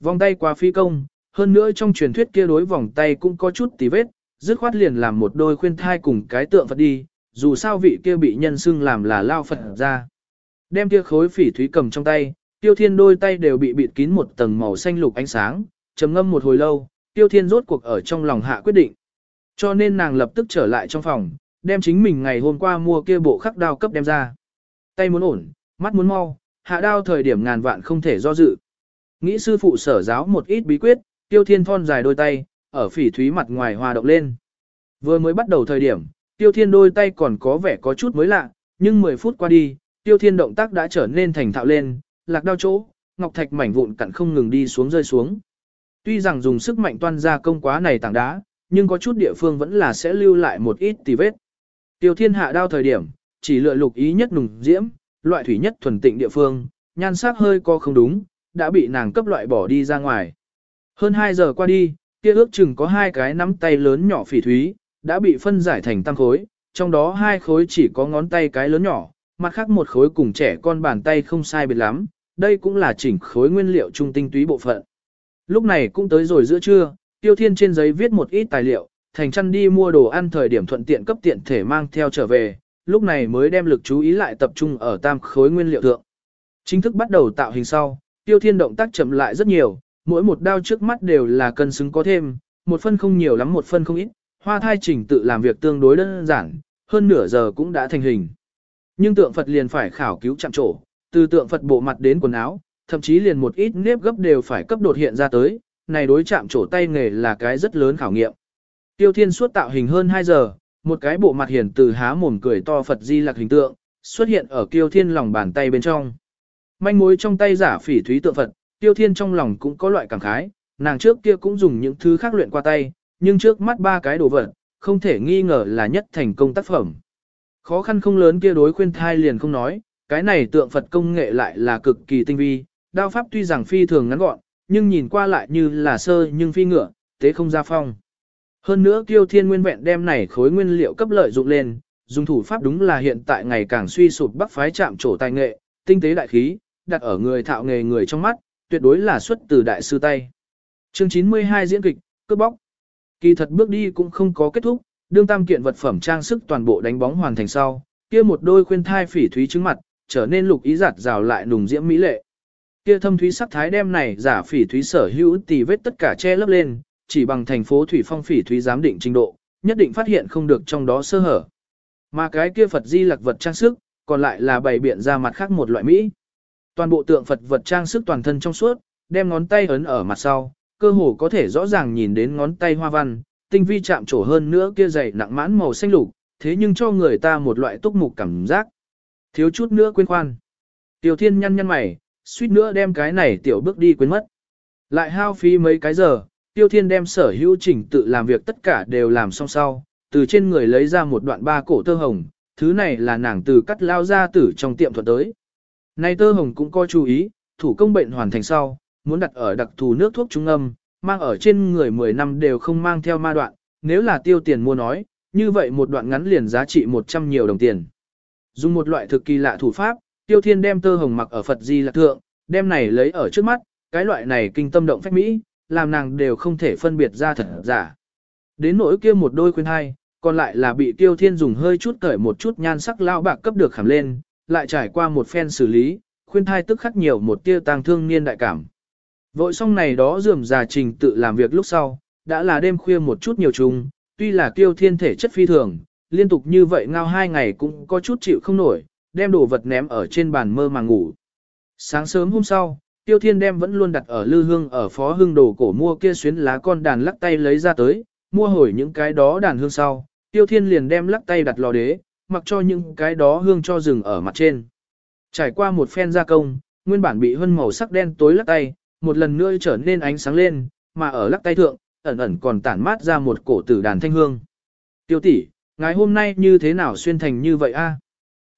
vòng tay quá phi công, hơn nữa trong truyền thuyết kia đối vòng tay cũng có chút tí vết, dứt khoát liền làm một đôi khuyên thai cùng cái tượng Phật đi, dù sao vị kia bị nhân xưng làm là lao Phật ra. Đem kia khối phỉ thúy cầm trong tay, tiêu thiên đôi tay đều bị bịt kín một tầng màu xanh lục ánh sáng, trầm ngâm một hồi lâu, tiêu thiên rốt cuộc ở trong lòng hạ quyết định. Cho nên nàng lập tức trở lại trong phòng, đem chính mình ngày hôm qua mua kia bộ khắc đao cấp đem ra. Tay muốn ổn, mắt muốn mau, hạ đao thời điểm ngàn vạn không thể do dự. Nghĩ sư phụ sở giáo một ít bí quyết, tiêu thiên thon dài đôi tay, ở phỉ thúy mặt ngoài hòa động lên. Vừa mới bắt đầu thời điểm, tiêu thiên đôi tay còn có vẻ có chút mới lạ, nhưng 10 phút qua đi, tiêu thiên động tác đã trở nên thành thạo lên, lạc đau chỗ, ngọc thạch mảnh vụn cặn không ngừng đi xuống rơi xuống. Tuy rằng dùng sức mạnh toan ra công quá này tảng đá, nhưng có chút địa phương vẫn là sẽ lưu lại một ít tì vết. Tiêu thiên hạ đao thời điểm, chỉ lựa lục ý nhất nùng diễm, loại thủy nhất thuần tịnh địa phương, nhan sắc hơi co không đúng, đã bị nàng cấp loại bỏ đi ra ngoài. Hơn 2 giờ qua đi, kia ước chừng có hai cái nắm tay lớn nhỏ phỉ thúy, đã bị phân giải thành tăng khối, trong đó hai khối chỉ có ngón tay cái lớn nhỏ, mặt khác một khối cùng trẻ con bàn tay không sai biệt lắm, đây cũng là chỉnh khối nguyên liệu trung tinh túy bộ phận. Lúc này cũng tới rồi giữa trưa, Tiêu Thiên trên giấy viết một ít tài liệu, thành chăn đi mua đồ ăn thời điểm thuận tiện cấp tiện thể mang theo trở về, lúc này mới đem lực chú ý lại tập trung ở tam khối nguyên liệu thượng. Chính thức bắt đầu tạo hình sau, Tiêu Thiên động tác chậm lại rất nhiều, mỗi một đao trước mắt đều là cân xứng có thêm, một phân không nhiều lắm một phân không ít, hoa thai chỉnh tự làm việc tương đối đơn giản, hơn nửa giờ cũng đã thành hình. Nhưng tượng Phật liền phải khảo cứu chạm trổ, từ tượng Phật bộ mặt đến quần áo, thậm chí liền một ít nếp gấp đều phải cấp đột hiện ra tới, này đối chạm trổ tay nghề là cái rất lớn khảo nghiệm. Tiêu Thiên suốt tạo hình hơn 2 giờ, một cái bộ mặt hiển từ há mồm cười to Phật Di Lặc hình tượng, xuất hiện ở Tiêu Thiên lòng bàn tay bên trong. Manh mối trong tay giả phỉ thúy tượng Phật, Tiêu Thiên trong lòng cũng có loại cảm khái, nàng trước kia cũng dùng những thứ khác luyện qua tay, nhưng trước mắt ba cái đồ vật, không thể nghi ngờ là nhất thành công tác phẩm. Khó khăn không lớn kia đối khuyên thai liền không nói, cái này tượng Phật công nghệ lại là cực kỳ tinh vi, đao pháp tuy rằng phi thường ngắn gọn, nhưng nhìn qua lại như là sơ nhưng phi ngựa, tế không ra phong. Hơn nữa Kiêu Thiên nguyên vẹn đem này khối nguyên liệu cấp lợi dụng lên, dùng thủ pháp đúng là hiện tại ngày càng suy sụp bắc phái chạm trổ tài nghệ, tinh tế đại khí, đặt ở người thạo nghề người trong mắt, tuyệt đối là xuất từ đại sư tay. Chương 92 diễn kịch, cướp bóc. Kỳ thật bước đi cũng không có kết thúc, đương tam kiện vật phẩm trang sức toàn bộ đánh bóng hoàn thành sau, kia một đôi khuyên thai phỉ thúy trứng mặt, trở nên lục ý giặt rào lại nùng diễm mỹ lệ. Kia thâm thúy sắc thái đem này giả phỉ thúy sở hữu tì vết tất cả che lấp lên, chỉ bằng thành phố thủy phong phỉ thúy giám định trình độ, nhất định phát hiện không được trong đó sơ hở. Mà cái kia Phật di lạc vật trang sức, còn lại là bày biện ra mặt khác một loại mỹ. Toàn bộ tượng Phật vật trang sức toàn thân trong suốt, đem ngón tay ấn ở mặt sau, cơ hồ có thể rõ ràng nhìn đến ngón tay hoa văn, tinh vi chạm trổ hơn nữa kia dày nặng mãn màu xanh lục, thế nhưng cho người ta một loại túc mục cảm giác. Thiếu chút nữa quên khoan. Tiểu thiên nhăn nhăn mày, suýt nữa đem cái này tiểu bước đi quên mất. Lại hao phí mấy cái giờ, tiêu thiên đem sở hữu chỉnh tự làm việc tất cả đều làm xong sau, từ trên người lấy ra một đoạn ba cổ tơ hồng, thứ này là nàng từ cắt lao ra tử trong tiệm thuật tới nay tơ hồng cũng có chú ý, thủ công bệnh hoàn thành sau, muốn đặt ở đặc thù nước thuốc trung âm, mang ở trên người 10 năm đều không mang theo ma đoạn, nếu là tiêu tiền mua nói, như vậy một đoạn ngắn liền giá trị 100 nhiều đồng tiền. Dùng một loại thực kỳ lạ thủ pháp, tiêu thiên đem tơ hồng mặc ở Phật Di Lạc Thượng, đem này lấy ở trước mắt, cái loại này kinh tâm động phách Mỹ, làm nàng đều không thể phân biệt ra thật giả. Đến nỗi kia một đôi khuyên hai, còn lại là bị tiêu thiên dùng hơi chút cởi một chút nhan sắc lao bạc cấp được khảm lên, lại trải qua một phen xử lý, khuyên thai tức khắc nhiều một tia tang thương niên đại cảm. Vội xong này đó dườm già trình tự làm việc lúc sau, đã là đêm khuya một chút nhiều trùng, tuy là kiêu thiên thể chất phi thường, liên tục như vậy ngao hai ngày cũng có chút chịu không nổi, đem đồ vật ném ở trên bàn mơ mà ngủ. Sáng sớm hôm sau, tiêu thiên đem vẫn luôn đặt ở lư hương ở phó hương đồ cổ mua kia xuyến lá con đàn lắc tay lấy ra tới, mua hồi những cái đó đàn hương sau, tiêu thiên liền đem lắc tay đặt lò đế, mặc cho những cái đó hương cho rừng ở mặt trên. Trải qua một phen gia công, nguyên bản bị hân màu sắc đen tối lắc tay, một lần nữa trở nên ánh sáng lên, mà ở lắc tay thượng, ẩn ẩn còn tản mát ra một cổ tử đàn thanh hương. Tiêu tỷ, ngày hôm nay như thế nào xuyên thành như vậy a?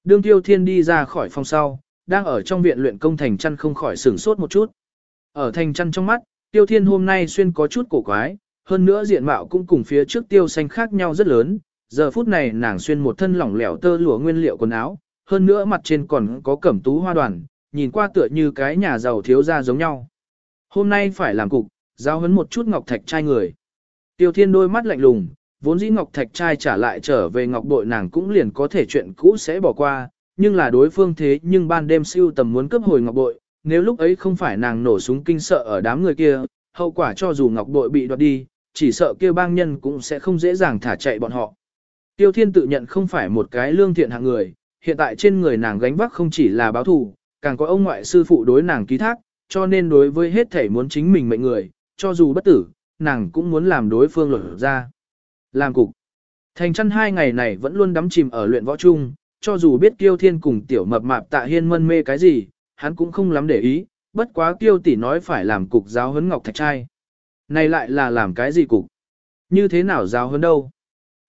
Đương tiêu thiên đi ra khỏi phòng sau, đang ở trong viện luyện công thành chăn không khỏi sửng sốt một chút. Ở thành chăn trong mắt, tiêu thiên hôm nay xuyên có chút cổ quái, hơn nữa diện mạo cũng cùng phía trước tiêu xanh khác nhau rất lớn. Giờ phút này nàng xuyên một thân lỏng lẻo tơ lụa nguyên liệu quần áo, hơn nữa mặt trên còn có cẩm tú hoa đoàn, nhìn qua tựa như cái nhà giàu thiếu gia giống nhau. Hôm nay phải làm cục, giao hấn một chút ngọc thạch trai người. Tiêu thiên đôi mắt lạnh lùng, vốn dĩ ngọc thạch trai trả lại trở về ngọc bội nàng cũng liền có thể chuyện cũ sẽ bỏ qua, nhưng là đối phương thế nhưng ban đêm siêu tầm muốn cướp hồi ngọc bội, nếu lúc ấy không phải nàng nổ súng kinh sợ ở đám người kia, hậu quả cho dù ngọc bội bị đoạt đi, chỉ sợ kia bang nhân cũng sẽ không dễ dàng thả chạy bọn họ. Tiêu Thiên tự nhận không phải một cái lương thiện hạng người, hiện tại trên người nàng gánh vác không chỉ là báo thù, càng có ông ngoại sư phụ đối nàng ký thác, cho nên đối với hết thể muốn chính mình mệnh người, cho dù bất tử, nàng cũng muốn làm đối phương lột ra. Làm cục. Thành chăn hai ngày này vẫn luôn đắm chìm ở luyện võ chung, cho dù biết Tiêu Thiên cùng tiểu mập mạp tạ hiên mân mê cái gì, hắn cũng không lắm để ý, bất quá Tiêu tỷ nói phải làm cục giáo huấn ngọc thạch trai. Này lại là làm cái gì cục? Như thế nào giáo huấn đâu?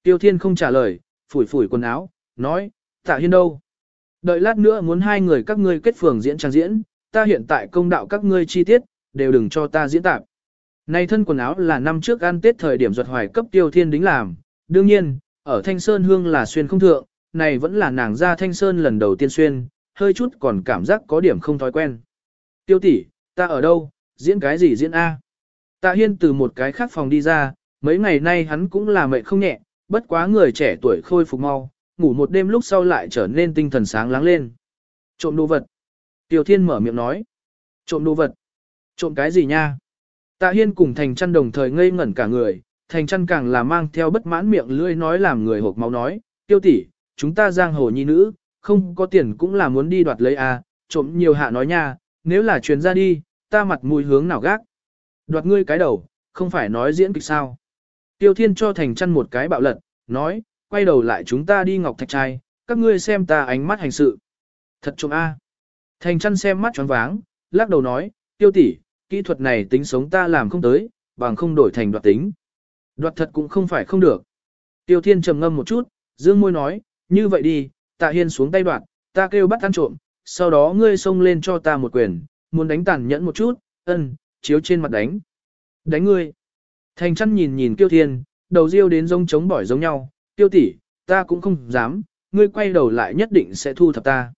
Tiêu Thiên không trả lời, phủi phủi quần áo, nói, tạ hiên đâu? Đợi lát nữa muốn hai người các ngươi kết phường diễn trang diễn, ta hiện tại công đạo các ngươi chi tiết, đều đừng cho ta diễn tạp. Này thân quần áo là năm trước ăn tết thời điểm ruột hoài cấp tiêu thiên đính làm, đương nhiên, ở Thanh Sơn Hương là xuyên không thượng, này vẫn là nàng ra Thanh Sơn lần đầu tiên xuyên, hơi chút còn cảm giác có điểm không thói quen. Tiêu tỷ, ta ở đâu, diễn cái gì diễn A? Tạ Hiên từ một cái khác phòng đi ra, mấy ngày nay hắn cũng là mệt không nhẹ, bất quá người trẻ tuổi khôi phục mau, ngủ một đêm lúc sau lại trở nên tinh thần sáng láng lên. Trộm đồ vật. Tiêu Thiên mở miệng nói. Trộm đồ vật. Trộm cái gì nha? Tạ Hiên cùng Thành Trăn đồng thời ngây ngẩn cả người, Thành Trăn càng là mang theo bất mãn miệng lưỡi nói làm người hộp máu nói, tiêu tỷ, chúng ta giang hồ nhi nữ, không có tiền cũng là muốn đi đoạt lấy à, trộm nhiều hạ nói nha, nếu là truyền ra đi, ta mặt mũi hướng nào gác. Đoạt ngươi cái đầu, không phải nói diễn kịch sao. Tiêu Thiên cho Thành Trăn một cái bạo lật, nói, quay đầu lại chúng ta đi ngọc thạch trai, các ngươi xem ta ánh mắt hành sự. Thật trộm a. Thành Trăn xem mắt choáng váng, lắc đầu nói, tiêu tỷ, kỹ thuật này tính sống ta làm không tới, bằng không đổi thành đoạt tính. Đoạt thật cũng không phải không được. Tiêu Thiên trầm ngâm một chút, dương môi nói, như vậy đi, tạ hiên xuống tay đoạt, ta kêu bắt ăn trộm, sau đó ngươi xông lên cho ta một quyền, muốn đánh tàn nhẫn một chút, ân, chiếu trên mặt đánh. Đánh ngươi. Thành chăn nhìn nhìn Tiêu Thiên, đầu riêu đến giống chống bỏi giống nhau, tiêu tỷ, ta cũng không dám, ngươi quay đầu lại nhất định sẽ thu thập ta.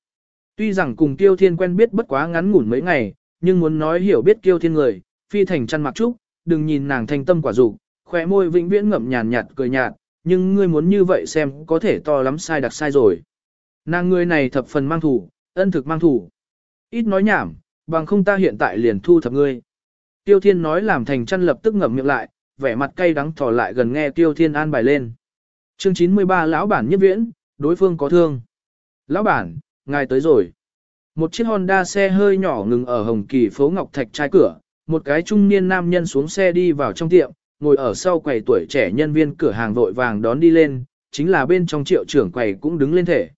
Tuy rằng cùng Tiêu Thiên quen biết bất quá ngắn ngủn mấy ngày, nhưng muốn nói hiểu biết Tiêu Thiên người, phi thành chăn mặc trúc, đừng nhìn nàng thanh tâm quả dục, khỏe môi vĩnh viễn ngậm nhàn nhạt cười nhạt, nhưng ngươi muốn như vậy xem có thể to lắm sai đặc sai rồi. Nàng ngươi này thập phần mang thủ, ân thực mang thủ. Ít nói nhảm, bằng không ta hiện tại liền thu thập ngươi. Tiêu Thiên nói làm thành chăn lập tức ngậm miệng lại, vẻ mặt cay đắng thò lại gần nghe Tiêu Thiên an bài lên. Chương 93 lão bản nhất viễn, đối phương có thương. Lão bản, ngài tới rồi. Một chiếc Honda xe hơi nhỏ ngừng ở Hồng Kỳ phố Ngọc Thạch trai cửa, một cái trung niên nam nhân xuống xe đi vào trong tiệm, ngồi ở sau quầy tuổi trẻ nhân viên cửa hàng vội vàng đón đi lên, chính là bên trong triệu trưởng quầy cũng đứng lên thể.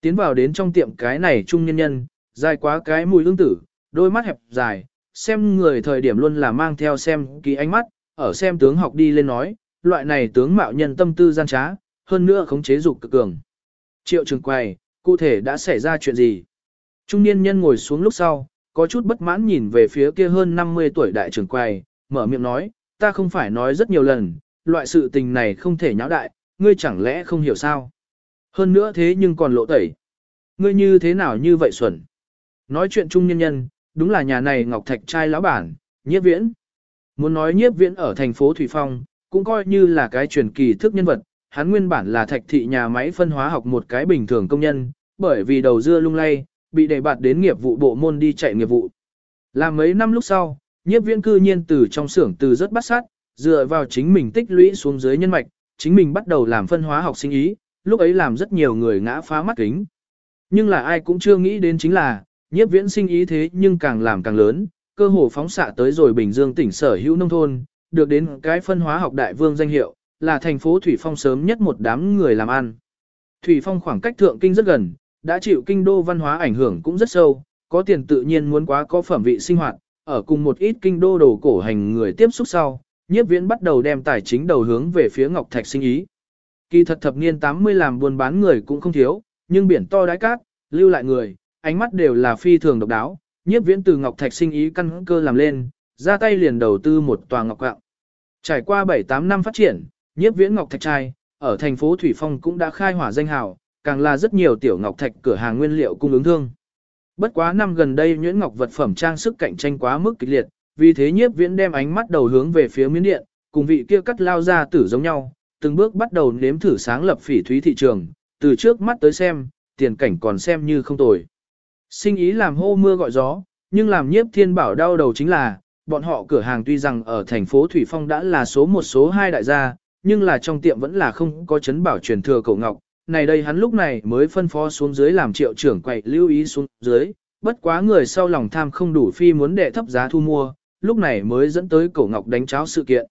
Tiến vào đến trong tiệm cái này trung nhân nhân, dài quá cái mùi lương tử, đôi mắt hẹp dài, xem người thời điểm luôn là mang theo xem ký ánh mắt, ở xem tướng học đi lên nói, loại này tướng mạo nhân tâm tư gian trá, hơn nữa khống chế dục cực cường. Triệu trường quầy, cụ thể đã xảy ra chuyện gì? Trung niên nhân ngồi xuống lúc sau, có chút bất mãn nhìn về phía kia hơn 50 tuổi đại trưởng quầy, mở miệng nói, ta không phải nói rất nhiều lần, loại sự tình này không thể nháo đại, ngươi chẳng lẽ không hiểu sao? Hơn nữa thế nhưng còn lộ tẩy. Ngươi như thế nào như vậy xuẩn? Nói chuyện trung nhân nhân, đúng là nhà này Ngọc Thạch trai lão bản, nhiếp viễn. Muốn nói nhiếp viễn ở thành phố Thủy Phong, cũng coi như là cái truyền kỳ thức nhân vật, hắn nguyên bản là thạch thị nhà máy phân hóa học một cái bình thường công nhân, bởi vì đầu dưa lung lay, bị đề bạt đến nghiệp vụ bộ môn đi chạy nghiệp vụ. Làm mấy năm lúc sau, nhiếp viễn cư nhiên từ trong xưởng từ rất bắt sát, dựa vào chính mình tích lũy xuống dưới nhân mạch, chính mình bắt đầu làm phân hóa học sinh ý, lúc ấy làm rất nhiều người ngã phá mắt kính. Nhưng là ai cũng chưa nghĩ đến chính là, nhiếp viễn sinh ý thế nhưng càng làm càng lớn, cơ hồ phóng xạ tới rồi Bình Dương tỉnh sở hữu nông thôn, được đến cái phân hóa học đại vương danh hiệu, là thành phố Thủy Phong sớm nhất một đám người làm ăn. Thủy Phong khoảng cách thượng kinh rất gần, đã chịu kinh đô văn hóa ảnh hưởng cũng rất sâu, có tiền tự nhiên muốn quá có phẩm vị sinh hoạt, ở cùng một ít kinh đô đồ cổ hành người tiếp xúc sau, nhiếp viễn bắt đầu đem tài chính đầu hướng về phía Ngọc Thạch sinh ý. Kỳ thật thập niên 80 làm buôn bán người cũng không thiếu, nhưng biển to đáy cát, lưu lại người, ánh mắt đều là phi thường độc đáo, nhiếp viễn từ Ngọc Thạch sinh ý căn cơ làm lên, ra tay liền đầu tư một tòa ngọc quạng. Trải qua 7-8 năm phát triển, nhiếp viễn Ngọc Thạch trai, ở thành phố Thủy Phong cũng đã khai hỏa danh hào, càng là rất nhiều tiểu ngọc thạch cửa hàng nguyên liệu cung ứng thương. Bất quá năm gần đây nhuyễn ngọc vật phẩm trang sức cạnh tranh quá mức kịch liệt, vì thế nhiếp viễn đem ánh mắt đầu hướng về phía miến điện, cùng vị kia cắt lao ra tử giống nhau, từng bước bắt đầu nếm thử sáng lập phỉ thúy thị trường, từ trước mắt tới xem, tiền cảnh còn xem như không tồi. Sinh ý làm hô mưa gọi gió, nhưng làm nhiếp thiên bảo đau đầu chính là, bọn họ cửa hàng tuy rằng ở thành phố Thủy Phong đã là số một số hai đại gia, nhưng là trong tiệm vẫn là không có chấn bảo truyền thừa cậu ngọc. Này đây hắn lúc này mới phân phó xuống dưới làm triệu trưởng quậy lưu ý xuống dưới, bất quá người sau lòng tham không đủ phi muốn đệ thấp giá thu mua, lúc này mới dẫn tới cổ ngọc đánh cháo sự kiện.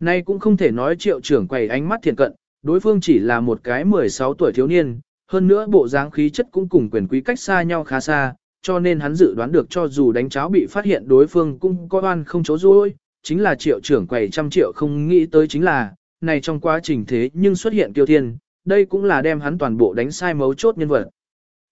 Nay cũng không thể nói triệu trưởng quầy ánh mắt thiện cận, đối phương chỉ là một cái 16 tuổi thiếu niên, hơn nữa bộ dáng khí chất cũng cùng quyền quý cách xa nhau khá xa, cho nên hắn dự đoán được cho dù đánh cháo bị phát hiện đối phương cũng có oan không chối rối, chính là triệu trưởng quầy trăm triệu không nghĩ tới chính là, này trong quá trình thế nhưng xuất hiện kiêu thiên, đây cũng là đem hắn toàn bộ đánh sai mấu chốt nhân vật.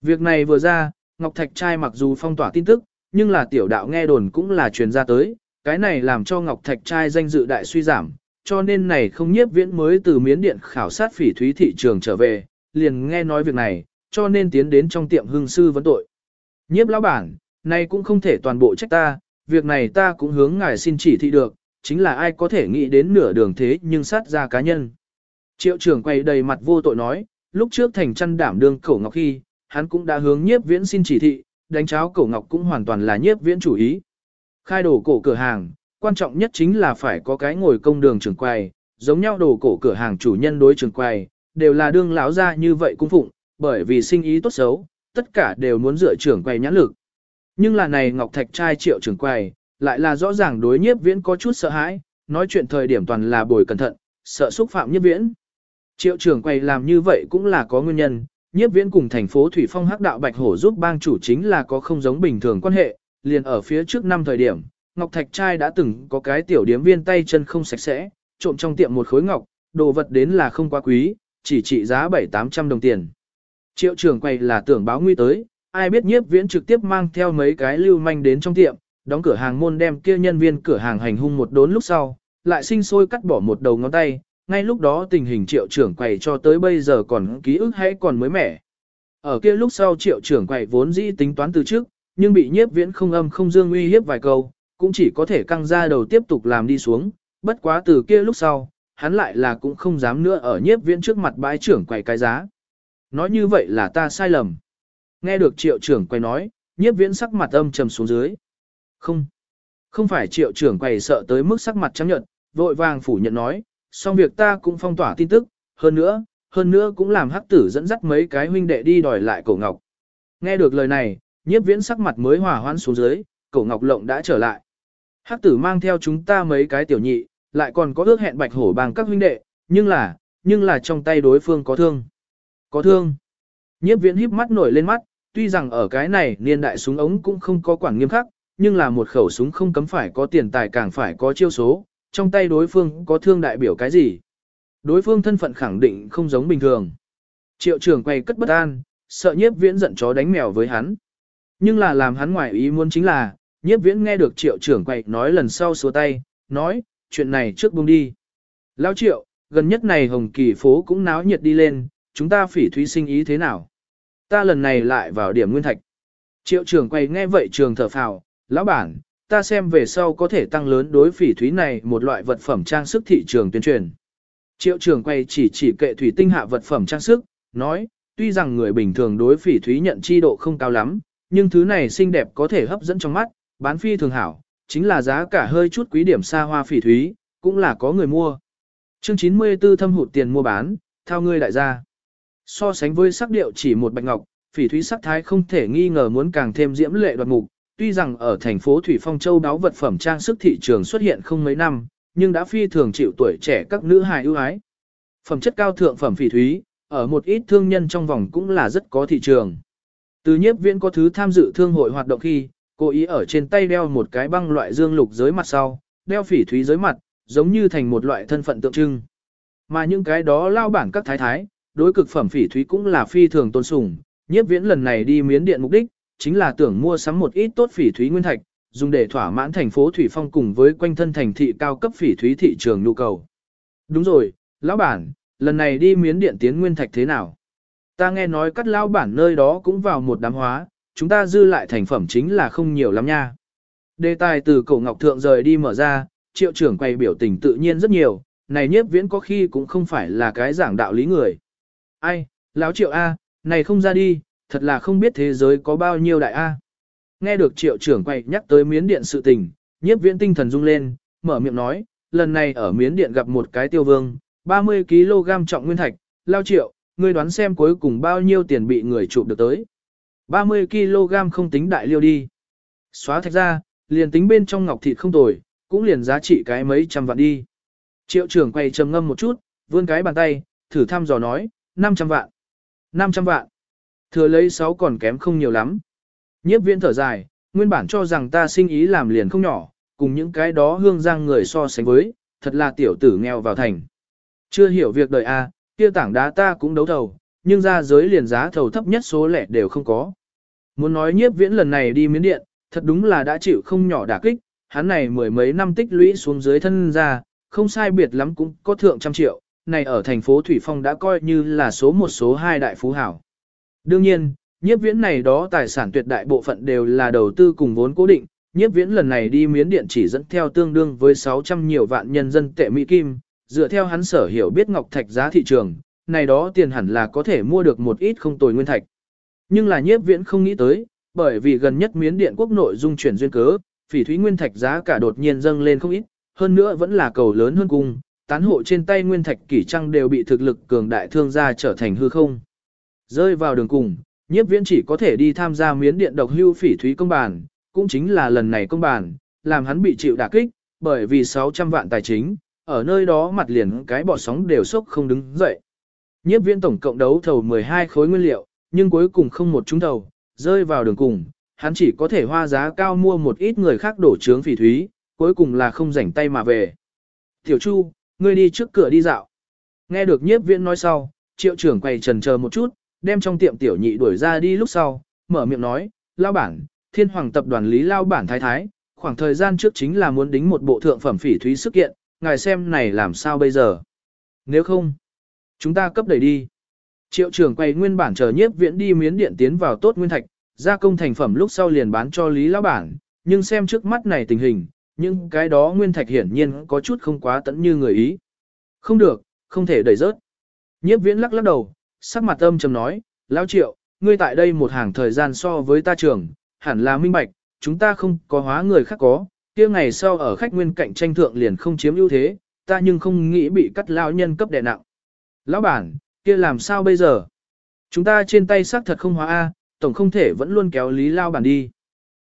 Việc này vừa ra, Ngọc Thạch trai mặc dù phong tỏa tin tức, nhưng là tiểu đạo nghe đồn cũng là truyền ra tới, cái này làm cho Ngọc Thạch trai danh dự đại suy giảm, cho nên này không nhiếp viễn mới từ miến điện khảo sát phỉ thúy thị trường trở về, liền nghe nói việc này, cho nên tiến đến trong tiệm hương sư vấn tội. Nhiếp lão bản, này cũng không thể toàn bộ trách ta, việc này ta cũng hướng ngài xin chỉ thị được, chính là ai có thể nghĩ đến nửa đường thế nhưng sát ra cá nhân. Triệu trưởng quay đầy mặt vô tội nói, lúc trước thành chăn đảm đương cổ ngọc khi, hắn cũng đã hướng nhiếp viễn xin chỉ thị, đánh cháo cổ ngọc cũng hoàn toàn là nhiếp viễn chủ ý. Khai đổ cổ cửa hàng, quan trọng nhất chính là phải có cái ngồi công đường trưởng quầy, giống nhau đồ cổ cửa hàng chủ nhân đối trưởng quầy, đều là đương lão ra như vậy cung phụng, bởi vì sinh ý tốt xấu, tất cả đều muốn dựa trưởng quầy nhãn lực. Nhưng là này Ngọc Thạch trai triệu trưởng quầy, lại là rõ ràng đối nhiếp viễn có chút sợ hãi, nói chuyện thời điểm toàn là bồi cẩn thận, sợ xúc phạm nhiếp viễn. Triệu trưởng quầy làm như vậy cũng là có nguyên nhân, nhiếp viễn cùng thành phố Thủy Phong hắc đạo Bạch Hổ giúp bang chủ chính là có không giống bình thường quan hệ, liền ở phía trước năm thời điểm, Ngọc Thạch trai đã từng có cái tiểu điếm viên tay chân không sạch sẽ, trộm trong tiệm một khối ngọc, đồ vật đến là không quá quý, chỉ trị giá 7-800 đồng tiền. Triệu trưởng quầy là tưởng báo nguy tới, ai biết nhiếp viễn trực tiếp mang theo mấy cái lưu manh đến trong tiệm, đóng cửa hàng môn đem kia nhân viên cửa hàng hành hung một đốn lúc sau, lại sinh sôi cắt bỏ một đầu ngón tay, ngay lúc đó tình hình triệu trưởng quầy cho tới bây giờ còn ký ức hay còn mới mẻ. Ở kia lúc sau triệu trưởng quầy vốn dĩ tính toán từ trước, nhưng bị nhiếp viễn không âm không dương uy hiếp vài câu, cũng chỉ có thể căng ra đầu tiếp tục làm đi xuống, bất quá từ kia lúc sau, hắn lại là cũng không dám nữa ở nhiếp viễn trước mặt bãi trưởng quầy cái giá. Nói như vậy là ta sai lầm. Nghe được triệu trưởng quầy nói, nhiếp viễn sắc mặt âm trầm xuống dưới. Không, không phải triệu trưởng quầy sợ tới mức sắc mặt trắng nhợt, vội vàng phủ nhận nói, xong việc ta cũng phong tỏa tin tức, hơn nữa, hơn nữa cũng làm hắc tử dẫn dắt mấy cái huynh đệ đi đòi lại cổ ngọc. Nghe được lời này, nhiếp viễn sắc mặt mới hòa hoãn xuống dưới, cổ ngọc lộng đã trở lại. Hắc tử mang theo chúng ta mấy cái tiểu nhị, lại còn có ước hẹn bạch hổ bằng các huynh đệ, nhưng là, nhưng là trong tay đối phương có thương. Có thương. Nhiếp viễn híp mắt nổi lên mắt, tuy rằng ở cái này niên đại súng ống cũng không có quản nghiêm khắc, nhưng là một khẩu súng không cấm phải có tiền tài càng phải có chiêu số, trong tay đối phương có thương đại biểu cái gì. Đối phương thân phận khẳng định không giống bình thường. Triệu trưởng quay cất bất an, sợ nhiếp viễn giận chó đánh mèo với hắn. Nhưng là làm hắn ngoài ý muốn chính là, nhiếp viễn nghe được triệu trưởng quay nói lần sau xua tay, nói, chuyện này trước buông đi. lão triệu, gần nhất này hồng kỳ phố cũng náo nhiệt đi lên, chúng ta phỉ thúy sinh ý thế nào? Ta lần này lại vào điểm nguyên thạch. Triệu trưởng quay nghe vậy trường thở phào, lão bản, ta xem về sau có thể tăng lớn đối phỉ thúy này một loại vật phẩm trang sức thị trường tuyên truyền. Triệu trưởng quay chỉ chỉ kệ thủy tinh hạ vật phẩm trang sức, nói, tuy rằng người bình thường đối phỉ thúy nhận chi độ không cao lắm, nhưng thứ này xinh đẹp có thể hấp dẫn trong mắt, bán phi thường hảo, chính là giá cả hơi chút quý điểm xa hoa phỉ thúy, cũng là có người mua. Chương 94 thâm hụt tiền mua bán, theo ngươi đại gia. So sánh với sắc điệu chỉ một bạch ngọc, phỉ thúy sắc thái không thể nghi ngờ muốn càng thêm diễm lệ đoạt mục. Tuy rằng ở thành phố Thủy Phong Châu đáo vật phẩm trang sức thị trường xuất hiện không mấy năm, nhưng đã phi thường chịu tuổi trẻ các nữ hài ưu ái. Phẩm chất cao thượng phẩm phỉ thúy, ở một ít thương nhân trong vòng cũng là rất có thị trường. Từ nhiếp viễn có thứ tham dự thương hội hoạt động khi, cố ý ở trên tay đeo một cái băng loại dương lục dưới mặt sau, đeo phỉ thúy dưới mặt, giống như thành một loại thân phận tượng trưng. Mà những cái đó lao bản các thái thái, đối cực phẩm phỉ thúy cũng là phi thường tôn sùng, nhiếp viễn lần này đi miến điện mục đích, chính là tưởng mua sắm một ít tốt phỉ thúy nguyên thạch, dùng để thỏa mãn thành phố Thủy Phong cùng với quanh thân thành thị cao cấp phỉ thúy thị trường nhu cầu. Đúng rồi, lão bản, lần này đi miến điện tiến nguyên thạch thế nào? Ta nghe nói các lão bản nơi đó cũng vào một đám hóa, chúng ta dư lại thành phẩm chính là không nhiều lắm nha. Đề tài từ cổ ngọc thượng rời đi mở ra, triệu trưởng quay biểu tình tự nhiên rất nhiều, này nhiếp viễn có khi cũng không phải là cái giảng đạo lý người. Ai, lão triệu A, này không ra đi, thật là không biết thế giới có bao nhiêu đại A. Nghe được triệu trưởng quay nhắc tới miến điện sự tình, nhiếp viễn tinh thần rung lên, mở miệng nói, lần này ở miến điện gặp một cái tiêu vương, 30kg trọng nguyên thạch, lao triệu, ngươi đoán xem cuối cùng bao nhiêu tiền bị người chụp được tới. 30kg không tính đại liêu đi. Xóa thạch ra, liền tính bên trong ngọc thịt không tồi, cũng liền giá trị cái mấy trăm vạn đi. Triệu trưởng quay trầm ngâm một chút, vươn cái bàn tay, thử thăm dò nói, 500 vạn. 500 vạn. Thừa lấy 6 còn kém không nhiều lắm. Nhiếp viễn thở dài, nguyên bản cho rằng ta sinh ý làm liền không nhỏ, cùng những cái đó hương giang người so sánh với, thật là tiểu tử nghèo vào thành. Chưa hiểu việc đời a, kia tảng đá ta cũng đấu thầu, nhưng ra giới liền giá thầu thấp nhất số lẻ đều không có. Muốn nói nhiếp viễn lần này đi miến điện, thật đúng là đã chịu không nhỏ đả kích, hắn này mười mấy năm tích lũy xuống dưới thân ra, không sai biệt lắm cũng có thượng trăm triệu, này ở thành phố Thủy Phong đã coi như là số một số hai đại phú hảo. Đương nhiên, nhiếp viễn này đó tài sản tuyệt đại bộ phận đều là đầu tư cùng vốn cố định, nhiếp viễn lần này đi miến điện chỉ dẫn theo tương đương với 600 nhiều vạn nhân dân tệ Mỹ Kim, dựa theo hắn sở hiểu biết ngọc thạch giá thị trường, này đó tiền hẳn là có thể mua được một ít không tồi nguyên thạch. Nhưng là nhiếp viễn không nghĩ tới, bởi vì gần nhất miến điện quốc nội dung chuyển duyên cớ, phỉ thúy nguyên thạch giá cả đột nhiên dâng lên không ít, hơn nữa vẫn là cầu lớn hơn cung, tán hộ trên tay nguyên thạch kỷ trăng đều bị thực lực cường đại thương gia trở thành hư không. Rơi vào đường cùng, nhiếp viễn chỉ có thể đi tham gia miến điện độc hưu phỉ thúy công bản cũng chính là lần này công bản làm hắn bị chịu đả kích, bởi vì 600 vạn tài chính, ở nơi đó mặt liền cái bọt sóng đều sốc không đứng dậy. Nhiếp viễn tổng cộng đấu thầu 12 khối nguyên liệu, nhưng cuối cùng không một trúng thầu, rơi vào đường cùng, hắn chỉ có thể hoa giá cao mua một ít người khác đổ trướng phỉ thúy, cuối cùng là không rảnh tay mà về. Tiểu Chu, ngươi đi trước cửa đi dạo. Nghe được nhiếp viễn nói sau, triệu trưởng quay trần chờ một chút, đem trong tiệm tiểu nhị đuổi ra đi lúc sau, mở miệng nói, lao bản, thiên hoàng tập đoàn lý lao bản thái thái, khoảng thời gian trước chính là muốn đính một bộ thượng phẩm phỉ thúy sức kiện, ngài xem này làm sao bây giờ. Nếu không, chúng ta cấp đẩy đi. Triệu trưởng quay nguyên bản chờ nhiếp viễn đi miến điện tiến vào tốt nguyên thạch, gia công thành phẩm lúc sau liền bán cho Lý Lão Bản, nhưng xem trước mắt này tình hình, những cái đó nguyên thạch hiển nhiên có chút không quá tận như người ý. Không được, không thể đẩy rớt. Nhiếp viễn lắc lắc đầu, sắc mặt âm trầm nói, Lão Triệu, ngươi tại đây một hàng thời gian so với ta trưởng, hẳn là minh bạch, chúng ta không có hóa người khác có, kia ngày sau ở khách nguyên cạnh tranh thượng liền không chiếm ưu thế, ta nhưng không nghĩ bị cắt lão nhân cấp đè nặng. Lão bản, kia làm sao bây giờ? Chúng ta trên tay xác thật không hóa A, tổng không thể vẫn luôn kéo Lý Lao bản đi.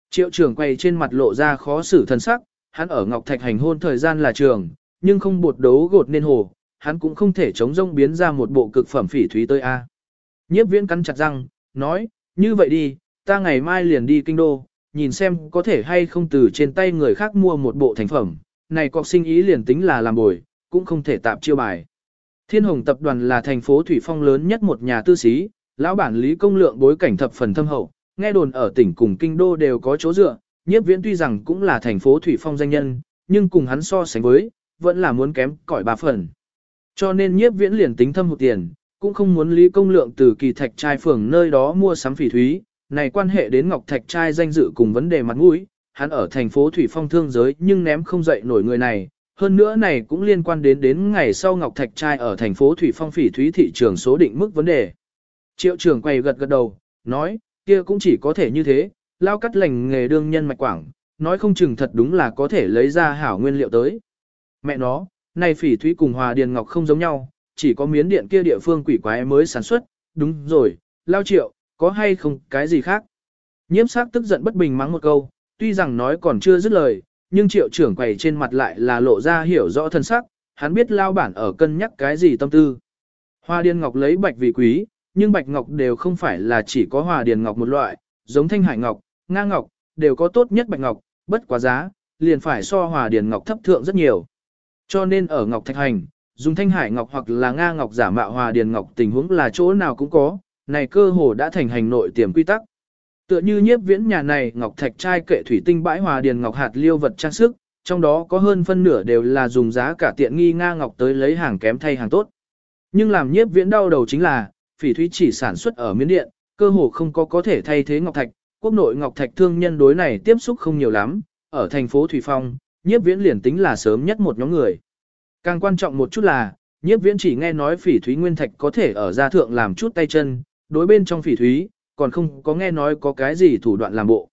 Triệu trưởng quay trên mặt lộ ra khó xử thân sắc, hắn ở Ngọc Thạch hành hôn thời gian là trường, nhưng không bột đấu gột nên hồ, hắn cũng không thể chống rông biến ra một bộ cực phẩm phỉ thúy tới A. Nhiếp viễn cắn chặt răng, nói, như vậy đi, ta ngày mai liền đi kinh đô, nhìn xem có thể hay không từ trên tay người khác mua một bộ thành phẩm, này cọc sinh ý liền tính là làm bồi, cũng không thể tạp chiêu bài. Thiên Hồng Tập đoàn là thành phố Thủy Phong lớn nhất một nhà tư sĩ, lão bản lý công lượng bối cảnh thập phần thâm hậu, nghe đồn ở tỉnh cùng kinh đô đều có chỗ dựa, nhiếp viễn tuy rằng cũng là thành phố Thủy Phong danh nhân, nhưng cùng hắn so sánh với, vẫn là muốn kém cỏi ba phần. Cho nên nhiếp viễn liền tính thâm hụt tiền, cũng không muốn lý công lượng từ kỳ thạch trai phường nơi đó mua sắm phỉ thúy, này quan hệ đến ngọc thạch trai danh dự cùng vấn đề mặt mũi, hắn ở thành phố Thủy Phong thương giới nhưng ném không dậy nổi người này, hơn nữa này cũng liên quan đến đến ngày sau Ngọc Thạch Trai ở thành phố Thủy Phong phỉ thúy thị trường số định mức vấn đề. Triệu trưởng quay gật gật đầu, nói, kia cũng chỉ có thể như thế, lao cắt lành nghề đương nhân mạch quảng, nói không chừng thật đúng là có thể lấy ra hảo nguyên liệu tới. Mẹ nó, này phỉ thúy cùng hòa điền ngọc không giống nhau, chỉ có miến điện kia địa phương quỷ quái mới sản xuất, đúng rồi, lao triệu, có hay không cái gì khác. Nhiễm sắc tức giận bất bình mắng một câu, tuy rằng nói còn chưa dứt lời, nhưng triệu trưởng quầy trên mặt lại là lộ ra hiểu rõ thân sắc, hắn biết lao bản ở cân nhắc cái gì tâm tư. Hoa điên ngọc lấy bạch vì quý, nhưng bạch ngọc đều không phải là chỉ có hòa điền ngọc một loại, giống thanh hải ngọc, nga ngọc, đều có tốt nhất bạch ngọc, bất quá giá, liền phải so hòa điền ngọc thấp thượng rất nhiều. Cho nên ở ngọc thạch hành, dùng thanh hải ngọc hoặc là nga ngọc giả mạo hòa điền ngọc tình huống là chỗ nào cũng có, này cơ hồ đã thành hành nội tiềm quy tắc. Tựa như nhiếp viễn nhà này ngọc thạch trai kệ thủy tinh bãi hòa điền ngọc hạt liêu vật trang sức, trong đó có hơn phân nửa đều là dùng giá cả tiện nghi nga ngọc tới lấy hàng kém thay hàng tốt. Nhưng làm nhiếp viễn đau đầu chính là, phỉ thúy chỉ sản xuất ở miến điện, cơ hồ không có có thể thay thế ngọc thạch, quốc nội ngọc thạch thương nhân đối này tiếp xúc không nhiều lắm, ở thành phố Thủy Phong, nhiếp viễn liền tính là sớm nhất một nhóm người. Càng quan trọng một chút là, nhiếp viễn chỉ nghe nói phỉ thúy nguyên thạch có thể ở gia thượng làm chút tay chân, đối bên trong phỉ thúy, còn không có nghe nói có cái gì thủ đoạn làm bộ.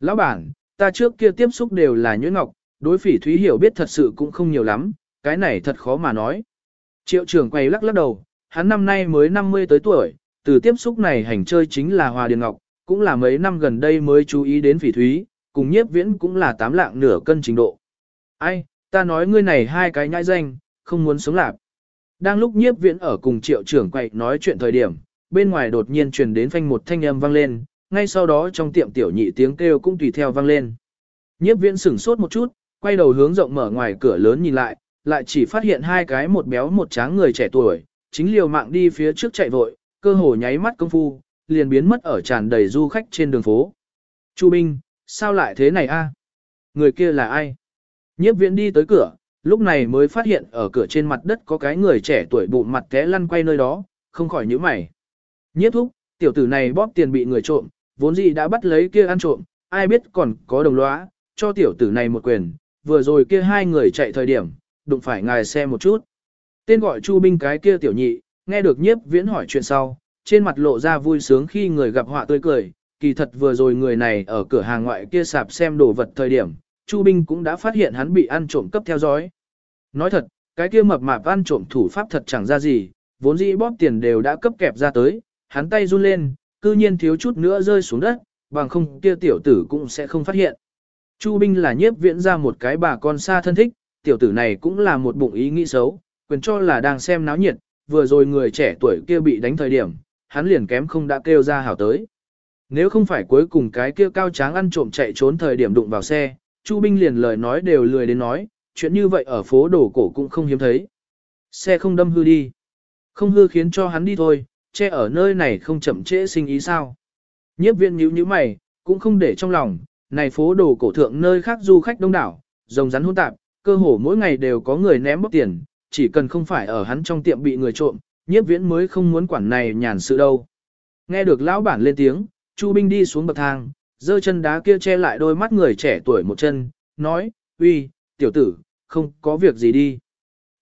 Lão bản, ta trước kia tiếp xúc đều là nhuyễn ngọc, đối phỉ thúy hiểu biết thật sự cũng không nhiều lắm, cái này thật khó mà nói. Triệu trưởng quay lắc lắc đầu, hắn năm nay mới 50 tới tuổi, từ tiếp xúc này hành chơi chính là Hòa Điền Ngọc, cũng là mấy năm gần đây mới chú ý đến phỉ thúy, cùng nhiếp viễn cũng là tám lạng nửa cân trình độ. Ai, ta nói ngươi này hai cái nhãi danh, không muốn sống lạp. Đang lúc nhiếp viễn ở cùng triệu trưởng quậy nói chuyện thời điểm, bên ngoài đột nhiên truyền đến phanh một thanh âm vang lên, ngay sau đó trong tiệm tiểu nhị tiếng kêu cũng tùy theo vang lên. Nhiếp viễn sửng sốt một chút, quay đầu hướng rộng mở ngoài cửa lớn nhìn lại, lại chỉ phát hiện hai cái một béo một tráng người trẻ tuổi, chính liều mạng đi phía trước chạy vội, cơ hồ nháy mắt công phu, liền biến mất ở tràn đầy du khách trên đường phố. Chu Binh, sao lại thế này a? Người kia là ai? Nhiếp viễn đi tới cửa, lúc này mới phát hiện ở cửa trên mặt đất có cái người trẻ tuổi bụng mặt té lăn quay nơi đó, không khỏi nhíu mày. Nhiếp thúc, tiểu tử này bóp tiền bị người trộm, vốn gì đã bắt lấy kia ăn trộm, ai biết còn có đồng lõa, cho tiểu tử này một quyền, vừa rồi kia hai người chạy thời điểm, đụng phải ngài xe một chút. Tên gọi Chu binh cái kia tiểu nhị, nghe được nhiếp viễn hỏi chuyện sau, trên mặt lộ ra vui sướng khi người gặp họa tươi cười, kỳ thật vừa rồi người này ở cửa hàng ngoại kia sạp xem đồ vật thời điểm, Chu binh cũng đã phát hiện hắn bị ăn trộm cấp theo dõi. Nói thật, cái kia mập mạp ăn trộm thủ pháp thật chẳng ra gì, vốn dĩ bóp tiền đều đã cấp kẹp ra tới, hắn tay run lên, cư nhiên thiếu chút nữa rơi xuống đất, bằng không kia tiểu tử cũng sẽ không phát hiện. Chu binh là nhiếp viễn ra một cái bà con xa thân thích, tiểu tử này cũng là một bụng ý nghĩ xấu, quyền cho là đang xem náo nhiệt, vừa rồi người trẻ tuổi kia bị đánh thời điểm, hắn liền kém không đã kêu ra hảo tới. Nếu không phải cuối cùng cái kia cao tráng ăn trộm chạy trốn thời điểm đụng vào xe, Chu binh liền lời nói đều lười đến nói, chuyện như vậy ở phố đổ cổ cũng không hiếm thấy. Xe không đâm hư đi. Không hư khiến cho hắn đi thôi, che ở nơi này không chậm trễ sinh ý sao. Nhiếp viên nhíu nhíu mày, cũng không để trong lòng, này phố đồ cổ thượng nơi khác du khách đông đảo, rồng rắn hỗn tạp, cơ hồ mỗi ngày đều có người ném bóc tiền, chỉ cần không phải ở hắn trong tiệm bị người trộm, nhiếp viễn mới không muốn quản này nhàn sự đâu. Nghe được lão bản lên tiếng, Chu Binh đi xuống bậc thang, giơ chân đá kia che lại đôi mắt người trẻ tuổi một chân, nói, uy, tiểu tử, không có việc gì đi.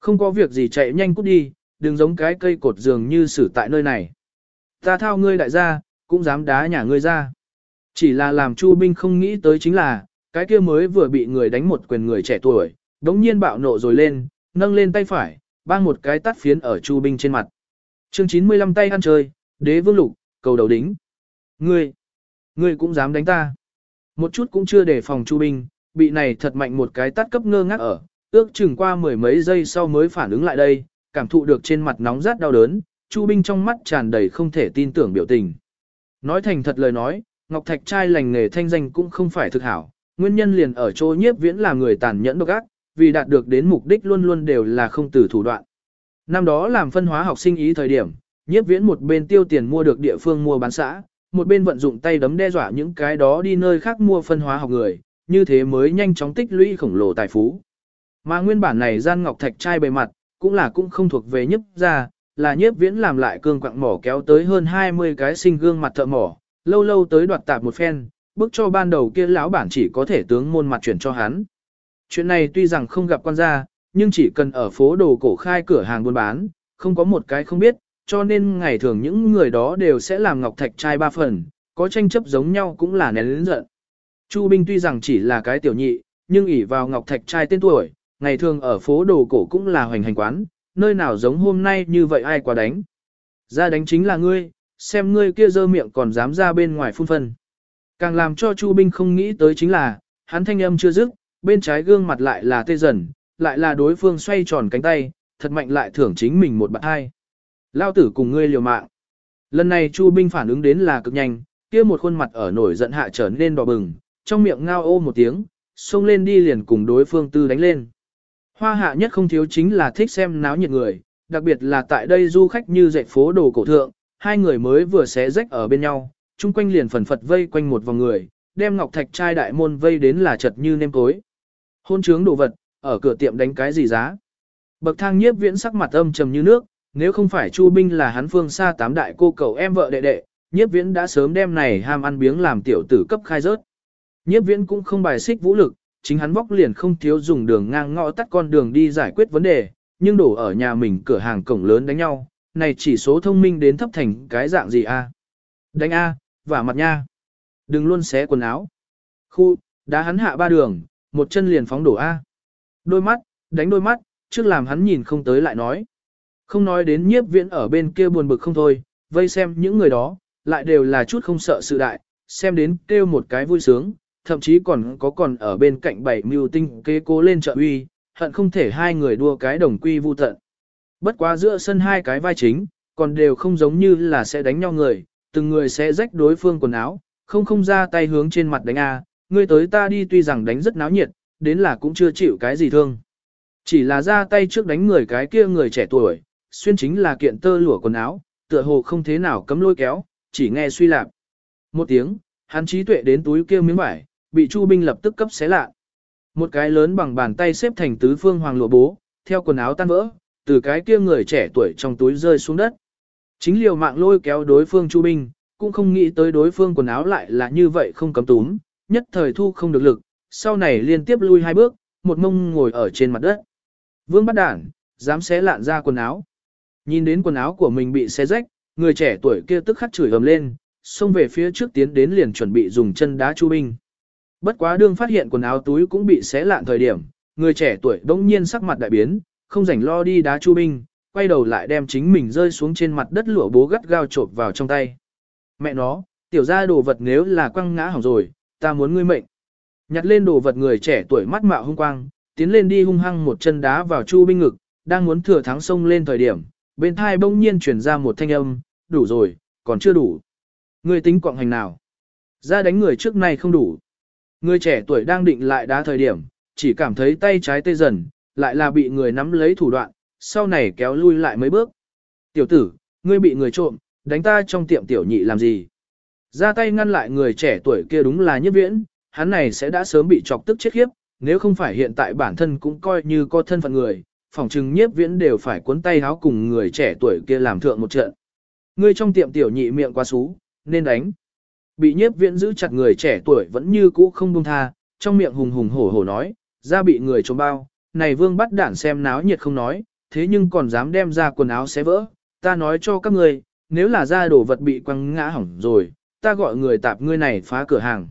Không có việc gì chạy nhanh cút đi, đừng giống cái cây cột giường như xử tại nơi này. Ta thao ngươi đại gia, cũng dám đá nhà ngươi ra. Chỉ là làm Chu Binh không nghĩ tới chính là, cái kia mới vừa bị người đánh một quyền người trẻ tuổi, đống nhiên bạo nộ rồi lên, nâng lên tay phải, bang một cái tắt phiến ở Chu Binh trên mặt. chương 95 tay ăn chơi, đế vương lục, cầu đầu đính. Ngươi, ngươi cũng dám đánh ta. Một chút cũng chưa để phòng Chu Binh, bị này thật mạnh một cái tắt cấp ngơ ngác ở, ước chừng qua mười mấy giây sau mới phản ứng lại đây, cảm thụ được trên mặt nóng rát đau đớn, Chu Binh trong mắt tràn đầy không thể tin tưởng biểu tình. Nói thành thật lời nói, Ngọc Thạch trai lành nghề thanh danh cũng không phải thực hảo, nguyên nhân liền ở chỗ nhiếp viễn là người tàn nhẫn độc ác, vì đạt được đến mục đích luôn luôn đều là không từ thủ đoạn. Năm đó làm phân hóa học sinh ý thời điểm, nhiếp viễn một bên tiêu tiền mua được địa phương mua bán xã, một bên vận dụng tay đấm đe dọa những cái đó đi nơi khác mua phân hóa học người, như thế mới nhanh chóng tích lũy khổng lồ tài phú. Mà nguyên bản này gian ngọc thạch trai bề mặt, cũng là cũng không thuộc về nhiếp ra, là nhiếp viễn làm lại cương quặng mỏ kéo tới hơn 20 cái sinh gương mặt thợ mỏ, lâu lâu tới đoạt tạp một phen, bức cho ban đầu kia lão bản chỉ có thể tướng môn mặt chuyển cho hắn. Chuyện này tuy rằng không gặp quan gia, nhưng chỉ cần ở phố đồ cổ khai cửa hàng buôn bán, không có một cái không biết, cho nên ngày thường những người đó đều sẽ làm ngọc thạch trai ba phần, có tranh chấp giống nhau cũng là nén lĩnh giận. Chu Binh tuy rằng chỉ là cái tiểu nhị, nhưng ỷ vào ngọc thạch trai tên tuổi, ngày thường ở phố đồ cổ cũng là hoành hành quán, nơi nào giống hôm nay như vậy ai qua đánh. Ra đánh chính là ngươi, xem ngươi kia dơ miệng còn dám ra bên ngoài phun phân. Càng làm cho Chu Binh không nghĩ tới chính là, hắn thanh âm chưa dứt, bên trái gương mặt lại là tê dần, lại là đối phương xoay tròn cánh tay, thật mạnh lại thưởng chính mình một bạn hai. Lao tử cùng ngươi liều mạng. Lần này Chu Binh phản ứng đến là cực nhanh, kia một khuôn mặt ở nổi giận hạ trở nên đỏ bừng, trong miệng ngao ô một tiếng, xông lên đi liền cùng đối phương tư đánh lên. Hoa hạ nhất không thiếu chính là thích xem náo nhiệt người, đặc biệt là tại đây du khách như dạy phố đồ cổ thượng, hai người mới vừa xé rách ở bên nhau, chung quanh liền phần phật vây quanh một vòng người, đem ngọc thạch trai đại môn vây đến là chật như nêm tối. Hôn trướng đồ vật, ở cửa tiệm đánh cái gì giá. Bậc thang nhiếp viễn sắc mặt âm trầm như nước, nếu không phải Chu Binh là hắn phương xa tám đại cô cầu em vợ đệ đệ, nhiếp viễn đã sớm đem này ham ăn biếng làm tiểu tử cấp khai rớt. Nhiếp viễn cũng không bài xích vũ lực, chính hắn vóc liền không thiếu dùng đường ngang ngõ tắt con đường đi giải quyết vấn đề, nhưng đổ ở nhà mình cửa hàng cổng lớn đánh nhau, này chỉ số thông minh đến thấp thành cái dạng gì a? Đánh A, vả mặt nha. Đừng luôn xé quần áo. Khu, đá hắn hạ ba đường, một chân liền phóng đổ A. Đôi mắt, đánh đôi mắt, trước làm hắn nhìn không tới lại nói. Không nói đến nhiếp viễn ở bên kia buồn bực không thôi, vây xem những người đó, lại đều là chút không sợ sự đại, xem đến kêu một cái vui sướng, thậm chí còn có còn ở bên cạnh bảy mưu tinh kế cố lên trợ uy, hận không thể hai người đua cái đồng quy vu tận. Bất quá giữa sân hai cái vai chính, còn đều không giống như là sẽ đánh nhau người, từng người sẽ rách đối phương quần áo, không không ra tay hướng trên mặt đánh A, ngươi tới ta đi tuy rằng đánh rất náo nhiệt, đến là cũng chưa chịu cái gì thương. Chỉ là ra tay trước đánh người cái kia người trẻ tuổi, xuyên chính là kiện tơ lụa quần áo, tựa hồ không thế nào cấm lôi kéo, chỉ nghe suy lạp. Một tiếng, hắn trí tuệ đến túi kia miếng vải, bị Chu binh lập tức cấp xé lạ. Một cái lớn bằng bàn tay xếp thành tứ phương hoàng lụa bố, theo quần áo tan vỡ, từ cái kia người trẻ tuổi trong túi rơi xuống đất. Chính liều mạng lôi kéo đối phương Chu binh, cũng không nghĩ tới đối phương quần áo lại là như vậy không cấm túm, nhất thời thu không được lực, sau này liên tiếp lui hai bước, một mông ngồi ở trên mặt đất. Vương bắt đản, dám xé lạn ra quần áo. Nhìn đến quần áo của mình bị xé rách, người trẻ tuổi kia tức khắc chửi ầm lên, xông về phía trước tiến đến liền chuẩn bị dùng chân đá Chu binh. Bất quá đương phát hiện quần áo túi cũng bị xé lạn thời điểm, người trẻ tuổi đông nhiên sắc mặt đại biến, không rảnh lo đi đá Chu binh, quay đầu lại đem chính mình rơi xuống trên mặt đất lụa bố gắt gao trộp vào trong tay. Mẹ nó, tiểu ra đồ vật nếu là quăng ngã hỏng rồi, ta muốn ngươi mệnh. Nhặt lên đồ vật người trẻ tuổi mắt mạo hung quang, tiến lên đi hung hăng một chân đá vào Chu binh ngực, đang muốn thừa thắng sông lên thời điểm, bên thai bỗng nhiên chuyển ra một thanh âm, đủ rồi, còn chưa đủ. Ngươi tính quạng hành nào? Ra đánh người trước này không đủ. Người trẻ tuổi đang định lại đá thời điểm, chỉ cảm thấy tay trái tê dần, lại là bị người nắm lấy thủ đoạn, sau này kéo lui lại mấy bước. Tiểu tử, ngươi bị người trộm, đánh ta trong tiệm tiểu nhị làm gì? Ra tay ngăn lại người trẻ tuổi kia đúng là nhất viễn, hắn này sẽ đã sớm bị chọc tức chết khiếp, nếu không phải hiện tại bản thân cũng coi như có thân phận người, phòng trừng nhiếp viễn đều phải cuốn tay háo cùng người trẻ tuổi kia làm thượng một trận. Ngươi trong tiệm tiểu nhị miệng quá xú, nên đánh. Bị nhiếp viễn giữ chặt người trẻ tuổi vẫn như cũ không buông tha, trong miệng hùng hùng hổ hổ nói, ra bị người trộm bao, này vương bắt đản xem náo nhiệt không nói, thế nhưng còn dám đem ra quần áo xé vỡ, ta nói cho các ngươi, nếu là ra đồ vật bị quăng ngã hỏng rồi, ta gọi người tạp ngươi này phá cửa hàng.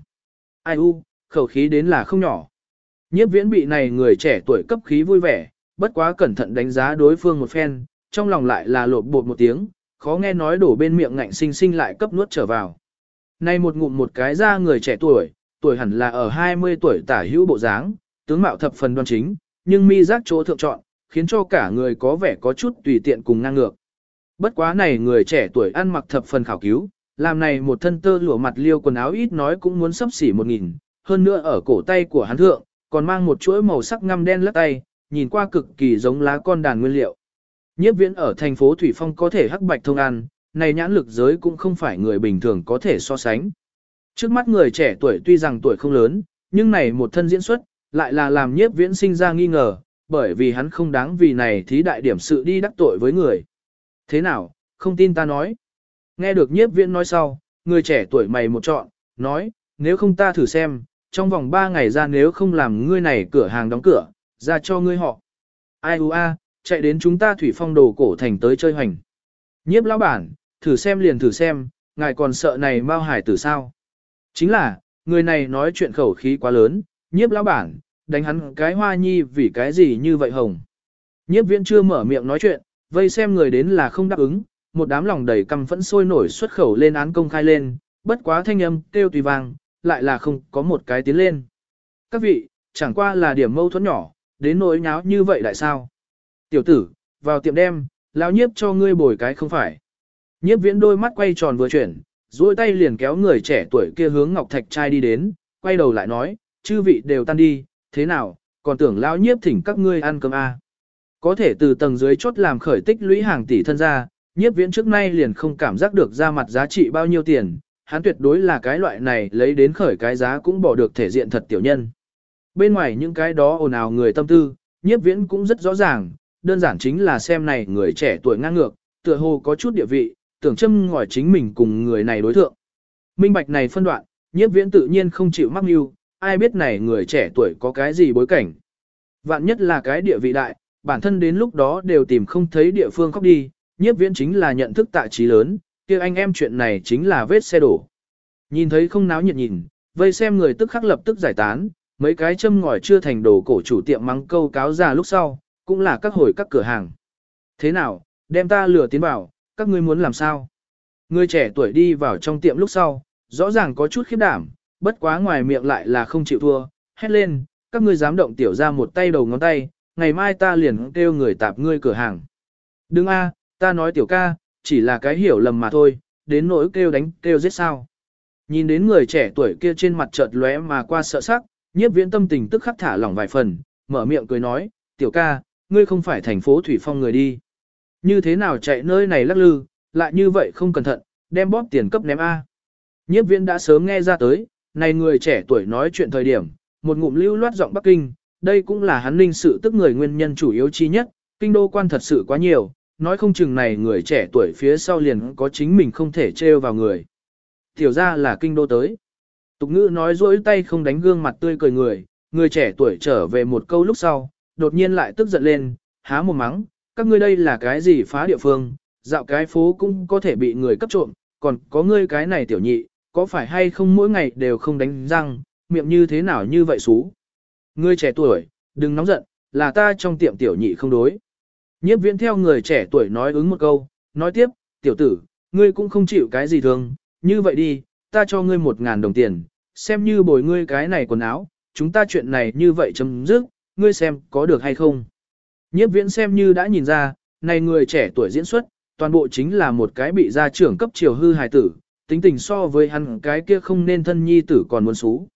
Ai u, khẩu khí đến là không nhỏ. Nhiếp viễn bị này người trẻ tuổi cấp khí vui vẻ, bất quá cẩn thận đánh giá đối phương một phen, trong lòng lại là lột bột một tiếng, khó nghe nói đổ bên miệng ngạnh sinh sinh lại cấp nuốt trở vào nay một ngụm một cái ra người trẻ tuổi, tuổi hẳn là ở 20 tuổi tả hữu bộ dáng, tướng mạo thập phần đoan chính, nhưng mi giác chỗ thượng chọn, khiến cho cả người có vẻ có chút tùy tiện cùng ngang ngược. Bất quá này người trẻ tuổi ăn mặc thập phần khảo cứu, làm này một thân tơ lụa mặt liêu quần áo ít nói cũng muốn sắp xỉ một nghìn, hơn nữa ở cổ tay của hắn thượng, còn mang một chuỗi màu sắc ngăm đen lắc tay, nhìn qua cực kỳ giống lá con đàn nguyên liệu. Nhiếp viễn ở thành phố Thủy Phong có thể hắc bạch thông ăn, này nhãn lực giới cũng không phải người bình thường có thể so sánh. Trước mắt người trẻ tuổi tuy rằng tuổi không lớn, nhưng này một thân diễn xuất, lại là làm nhiếp viễn sinh ra nghi ngờ, bởi vì hắn không đáng vì này thí đại điểm sự đi đắc tội với người. Thế nào, không tin ta nói. Nghe được nhiếp viễn nói sau, người trẻ tuổi mày một chọn, nói, nếu không ta thử xem, trong vòng 3 ngày ra nếu không làm ngươi này cửa hàng đóng cửa, ra cho ngươi họ. Ai u a, chạy đến chúng ta thủy phong đồ cổ thành tới chơi hoành. Nhiếp lão bản, thử xem liền thử xem, ngài còn sợ này mao hải tử sao. Chính là, người này nói chuyện khẩu khí quá lớn, nhiếp lão bản, đánh hắn cái hoa nhi vì cái gì như vậy hồng. Nhiếp viễn chưa mở miệng nói chuyện, vây xem người đến là không đáp ứng, một đám lòng đầy căm phẫn sôi nổi xuất khẩu lên án công khai lên, bất quá thanh âm kêu tùy vang, lại là không có một cái tiến lên. Các vị, chẳng qua là điểm mâu thuẫn nhỏ, đến nỗi nháo như vậy lại sao? Tiểu tử, vào tiệm đem, lão nhiếp cho ngươi bồi cái không phải. Nhiếp viễn đôi mắt quay tròn vừa chuyển, duỗi tay liền kéo người trẻ tuổi kia hướng Ngọc Thạch trai đi đến, quay đầu lại nói, chư vị đều tan đi, thế nào, còn tưởng lão nhiếp thỉnh các ngươi ăn cơm à. Có thể từ tầng dưới chốt làm khởi tích lũy hàng tỷ thân ra, nhiếp viễn trước nay liền không cảm giác được ra mặt giá trị bao nhiêu tiền, hắn tuyệt đối là cái loại này lấy đến khởi cái giá cũng bỏ được thể diện thật tiểu nhân. Bên ngoài những cái đó ồn ào người tâm tư, nhiếp viễn cũng rất rõ ràng, đơn giản chính là xem này người trẻ tuổi ngang ngược, tựa hồ có chút địa vị, tưởng châm ngòi chính mình cùng người này đối thượng. Minh bạch này phân đoạn, nhiếp viễn tự nhiên không chịu mắc mưu, ai biết này người trẻ tuổi có cái gì bối cảnh. Vạn nhất là cái địa vị đại, bản thân đến lúc đó đều tìm không thấy địa phương khóc đi, nhiếp viễn chính là nhận thức tạ trí lớn, kia anh em chuyện này chính là vết xe đổ. Nhìn thấy không náo nhiệt nhìn, vây xem người tức khắc lập tức giải tán, mấy cái châm ngòi chưa thành đồ cổ chủ tiệm mắng câu cáo già lúc sau, cũng là các hồi các cửa hàng. Thế nào, đem ta lừa tiến vào, các ngươi muốn làm sao? Người trẻ tuổi đi vào trong tiệm lúc sau, rõ ràng có chút khiếp đảm, bất quá ngoài miệng lại là không chịu thua, hét lên, các ngươi dám động tiểu ra một tay đầu ngón tay, ngày mai ta liền kêu người tạp ngươi cửa hàng. Đừng a, ta nói tiểu ca, chỉ là cái hiểu lầm mà thôi, đến nỗi kêu đánh kêu giết sao. Nhìn đến người trẻ tuổi kia trên mặt chợt lóe mà qua sợ sắc, nhiếp viễn tâm tình tức khắc thả lỏng vài phần, mở miệng cười nói, tiểu ca, ngươi không phải thành phố Thủy Phong người đi. Như thế nào chạy nơi này lắc lư, lại như vậy không cẩn thận, đem bóp tiền cấp ném A. Nhiếp viễn đã sớm nghe ra tới, này người trẻ tuổi nói chuyện thời điểm, một ngụm lưu loát giọng Bắc Kinh, đây cũng là hắn linh sự tức người nguyên nhân chủ yếu chi nhất, kinh đô quan thật sự quá nhiều, nói không chừng này người trẻ tuổi phía sau liền có chính mình không thể trêu vào người. Tiểu ra là kinh đô tới. Tục ngữ nói dỗi tay không đánh gương mặt tươi cười người, người trẻ tuổi trở về một câu lúc sau, đột nhiên lại tức giận lên, há một mắng, các ngươi đây là cái gì phá địa phương, dạo cái phố cũng có thể bị người cấp trộm, còn có ngươi cái này tiểu nhị, có phải hay không mỗi ngày đều không đánh răng, miệng như thế nào như vậy xú. Ngươi trẻ tuổi, đừng nóng giận, là ta trong tiệm tiểu nhị không đối. Nhiếp viễn theo người trẻ tuổi nói ứng một câu, nói tiếp, tiểu tử, ngươi cũng không chịu cái gì thương, như vậy đi, ta cho ngươi một ngàn đồng tiền, xem như bồi ngươi cái này quần áo, chúng ta chuyện này như vậy chấm dứt, ngươi xem có được hay không. Nhiếp viễn xem như đã nhìn ra, này người trẻ tuổi diễn xuất, toàn bộ chính là một cái bị gia trưởng cấp triều hư hài tử, tính tình so với hắn cái kia không nên thân nhi tử còn muốn xú.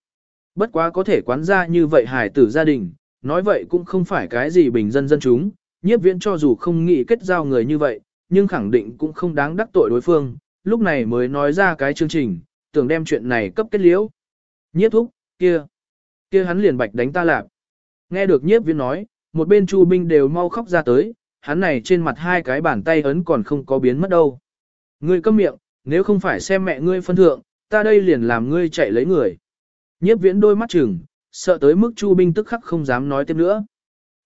Bất quá có thể quán ra như vậy hài tử gia đình, nói vậy cũng không phải cái gì bình dân dân chúng, nhiếp viễn cho dù không nghĩ kết giao người như vậy, nhưng khẳng định cũng không đáng đắc tội đối phương, lúc này mới nói ra cái chương trình, tưởng đem chuyện này cấp kết liễu. Nhiếp thúc, kia, kia hắn liền bạch đánh ta lạp. Nghe được nhiếp viễn nói, một bên chu binh đều mau khóc ra tới, hắn này trên mặt hai cái bàn tay ấn còn không có biến mất đâu. Ngươi câm miệng, nếu không phải xem mẹ ngươi phân thượng, ta đây liền làm ngươi chạy lấy người. Nhiếp viễn đôi mắt chừng, sợ tới mức chu binh tức khắc không dám nói tiếp nữa.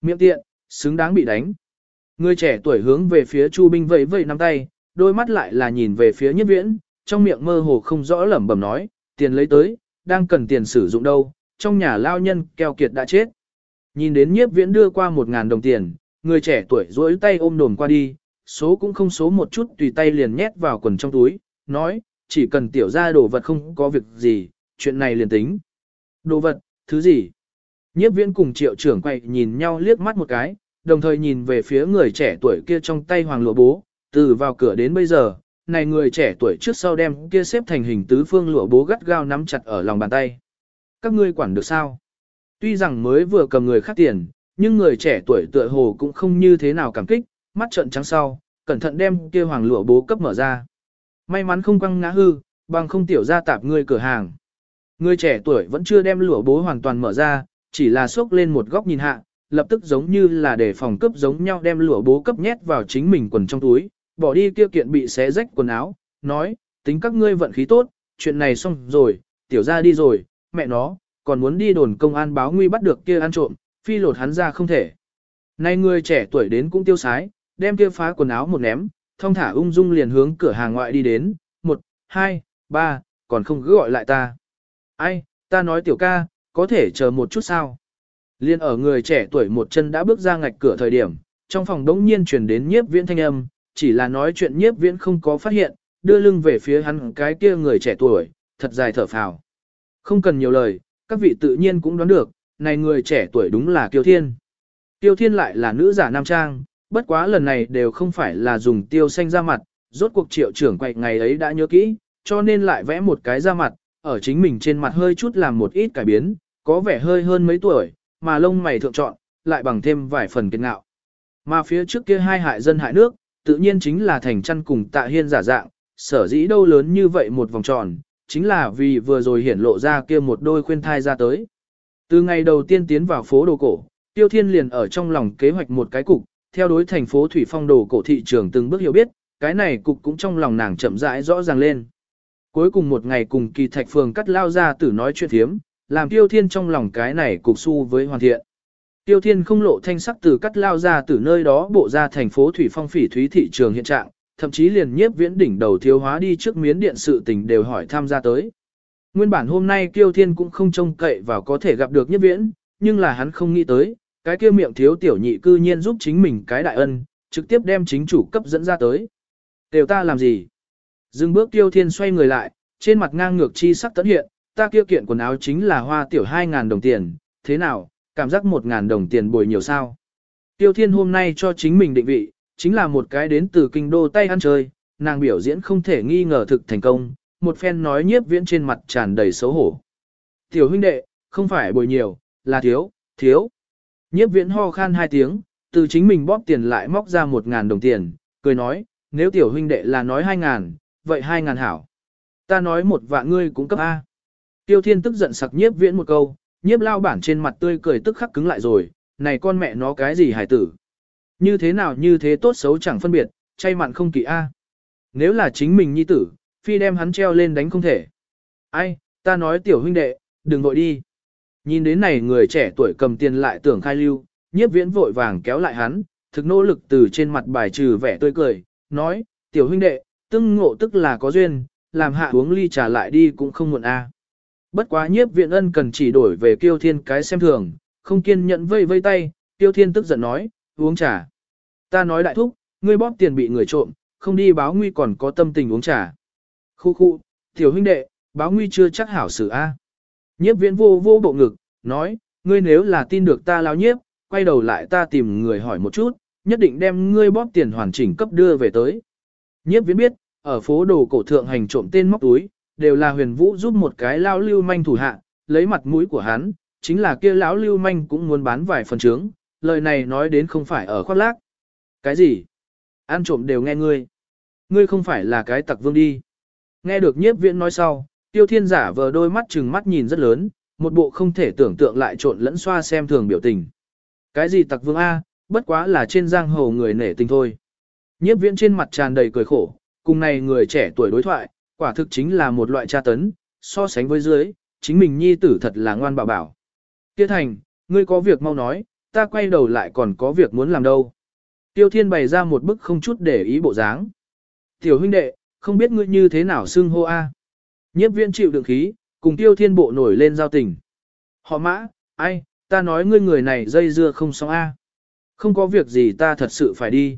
Miệng tiện, xứng đáng bị đánh. Người trẻ tuổi hướng về phía chu binh vẫy vẫy nắm tay, đôi mắt lại là nhìn về phía nhiếp viễn, trong miệng mơ hồ không rõ lẩm bẩm nói, tiền lấy tới, đang cần tiền sử dụng đâu, trong nhà lao nhân keo kiệt đã chết. Nhìn đến nhiếp viễn đưa qua một ngàn đồng tiền, người trẻ tuổi duỗi tay ôm đồm qua đi, số cũng không số một chút tùy tay liền nhét vào quần trong túi, nói, chỉ cần tiểu ra đồ vật không có việc gì, chuyện này liền tính. Đồ vật, thứ gì? Nhiếp viễn cùng triệu trưởng quay nhìn nhau liếc mắt một cái, đồng thời nhìn về phía người trẻ tuổi kia trong tay hoàng lụa bố, từ vào cửa đến bây giờ, này người trẻ tuổi trước sau đem kia xếp thành hình tứ phương lụa bố gắt gao nắm chặt ở lòng bàn tay. Các ngươi quản được sao? Tuy rằng mới vừa cầm người khác tiền, nhưng người trẻ tuổi tựa hồ cũng không như thế nào cảm kích, mắt trợn trắng sau, cẩn thận đem kia hoàng lụa bố cấp mở ra. May mắn không quăng ngã hư, bằng không tiểu ra tạp người cửa hàng. Người trẻ tuổi vẫn chưa đem lụa bố hoàn toàn mở ra, chỉ là xốc lên một góc nhìn hạ, lập tức giống như là để phòng cấp giống nhau đem lụa bố cấp nhét vào chính mình quần trong túi, bỏ đi kia kiện bị xé rách quần áo, nói, tính các ngươi vận khí tốt, chuyện này xong rồi, tiểu ra đi rồi, mẹ nó, còn muốn đi đồn công an báo nguy bắt được kia ăn trộm, phi lột hắn ra không thể. Nay người trẻ tuổi đến cũng tiêu sái, đem kia phá quần áo một ném, thông thả ung dung liền hướng cửa hàng ngoại đi đến, một, hai, ba, còn không cứ gọi lại ta. Ai, ta nói tiểu ca, có thể chờ một chút sao? Liên ở người trẻ tuổi một chân đã bước ra ngạch cửa thời điểm, trong phòng đống nhiên truyền đến nhiếp viễn thanh âm, chỉ là nói chuyện nhiếp viễn không có phát hiện, đưa lưng về phía hắn cái kia người trẻ tuổi, thật dài thở phào. Không cần nhiều lời, các vị tự nhiên cũng đoán được, này người trẻ tuổi đúng là Tiêu Thiên. Tiêu Thiên lại là nữ giả nam trang, bất quá lần này đều không phải là dùng tiêu xanh ra mặt, rốt cuộc triệu trưởng quậy ngày ấy đã nhớ kỹ, cho nên lại vẽ một cái ra mặt, ở chính mình trên mặt hơi chút làm một ít cải biến, có vẻ hơi hơn mấy tuổi, mà lông mày thượng chọn, lại bằng thêm vài phần kiên ngạo. Mà phía trước kia hai hại dân hại nước, tự nhiên chính là thành chăn cùng tạ hiên giả dạng, sở dĩ đâu lớn như vậy một vòng tròn, chính là vì vừa rồi hiển lộ ra kia một đôi khuyên thai ra tới. Từ ngày đầu tiên tiến vào phố đồ cổ, Tiêu Thiên liền ở trong lòng kế hoạch một cái cục, theo đối thành phố Thủy Phong đồ cổ thị trường từng bước hiểu biết, cái này cục cũng trong lòng nàng chậm rãi rõ ràng lên. Cuối cùng một ngày cùng kỳ thạch phường cắt lao ra tử nói chuyện thiếm, làm tiêu thiên trong lòng cái này cục su với hoàn thiện. Tiêu thiên không lộ thanh sắc từ cắt lao ra từ nơi đó bộ ra thành phố Thủy Phong phỉ thúy thị trường hiện trạng, thậm chí liền nhiếp viễn đỉnh đầu thiếu hóa đi trước miến điện sự tình đều hỏi tham gia tới. Nguyên bản hôm nay Tiêu Thiên cũng không trông cậy vào có thể gặp được nhiếp viễn, nhưng là hắn không nghĩ tới, cái kia miệng thiếu tiểu nhị cư nhiên giúp chính mình cái đại ân, trực tiếp đem chính chủ cấp dẫn ra tới. Đều ta làm gì? Dừng bước Tiêu Thiên xoay người lại, trên mặt ngang ngược chi sắc tấn hiện, ta kia kiện quần áo chính là hoa tiểu 2.000 đồng tiền, thế nào, cảm giác 1.000 đồng tiền bồi nhiều sao? Tiêu Thiên hôm nay cho chính mình định vị, chính là một cái đến từ kinh đô tay ăn chơi, nàng biểu diễn không thể nghi ngờ thực thành công, một phen nói nhiếp viễn trên mặt tràn đầy xấu hổ. Tiểu huynh đệ, không phải bồi nhiều, là thiếu, thiếu. Nhiếp viễn ho khan hai tiếng, từ chính mình bóp tiền lại móc ra một ngàn đồng tiền, cười nói, nếu tiểu huynh đệ là nói hai ngàn, vậy hai ngàn hảo. Ta nói một vạn ngươi cũng cấp A. Tiêu thiên tức giận sặc nhiếp viễn một câu, nhiếp lao bản trên mặt tươi cười tức khắc cứng lại rồi, này con mẹ nó cái gì hải tử. Như thế nào như thế tốt xấu chẳng phân biệt, chay mặn không kỳ A. Nếu là chính mình nhi tử, phi đem hắn treo lên đánh không thể. Ai, ta nói tiểu huynh đệ, đừng vội đi. Nhìn đến này người trẻ tuổi cầm tiền lại tưởng khai lưu, nhiếp viễn vội vàng kéo lại hắn, thực nỗ lực từ trên mặt bài trừ vẻ tươi cười, nói, tiểu huynh đệ, tưng ngộ tức là có duyên, làm hạ uống ly trà lại đi cũng không muộn a. Bất quá nhiếp viện ân cần chỉ đổi về kiêu thiên cái xem thường, không kiên nhẫn vây vây tay, kiêu thiên tức giận nói, uống trà. Ta nói đại thúc, ngươi bóp tiền bị người trộm, không đi báo nguy còn có tâm tình uống trà. Khu khu, tiểu huynh đệ, báo nguy chưa chắc hảo xử a. Nhiếp viễn vô vô bộ ngực, nói, ngươi nếu là tin được ta lao nhiếp, quay đầu lại ta tìm người hỏi một chút, nhất định đem ngươi bóp tiền hoàn chỉnh cấp đưa về tới. Nhiếp viễn biết, ở phố đồ cổ thượng hành trộm tên móc túi, đều là huyền vũ giúp một cái lao lưu manh thủ hạ, lấy mặt mũi của hắn, chính là kia lão lưu manh cũng muốn bán vài phần trướng, lời này nói đến không phải ở khoác lác. Cái gì? Ăn trộm đều nghe ngươi. Ngươi không phải là cái tặc vương đi. Nghe được nhiếp viễn nói sau, tiêu thiên giả vờ đôi mắt chừng mắt nhìn rất lớn, một bộ không thể tưởng tượng lại trộn lẫn xoa xem thường biểu tình. Cái gì tặc vương A, bất quá là trên giang hồ người nể tình thôi. Nhiếp viễn trên mặt tràn đầy cười khổ, cùng này người trẻ tuổi đối thoại, quả thực chính là một loại tra tấn, so sánh với dưới, chính mình nhi tử thật là ngoan bảo bảo. tiết thành, ngươi có việc mau nói, ta quay đầu lại còn có việc muốn làm đâu. Tiêu thiên bày ra một bức không chút để ý bộ dáng. Tiểu huynh đệ, không biết ngươi như thế nào xưng hô a? Nhiếp viên chịu đựng khí, cùng tiêu thiên bộ nổi lên giao tình. Họ mã, ai, ta nói ngươi người này dây dưa không xong a. Không có việc gì ta thật sự phải đi.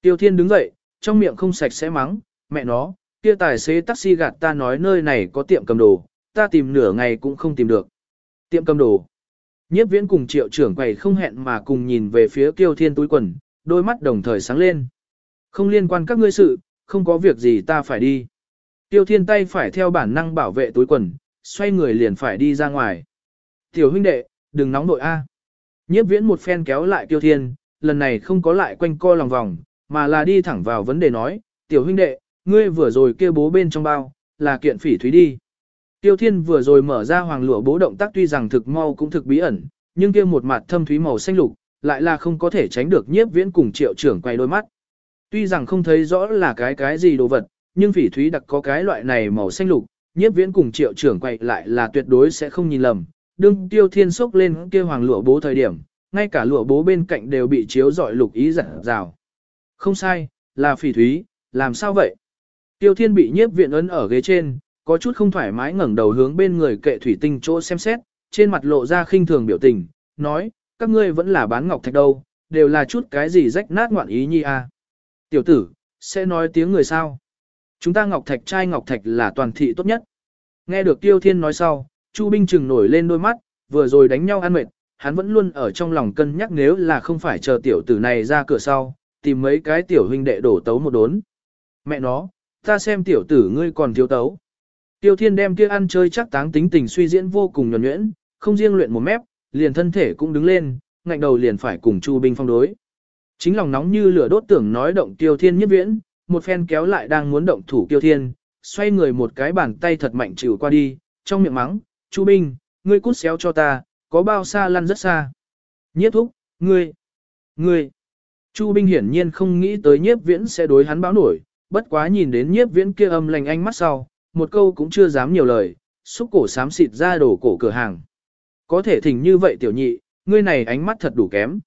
Tiêu thiên đứng dậy, trong miệng không sạch sẽ mắng, mẹ nó, kia tài xế taxi gạt ta nói nơi này có tiệm cầm đồ, ta tìm nửa ngày cũng không tìm được. Tiệm cầm đồ. Nhiếp viễn cùng triệu trưởng quầy không hẹn mà cùng nhìn về phía tiêu thiên túi quần, đôi mắt đồng thời sáng lên. Không liên quan các ngươi sự, không có việc gì ta phải đi. Tiêu thiên tay phải theo bản năng bảo vệ túi quần, xoay người liền phải đi ra ngoài. Tiểu huynh đệ, đừng nóng nội a. Nhiếp viễn một phen kéo lại tiêu thiên, lần này không có lại quanh co lòng vòng, mà là đi thẳng vào vấn đề nói, tiểu huynh đệ, ngươi vừa rồi kia bố bên trong bao, là kiện phỉ thúy đi. Tiêu thiên vừa rồi mở ra hoàng lụa bố động tác tuy rằng thực mau cũng thực bí ẩn, nhưng kia một mặt thâm thúy màu xanh lục, lại là không có thể tránh được nhiếp viễn cùng triệu trưởng quay đôi mắt. Tuy rằng không thấy rõ là cái cái gì đồ vật, nhưng phỉ thúy đặc có cái loại này màu xanh lục, nhiếp viễn cùng triệu trưởng quay lại là tuyệt đối sẽ không nhìn lầm. Đương tiêu thiên sốc lên kia hoàng lụa bố thời điểm, ngay cả lụa bố bên cạnh đều bị chiếu dọi lục ý giả rào. Không sai, là phỉ thúy, làm sao vậy? Tiêu thiên bị nhiếp viện ấn ở ghế trên, có chút không thoải mái ngẩng đầu hướng bên người kệ thủy tinh chỗ xem xét, trên mặt lộ ra khinh thường biểu tình, nói, các ngươi vẫn là bán ngọc thạch đâu, đều là chút cái gì rách nát ngoạn ý nhi à. Tiểu tử, sẽ nói tiếng người sao? Chúng ta ngọc thạch trai ngọc thạch là toàn thị tốt nhất. Nghe được tiêu thiên nói sau, Chu Binh Trừng nổi lên đôi mắt, vừa rồi đánh nhau ăn mệt, hắn vẫn luôn ở trong lòng cân nhắc nếu là không phải chờ tiểu tử này ra cửa sau, tìm mấy cái tiểu huynh đệ đổ tấu một đốn. Mẹ nó, ta xem tiểu tử ngươi còn thiếu tấu. Tiêu thiên đem kia ăn chơi chắc táng tính tình suy diễn vô cùng nhuần nhuyễn, không riêng luyện một mép, liền thân thể cũng đứng lên, ngạnh đầu liền phải cùng Chu binh phong đối. Chính lòng nóng như lửa đốt tưởng nói động Tiêu Thiên nhất viễn, một phen kéo lại đang muốn động thủ Tiêu Thiên, xoay người một cái bàn tay thật mạnh chịu qua đi, trong miệng mắng, Chu binh, ngươi cút xéo cho ta, có bao xa lăn rất xa. Nhiếp thúc, ngươi, ngươi. Chu binh hiển nhiên không nghĩ tới nhiếp viễn sẽ đối hắn báo nổi, bất quá nhìn đến nhiếp viễn kia âm lành ánh mắt sau, một câu cũng chưa dám nhiều lời, xúc cổ xám xịt ra đổ cổ cửa hàng. Có thể thỉnh như vậy tiểu nhị, ngươi này ánh mắt thật đủ kém.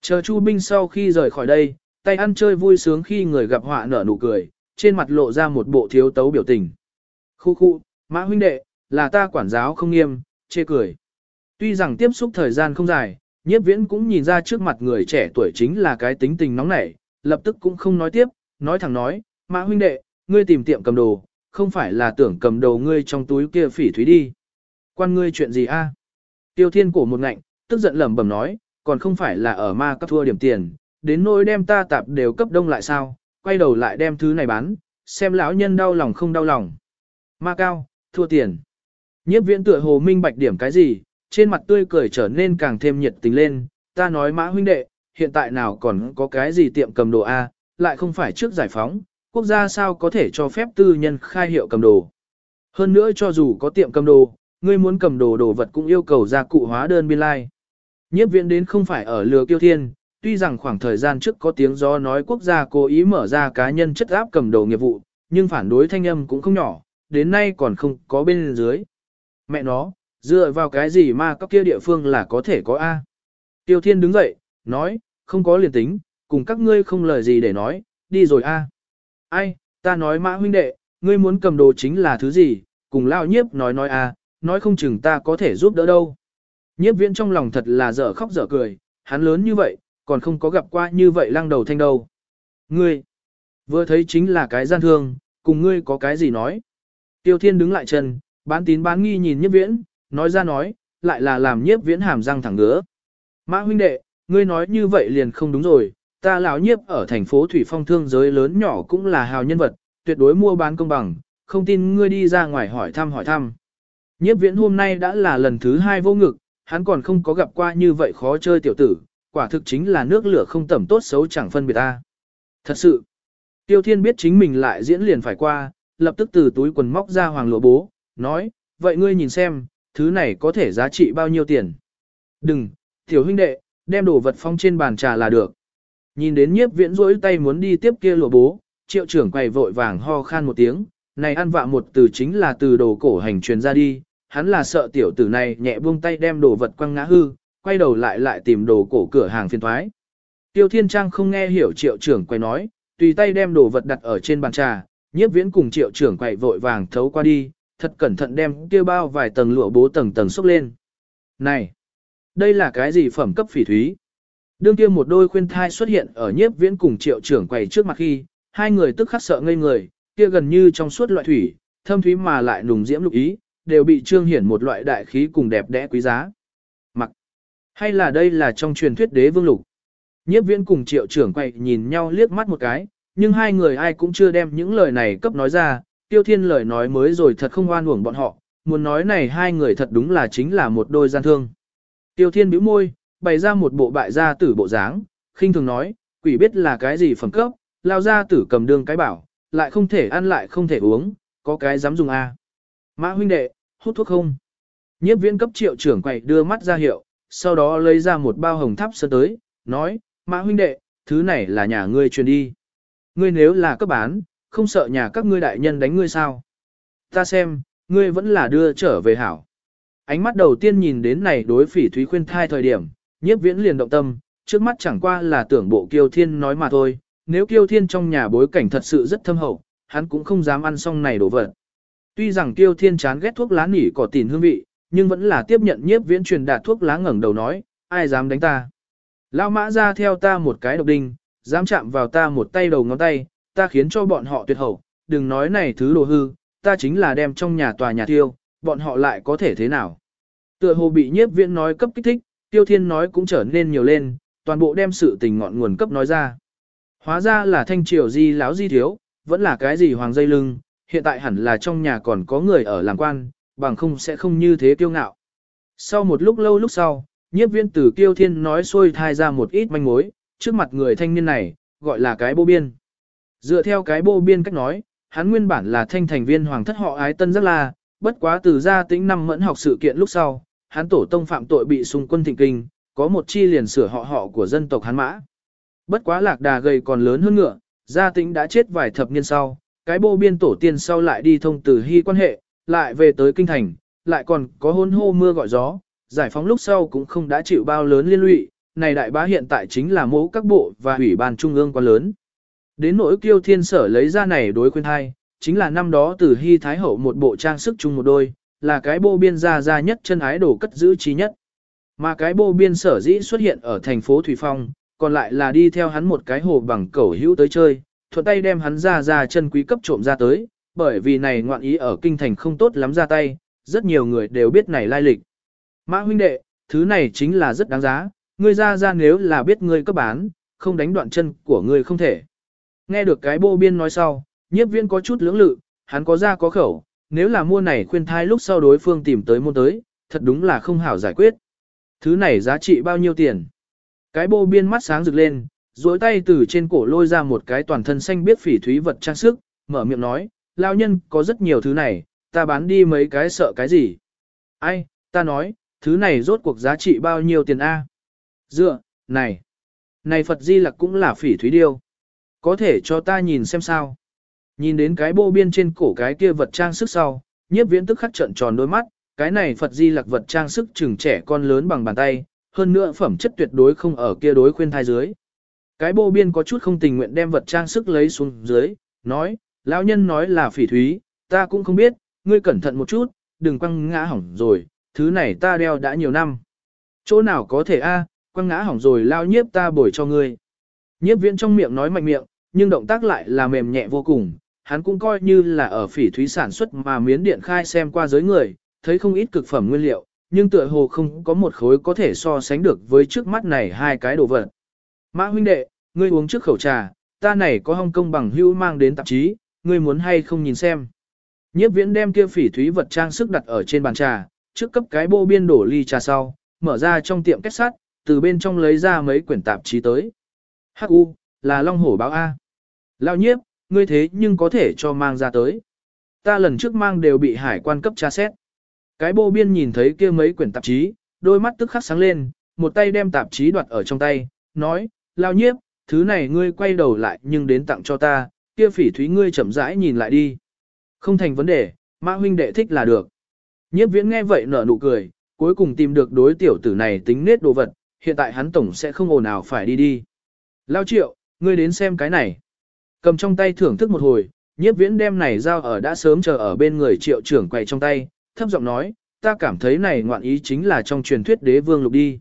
Chờ Chu Binh sau khi rời khỏi đây, tay ăn chơi vui sướng khi người gặp họa nở nụ cười, trên mặt lộ ra một bộ thiếu tấu biểu tình. Khu khu, mã huynh đệ, là ta quản giáo không nghiêm, chê cười. Tuy rằng tiếp xúc thời gian không dài, nhiếp viễn cũng nhìn ra trước mặt người trẻ tuổi chính là cái tính tình nóng nảy, lập tức cũng không nói tiếp, nói thẳng nói, mã huynh đệ, ngươi tìm tiệm cầm đồ, không phải là tưởng cầm đầu ngươi trong túi kia phỉ thúy đi. Quan ngươi chuyện gì a? Tiêu thiên cổ một ngạnh, tức giận lẩm bẩm nói, còn không phải là ở ma cấp thua điểm tiền, đến nỗi đem ta tạp đều cấp đông lại sao, quay đầu lại đem thứ này bán, xem lão nhân đau lòng không đau lòng. Ma cao, thua tiền. Nhiếp viễn tựa hồ minh bạch điểm cái gì, trên mặt tươi cười trở nên càng thêm nhiệt tình lên, ta nói mã huynh đệ, hiện tại nào còn có cái gì tiệm cầm đồ A, lại không phải trước giải phóng, quốc gia sao có thể cho phép tư nhân khai hiệu cầm đồ. Hơn nữa cho dù có tiệm cầm đồ, ngươi muốn cầm đồ đồ vật cũng yêu cầu ra cụ hóa đơn biên lai. Like. Nhiếp viện đến không phải ở lừa kiêu thiên, tuy rằng khoảng thời gian trước có tiếng gió nói quốc gia cố ý mở ra cá nhân chất áp cầm đồ nghiệp vụ, nhưng phản đối thanh âm cũng không nhỏ, đến nay còn không có bên dưới. Mẹ nó, dựa vào cái gì mà các kia địa phương là có thể có A. Tiêu thiên đứng dậy, nói, không có liền tính, cùng các ngươi không lời gì để nói, đi rồi A. Ai, ta nói mã huynh đệ, ngươi muốn cầm đồ chính là thứ gì, cùng lao nhiếp nói nói A, nói không chừng ta có thể giúp đỡ đâu. Nhiếp viễn trong lòng thật là dở khóc dở cười, hắn lớn như vậy, còn không có gặp qua như vậy lăng đầu thanh đâu. Ngươi, vừa thấy chính là cái gian thương, cùng ngươi có cái gì nói. Tiêu thiên đứng lại chân, bán tín bán nghi nhìn nhiếp viễn, nói ra nói, lại là làm nhiếp viễn hàm răng thẳng ngứa. Mã huynh đệ, ngươi nói như vậy liền không đúng rồi, ta lão nhiếp ở thành phố Thủy Phong thương giới lớn nhỏ cũng là hào nhân vật, tuyệt đối mua bán công bằng, không tin ngươi đi ra ngoài hỏi thăm hỏi thăm. Nhiếp viễn hôm nay đã là lần thứ hai vô ngực, hắn còn không có gặp qua như vậy khó chơi tiểu tử, quả thực chính là nước lửa không tẩm tốt xấu chẳng phân biệt ta. Thật sự, tiêu thiên biết chính mình lại diễn liền phải qua, lập tức từ túi quần móc ra hoàng lụa bố, nói, vậy ngươi nhìn xem, thứ này có thể giá trị bao nhiêu tiền. Đừng, tiểu huynh đệ, đem đồ vật phong trên bàn trà là được. Nhìn đến nhiếp viễn rỗi tay muốn đi tiếp kia lụa bố, triệu trưởng quầy vội vàng ho khan một tiếng, này ăn vạ một từ chính là từ đồ cổ hành truyền ra đi, hắn là sợ tiểu tử này nhẹ buông tay đem đồ vật quăng ngã hư, quay đầu lại lại tìm đồ cổ cửa hàng phiên thoái. Tiêu Thiên Trang không nghe hiểu triệu trưởng quay nói, tùy tay đem đồ vật đặt ở trên bàn trà, nhiếp viễn cùng triệu trưởng quay vội vàng thấu qua đi, thật cẩn thận đem kia bao vài tầng lụa bố tầng tầng xúc lên. Này, đây là cái gì phẩm cấp phỉ thúy? Đương kia một đôi khuyên thai xuất hiện ở nhiếp viễn cùng triệu trưởng quầy trước mặt khi, hai người tức khắc sợ ngây người, kia gần như trong suốt loại thủy, thâm thúy mà lại nùng diễm lục ý, đều bị trương hiển một loại đại khí cùng đẹp đẽ quý giá. Mặc, hay là đây là trong truyền thuyết đế vương lục? Nhiếp viễn cùng triệu trưởng quầy nhìn nhau liếc mắt một cái, nhưng hai người ai cũng chưa đem những lời này cấp nói ra, tiêu thiên lời nói mới rồi thật không oan uổng bọn họ, muốn nói này hai người thật đúng là chính là một đôi gian thương. Tiêu thiên bĩu môi, bày ra một bộ bại gia tử bộ dáng, khinh thường nói, quỷ biết là cái gì phẩm cấp, lao gia tử cầm đương cái bảo, lại không thể ăn lại không thể uống, có cái dám dùng a. À. Mã huynh đệ, hút thuốc không? Nhiếp viễn cấp triệu trưởng quầy đưa mắt ra hiệu, sau đó lấy ra một bao hồng tháp sơn tới, nói, mã huynh đệ, thứ này là nhà ngươi truyền đi. Ngươi nếu là cấp bán, không sợ nhà các ngươi đại nhân đánh ngươi sao? Ta xem, ngươi vẫn là đưa trở về hảo. Ánh mắt đầu tiên nhìn đến này đối phỉ thúy khuyên thai thời điểm, nhiếp viễn liền động tâm, trước mắt chẳng qua là tưởng bộ kiêu thiên nói mà thôi, nếu kiêu thiên trong nhà bối cảnh thật sự rất thâm hậu, hắn cũng không dám ăn xong này đổ vật. Tuy rằng Kiêu Thiên chán ghét thuốc lá nỉ cỏ tìn hương vị, nhưng vẫn là tiếp nhận nhiếp viễn truyền đạt thuốc lá ngẩng đầu nói, ai dám đánh ta. Lao mã ra theo ta một cái độc đinh, dám chạm vào ta một tay đầu ngón tay, ta khiến cho bọn họ tuyệt hậu, đừng nói này thứ đồ hư, ta chính là đem trong nhà tòa nhà tiêu, bọn họ lại có thể thế nào. Tựa hồ bị nhiếp viễn nói cấp kích thích, Tiêu Thiên nói cũng trở nên nhiều lên, toàn bộ đem sự tình ngọn nguồn cấp nói ra. Hóa ra là thanh triều di láo di thiếu, vẫn là cái gì hoàng dây lưng, hiện tại hẳn là trong nhà còn có người ở làm quan, bằng không sẽ không như thế kiêu ngạo. Sau một lúc lâu lúc sau, nhiếp viên tử kiêu thiên nói xôi thai ra một ít manh mối, trước mặt người thanh niên này, gọi là cái bô biên. Dựa theo cái bô biên cách nói, hắn nguyên bản là thanh thành viên hoàng thất họ ái tân rất là, bất quá từ gia tĩnh năm mẫn học sự kiện lúc sau, hắn tổ tông phạm tội bị xung quân thịnh kinh, có một chi liền sửa họ họ của dân tộc hắn mã. Bất quá lạc đà gầy còn lớn hơn ngựa, gia tính đã chết vài thập niên sau, cái bô biên tổ tiên sau lại đi thông từ hy quan hệ, lại về tới kinh thành, lại còn có hôn hô mưa gọi gió, giải phóng lúc sau cũng không đã chịu bao lớn liên lụy, này đại bá hiện tại chính là mẫu các bộ và ủy ban trung ương quá lớn. Đến nỗi kiêu thiên sở lấy ra này đối khuyên hai, chính là năm đó từ hy thái hậu một bộ trang sức chung một đôi, là cái bô biên gia gia nhất chân ái đồ cất giữ trí nhất. Mà cái bô biên sở dĩ xuất hiện ở thành phố Thủy Phong, còn lại là đi theo hắn một cái hồ bằng cẩu hữu tới chơi, thuận tay đem hắn ra ra chân quý cấp trộm ra tới, bởi vì này ngoạn ý ở kinh thành không tốt lắm ra tay, rất nhiều người đều biết này lai lịch. Mã huynh đệ, thứ này chính là rất đáng giá, ngươi ra ra nếu là biết ngươi cấp bán, không đánh đoạn chân của ngươi không thể. Nghe được cái bô biên nói sau, nhiếp viên có chút lưỡng lự, hắn có ra có khẩu, nếu là mua này khuyên thai lúc sau đối phương tìm tới mua tới, thật đúng là không hảo giải quyết. Thứ này giá trị bao nhiêu tiền? Cái bô biên mắt sáng rực lên, duỗi tay từ trên cổ lôi ra một cái toàn thân xanh biết phỉ thúy vật trang sức, mở miệng nói, lao nhân có rất nhiều thứ này, ta bán đi mấy cái sợ cái gì? Ai, ta nói, thứ này rốt cuộc giá trị bao nhiêu tiền A? Dựa, này, này Phật Di Lặc cũng là phỉ thúy điêu. Có thể cho ta nhìn xem sao? Nhìn đến cái bô biên trên cổ cái kia vật trang sức sau, nhiếp viễn tức khắc trận tròn đôi mắt, cái này Phật Di Lặc vật trang sức chừng trẻ con lớn bằng bàn tay, hơn nữa phẩm chất tuyệt đối không ở kia đối khuyên thai dưới. Cái bô biên có chút không tình nguyện đem vật trang sức lấy xuống dưới, nói, lão nhân nói là phỉ thúy, ta cũng không biết, ngươi cẩn thận một chút, đừng quăng ngã hỏng rồi, thứ này ta đeo đã nhiều năm. Chỗ nào có thể a, quăng ngã hỏng rồi lao nhiếp ta bồi cho ngươi. Nhiếp viễn trong miệng nói mạnh miệng, nhưng động tác lại là mềm nhẹ vô cùng, hắn cũng coi như là ở phỉ thúy sản xuất mà miến điện khai xem qua giới người, thấy không ít cực phẩm nguyên liệu, nhưng tựa hồ không có một khối có thể so sánh được với trước mắt này hai cái đồ vật. Mã huynh đệ, ngươi uống trước khẩu trà, ta này có hong công bằng hữu mang đến tạp chí, ngươi muốn hay không nhìn xem. Nhiếp viễn đem kia phỉ thúy vật trang sức đặt ở trên bàn trà, trước cấp cái bô biên đổ ly trà sau, mở ra trong tiệm kết sắt, từ bên trong lấy ra mấy quyển tạp chí tới. Hắc U, là Long Hổ báo A. Lao nhiếp, ngươi thế nhưng có thể cho mang ra tới. Ta lần trước mang đều bị hải quan cấp tra xét. Cái bô biên nhìn thấy kia mấy quyển tạp chí, đôi mắt tức khắc sáng lên, một tay đem tạp chí đoạt ở trong tay, nói, lao nhiếp, thứ này ngươi quay đầu lại nhưng đến tặng cho ta, kia phỉ thúy ngươi chậm rãi nhìn lại đi. Không thành vấn đề, mã huynh đệ thích là được. Nhiếp viễn nghe vậy nở nụ cười, cuối cùng tìm được đối tiểu tử này tính nết đồ vật, hiện tại hắn tổng sẽ không ồn nào phải đi đi. Lao triệu, ngươi đến xem cái này. Cầm trong tay thưởng thức một hồi, nhiếp viễn đem này giao ở đã sớm chờ ở bên người triệu trưởng quay trong tay, thấp giọng nói, ta cảm thấy này ngoạn ý chính là trong truyền thuyết đế vương lục đi.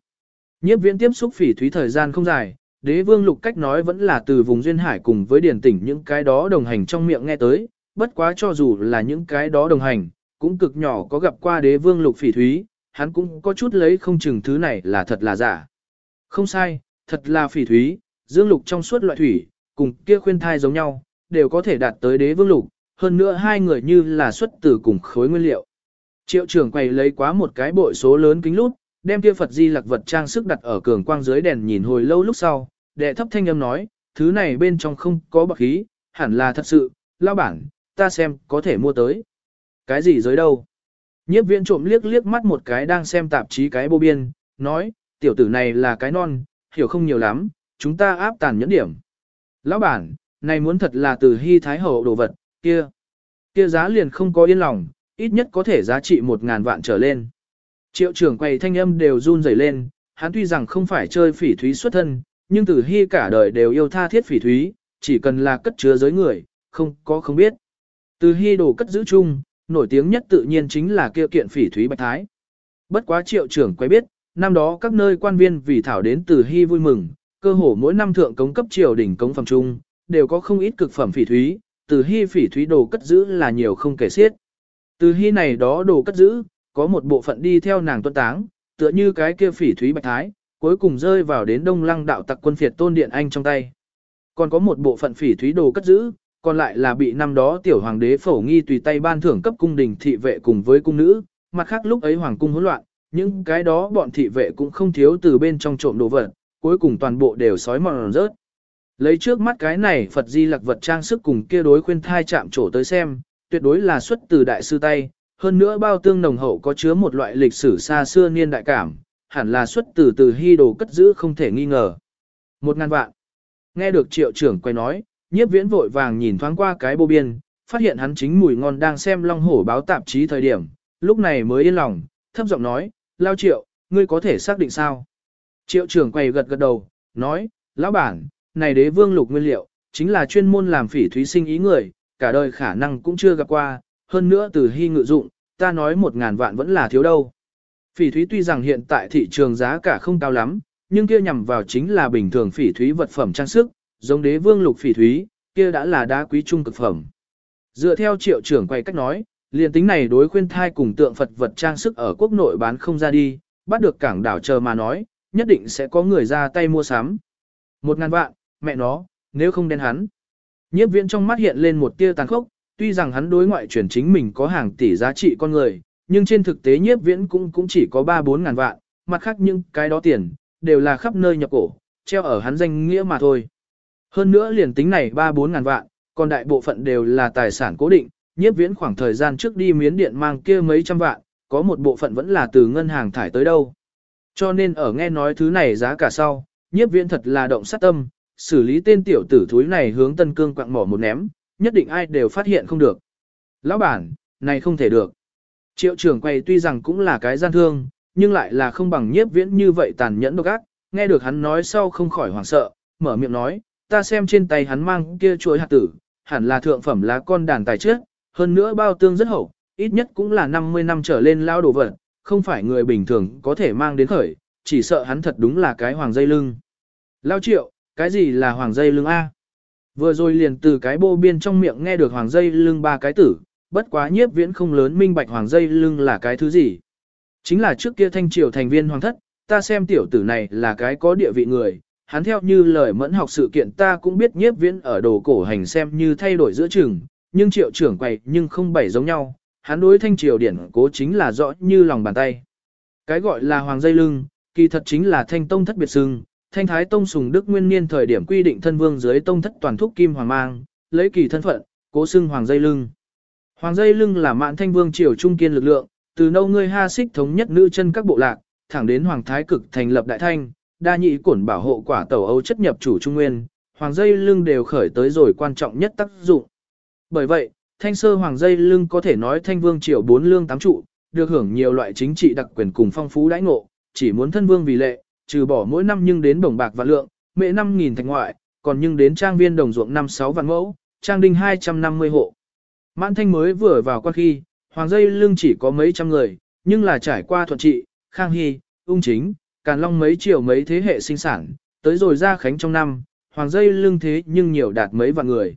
Nhiếp viễn tiếp xúc phỉ thúy thời gian không dài, đế vương lục cách nói vẫn là từ vùng duyên hải cùng với điển tỉnh những cái đó đồng hành trong miệng nghe tới, bất quá cho dù là những cái đó đồng hành, cũng cực nhỏ có gặp qua đế vương lục phỉ thúy, hắn cũng có chút lấy không chừng thứ này là thật là giả. Không sai, thật là phỉ thúy, dương lục trong suốt loại thủy, cùng kia khuyên thai giống nhau, đều có thể đạt tới đế vương lục, hơn nữa hai người như là xuất từ cùng khối nguyên liệu. Triệu trưởng quầy lấy quá một cái bội số lớn kính lút, đem kia Phật Di Lặc vật trang sức đặt ở cường quang dưới đèn nhìn hồi lâu lúc sau, đệ thấp thanh âm nói, thứ này bên trong không có bạc khí, hẳn là thật sự, lao bản, ta xem có thể mua tới. Cái gì dưới đâu? Nhiếp viện trộm liếc liếc mắt một cái đang xem tạp chí cái bô biên, nói, tiểu tử này là cái non, hiểu không nhiều lắm, chúng ta áp tàn nhẫn điểm. Lão bản, này muốn thật là từ hy thái hậu đồ vật, kia. Kia giá liền không có yên lòng, ít nhất có thể giá trị một ngàn vạn trở lên. Triệu trưởng quầy thanh âm đều run rẩy lên, hắn tuy rằng không phải chơi phỉ thúy xuất thân, nhưng từ hy cả đời đều yêu tha thiết phỉ thúy, chỉ cần là cất chứa giới người, không có không biết. Từ hy đồ cất giữ chung, nổi tiếng nhất tự nhiên chính là kia kiện phỉ thúy bạch thái. Bất quá triệu trưởng quay biết, năm đó các nơi quan viên vì thảo đến từ hy vui mừng, cơ hồ mỗi năm thượng cống cấp triều đỉnh cống phẩm trung, đều có không ít cực phẩm phỉ thúy, từ hy phỉ thúy đồ cất giữ là nhiều không kể xiết. Từ hy này đó đồ cất giữ, có một bộ phận đi theo nàng tuân táng, tựa như cái kia phỉ thúy bạch thái, cuối cùng rơi vào đến đông lăng đạo tặc quân phiệt tôn điện anh trong tay. Còn có một bộ phận phỉ thúy đồ cất giữ, còn lại là bị năm đó tiểu hoàng đế phổ nghi tùy tay ban thưởng cấp cung đình thị vệ cùng với cung nữ, mặt khác lúc ấy hoàng cung hỗn loạn, những cái đó bọn thị vệ cũng không thiếu từ bên trong trộm đồ vật, cuối cùng toàn bộ đều sói mòn rớt. Lấy trước mắt cái này Phật Di Lặc vật trang sức cùng kia đối khuyên thai chạm trổ tới xem, tuyệt đối là xuất từ đại sư tay, hơn nữa bao tương nồng hậu có chứa một loại lịch sử xa xưa niên đại cảm, hẳn là xuất từ từ hy đồ cất giữ không thể nghi ngờ. Một ngàn vạn. Nghe được triệu trưởng quay nói, nhiếp viễn vội vàng nhìn thoáng qua cái bô biên, phát hiện hắn chính mùi ngon đang xem long hổ báo tạp chí thời điểm, lúc này mới yên lòng, thấp giọng nói, lao triệu, ngươi có thể xác định sao? Triệu trưởng quay gật gật đầu, nói, lão bản, này đế vương lục nguyên liệu, chính là chuyên môn làm phỉ thúy sinh ý người, cả đời khả năng cũng chưa gặp qua, hơn nữa từ hy ngự dụng, ta nói một ngàn vạn vẫn là thiếu đâu. Phỉ thúy tuy rằng hiện tại thị trường giá cả không cao lắm, nhưng kia nhằm vào chính là bình thường phỉ thúy vật phẩm trang sức, giống đế vương lục phỉ thúy, kia đã là đá quý trung cực phẩm. Dựa theo triệu trưởng quay cách nói, liền tính này đối khuyên thai cùng tượng Phật vật trang sức ở quốc nội bán không ra đi, bắt được cảng đảo chờ mà nói, nhất định sẽ có người ra tay mua sắm. Một ngàn vạn, mẹ nó, nếu không đen hắn. Nhiếp viễn trong mắt hiện lên một tia tàn khốc, tuy rằng hắn đối ngoại chuyển chính mình có hàng tỷ giá trị con người, nhưng trên thực tế nhiếp viễn cũng cũng chỉ có 3-4 ngàn vạn, mặt khác những cái đó tiền, đều là khắp nơi nhập cổ, treo ở hắn danh nghĩa mà thôi. Hơn nữa liền tính này 3-4 ngàn vạn, còn đại bộ phận đều là tài sản cố định, nhiếp viễn khoảng thời gian trước đi miến điện mang kia mấy trăm vạn, có một bộ phận vẫn là từ ngân hàng thải tới đâu. Cho nên ở nghe nói thứ này giá cả sau, nhiếp viễn thật là động sát tâm, xử lý tên tiểu tử thúi này hướng tân cương quạng mỏ một ném, nhất định ai đều phát hiện không được. Lão bản, này không thể được. Triệu trưởng quay tuy rằng cũng là cái gian thương, nhưng lại là không bằng nhiếp viễn như vậy tàn nhẫn độc ác, nghe được hắn nói sau không khỏi hoảng sợ, mở miệng nói, ta xem trên tay hắn mang kia chuối hạt tử, hẳn là thượng phẩm lá con đàn tài trước, hơn nữa bao tương rất hậu, ít nhất cũng là 50 năm trở lên lao đồ vật, không phải người bình thường có thể mang đến khởi, chỉ sợ hắn thật đúng là cái hoàng dây lưng. Lao triệu, cái gì là hoàng dây lưng A? Vừa rồi liền từ cái bô biên trong miệng nghe được hoàng dây lưng ba cái tử, bất quá nhiếp viễn không lớn minh bạch hoàng dây lưng là cái thứ gì. Chính là trước kia thanh triều thành viên hoàng thất, ta xem tiểu tử này là cái có địa vị người, hắn theo như lời mẫn học sự kiện ta cũng biết nhiếp viễn ở đồ cổ hành xem như thay đổi giữa trường, nhưng triệu trưởng quầy nhưng không bảy giống nhau, hắn đối thanh triều điển cố chính là rõ như lòng bàn tay. Cái gọi là hoàng dây lưng, kỳ thật chính là thanh tông thất biệt sưng, thanh thái tông sùng đức nguyên niên thời điểm quy định thân vương dưới tông thất toàn thúc kim hoàng mang, lấy kỳ thân phận, cố xưng hoàng dây lưng. Hoàng dây lưng là mạn thanh vương triều trung kiên lực lượng, từ nâu ngươi ha xích thống nhất nữ chân các bộ lạc, thẳng đến hoàng thái cực thành lập đại thanh, đa nhị cổn bảo hộ quả tàu Âu chất nhập chủ trung nguyên, hoàng dây lưng đều khởi tới rồi quan trọng nhất tác dụng. Bởi vậy, thanh sơ hoàng dây lưng có thể nói thanh vương triều bốn lương tám trụ, được hưởng nhiều loại chính trị đặc quyền cùng phong phú đãi ngộ, chỉ muốn thân vương vì lệ, trừ bỏ mỗi năm nhưng đến đồng bạc và lượng, mệ 5.000 thành ngoại, còn nhưng đến trang viên đồng ruộng 5-6 vạn mẫu, trang đinh 250 hộ. Mãn thanh mới vừa vào quan khi, hoàng dây lưng chỉ có mấy trăm người, nhưng là trải qua thuận trị, khang hy, ung chính, càn long mấy triệu mấy thế hệ sinh sản, tới rồi ra khánh trong năm, hoàng dây lưng thế nhưng nhiều đạt mấy vạn người.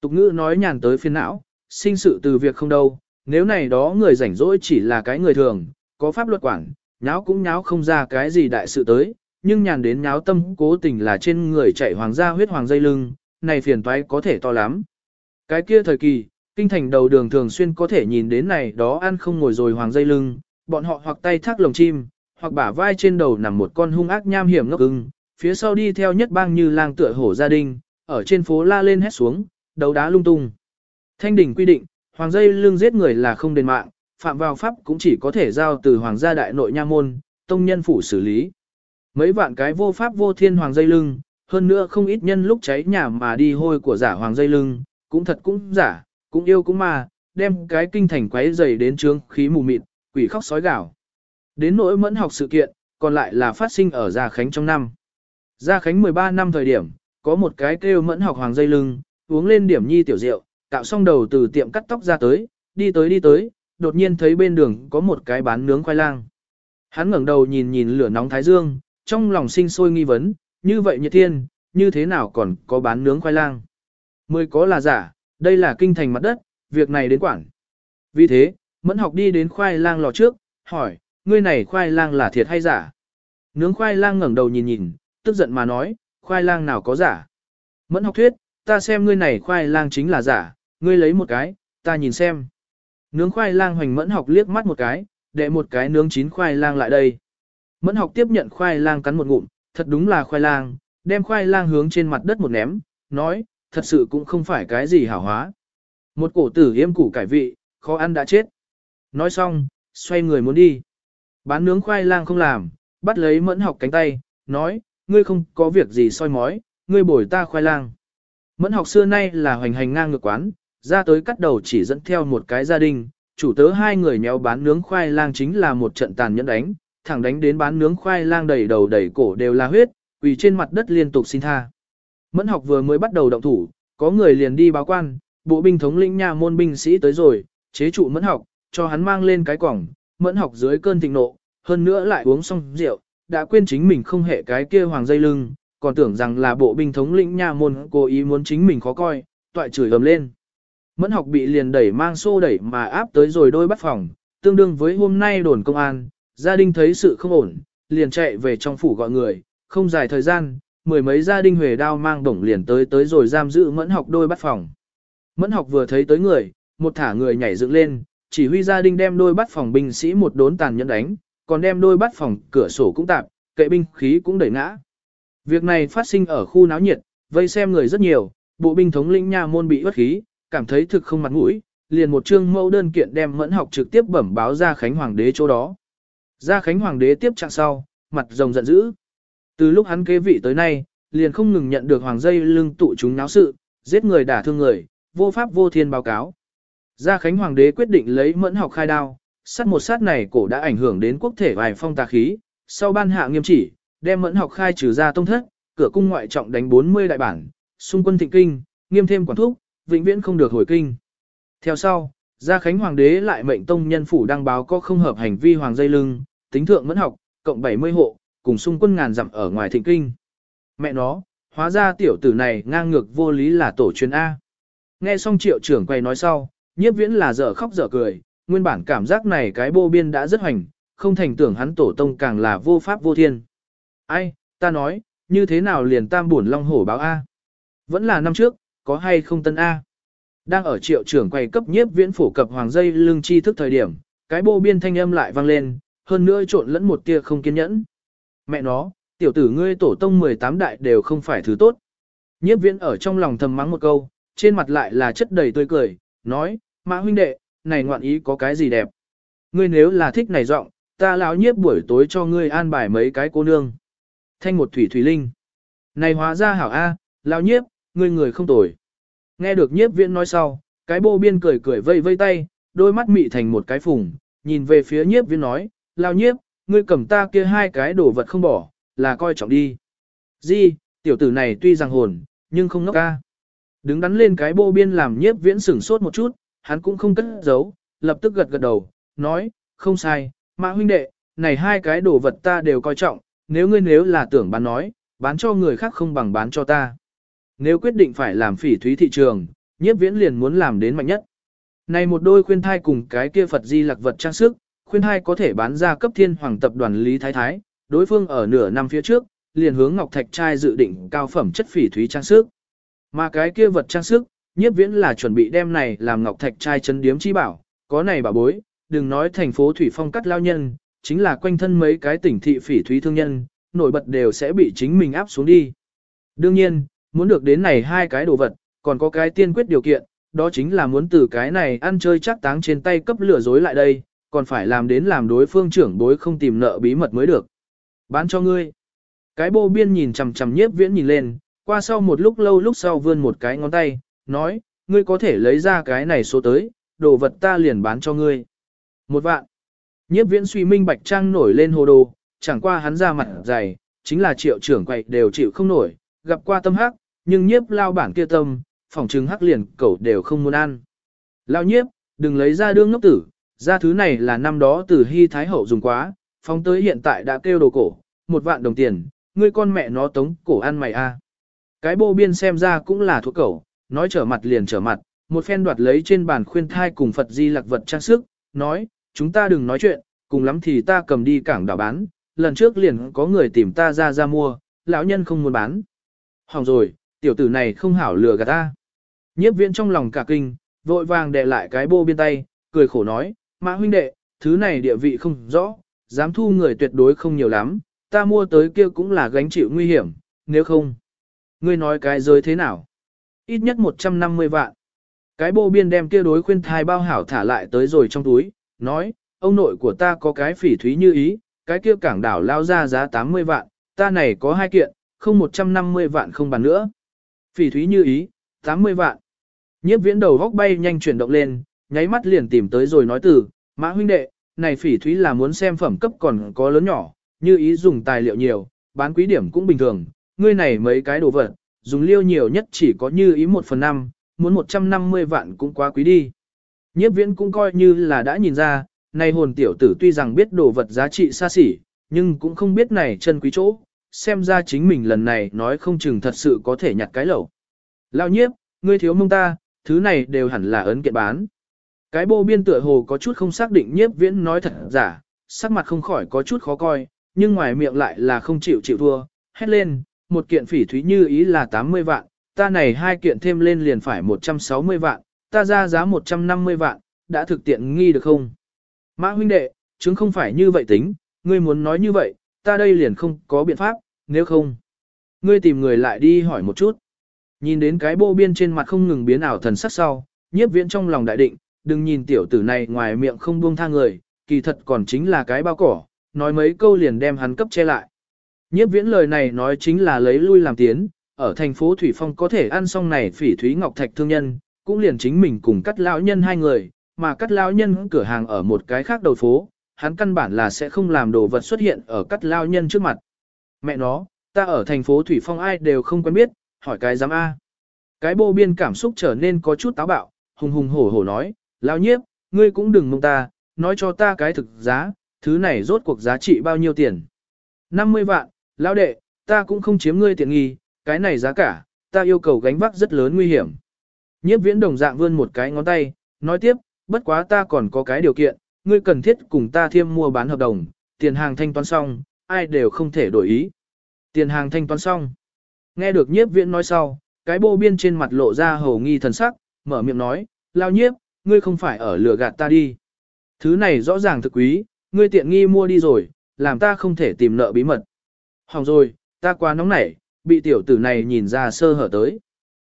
Tục ngữ nói nhàn tới phiên não, sinh sự từ việc không đâu, nếu này đó người rảnh rỗi chỉ là cái người thường, có pháp luật quản, nháo cũng nháo không ra cái gì đại sự tới, nhưng nhàn đến nháo tâm cố tình là trên người chạy hoàng gia huyết hoàng dây lưng, này phiền toái có thể to lắm. Cái kia thời kỳ, kinh thành đầu đường thường xuyên có thể nhìn đến này đó ăn không ngồi rồi hoàng dây lưng, bọn họ hoặc tay thác lồng chim, hoặc bả vai trên đầu nằm một con hung ác nham hiểm ngốc ưng, phía sau đi theo nhất bang như lang tựa hổ gia đình, ở trên phố la lên hét xuống, đấu đá lung tung. Thanh đỉnh quy định, hoàng dây lưng giết người là không đền mạng, phạm vào pháp cũng chỉ có thể giao từ hoàng gia đại nội nha môn, tông nhân phủ xử lý. Mấy vạn cái vô pháp vô thiên hoàng dây lưng, hơn nữa không ít nhân lúc cháy nhà mà đi hôi của giả hoàng dây lưng, cũng thật cũng giả, cũng yêu cũng mà, đem cái kinh thành quấy dày đến trướng khí mù mịt, quỷ khóc sói gạo. Đến nỗi mẫn học sự kiện, còn lại là phát sinh ở Gia Khánh trong năm. Gia Khánh 13 năm thời điểm, có một cái kêu mẫn học hoàng dây lưng, uống lên điểm nhi tiểu rượu, cạo xong đầu từ tiệm cắt tóc ra tới, đi tới đi tới, đột nhiên thấy bên đường có một cái bán nướng khoai lang. Hắn ngẩng đầu nhìn nhìn lửa nóng thái dương, trong lòng sinh sôi nghi vấn, như vậy nhiệt thiên, như thế nào còn có bán nướng khoai lang. Mới có là giả, đây là kinh thành mặt đất, việc này đến quản. Vì thế, mẫn học đi đến khoai lang lò trước, hỏi, ngươi này khoai lang là thiệt hay giả? Nướng khoai lang ngẩng đầu nhìn nhìn, tức giận mà nói, khoai lang nào có giả? Mẫn học thuyết, ta xem ngươi này khoai lang chính là giả, ngươi lấy một cái, ta nhìn xem. Nướng khoai lang hoành mẫn học liếc mắt một cái, đệ một cái nướng chín khoai lang lại đây. Mẫn học tiếp nhận khoai lang cắn một ngụm, thật đúng là khoai lang, đem khoai lang hướng trên mặt đất một ném, nói, thật sự cũng không phải cái gì hảo hóa. Một cổ tử yêm củ cải vị, khó ăn đã chết. Nói xong, xoay người muốn đi. Bán nướng khoai lang không làm, bắt lấy mẫn học cánh tay, nói, ngươi không có việc gì soi mói, ngươi bồi ta khoai lang. Mẫn học xưa nay là hoành hành ngang ngược quán, ra tới cắt đầu chỉ dẫn theo một cái gia đình, chủ tớ hai người nhéo bán nướng khoai lang chính là một trận tàn nhẫn đánh, thẳng đánh đến bán nướng khoai lang đầy đầu đầy cổ đều là huyết, quỳ trên mặt đất liên tục xin tha. Mẫn học vừa mới bắt đầu động thủ, có người liền đi báo quan, bộ binh thống lĩnh nhà môn binh sĩ tới rồi, chế trụ mẫn học, cho hắn mang lên cái quỏng, mẫn học dưới cơn thịnh nộ, hơn nữa lại uống xong rượu, đã quên chính mình không hệ cái kia hoàng dây lưng, còn tưởng rằng là bộ binh thống lĩnh nhà môn cố ý muốn chính mình khó coi, toại chửi ầm lên. Mẫn học bị liền đẩy mang xô đẩy mà áp tới rồi đôi bắt phòng, tương đương với hôm nay đồn công an, gia đình thấy sự không ổn, liền chạy về trong phủ gọi người, không dài thời gian, mười mấy gia đình huề đao mang bổng liền tới tới rồi giam giữ mẫn học đôi bắt phòng. Mẫn học vừa thấy tới người, một thả người nhảy dựng lên, chỉ huy gia đình đem đôi bắt phòng binh sĩ một đốn tàn nhẫn đánh, còn đem đôi bắt phòng cửa sổ cũng tạp, kệ binh khí cũng đẩy ngã. Việc này phát sinh ở khu náo nhiệt, vây xem người rất nhiều, bộ binh thống lĩnh nha môn bị bất khí, cảm thấy thực không mặt mũi, liền một chương mẫu đơn kiện đem mẫn học trực tiếp bẩm báo ra Khánh Hoàng đế chỗ đó. Ra Khánh Hoàng đế tiếp trạng sau, mặt rồng giận dữ. Từ lúc hắn kế vị tới nay, liền không ngừng nhận được hoàng dây lưng tụ chúng náo sự, giết người đả thương người, vô pháp vô thiên báo cáo. Gia Khánh Hoàng đế quyết định lấy mẫn học khai đao, sát một sát này cổ đã ảnh hưởng đến quốc thể vài phong tà khí, sau ban hạ nghiêm chỉ, đem mẫn học khai trừ ra tông thất, cửa cung ngoại trọng đánh 40 đại bản, xung quân thịnh kinh, nghiêm thêm quản thúc, vĩnh viễn không được hồi kinh. Theo sau, Gia Khánh Hoàng đế lại mệnh tông nhân phủ đăng báo có không hợp hành vi hoàng dây lưng, tính thượng mẫn học, cộng 70 hộ, cùng xung quân ngàn dặm ở ngoài thịnh kinh. Mẹ nó, hóa ra tiểu tử này ngang ngược vô lý là tổ chuyên A. Nghe xong triệu trưởng quay nói sau, nhiếp viễn là dở khóc dở cười, nguyên bản cảm giác này cái bô biên đã rất hoành, không thành tưởng hắn tổ tông càng là vô pháp vô thiên. Ai, ta nói, như thế nào liền tam buồn long hổ báo A? Vẫn là năm trước, có hay không tân A? Đang ở triệu trưởng quay cấp nhiếp viễn phổ cập hoàng dây lưng chi thức thời điểm, cái bô biên thanh âm lại vang lên, hơn nữa trộn lẫn một tia không kiên nhẫn. Mẹ nó, tiểu tử ngươi tổ tông 18 đại đều không phải thứ tốt. Nhiếp viễn ở trong lòng thầm mắng một câu, trên mặt lại là chất đầy tươi cười, nói, mã huynh đệ, này ngoạn ý có cái gì đẹp. Ngươi nếu là thích này giọng, ta lão nhiếp buổi tối cho ngươi an bài mấy cái cô nương. Thanh một thủy thủy linh. Này hóa ra hảo A, lão nhiếp, ngươi người không tồi. Nghe được nhiếp viễn nói sau, cái bô biên cười cười vây vây tay, đôi mắt mị thành một cái phùng, nhìn về phía nhiếp viễn nói, lao nhiếp, ngươi cầm ta kia hai cái đồ vật không bỏ, là coi trọng đi. Di, tiểu tử này tuy rằng hồn, nhưng không ngốc ca. Đứng đắn lên cái bô biên làm nhiếp viễn sửng sốt một chút, hắn cũng không cất giấu, lập tức gật gật đầu, nói, không sai, mã huynh đệ, này hai cái đồ vật ta đều coi trọng, nếu ngươi nếu là tưởng bán nói, bán cho người khác không bằng bán cho ta. Nếu quyết định phải làm phỉ thúy thị trường, nhiếp viễn liền muốn làm đến mạnh nhất. Này một đôi khuyên thai cùng cái kia Phật di lạc vật trang sức, khuyên thai có thể bán ra cấp thiên hoàng tập đoàn Lý Thái Thái, đối phương ở nửa năm phía trước, liền hướng Ngọc Thạch trai dự định cao phẩm chất phỉ thúy trang sức. Mà cái kia vật trang sức, nhiếp viễn là chuẩn bị đem này làm Ngọc Thạch trai chấn điếm chi bảo, có này bảo bối, đừng nói thành phố Thủy Phong cắt lao nhân, chính là quanh thân mấy cái tỉnh thị phỉ thúy thương nhân, nổi bật đều sẽ bị chính mình áp xuống đi. Đương nhiên, muốn được đến này hai cái đồ vật, còn có cái tiên quyết điều kiện, đó chính là muốn từ cái này ăn chơi chắc táng trên tay cấp lửa dối lại đây, còn phải làm đến làm đối phương trưởng bối không tìm nợ bí mật mới được. Bán cho ngươi. Cái bô biên nhìn chằm chằm nhiếp viễn nhìn lên, qua sau một lúc lâu lúc sau vươn một cái ngón tay, nói, ngươi có thể lấy ra cái này số tới, đồ vật ta liền bán cho ngươi. Một vạn. Nhiếp viễn suy minh bạch trang nổi lên hồ đồ, chẳng qua hắn ra mặt dày, chính là triệu trưởng quậy đều chịu không nổi, gặp qua tâm hắc, nhưng nhiếp lao bản kia tâm, phòng trừng hắc liền cẩu đều không muốn ăn. Lao nhiếp, đừng lấy ra đương ngốc tử, ra thứ này là năm đó từ hy thái hậu dùng quá, phóng tới hiện tại đã kêu đồ cổ, một vạn đồng tiền, ngươi con mẹ nó tống cổ ăn mày a. Cái bô biên xem ra cũng là thuộc cẩu, nói trở mặt liền trở mặt, một phen đoạt lấy trên bàn khuyên thai cùng Phật di lạc vật trang sức, nói, chúng ta đừng nói chuyện, cùng lắm thì ta cầm đi cảng đảo bán, lần trước liền có người tìm ta ra ra mua, lão nhân không muốn bán. Hỏng rồi, tiểu tử này không hảo lừa gạt ta. Nhiếp viện trong lòng cả kinh, vội vàng đè lại cái bô biên tay, cười khổ nói, mã huynh đệ, thứ này địa vị không rõ, dám thu người tuyệt đối không nhiều lắm, ta mua tới kia cũng là gánh chịu nguy hiểm, nếu không. Ngươi nói cái giới thế nào? Ít nhất 150 vạn. Cái bô biên đem kia đối khuyên thai bao hảo thả lại tới rồi trong túi, nói, ông nội của ta có cái phỉ thúy như ý, cái kia cảng đảo lao ra giá 80 vạn, ta này có hai kiện, không 150 vạn không bàn nữa. Phỉ thúy như ý, 80 vạn. Nhiếp viễn đầu góc bay nhanh chuyển động lên, nháy mắt liền tìm tới rồi nói từ, mã huynh đệ, này phỉ thúy là muốn xem phẩm cấp còn có lớn nhỏ, như ý dùng tài liệu nhiều, bán quý điểm cũng bình thường, ngươi này mấy cái đồ vật, dùng liêu nhiều nhất chỉ có như ý một phần năm, muốn 150 vạn cũng quá quý đi. Nhiếp viễn cũng coi như là đã nhìn ra, này hồn tiểu tử tuy rằng biết đồ vật giá trị xa xỉ, nhưng cũng không biết này chân quý chỗ, xem ra chính mình lần này nói không chừng thật sự có thể nhặt cái lẩu. Lao nhiếp, ngươi thiếu mông ta, thứ này đều hẳn là ấn kiện bán. Cái bô biên tựa hồ có chút không xác định nhiếp viễn nói thật giả, sắc mặt không khỏi có chút khó coi, nhưng ngoài miệng lại là không chịu chịu thua, hét lên, một kiện phỉ thúy như ý là 80 vạn, ta này hai kiện thêm lên liền phải 160 vạn, ta ra giá 150 vạn, đã thực tiện nghi được không? Mã huynh đệ, chứng không phải như vậy tính, ngươi muốn nói như vậy, ta đây liền không có biện pháp, nếu không. Ngươi tìm người lại đi hỏi một chút. Nhìn đến cái bô biên trên mặt không ngừng biến ảo thần sắc sau, nhiếp viễn trong lòng đại định, đừng nhìn tiểu tử này ngoài miệng không buông tha người, kỳ thật còn chính là cái bao cỏ, nói mấy câu liền đem hắn cấp che lại. Nhiếp viễn lời này nói chính là lấy lui làm tiến, ở thành phố Thủy Phong có thể ăn xong này phỉ thúy ngọc thạch thương nhân, cũng liền chính mình cùng cắt lão nhân hai người, mà cắt lão nhân cửa hàng ở một cái khác đầu phố, hắn căn bản là sẽ không làm đồ vật xuất hiện ở cắt lao nhân trước mặt. Mẹ nó, ta ở thành phố Thủy Phong ai đều không quen biết, hỏi cái dám A. Cái bô biên cảm xúc trở nên có chút táo bạo, hùng hùng hổ hổ nói, lão nhiếp, ngươi cũng đừng mong ta, nói cho ta cái thực giá, thứ này rốt cuộc giá trị bao nhiêu tiền. 50 vạn, lão đệ, ta cũng không chiếm ngươi tiện nghi, cái này giá cả, ta yêu cầu gánh vác rất lớn nguy hiểm. Nhiếp viễn đồng dạng vươn một cái ngón tay, nói tiếp, bất quá ta còn có cái điều kiện, ngươi cần thiết cùng ta thiêm mua bán hợp đồng, tiền hàng thanh toán xong, ai đều không thể đổi ý. Tiền hàng thanh toán xong. Nghe được nhiếp viễn nói sau, cái bô biên trên mặt lộ ra hầu nghi thần sắc, mở miệng nói, lao nhiếp, ngươi không phải ở lừa gạt ta đi. Thứ này rõ ràng thực quý, ngươi tiện nghi mua đi rồi, làm ta không thể tìm nợ bí mật. Hỏng rồi, ta quá nóng nảy, bị tiểu tử này nhìn ra sơ hở tới.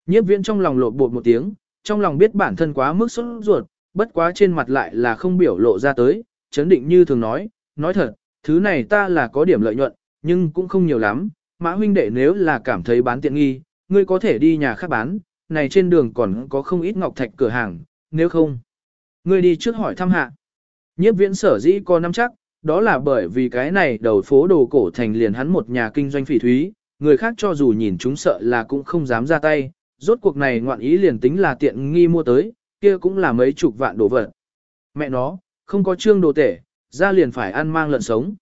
Nhiếp viễn trong lòng lột bột một tiếng, trong lòng biết bản thân quá mức sốt ruột, bất quá trên mặt lại là không biểu lộ ra tới, chấn định như thường nói, nói thật, thứ này ta là có điểm lợi nhuận, nhưng cũng không nhiều lắm, mã huynh đệ nếu là cảm thấy bán tiện nghi, ngươi có thể đi nhà khác bán, này trên đường còn có không ít ngọc thạch cửa hàng, nếu không, ngươi đi trước hỏi thăm hạ. Nhiếp viễn sở dĩ có nắm chắc, đó là bởi vì cái này đầu phố đồ cổ thành liền hắn một nhà kinh doanh phỉ thúy, người khác cho dù nhìn chúng sợ là cũng không dám ra tay, rốt cuộc này ngoạn ý liền tính là tiện nghi mua tới, kia cũng là mấy chục vạn đồ vật. Mẹ nó, không có trương đồ tể, ra liền phải ăn mang lợn sống.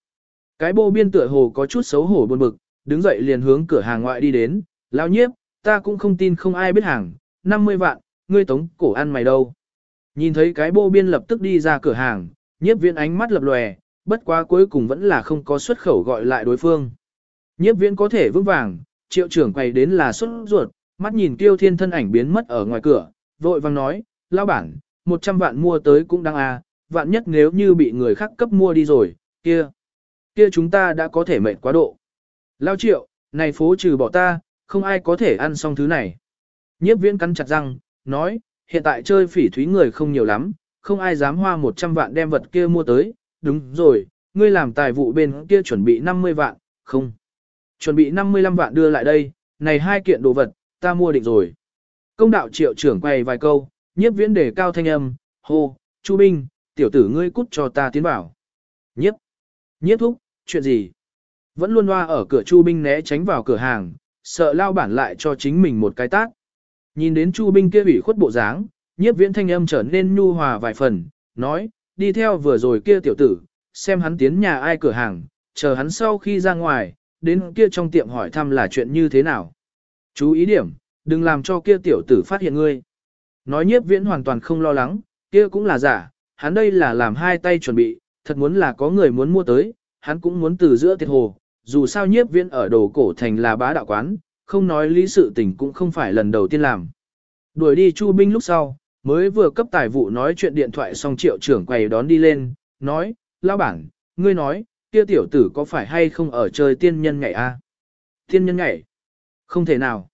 Cái bô biên tựa hồ có chút xấu hổ buồn bực, đứng dậy liền hướng cửa hàng ngoại đi đến, lao nhiếp, ta cũng không tin không ai biết hàng, 50 vạn, ngươi tống cổ ăn mày đâu. Nhìn thấy cái bô biên lập tức đi ra cửa hàng, nhiếp viên ánh mắt lập lòe, bất quá cuối cùng vẫn là không có xuất khẩu gọi lại đối phương. Nhiếp viên có thể vững vàng, triệu trưởng quay đến là xuất ruột, mắt nhìn tiêu thiên thân ảnh biến mất ở ngoài cửa, vội vang nói, lao bản, 100 vạn mua tới cũng đang à, vạn nhất nếu như bị người khác cấp mua đi rồi, kia, kia chúng ta đã có thể mệt quá độ. Lao triệu, này phố trừ bỏ ta, không ai có thể ăn xong thứ này. Nhiếp viễn cắn chặt răng, nói, hiện tại chơi phỉ thúy người không nhiều lắm, không ai dám hoa 100 vạn đem vật kia mua tới, đúng rồi, ngươi làm tài vụ bên kia chuẩn bị 50 vạn, không. Chuẩn bị 55 vạn đưa lại đây, này hai kiện đồ vật, ta mua định rồi. Công đạo triệu trưởng quay vài câu, nhiếp viễn đề cao thanh âm, hô, Chu Binh, tiểu tử ngươi cút cho ta tiến vào. Nhiếp, nhiếp thúc, chuyện gì? Vẫn luôn loa ở cửa Chu Binh né tránh vào cửa hàng, sợ lao bản lại cho chính mình một cái tác. Nhìn đến Chu Binh kia ủy khuất bộ dáng, nhiếp viễn thanh âm trở nên nhu hòa vài phần, nói, đi theo vừa rồi kia tiểu tử, xem hắn tiến nhà ai cửa hàng, chờ hắn sau khi ra ngoài, đến kia trong tiệm hỏi thăm là chuyện như thế nào. Chú ý điểm, đừng làm cho kia tiểu tử phát hiện ngươi. Nói nhiếp viễn hoàn toàn không lo lắng, kia cũng là giả, hắn đây là làm hai tay chuẩn bị, thật muốn là có người muốn mua tới, hắn cũng muốn từ giữa tiệt hồ, dù sao nhiếp viễn ở đồ cổ thành là bá đạo quán, không nói lý sự tình cũng không phải lần đầu tiên làm. Đuổi đi Chu binh lúc sau, mới vừa cấp tài vụ nói chuyện điện thoại xong triệu trưởng quầy đón đi lên, nói, lao bản, ngươi nói, kia tiểu tử có phải hay không ở chơi tiên nhân ngày a? À? Tiên nhân ngày? Không thể nào.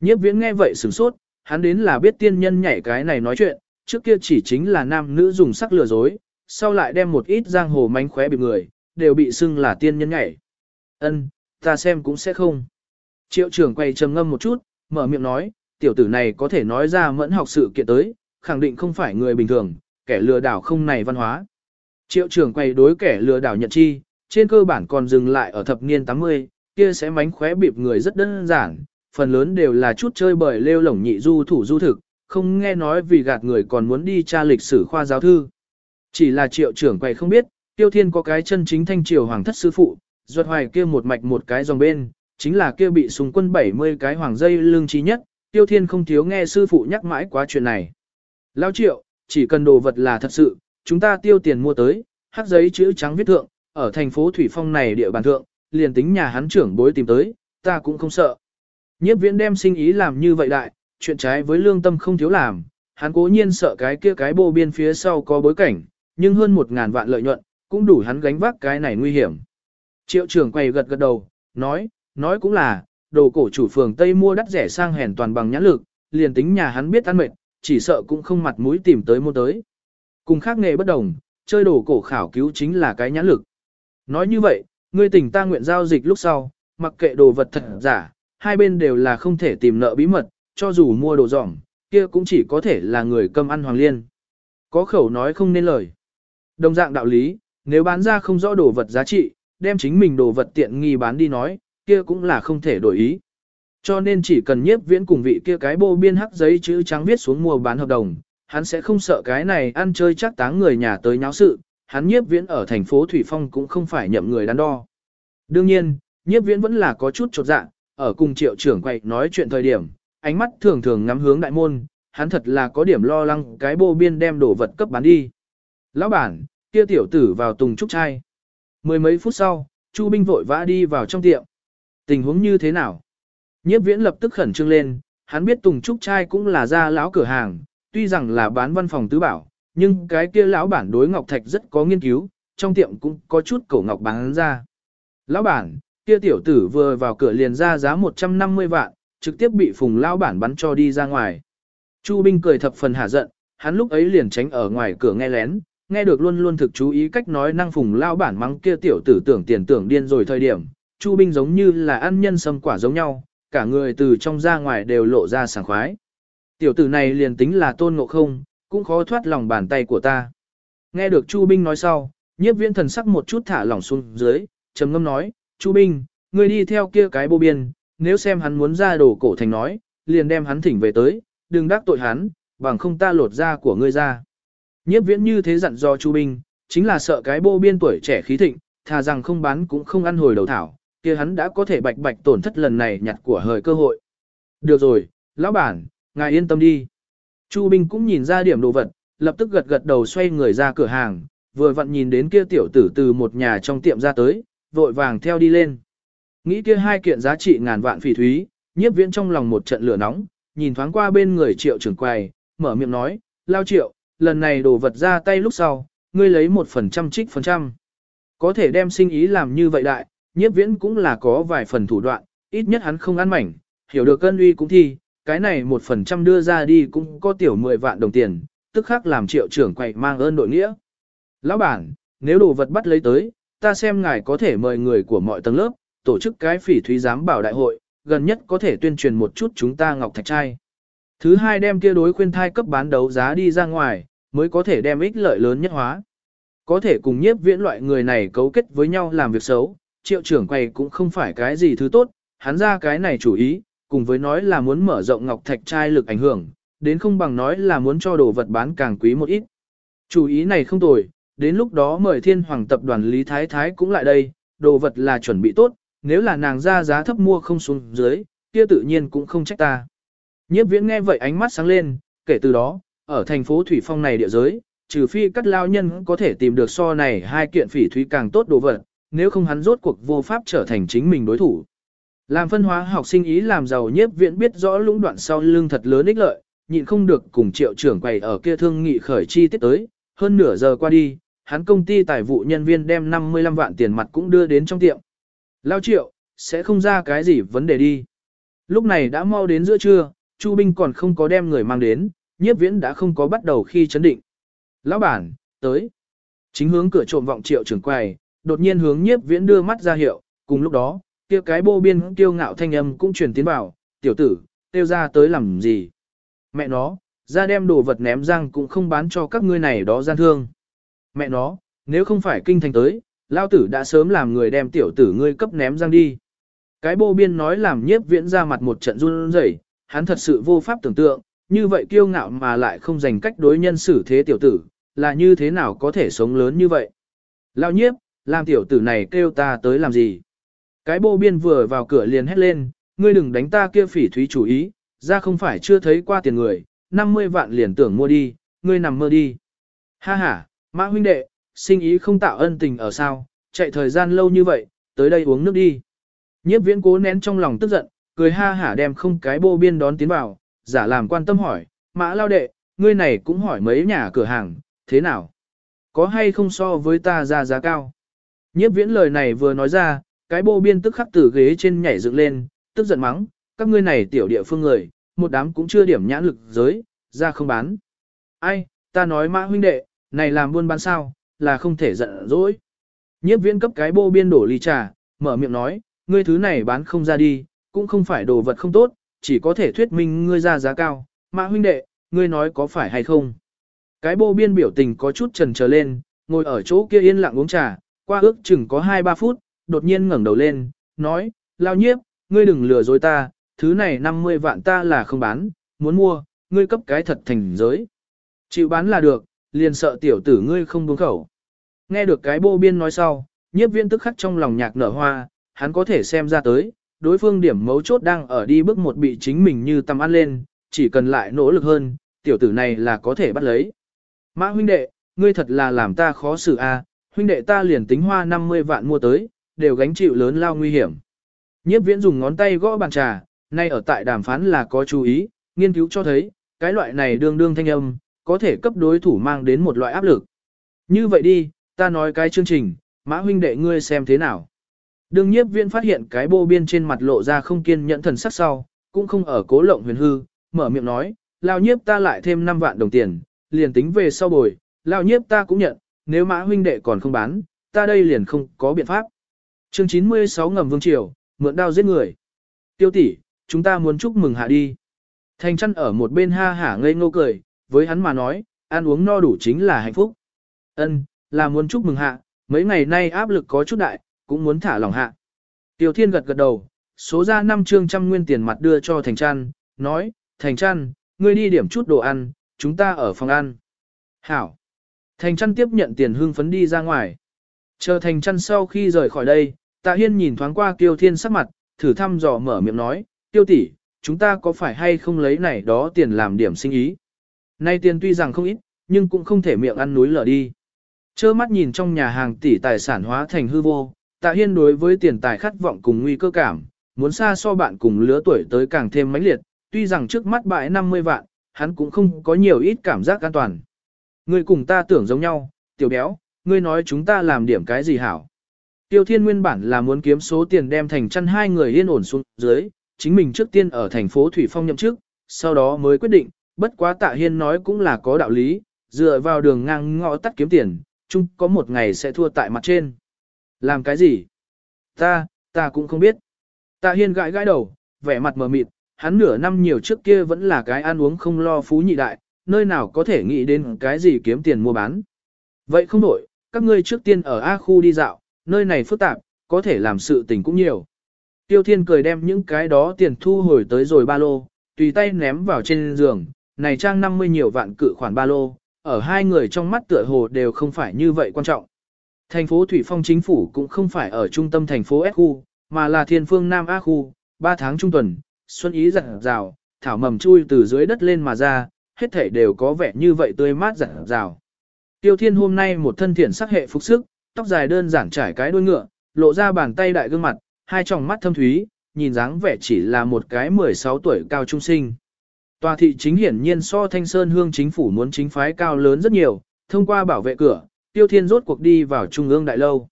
Nhiếp viễn nghe vậy sửng sốt, hắn đến là biết tiên nhân nhảy cái này nói chuyện, trước kia chỉ chính là nam nữ dùng sắc lừa dối, sau lại đem một ít giang hồ mánh khóe bị người, đều bị xưng là tiên nhân nhảy. Ân, ta xem cũng sẽ không. Triệu trưởng quay trầm ngâm một chút, mở miệng nói, tiểu tử này có thể nói ra mẫn học sự kiện tới, khẳng định không phải người bình thường, kẻ lừa đảo không này văn hóa. Triệu trưởng quay đối kẻ lừa đảo nhận chi, trên cơ bản còn dừng lại ở thập niên 80, kia sẽ mánh khóe bịp người rất đơn giản, phần lớn đều là chút chơi bời lêu lổng nhị du thủ du thực, không nghe nói vì gạt người còn muốn đi tra lịch sử khoa giáo thư. Chỉ là triệu trưởng quay không biết, tiêu thiên có cái chân chính thanh triều hoàng thất sư phụ, ruột hoài kia một mạch một cái dòng bên, chính là kia bị súng quân 70 cái hoàng dây lương trí nhất, tiêu thiên không thiếu nghe sư phụ nhắc mãi quá chuyện này. Lao triệu, chỉ cần đồ vật là thật sự, chúng ta tiêu tiền mua tới, hắc giấy chữ trắng viết thượng, ở thành phố Thủy Phong này địa bàn thượng, liền tính nhà hắn trưởng bối tìm tới, ta cũng không sợ. Nhiếp viễn đem sinh ý làm như vậy đại, chuyện trái với lương tâm không thiếu làm, hắn cố nhiên sợ cái kia cái bô biên phía sau có bối cảnh, nhưng hơn một ngàn vạn lợi nhuận, cũng đủ hắn gánh vác cái này nguy hiểm. Triệu trưởng quay gật gật đầu, nói, nói cũng là, đồ cổ chủ phường Tây mua đắt rẻ sang hèn toàn bằng nhãn lực, liền tính nhà hắn biết ăn mệt, chỉ sợ cũng không mặt mũi tìm tới mua tới. Cùng khác nghề bất đồng, chơi đồ cổ khảo cứu chính là cái nhãn lực. Nói như vậy, ngươi tỉnh ta nguyện giao dịch lúc sau, mặc kệ đồ vật thật giả, hai bên đều là không thể tìm nợ bí mật, cho dù mua đồ giỏng, kia cũng chỉ có thể là người cầm ăn hoàng liên. Có khẩu nói không nên lời. Đồng dạng đạo lý, nếu bán ra không rõ đồ vật giá trị, đem chính mình đồ vật tiện nghi bán đi nói, kia cũng là không thể đổi ý. Cho nên chỉ cần nhiếp viễn cùng vị kia cái bô biên hắc giấy chữ trắng viết xuống mua bán hợp đồng, hắn sẽ không sợ cái này ăn chơi chắc táng người nhà tới nháo sự, hắn nhiếp viễn ở thành phố Thủy Phong cũng không phải nhậm người đắn đo. Đương nhiên, nhiếp viễn vẫn là có chút trột dạ, ở cùng triệu trưởng quậy nói chuyện thời điểm, ánh mắt thường thường ngắm hướng đại môn, hắn thật là có điểm lo lắng cái bô biên đem đồ vật cấp bán đi. Lão bản, kia tiểu tử vào tùng trúc trai. Mười mấy phút sau, Chu Binh vội vã đi vào trong tiệm. Tình huống như thế nào? Nhiếp viễn lập tức khẩn trương lên, hắn biết tùng trúc trai cũng là gia lão cửa hàng, tuy rằng là bán văn phòng tứ bảo, nhưng cái kia lão bản đối ngọc thạch rất có nghiên cứu, trong tiệm cũng có chút cổ ngọc bán ra. Lão bản, kia tiểu tử vừa vào cửa liền ra giá 150 vạn, trực tiếp bị phùng lão bản bắn cho đi ra ngoài. Chu Binh cười thập phần hả giận, hắn lúc ấy liền tránh ở ngoài cửa nghe lén, nghe được luôn luôn thực chú ý cách nói năng phùng lão bản mắng kia tiểu tử tưởng tiền tưởng điên rồi thời điểm, Chu Binh giống như là ăn nhân sâm quả giống nhau, cả người từ trong ra ngoài đều lộ ra sảng khoái. Tiểu tử này liền tính là tôn ngộ không, cũng khó thoát lòng bàn tay của ta. Nghe được Chu Binh nói sau, nhiếp viễn thần sắc một chút thả lỏng xuống dưới, trầm ngâm nói, Chu Binh, ngươi đi theo kia cái bô biên, nếu xem hắn muốn ra đồ cổ thành nói, liền đem hắn thỉnh về tới, đừng đắc tội hắn, bằng không ta lột da của ngươi ra. Nhiếp viễn như thế dặn do Chu Binh, chính là sợ cái bô biên tuổi trẻ khí thịnh, thà rằng không bán cũng không ăn hồi đầu thảo, kia hắn đã có thể bạch bạch tổn thất lần này nhặt của hời cơ hội. Được rồi, lão bản, ngài yên tâm đi. Chu Binh cũng nhìn ra điểm đồ vật, lập tức gật gật đầu xoay người ra cửa hàng, vừa vặn nhìn đến kia tiểu tử từ một nhà trong tiệm ra tới, vội vàng theo đi lên. Nghĩ kia hai kiện giá trị ngàn vạn phỉ thúy, nhiếp viễn trong lòng một trận lửa nóng, nhìn thoáng qua bên người triệu trưởng quầy, mở miệng nói, lao triệu, lần này đồ vật ra tay lúc sau, ngươi lấy một phần trăm trích phần trăm. Có thể đem sinh ý làm như vậy đại, nhiếp viễn cũng là có vài phần thủ đoạn, ít nhất hắn không ăn mảnh, hiểu được cân uy cũng thi, cái này một phần trăm đưa ra đi cũng có tiểu 10 vạn đồng tiền, tức khắc làm triệu trưởng quầy mang ơn đội nghĩa. Lão bản, nếu đồ vật bắt lấy tới, ta xem ngài có thể mời người của mọi tầng lớp, tổ chức cái phỉ thúy giám bảo đại hội, gần nhất có thể tuyên truyền một chút chúng ta ngọc thạch trai. Thứ hai đem kia đối khuyên thai cấp bán đấu giá đi ra ngoài, mới có thể đem ích lợi lớn nhất hóa. Có thể cùng nhiếp viễn loại người này cấu kết với nhau làm việc xấu, triệu trưởng quầy cũng không phải cái gì thứ tốt, hắn ra cái này chủ ý, cùng với nói là muốn mở rộng ngọc thạch trai lực ảnh hưởng, đến không bằng nói là muốn cho đồ vật bán càng quý một ít. Chủ ý này không tồi, đến lúc đó mời thiên hoàng tập đoàn Lý Thái Thái cũng lại đây, đồ vật là chuẩn bị tốt, nếu là nàng ra giá thấp mua không xuống dưới, kia tự nhiên cũng không trách ta. Nhiếp viễn nghe vậy ánh mắt sáng lên, kể từ đó, ở thành phố Thủy Phong này địa giới, trừ phi các lao nhân có thể tìm được so này hai kiện phỉ thúy càng tốt đồ vật, nếu không hắn rốt cuộc vô pháp trở thành chính mình đối thủ. Làm phân hóa học sinh ý làm giàu nhiếp viện biết rõ lũng đoạn sau lưng thật lớn ích lợi, nhịn không được cùng triệu trưởng quầy ở kia thương nghị khởi chi tiết tới, hơn nửa giờ qua đi, hắn công ty tài vụ nhân viên đem 55 vạn tiền mặt cũng đưa đến trong tiệm. Lao triệu, sẽ không ra cái gì vấn đề đi. Lúc này đã mau đến giữa trưa, Chu Binh còn không có đem người mang đến, nhiếp viễn đã không có bắt đầu khi chấn định. Lão bản, tới. Chính hướng cửa trộm vọng triệu trưởng quầy, đột nhiên hướng nhiếp viễn đưa mắt ra hiệu, cùng lúc đó, kia cái bô biên tiêu ngạo thanh âm cũng truyền tiến vào, tiểu tử, tiêu ra tới làm gì. Mẹ nó, ra đem đồ vật ném răng cũng không bán cho các ngươi này đó gian thương. Mẹ nó, nếu không phải kinh thành tới, lao tử đã sớm làm người đem tiểu tử ngươi cấp ném răng đi. Cái bô biên nói làm nhiếp viễn ra mặt một trận run rẩy, hắn thật sự vô pháp tưởng tượng, như vậy kiêu ngạo mà lại không dành cách đối nhân xử thế tiểu tử, là như thế nào có thể sống lớn như vậy. Lao nhiếp, làm tiểu tử này kêu ta tới làm gì? Cái bô biên vừa vào cửa liền hét lên, ngươi đừng đánh ta kia phỉ thúy chủ ý, ra không phải chưa thấy qua tiền người, 50 vạn liền tưởng mua đi, ngươi nằm mơ đi. Ha ha, mã huynh đệ, sinh ý không tạo ân tình ở sao, chạy thời gian lâu như vậy, tới đây uống nước đi. Nhiếp viễn cố nén trong lòng tức giận, cười ha hả đem không cái bô biên đón tiến vào, giả làm quan tâm hỏi, mã lao đệ, ngươi này cũng hỏi mấy nhà cửa hàng, thế nào? Có hay không so với ta ra giá cao? Nhiếp viễn lời này vừa nói ra, cái bô biên tức khắc từ ghế trên nhảy dựng lên, tức giận mắng, các ngươi này tiểu địa phương người, một đám cũng chưa điểm nhãn lực giới, ra không bán. Ai, ta nói mã huynh đệ, này làm buôn bán sao, là không thể giận dỗi. Nhiếp viễn cấp cái bô biên đổ ly trà, mở miệng nói, ngươi thứ này bán không ra đi, cũng không phải đồ vật không tốt, chỉ có thể thuyết minh ngươi ra giá cao. Mã huynh đệ, ngươi nói có phải hay không? Cái bô biên biểu tình có chút trần trở lên, ngồi ở chỗ kia yên lặng uống trà, qua ước chừng có 2-3 phút, đột nhiên ngẩng đầu lên, nói, lao nhiếp, ngươi đừng lừa dối ta, thứ này 50 vạn ta là không bán, muốn mua, ngươi cấp cái thật thành giới. Chịu bán là được, liền sợ tiểu tử ngươi không buông khẩu. Nghe được cái bô biên nói sau, nhiếp viên tức khắc trong lòng nhạc nở hoa, hắn có thể xem ra tới, đối phương điểm mấu chốt đang ở đi bước một bị chính mình như tầm ăn lên, chỉ cần lại nỗ lực hơn, tiểu tử này là có thể bắt lấy. Mã huynh đệ, ngươi thật là làm ta khó xử a, huynh đệ ta liền tính hoa 50 vạn mua tới, đều gánh chịu lớn lao nguy hiểm. Nhiếp viễn dùng ngón tay gõ bàn trà, nay ở tại đàm phán là có chú ý, nghiên cứu cho thấy, cái loại này đương đương thanh âm, có thể cấp đối thủ mang đến một loại áp lực. Như vậy đi, ta nói cái chương trình, mã huynh đệ ngươi xem thế nào. Đương nhiếp viễn phát hiện cái bô biên trên mặt lộ ra không kiên nhẫn thần sắc sau, cũng không ở cố lộng huyền hư, mở miệng nói, lao nhiếp ta lại thêm 5 vạn đồng tiền, liền tính về sau bồi, lao nhiếp ta cũng nhận, nếu mã huynh đệ còn không bán, ta đây liền không có biện pháp. Chương 96 ngầm vương triều, mượn đao giết người. Tiêu tỷ, chúng ta muốn chúc mừng hạ đi. Thành chăn ở một bên ha hả ngây ngô cười, với hắn mà nói, ăn uống no đủ chính là hạnh phúc. Ân, là muốn chúc mừng hạ, mấy ngày nay áp lực có chút đại, cũng muốn thả lòng hạ. Tiêu thiên gật gật đầu, số ra 5 trương trăm nguyên tiền mặt đưa cho Thành Trăn, nói, Thành Trăn, ngươi đi điểm chút đồ ăn, chúng ta ở phòng ăn. Hảo. Thành Trăn tiếp nhận tiền hương phấn đi ra ngoài. Chờ thành Trăn sau khi rời khỏi đây, tạ hiên nhìn thoáng qua Tiêu Thiên sắc mặt, thử thăm dò mở miệng nói, Tiêu tỷ, chúng ta có phải hay không lấy này đó tiền làm điểm sinh ý. Nay tiền tuy rằng không ít, nhưng cũng không thể miệng ăn núi lở đi. Chơ mắt nhìn trong nhà hàng tỷ tài sản hóa thành hư vô, tạ hiên đối với tiền tài khát vọng cùng nguy cơ cảm, muốn xa so bạn cùng lứa tuổi tới càng thêm mãnh liệt, tuy rằng trước mắt bãi 50 vạn, hắn cũng không có nhiều ít cảm giác an toàn. Người cùng ta tưởng giống nhau, tiểu béo, ngươi nói chúng ta làm điểm cái gì hảo. Tiêu Thiên nguyên bản là muốn kiếm số tiền đem thành chăn hai người yên ổn xuống dưới, chính mình trước tiên ở thành phố Thủy Phong nhậm chức, sau đó mới quyết định, bất quá tạ hiên nói cũng là có đạo lý, dựa vào đường ngang ngõ tắt kiếm tiền, chung có một ngày sẽ thua tại mặt trên. Làm cái gì? Ta, ta cũng không biết. Tạ hiên gãi gãi đầu, vẻ mặt mờ mịt, hắn nửa năm nhiều trước kia vẫn là cái ăn uống không lo phú nhị đại, nơi nào có thể nghĩ đến cái gì kiếm tiền mua bán. Vậy không đổi, các ngươi trước tiên ở A khu đi dạo, nơi này phức tạp, có thể làm sự tình cũng nhiều. Tiêu Thiên cười đem những cái đó tiền thu hồi tới rồi ba lô, tùy tay ném vào trên giường, này trang 50 nhiều vạn cự khoản ba lô, ở hai người trong mắt tựa hồ đều không phải như vậy quan trọng. Thành phố Thủy Phong chính phủ cũng không phải ở trung tâm thành phố S khu, mà là thiên phương Nam A khu, 3 tháng trung tuần, xuân ý rạng rào, thảo mầm chui từ dưới đất lên mà ra, hết thể đều có vẻ như vậy tươi mát rạng rào. Tiêu Thiên hôm nay một thân thiện sắc hệ phục sức, tóc dài đơn giản trải cái đuôi ngựa, lộ ra bàn tay đại gương mặt, hai tròng mắt thâm thúy, nhìn dáng vẻ chỉ là một cái 16 tuổi cao trung sinh. Tòa thị chính hiển nhiên so Thanh Sơn Hương chính phủ muốn chính phái cao lớn rất nhiều, thông qua bảo vệ cửa, Tiêu Thiên rốt cuộc đi vào trung ương đại lâu.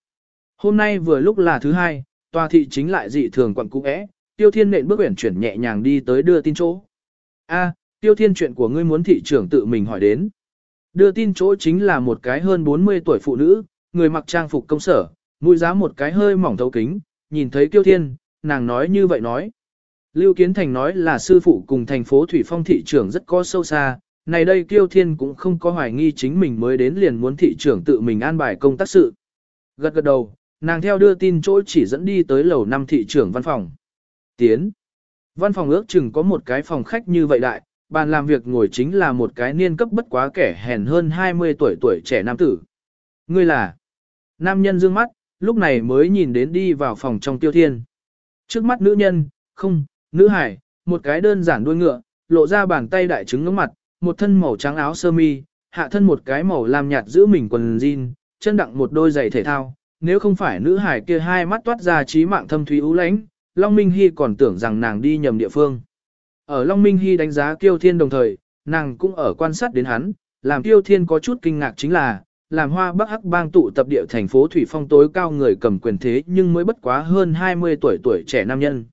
Hôm nay vừa lúc là thứ hai, tòa thị chính lại dị thường quận cũ é, Tiêu Thiên nện bước uyển chuyển nhẹ nhàng đi tới đưa tin chỗ. A, Tiêu Thiên chuyện của ngươi muốn thị trưởng tự mình hỏi đến. Đưa tin chỗ chính là một cái hơn 40 tuổi phụ nữ, người mặc trang phục công sở, mũi giá một cái hơi mỏng thấu kính, nhìn thấy Tiêu Thiên, nàng nói như vậy nói. Lưu Kiến Thành nói là sư phụ cùng thành phố Thủy Phong thị trưởng rất có sâu xa, này đây Kiêu Thiên cũng không có hoài nghi chính mình mới đến liền muốn thị trưởng tự mình an bài công tác sự. Gật gật đầu, nàng theo đưa tin chỗ chỉ dẫn đi tới lầu năm thị trưởng văn phòng. Tiến. Văn phòng ước chừng có một cái phòng khách như vậy đại, bàn làm việc ngồi chính là một cái niên cấp bất quá kẻ hèn hơn 20 tuổi tuổi trẻ nam tử. Ngươi là? Nam nhân dương mắt, lúc này mới nhìn đến đi vào phòng trong tiêu thiên. Trước mắt nữ nhân, không, nữ hải, một cái đơn giản đuôi ngựa, lộ ra bàn tay đại trứng ngưỡng mặt, một thân màu trắng áo sơ mi, hạ thân một cái màu làm nhạt giữ mình quần jean, chân đặng một đôi giày thể thao. Nếu không phải nữ hải kia hai mắt toát ra trí mạng thâm thúy ú lánh, Long Minh Hy còn tưởng rằng nàng đi nhầm địa phương. Ở Long Minh Hy đánh giá Kiêu Thiên đồng thời, nàng cũng ở quan sát đến hắn, làm Kiêu Thiên có chút kinh ngạc chính là, làm hoa bắc hắc bang tụ tập địa thành phố Thủy Phong tối cao người cầm quyền thế nhưng mới bất quá hơn 20 tuổi tuổi trẻ nam nhân.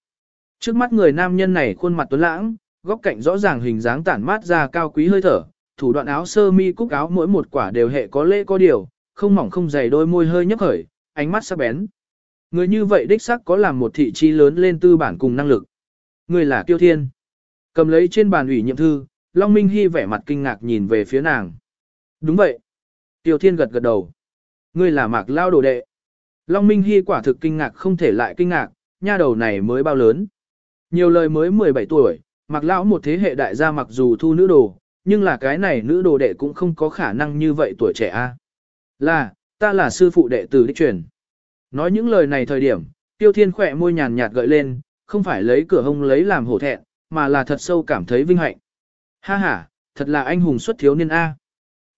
Trước mắt người nam nhân này khuôn mặt tuấn lãng, góc cạnh rõ ràng hình dáng tản mát ra cao quý hơi thở, thủ đoạn áo sơ mi cúc áo mỗi một quả đều hệ có lễ có điều, không mỏng không dày đôi môi hơi nhấp khởi, ánh mắt sắc bén. Người như vậy đích xác có làm một thị trí lớn lên tư bản cùng năng lực. Người là Kiêu Thiên. Cầm lấy trên bàn ủy nhiệm thư, Long Minh Hy vẻ mặt kinh ngạc nhìn về phía nàng. Đúng vậy. Tiêu Thiên gật gật đầu. Ngươi là mạc lao đồ đệ. Long Minh Hy quả thực kinh ngạc không thể lại kinh ngạc, nha đầu này mới bao lớn. Nhiều lời mới 17 tuổi, mặc lão một thế hệ đại gia mặc dù thu nữ đồ, nhưng là cái này nữ đồ đệ cũng không có khả năng như vậy tuổi trẻ a. Là, ta là sư phụ đệ tử đích truyền. Nói những lời này thời điểm, Tiêu Thiên khỏe môi nhàn nhạt gợi lên, không phải lấy cửa hông lấy làm hổ thẹn, mà là thật sâu cảm thấy vinh hạnh. Ha ha, thật là anh hùng xuất thiếu niên A.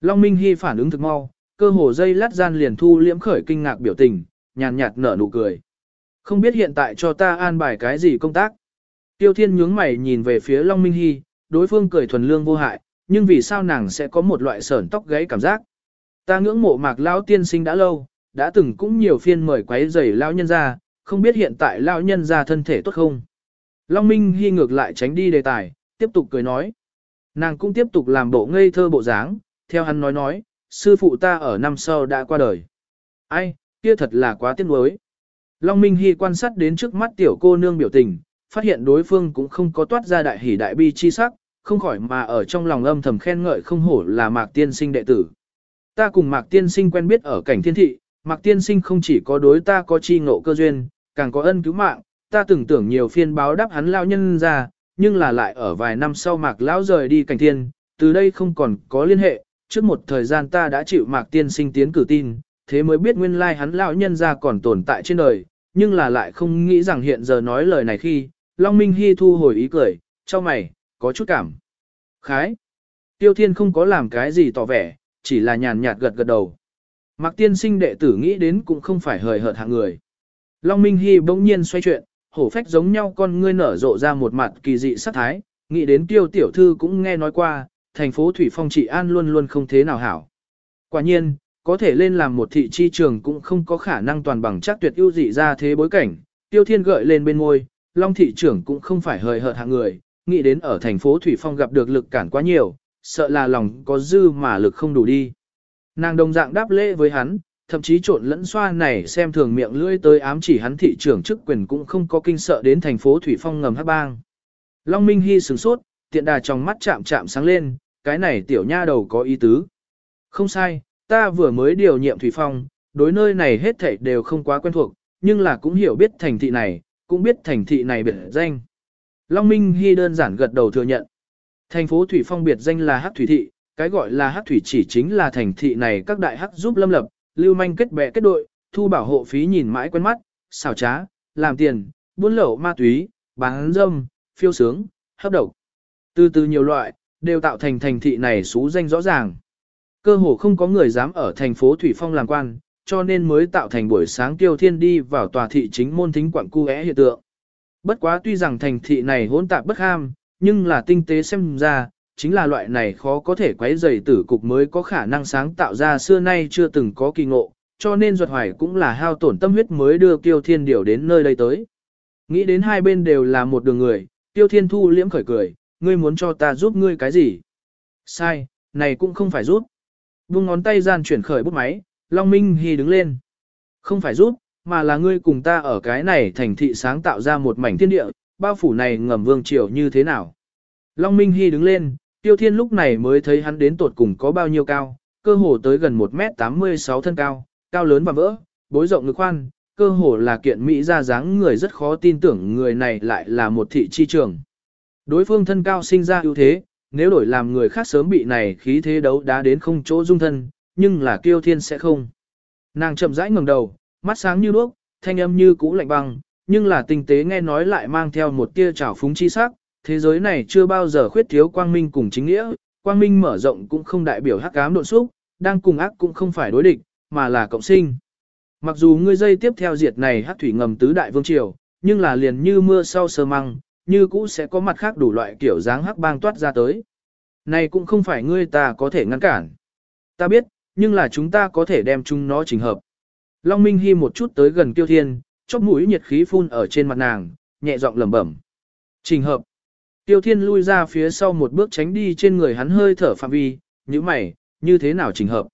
Long Minh Hy phản ứng thực mau, cơ hồ dây lát gian liền thu liễm khởi kinh ngạc biểu tình, nhàn nhạt nở nụ cười. Không biết hiện tại cho ta an bài cái gì công tác. Tiêu Thiên nhướng mày nhìn về phía Long Minh Hy, đối phương cười thuần lương vô hại, nhưng vì sao nàng sẽ có một loại sởn tóc gáy cảm giác. Ta ngưỡng mộ mạc lão tiên sinh đã lâu, đã từng cũng nhiều phiên mời quấy rầy lão nhân ra, không biết hiện tại lão nhân ra thân thể tốt không. Long Minh Hy ngược lại tránh đi đề tài, tiếp tục cười nói. Nàng cũng tiếp tục làm bộ ngây thơ bộ dáng, theo hắn nói nói, sư phụ ta ở năm sau đã qua đời. Ai, kia thật là quá tiếc nuối. Long Minh Hy quan sát đến trước mắt tiểu cô nương biểu tình, phát hiện đối phương cũng không có toát ra đại hỉ đại bi chi sắc, không khỏi mà ở trong lòng âm thầm khen ngợi không hổ là Mạc Tiên Sinh đệ tử. Ta cùng Mạc Tiên Sinh quen biết ở cảnh thiên thị, Mạc Tiên Sinh không chỉ có đối ta có chi ngộ cơ duyên, càng có ân cứu mạng, ta tưởng tưởng nhiều phiên báo đáp hắn lao nhân ra, nhưng là lại ở vài năm sau Mạc lão rời đi cảnh thiên, từ đây không còn có liên hệ, trước một thời gian ta đã chịu Mạc Tiên Sinh tiến cử tin, thế mới biết nguyên lai hắn lão nhân ra còn tồn tại trên đời, nhưng là lại không nghĩ rằng hiện giờ nói lời này khi, Long Minh Hy thu hồi ý cười, cho mày, có chút cảm. Khái. Tiêu Thiên không có làm cái gì tỏ vẻ, chỉ là nhàn nhạt gật gật đầu. Mạc Tiên Sinh đệ tử nghĩ đến cũng không phải hời hợt hạng người. Long Minh Hy bỗng nhiên xoay chuyện, hổ phách giống nhau con ngươi nở rộ ra một mặt kỳ dị sắc thái, nghĩ đến tiêu tiểu thư cũng nghe nói qua, thành phố Thủy Phong trị an luôn luôn không thế nào hảo. Quả nhiên, có thể lên làm một thị chi trường cũng không có khả năng toàn bằng chắc tuyệt ưu dị ra thế bối cảnh, tiêu thiên gợi lên bên ngôi, Long thị trưởng cũng không phải hời hợt hạng người, nghĩ đến ở thành phố Thủy Phong gặp được lực cản quá nhiều, sợ là lòng có dư mà lực không đủ đi. Nàng đồng dạng đáp lễ với hắn, thậm chí trộn lẫn xoa này xem thường miệng lưỡi tới ám chỉ hắn thị trưởng chức quyền cũng không có kinh sợ đến thành phố Thủy Phong ngầm hát bang. Long Minh Hy sửng sốt, tiện đà trong mắt chạm chạm sáng lên, cái này tiểu nha đầu có ý tứ. Không sai, ta vừa mới điều nhiệm Thủy Phong, đối nơi này hết thảy đều không quá quen thuộc, nhưng là cũng hiểu biết thành thị này, cũng biết thành thị này biệt danh. Long Minh Hy đơn giản gật đầu thừa nhận. Thành phố Thủy Phong biệt danh là Hắc Thủy Thị, cái gọi là Hắc Thủy chỉ chính là thành thị này các đại hắc giúp lâm lập, lưu manh kết bè kết đội, thu bảo hộ phí nhìn mãi quen mắt, xảo trá, làm tiền, buôn lậu ma túy, bán dâm, phiêu sướng, hấp độc. Từ từ nhiều loại, đều tạo thành thành thị này xú danh rõ ràng. Cơ hồ không có người dám ở thành phố Thủy Phong làm quan, cho nên mới tạo thành buổi sáng tiêu thiên đi vào tòa thị chính môn thính quặng cu hiện tượng. Bất quá tuy rằng thành thị này hỗn tạp bất ham, nhưng là tinh tế xem ra, chính là loại này khó có thể quấy rầy tử cục mới có khả năng sáng tạo ra xưa nay chưa từng có kỳ ngộ, cho nên ruột hoài cũng là hao tổn tâm huyết mới đưa Tiêu Thiên Điều đến nơi đây tới. Nghĩ đến hai bên đều là một đường người, Tiêu Thiên Thu liễm khởi cười, ngươi muốn cho ta giúp ngươi cái gì? Sai, này cũng không phải giúp. Vung ngón tay gian chuyển khởi bút máy, Long Minh Hy đứng lên. Không phải giúp, mà là ngươi cùng ta ở cái này thành thị sáng tạo ra một mảnh thiên địa, bao phủ này ngầm vương triều như thế nào. Long Minh Hy đứng lên, Tiêu Thiên lúc này mới thấy hắn đến tột cùng có bao nhiêu cao, cơ hồ tới gần 1m86 thân cao, cao lớn và vỡ, bối rộng ngực khoan, cơ hồ là kiện Mỹ ra dáng người rất khó tin tưởng người này lại là một thị chi trường. Đối phương thân cao sinh ra ưu thế, nếu đổi làm người khác sớm bị này khí thế đấu đá đến không chỗ dung thân, nhưng là kiêu thiên sẽ không. Nàng chậm rãi ngẩng đầu, mắt sáng như đuốc, thanh âm như cũ lạnh băng, nhưng là tinh tế nghe nói lại mang theo một tia trào phúng chi sắc, thế giới này chưa bao giờ khuyết thiếu quang minh cùng chính nghĩa, quang minh mở rộng cũng không đại biểu hắc ám độn xúc, đang cùng ác cũng không phải đối địch, mà là cộng sinh. Mặc dù ngươi dây tiếp theo diệt này hắc thủy ngầm tứ đại vương triều, nhưng là liền như mưa sau sơ măng, như cũ sẽ có mặt khác đủ loại kiểu dáng hắc bang toát ra tới. Này cũng không phải ngươi ta có thể ngăn cản. Ta biết, nhưng là chúng ta có thể đem chúng nó chỉnh hợp. Long Minh Hi một chút tới gần Tiêu Thiên, chóp mũi nhiệt khí phun ở trên mặt nàng, nhẹ giọng lẩm bẩm. Trình hợp. Tiêu Thiên lui ra phía sau một bước tránh đi trên người hắn hơi thở phạm vi, như mày, như thế nào trình hợp.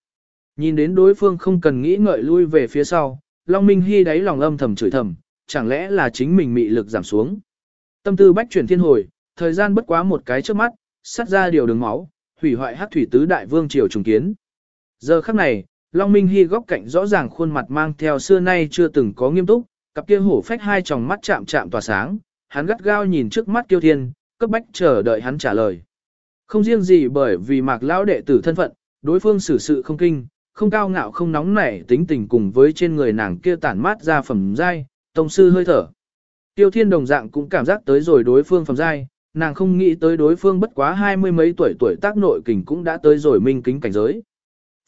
Nhìn đến đối phương không cần nghĩ ngợi lui về phía sau, Long Minh Hy đáy lòng âm thầm chửi thầm, chẳng lẽ là chính mình mị lực giảm xuống. Tâm tư bách chuyển thiên hồi, thời gian bất quá một cái trước mắt, sắt ra điều đường máu, hủy hoại hắc thủy tứ đại vương triều trùng kiến. Giờ khắc này, Long Minh Hy góc cạnh rõ ràng khuôn mặt mang theo xưa nay chưa từng có nghiêm túc, cặp kia hổ phách hai tròng mắt chạm chạm tỏa sáng, hắn gắt gao nhìn trước mắt Kiêu Thiên, cấp bách chờ đợi hắn trả lời. Không riêng gì bởi vì mạc lão đệ tử thân phận, đối phương xử sự không kinh, không cao ngạo không nóng nảy tính tình cùng với trên người nàng kia tản mát ra phẩm giai, tông sư hơi thở. Tiêu thiên đồng dạng cũng cảm giác tới rồi đối phương phẩm giai, nàng không nghĩ tới đối phương bất quá hai mươi mấy tuổi tuổi tác nội kình cũng đã tới rồi minh kính cảnh giới.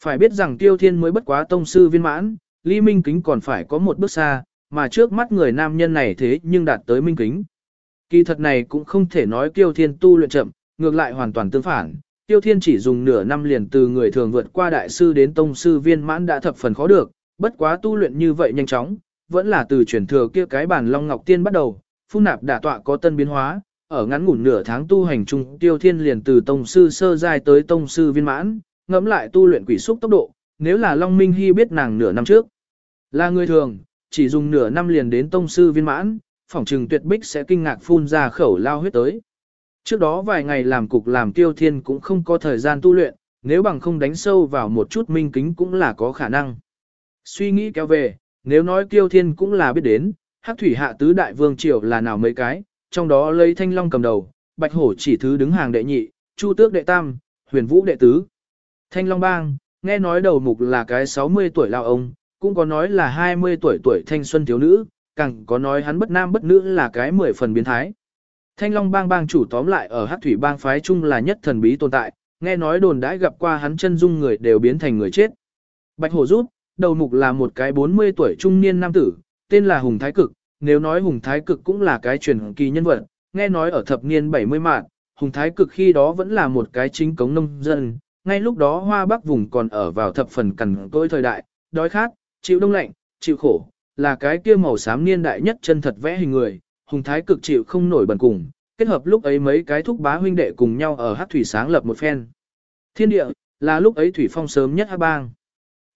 Phải biết rằng tiêu thiên mới bất quá tông sư viên mãn, Lý minh kính còn phải có một bước xa, mà trước mắt người nam nhân này thế nhưng đạt tới minh kính. Kỳ thật này cũng không thể nói tiêu thiên tu luyện chậm, ngược lại hoàn toàn tương phản, Tiêu Thiên chỉ dùng nửa năm liền từ người thường vượt qua đại sư đến tông sư viên mãn đã thập phần khó được, bất quá tu luyện như vậy nhanh chóng, vẫn là từ truyền thừa kia cái bản Long Ngọc Tiên bắt đầu, phun nạp đả tọa có tân biến hóa, ở ngắn ngủn nửa tháng tu hành chung Tiêu Thiên liền từ tông sư sơ giai tới tông sư viên mãn, ngẫm lại tu luyện quỷ xúc tốc độ, nếu là Long Minh Hy biết nàng nửa năm trước, là người thường, chỉ dùng nửa năm liền đến tông sư viên mãn, phỏng trừng tuyệt bích sẽ kinh ngạc phun ra khẩu lao huyết tới. Trước đó vài ngày làm cục làm tiêu thiên cũng không có thời gian tu luyện, nếu bằng không đánh sâu vào một chút minh kính cũng là có khả năng. Suy nghĩ kéo về, nếu nói tiêu thiên cũng là biết đến, hắc thủy hạ tứ đại vương triều là nào mấy cái, trong đó lấy thanh long cầm đầu, bạch hổ chỉ thứ đứng hàng đệ nhị, chu tước đệ tam, huyền vũ đệ tứ. Thanh long bang, nghe nói đầu mục là cái 60 tuổi lao ông, cũng có nói là 20 tuổi tuổi thanh xuân thiếu nữ, càng có nói hắn bất nam bất nữ là cái 10 phần biến thái. Thanh Long bang bang chủ tóm lại ở Hắc Thủy bang phái chung là nhất thần bí tồn tại, nghe nói đồn đãi gặp qua hắn chân dung người đều biến thành người chết. Bạch Hổ rút, đầu mục là một cái 40 tuổi trung niên nam tử, tên là Hùng Thái Cực, nếu nói Hùng Thái Cực cũng là cái truyền kỳ nhân vật, nghe nói ở thập niên 70 mạng, Hùng Thái Cực khi đó vẫn là một cái chính cống nông dân, ngay lúc đó Hoa Bắc vùng còn ở vào thập phần cằn cỗi thời đại, đói khát, chịu đông lạnh, chịu khổ, là cái kia màu xám niên đại nhất chân thật vẽ hình người, Hùng Thái cực chịu không nổi bần cùng, kết hợp lúc ấy mấy cái thúc bá huynh đệ cùng nhau ở hát thủy sáng lập một phen. Thiên địa, là lúc ấy thủy phong sớm nhất hát bang.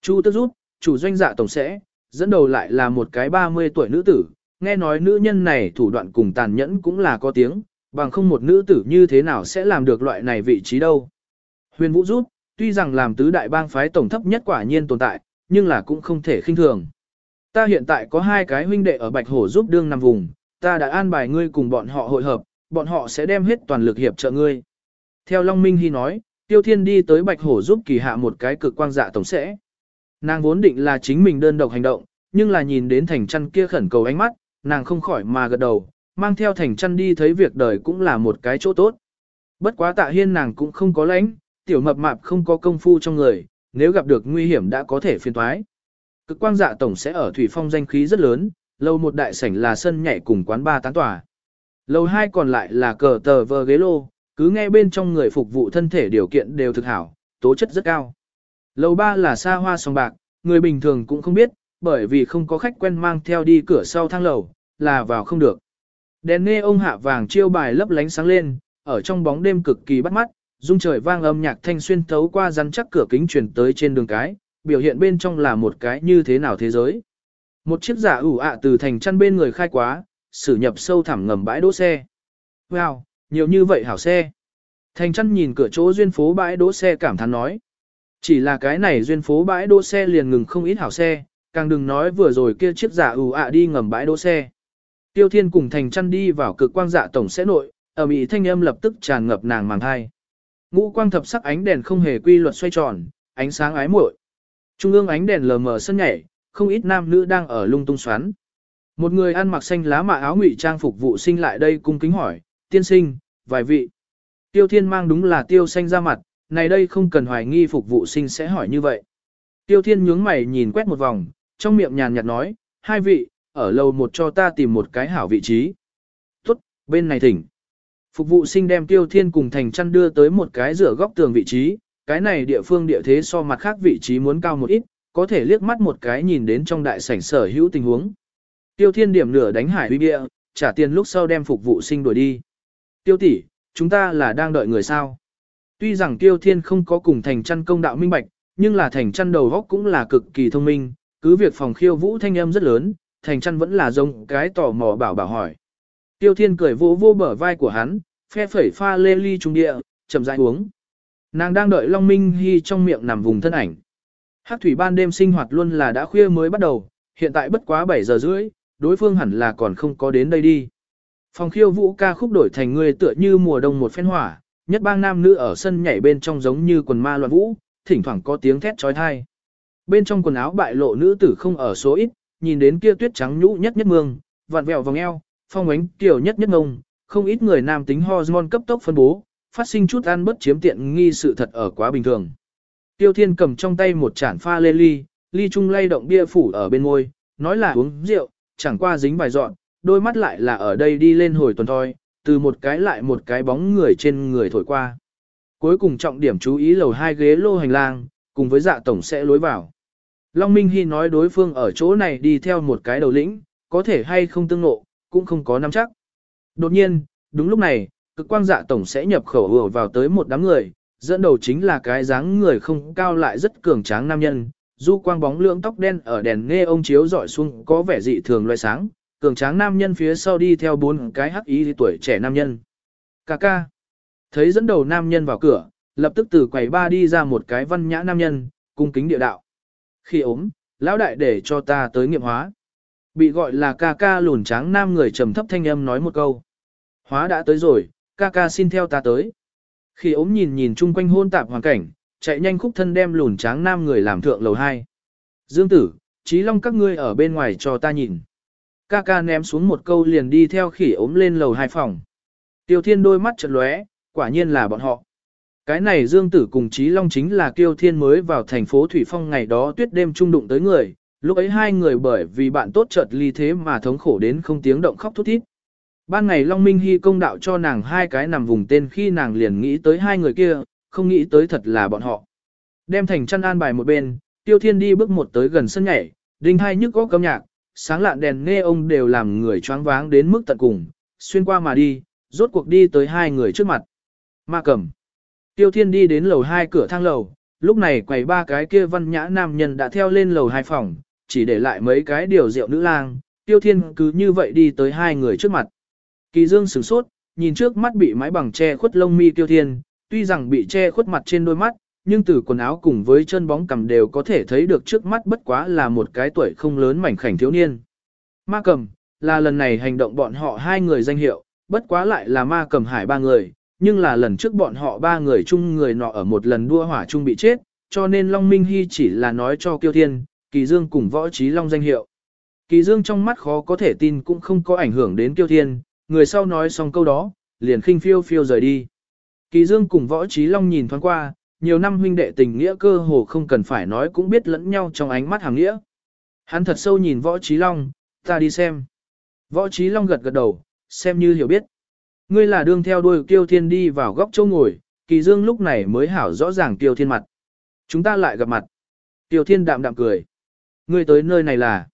Chu tức rút, chủ doanh dạ tổng sẽ, dẫn đầu lại là một cái 30 tuổi nữ tử, nghe nói nữ nhân này thủ đoạn cùng tàn nhẫn cũng là có tiếng, bằng không một nữ tử như thế nào sẽ làm được loại này vị trí đâu. Huyền Vũ rút, tuy rằng làm tứ đại bang phái tổng thấp nhất quả nhiên tồn tại, nhưng là cũng không thể khinh thường. Ta hiện tại có hai cái huynh đệ ở Bạch Hổ giúp đương nằm vùng, ta đã an bài ngươi cùng bọn họ hội hợp, bọn họ sẽ đem hết toàn lực hiệp trợ ngươi. Theo Long Minh Hy nói, Tiêu Thiên đi tới Bạch Hổ giúp kỳ hạ một cái cực quang dạ tổng sẽ. Nàng vốn định là chính mình đơn độc hành động, nhưng là nhìn đến thành chăn kia khẩn cầu ánh mắt, nàng không khỏi mà gật đầu, mang theo thành chăn đi thấy việc đời cũng là một cái chỗ tốt. Bất quá tạ hiên nàng cũng không có lãnh, tiểu mập mạp không có công phu trong người, nếu gặp được nguy hiểm đã có thể phiền thoái. Cực quang dạ tổng sẽ ở thủy phong danh khí rất lớn, Lầu một đại sảnh là sân nhảy cùng quán ba tán tòa. Lầu hai còn lại là cờ tờ vờ ghế lô, cứ nghe bên trong người phục vụ thân thể điều kiện đều thực hảo, tố chất rất cao. Lầu ba là xa hoa sòng bạc, người bình thường cũng không biết, bởi vì không có khách quen mang theo đi cửa sau thang lầu, là vào không được. Đèn nghe ông hạ vàng chiêu bài lấp lánh sáng lên, ở trong bóng đêm cực kỳ bắt mắt, dung trời vang âm nhạc thanh xuyên thấu qua rắn chắc cửa kính truyền tới trên đường cái, biểu hiện bên trong là một cái như thế nào thế giới. Một chiếc giả ủ ạ từ thành chăn bên người khai quá, xử nhập sâu thẳm ngầm bãi đỗ xe. Wow, nhiều như vậy hảo xe. Thành chăn nhìn cửa chỗ duyên phố bãi đỗ xe cảm thán nói. Chỉ là cái này duyên phố bãi đỗ xe liền ngừng không ít hảo xe, càng đừng nói vừa rồi kia chiếc giả ủ ạ đi ngầm bãi đỗ xe. Tiêu Thiên cùng Thành chăn đi vào cực quang dạ tổng sẽ nội, ở mỹ thanh âm lập tức tràn ngập nàng màng hai. Ngũ quang thập sắc ánh đèn không hề quy luật xoay tròn, ánh sáng ái muội. Trung ương ánh đèn lờ mờ sân nhảy, không ít nam nữ đang ở lung tung xoắn. Một người ăn mặc xanh lá mạ áo ngụy trang phục vụ sinh lại đây cung kính hỏi, tiên sinh, vài vị. Tiêu thiên mang đúng là tiêu xanh ra mặt, này đây không cần hoài nghi phục vụ sinh sẽ hỏi như vậy. Tiêu thiên nhướng mày nhìn quét một vòng, trong miệng nhàn nhạt nói, hai vị, ở lầu một cho ta tìm một cái hảo vị trí. Tốt, bên này thỉnh. Phục vụ sinh đem tiêu thiên cùng thành chăn đưa tới một cái rửa góc tường vị trí, cái này địa phương địa thế so mặt khác vị trí muốn cao một ít, có thể liếc mắt một cái nhìn đến trong đại sảnh sở hữu tình huống. Tiêu thiên điểm nửa đánh hải uy bia, trả tiền lúc sau đem phục vụ sinh đuổi đi. Tiêu tỷ, chúng ta là đang đợi người sao. Tuy rằng tiêu thiên không có cùng thành chăn công đạo minh bạch, nhưng là thành chăn đầu góc cũng là cực kỳ thông minh, cứ việc phòng khiêu vũ thanh âm rất lớn, thành chăn vẫn là giống cái tò mò bảo bảo hỏi. Tiêu thiên cười vô vô bờ vai của hắn, phe phẩy pha lê ly trung địa, chậm rãi uống. Nàng đang đợi Long Minh Hy trong miệng nằm vùng thân ảnh. Hắc thủy ban đêm sinh hoạt luôn là đã khuya mới bắt đầu, hiện tại bất quá 7 giờ rưỡi, đối phương hẳn là còn không có đến đây đi. Phòng khiêu vũ ca khúc đổi thành người tựa như mùa đông một phen hỏa, nhất bang nam nữ ở sân nhảy bên trong giống như quần ma loạn vũ, thỉnh thoảng có tiếng thét trói thai. Bên trong quần áo bại lộ nữ tử không ở số ít, nhìn đến kia tuyết trắng nhũ nhất nhất mương, vặn vẹo vòng eo, phong ánh tiểu nhất nhất ngông, không ít người nam tính hormone cấp tốc phân bố, phát sinh chút ăn bất chiếm tiện nghi sự thật ở quá bình thường. Tiêu Thiên cầm trong tay một chản pha lê ly, ly chung lay động bia phủ ở bên môi, nói là uống rượu, chẳng qua dính vài dọn, đôi mắt lại là ở đây đi lên hồi tuần thôi, từ một cái lại một cái bóng người trên người thổi qua. Cuối cùng trọng điểm chú ý lầu hai ghế lô hành lang, cùng với dạ tổng sẽ lối vào. Long Minh Hy nói đối phương ở chỗ này đi theo một cái đầu lĩnh, có thể hay không tương ngộ cũng không có nắm chắc. Đột nhiên, đúng lúc này, cực quang dạ tổng sẽ nhập khẩu ùa vào tới một đám người, dẫn đầu chính là cái dáng người không cao lại rất cường tráng nam nhân, du quang bóng lưỡng tóc đen ở đèn nghe ông chiếu dọi xuống có vẻ dị thường loại sáng, cường tráng nam nhân phía sau đi theo bốn cái hắc ý tuổi trẻ nam nhân. Cà ca. Thấy dẫn đầu nam nhân vào cửa, lập tức từ quầy ba đi ra một cái văn nhã nam nhân, cung kính địa đạo. Khi ốm, lão đại để cho ta tới nghiệm hóa. Bị gọi là ca ca lùn tráng nam người trầm thấp thanh âm nói một câu. Hóa đã tới rồi, ca ca xin theo ta tới. Khi ốm nhìn nhìn chung quanh hôn tạp hoàn cảnh, chạy nhanh khúc thân đem lùn tráng nam người làm thượng lầu 2. Dương tử, trí long các ngươi ở bên ngoài cho ta nhìn. Ca ca ném xuống một câu liền đi theo khỉ ốm lên lầu hai phòng. Tiêu thiên đôi mắt chợt lóe, quả nhiên là bọn họ. Cái này Dương Tử cùng Trí Long chính là Kiêu Thiên mới vào thành phố Thủy Phong ngày đó tuyết đêm trung đụng tới người, lúc ấy hai người bởi vì bạn tốt chợt ly thế mà thống khổ đến không tiếng động khóc thút thít. Ban ngày Long Minh Hy công đạo cho nàng hai cái nằm vùng tên khi nàng liền nghĩ tới hai người kia, không nghĩ tới thật là bọn họ. Đem thành chăn an bài một bên, Tiêu Thiên đi bước một tới gần sân nhảy, đinh hai nhức có cấm nhạc, sáng lạn đèn nghe ông đều làm người choáng váng đến mức tận cùng, xuyên qua mà đi, rốt cuộc đi tới hai người trước mặt. Ma cầm. Tiêu Thiên đi đến lầu hai cửa thang lầu, lúc này quầy ba cái kia văn nhã nam nhân đã theo lên lầu hai phòng, chỉ để lại mấy cái điều rượu nữ lang, Tiêu Thiên cứ như vậy đi tới hai người trước mặt. Kỳ Dương sửng sốt, nhìn trước mắt bị mái bằng che khuất lông mi Tiêu Thiên, tuy rằng bị che khuất mặt trên đôi mắt, nhưng từ quần áo cùng với chân bóng cầm đều có thể thấy được trước mắt bất quá là một cái tuổi không lớn mảnh khảnh thiếu niên. Ma cầm, là lần này hành động bọn họ hai người danh hiệu, bất quá lại là ma cầm hải ba người, nhưng là lần trước bọn họ ba người chung người nọ ở một lần đua hỏa chung bị chết, cho nên Long Minh Hy chỉ là nói cho Kiêu Thiên, Kỳ Dương cùng võ trí Long danh hiệu. Kỳ Dương trong mắt khó có thể tin cũng không có ảnh hưởng đến Kiêu Thiên, người sau nói xong câu đó, liền khinh phiêu phiêu rời đi. Kỳ Dương cùng võ trí Long nhìn thoáng qua, nhiều năm huynh đệ tình nghĩa cơ hồ không cần phải nói cũng biết lẫn nhau trong ánh mắt hàng nghĩa. Hắn thật sâu nhìn võ trí Long, ta đi xem. Võ trí Long gật gật đầu, xem như hiểu biết. Ngươi là đương theo đuôi Kiêu Thiên đi vào góc châu ngồi, Kỳ Dương lúc này mới hảo rõ ràng Kiêu Thiên mặt. Chúng ta lại gặp mặt. Kiều Thiên đạm đạm cười. Ngươi tới nơi này là.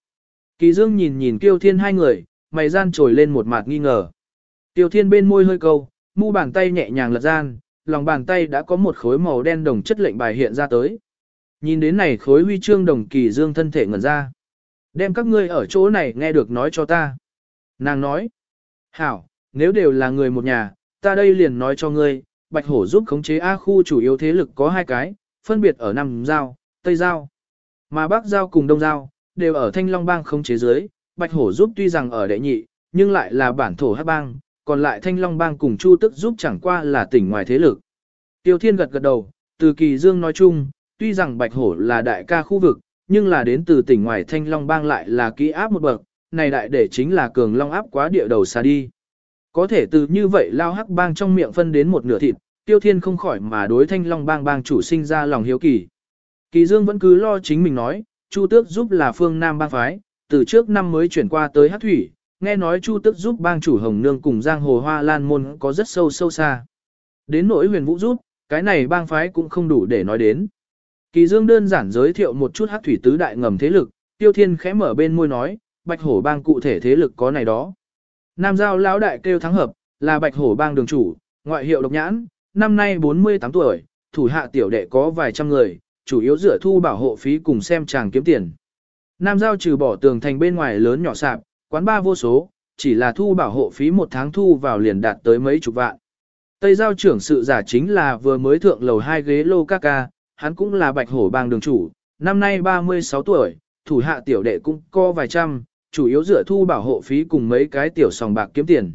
Kỳ Dương nhìn nhìn tiêu Thiên hai người, mày gian trồi lên một mặt nghi ngờ. tiêu Thiên bên môi hơi câu, mu bàn tay nhẹ nhàng lật gian, lòng bàn tay đã có một khối màu đen đồng chất lệnh bài hiện ra tới. Nhìn đến này khối huy chương đồng Kỳ Dương thân thể ngẩn ra. Đem các ngươi ở chỗ này nghe được nói cho ta. Nàng nói, hảo, nếu đều là người một nhà, ta đây liền nói cho ngươi, Bạch Hổ giúp khống chế A khu chủ yếu thế lực có hai cái, phân biệt ở Nam Giao, Tây Giao. Mà Bắc Giao cùng Đông Giao, đều ở Thanh Long Bang không chế dưới, Bạch Hổ giúp tuy rằng ở đệ nhị, nhưng lại là bản thổ hát bang, còn lại Thanh Long Bang cùng Chu Tức giúp chẳng qua là tỉnh ngoài thế lực. Tiêu Thiên gật gật đầu, từ kỳ dương nói chung, tuy rằng Bạch Hổ là đại ca khu vực, nhưng là đến từ tỉnh ngoài Thanh Long Bang lại là kỹ áp một bậc, này đại để chính là cường long áp quá địa đầu xa đi. Có thể từ như vậy lao hắc bang trong miệng phân đến một nửa thịt, Tiêu Thiên không khỏi mà đối Thanh Long bang bang chủ sinh ra lòng hiếu kỳ. Kỳ Dương vẫn cứ lo chính mình nói, Chu Tước giúp là phương Nam bang phái, từ trước năm mới chuyển qua tới Hắc Thủy, nghe nói Chu Tước giúp bang chủ Hồng Nương cùng Giang Hồ Hoa Lan môn có rất sâu sâu xa. Đến nỗi huyền vũ giúp, cái này bang phái cũng không đủ để nói đến. Kỳ Dương đơn giản giới thiệu một chút Hắc Thủy tứ đại ngầm thế lực, Tiêu Thiên khẽ mở bên môi nói, Bạch Hổ bang cụ thể thế lực có này đó. Nam giao lão đại kêu thắng hợp, là Bạch Hổ bang đường chủ, ngoại hiệu độc nhãn, năm nay 48 tuổi, thủ hạ tiểu đệ có vài trăm người, chủ yếu dựa thu bảo hộ phí cùng xem chàng kiếm tiền. Nam giao trừ bỏ tường thành bên ngoài lớn nhỏ sạp, quán ba vô số, chỉ là thu bảo hộ phí một tháng thu vào liền đạt tới mấy chục vạn. Tây giao trưởng sự giả chính là vừa mới thượng lầu hai ghế lô ca ca, hắn cũng là bạch hổ bang đường chủ, năm nay 36 tuổi, thủ hạ tiểu đệ cũng có vài trăm, chủ yếu dựa thu bảo hộ phí cùng mấy cái tiểu sòng bạc kiếm tiền.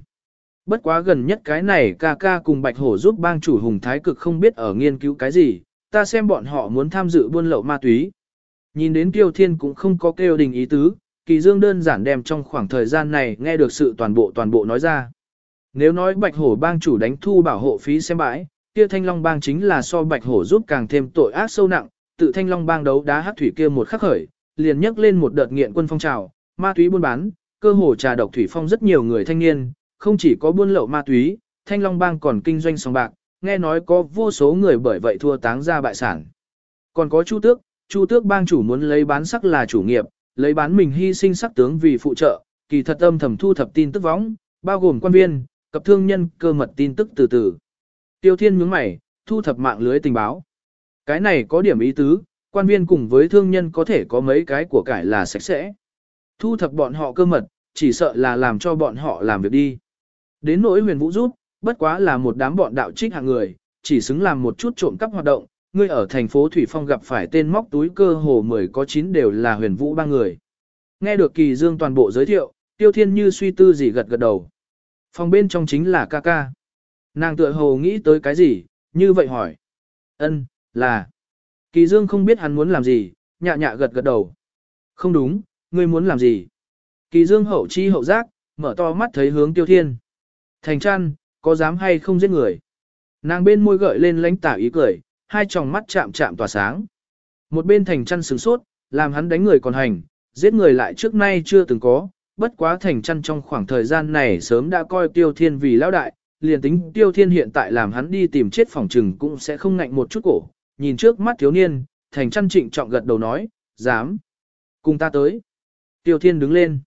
Bất quá gần nhất cái này ca ca cùng bạch hổ giúp bang chủ hùng thái cực không biết ở nghiên cứu cái gì, ta xem bọn họ muốn tham dự buôn lậu ma túy. Nhìn đến Kiêu Thiên cũng không có kêu đình ý tứ, Kỳ Dương đơn giản đem trong khoảng thời gian này nghe được sự toàn bộ toàn bộ nói ra. Nếu nói Bạch Hổ bang chủ đánh thu bảo hộ phí xem bãi, kia Thanh Long bang chính là so Bạch Hổ giúp càng thêm tội ác sâu nặng, tự Thanh Long bang đấu đá hắc thủy kia một khắc khởi, liền nhấc lên một đợt nghiện quân phong trào, ma túy buôn bán, cơ hồ trà độc thủy phong rất nhiều người thanh niên, không chỉ có buôn lậu ma túy, Thanh Long bang còn kinh doanh sòng bạc, nghe nói có vô số người bởi vậy thua táng ra bại sản. Còn có Chu Tước, Chu Tước bang chủ muốn lấy bán sắc là chủ nghiệp, lấy bán mình hy sinh sắc tướng vì phụ trợ, kỳ thật âm thầm thu thập tin tức võng, bao gồm quan viên, cập thương nhân, cơ mật tin tức từ từ. Tiêu Thiên nhướng mày, thu thập mạng lưới tình báo. Cái này có điểm ý tứ, quan viên cùng với thương nhân có thể có mấy cái của cải là sạch sẽ. Thu thập bọn họ cơ mật, chỉ sợ là làm cho bọn họ làm việc đi. Đến nỗi huyền vũ rút, bất quá là một đám bọn đạo trích hạng người, chỉ xứng làm một chút trộm cắp hoạt động, ngươi ở thành phố Thủy Phong gặp phải tên móc túi cơ hồ 10 có chín đều là huyền vũ ba người. Nghe được kỳ dương toàn bộ giới thiệu, tiêu thiên như suy tư gì gật gật đầu. Phòng bên trong chính là ca ca. Nàng tựa hồ nghĩ tới cái gì, như vậy hỏi. Ân, là. Kỳ dương không biết hắn muốn làm gì, nhạ nhạ gật gật đầu. Không đúng, ngươi muốn làm gì? Kỳ dương hậu chi hậu giác, mở to mắt thấy hướng tiêu thiên. Thành chăn, có dám hay không giết người? Nàng bên môi gợi lên lánh tả ý cười, hai tròng mắt chạm chạm tỏa sáng. Một bên thành chăn sửng sốt, làm hắn đánh người còn hành, giết người lại trước nay chưa từng có, bất quá thành chăn trong khoảng thời gian này sớm đã coi tiêu thiên vì lão đại, liền tính tiêu thiên hiện tại làm hắn đi tìm chết phòng trừng cũng sẽ không ngạnh một chút cổ, nhìn trước mắt thiếu niên, thành chăn trịnh trọng gật đầu nói, dám, cùng ta tới. Tiêu thiên đứng lên,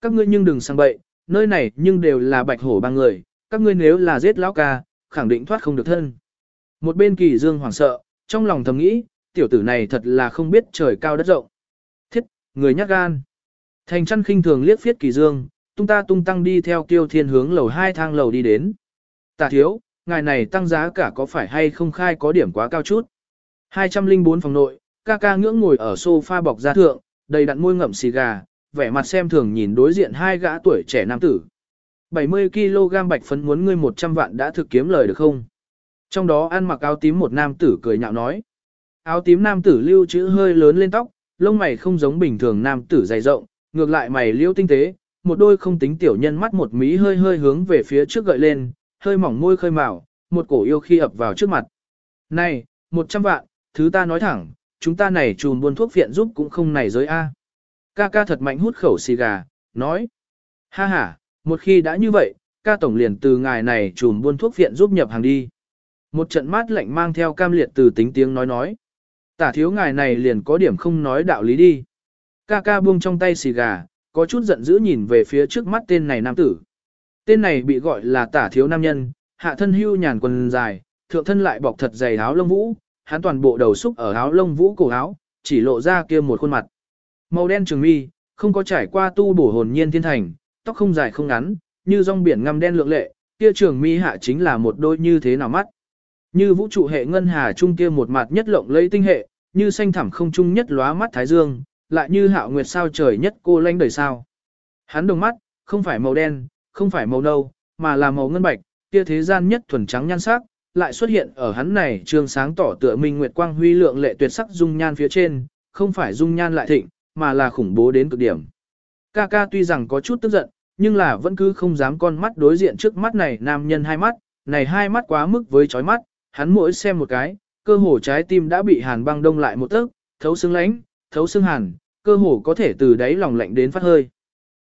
các ngươi nhưng đừng sang bậy, nơi này nhưng đều là bạch hổ ba người, các ngươi nếu là giết lão ca, khẳng định thoát không được thân. Một bên kỳ dương hoảng sợ, trong lòng thầm nghĩ, tiểu tử này thật là không biết trời cao đất rộng. Thiết, người nhát gan. Thành chăn khinh thường liếc phiết kỳ dương, tung ta tung tăng đi theo tiêu thiên hướng lầu hai thang lầu đi đến. Tả thiếu, ngài này tăng giá cả có phải hay không khai có điểm quá cao chút. 204 phòng nội, ca ca ngưỡng ngồi ở sofa bọc da thượng, đầy đặn môi ngậm xì gà, vẻ mặt xem thường nhìn đối diện hai gã tuổi trẻ nam tử. 70kg bạch phấn muốn ngươi 100 vạn đã thực kiếm lời được không? Trong đó ăn mặc áo tím một nam tử cười nhạo nói. Áo tím nam tử lưu chữ hơi lớn lên tóc, lông mày không giống bình thường nam tử dày rộng, ngược lại mày liêu tinh tế, một đôi không tính tiểu nhân mắt một mí hơi hơi hướng về phía trước gợi lên, hơi mỏng môi khơi màu, một cổ yêu khi ập vào trước mặt. Này, 100 vạn, thứ ta nói thẳng, chúng ta này trùn buôn thuốc viện giúp cũng không này giới A. Ca ca thật mạnh hút khẩu xì gà, nói. Ha ha, một khi đã như vậy, ca tổng liền từ ngài này trùm buôn thuốc viện giúp nhập hàng đi. Một trận mát lạnh mang theo cam liệt từ tính tiếng nói nói. Tả thiếu ngài này liền có điểm không nói đạo lý đi. Ca ca buông trong tay xì gà, có chút giận dữ nhìn về phía trước mắt tên này nam tử. Tên này bị gọi là tả thiếu nam nhân, hạ thân hưu nhàn quần dài, thượng thân lại bọc thật dày áo lông vũ, hắn toàn bộ đầu xúc ở áo lông vũ cổ áo, chỉ lộ ra kia một khuôn mặt. Màu đen trường mi, không có trải qua tu bổ hồn nhiên thiên thành, tóc không dài không ngắn, như rong biển ngăm đen lượng lệ, kia trường mi hạ chính là một đôi như thế nào mắt. Như vũ trụ hệ ngân hà trung kia một mặt nhất lộng lấy tinh hệ, như xanh thẳm không trung nhất lóa mắt thái dương, lại như hạo nguyệt sao trời nhất cô lanh đời sao. Hắn đồng mắt, không phải màu đen, không phải màu nâu, mà là màu ngân bạch, kia thế gian nhất thuần trắng nhan sắc, lại xuất hiện ở hắn này trường sáng tỏ tựa minh nguyệt quang huy lượng lệ tuyệt sắc dung nhan phía trên, không phải dung nhan lại thịnh, mà là khủng bố đến cực điểm. Ca ca tuy rằng có chút tức giận, nhưng là vẫn cứ không dám con mắt đối diện trước mắt này nam nhân hai mắt, này hai mắt quá mức với chói mắt, hắn mỗi xem một cái, cơ hồ trái tim đã bị hàn băng đông lại một tấc, thấu xương lánh, thấu xương hàn, cơ hồ có thể từ đáy lòng lạnh đến phát hơi.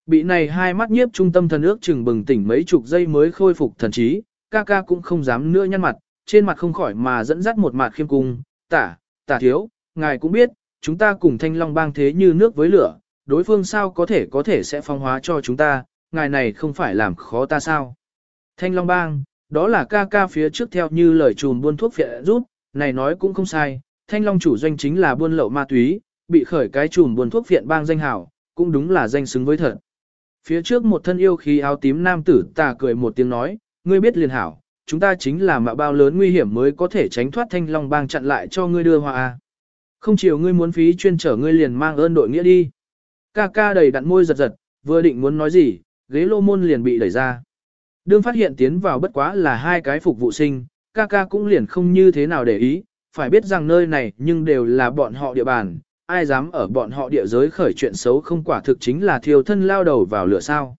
Bị này hai mắt nhiếp trung tâm thần ước chừng bừng tỉnh mấy chục giây mới khôi phục thần trí, ca ca cũng không dám nữa nhăn mặt, trên mặt không khỏi mà dẫn dắt một mặt khiêm cung, tả, tả thiếu, ngài cũng biết, chúng ta cùng thanh long bang thế như nước với lửa, đối phương sao có thể có thể sẽ phong hóa cho chúng ta, ngài này không phải làm khó ta sao. Thanh long bang, đó là ca ca phía trước theo như lời trùm buôn thuốc phiện rút, này nói cũng không sai, thanh long chủ doanh chính là buôn lậu ma túy, bị khởi cái trùm buôn thuốc phiện bang danh hảo, cũng đúng là danh xứng với thật. Phía trước một thân yêu khí áo tím nam tử tà cười một tiếng nói, ngươi biết liền hảo, chúng ta chính là mạo bao lớn nguy hiểm mới có thể tránh thoát thanh long bang chặn lại cho ngươi đưa hoa. À. Không chiều ngươi muốn phí chuyên trở ngươi liền mang ơn đội nghĩa đi. Ca ca đầy đặn môi giật giật, vừa định muốn nói gì, ghế lô môn liền bị đẩy ra. Đương phát hiện tiến vào bất quá là hai cái phục vụ sinh, ca ca cũng liền không như thế nào để ý, phải biết rằng nơi này nhưng đều là bọn họ địa bàn, ai dám ở bọn họ địa giới khởi chuyện xấu không quả thực chính là thiêu thân lao đầu vào lửa sao.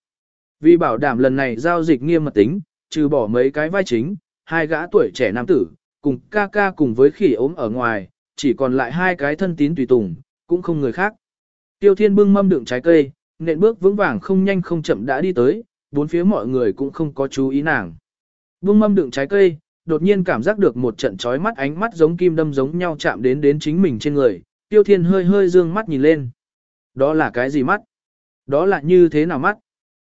Vì bảo đảm lần này giao dịch nghiêm mật tính, trừ bỏ mấy cái vai chính, hai gã tuổi trẻ nam tử, cùng ca ca cùng với khỉ ốm ở ngoài, chỉ còn lại hai cái thân tín tùy tùng, cũng không người khác. Tiêu thiên bưng mâm đựng trái cây, nện bước vững vàng không nhanh không chậm đã đi tới, bốn phía mọi người cũng không có chú ý nàng. Bưng mâm đựng trái cây, đột nhiên cảm giác được một trận chói mắt ánh mắt giống kim đâm giống nhau chạm đến đến chính mình trên người, tiêu thiên hơi hơi dương mắt nhìn lên. Đó là cái gì mắt? Đó là như thế nào mắt?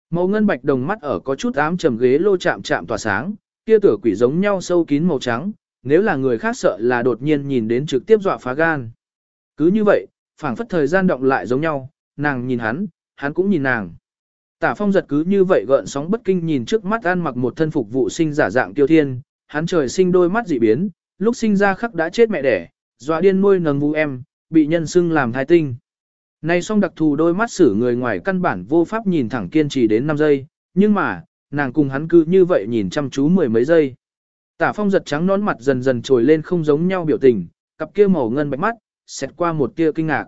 Màu ngân bạch đồng mắt ở có chút ám trầm ghế lô chạm chạm tỏa sáng, kia tử quỷ giống nhau sâu kín màu trắng, nếu là người khác sợ là đột nhiên nhìn đến trực tiếp dọa phá gan. Cứ như vậy, phảng phất thời gian động lại giống nhau, nàng nhìn hắn, hắn cũng nhìn nàng. Tả phong giật cứ như vậy gợn sóng bất kinh nhìn trước mắt ăn mặc một thân phục vụ sinh giả dạng tiêu thiên, hắn trời sinh đôi mắt dị biến, lúc sinh ra khắc đã chết mẹ đẻ, dọa điên nuôi nấng vu em, bị nhân xưng làm thai tinh. Nay song đặc thù đôi mắt xử người ngoài căn bản vô pháp nhìn thẳng kiên trì đến 5 giây, nhưng mà, nàng cùng hắn cứ như vậy nhìn chăm chú mười mấy giây. Tả phong giật trắng nón mặt dần dần trồi lên không giống nhau biểu tình, cặp kia màu ngân bạch mắt, xét qua một tia kinh ngạc.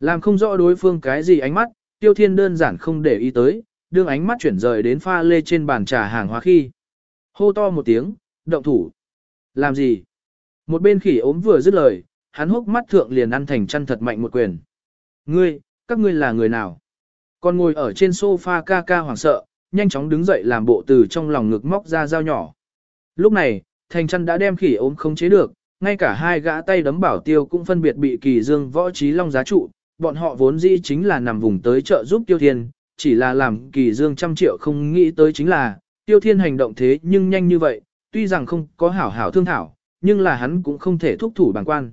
Làm không rõ đối phương cái gì ánh mắt, tiêu thiên đơn giản không để ý tới, đương ánh mắt chuyển rời đến pha lê trên bàn trà hàng hóa khi. Hô to một tiếng, động thủ. Làm gì? Một bên khỉ ốm vừa dứt lời, hắn hốc mắt thượng liền ăn thành chăn thật mạnh một quyền. Ngươi, các ngươi là người nào? Còn ngồi ở trên sofa ca ca hoảng sợ, nhanh chóng đứng dậy làm bộ từ trong lòng ngực móc ra dao nhỏ. Lúc này, thành chăn đã đem khỉ ốm không chế được, ngay cả hai gã tay đấm bảo tiêu cũng phân biệt bị kỳ dương võ trí long giá trụ, bọn họ vốn dĩ chính là nằm vùng tới trợ giúp tiêu thiên, chỉ là làm kỳ dương trăm triệu không nghĩ tới chính là, tiêu thiên hành động thế nhưng nhanh như vậy, tuy rằng không có hảo hảo thương thảo, nhưng là hắn cũng không thể thúc thủ bằng quan.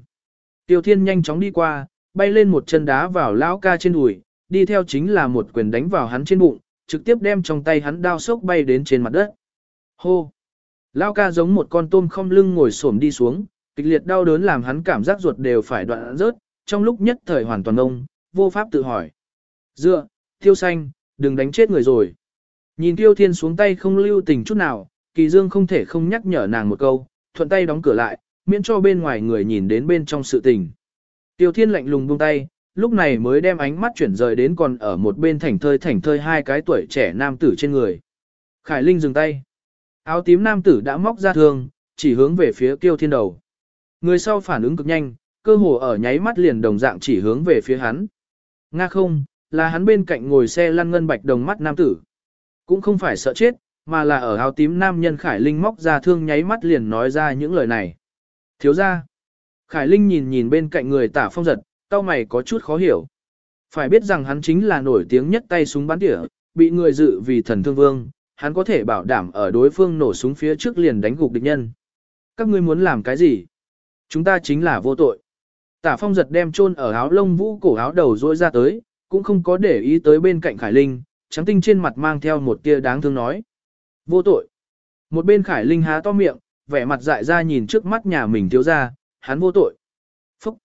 Tiêu thiên nhanh chóng đi qua, bay lên một chân đá vào lão ca trên đùi, đi theo chính là một quyền đánh vào hắn trên bụng, trực tiếp đem trong tay hắn đao sốc bay đến trên mặt đất. Hô! Lão ca giống một con tôm không lưng ngồi xổm đi xuống, kịch liệt đau đớn làm hắn cảm giác ruột đều phải đoạn rớt, trong lúc nhất thời hoàn toàn ông, vô pháp tự hỏi. Dựa, tiêu xanh, đừng đánh chết người rồi. Nhìn tiêu thiên xuống tay không lưu tình chút nào, kỳ dương không thể không nhắc nhở nàng một câu, thuận tay đóng cửa lại, miễn cho bên ngoài người nhìn đến bên trong sự tình. Tiêu thiên lạnh lùng buông tay, lúc này mới đem ánh mắt chuyển rời đến còn ở một bên thảnh thơi thảnh thơi hai cái tuổi trẻ nam tử trên người. Khải Linh dừng tay. Áo tím nam tử đã móc ra thương, chỉ hướng về phía Tiêu Thiên đầu. Người sau phản ứng cực nhanh, cơ hồ ở nháy mắt liền đồng dạng chỉ hướng về phía hắn. Nga không, là hắn bên cạnh ngồi xe lăn ngân bạch đồng mắt nam tử. Cũng không phải sợ chết, mà là ở áo tím nam nhân Khải Linh móc ra thương nháy mắt liền nói ra những lời này. Thiếu ra. Khải Linh nhìn nhìn bên cạnh người tả phong giật, tao mày có chút khó hiểu. Phải biết rằng hắn chính là nổi tiếng nhất tay súng bắn tỉa, bị người dự vì thần thương vương, hắn có thể bảo đảm ở đối phương nổ súng phía trước liền đánh gục địch nhân. Các ngươi muốn làm cái gì? Chúng ta chính là vô tội. Tả phong giật đem chôn ở áo lông vũ cổ áo đầu rôi ra tới, cũng không có để ý tới bên cạnh Khải Linh, trắng tinh trên mặt mang theo một tia đáng thương nói. Vô tội. Một bên Khải Linh há to miệng, vẻ mặt dại ra nhìn trước mắt nhà mình thiếu ra, hắn vô tội. Phúc.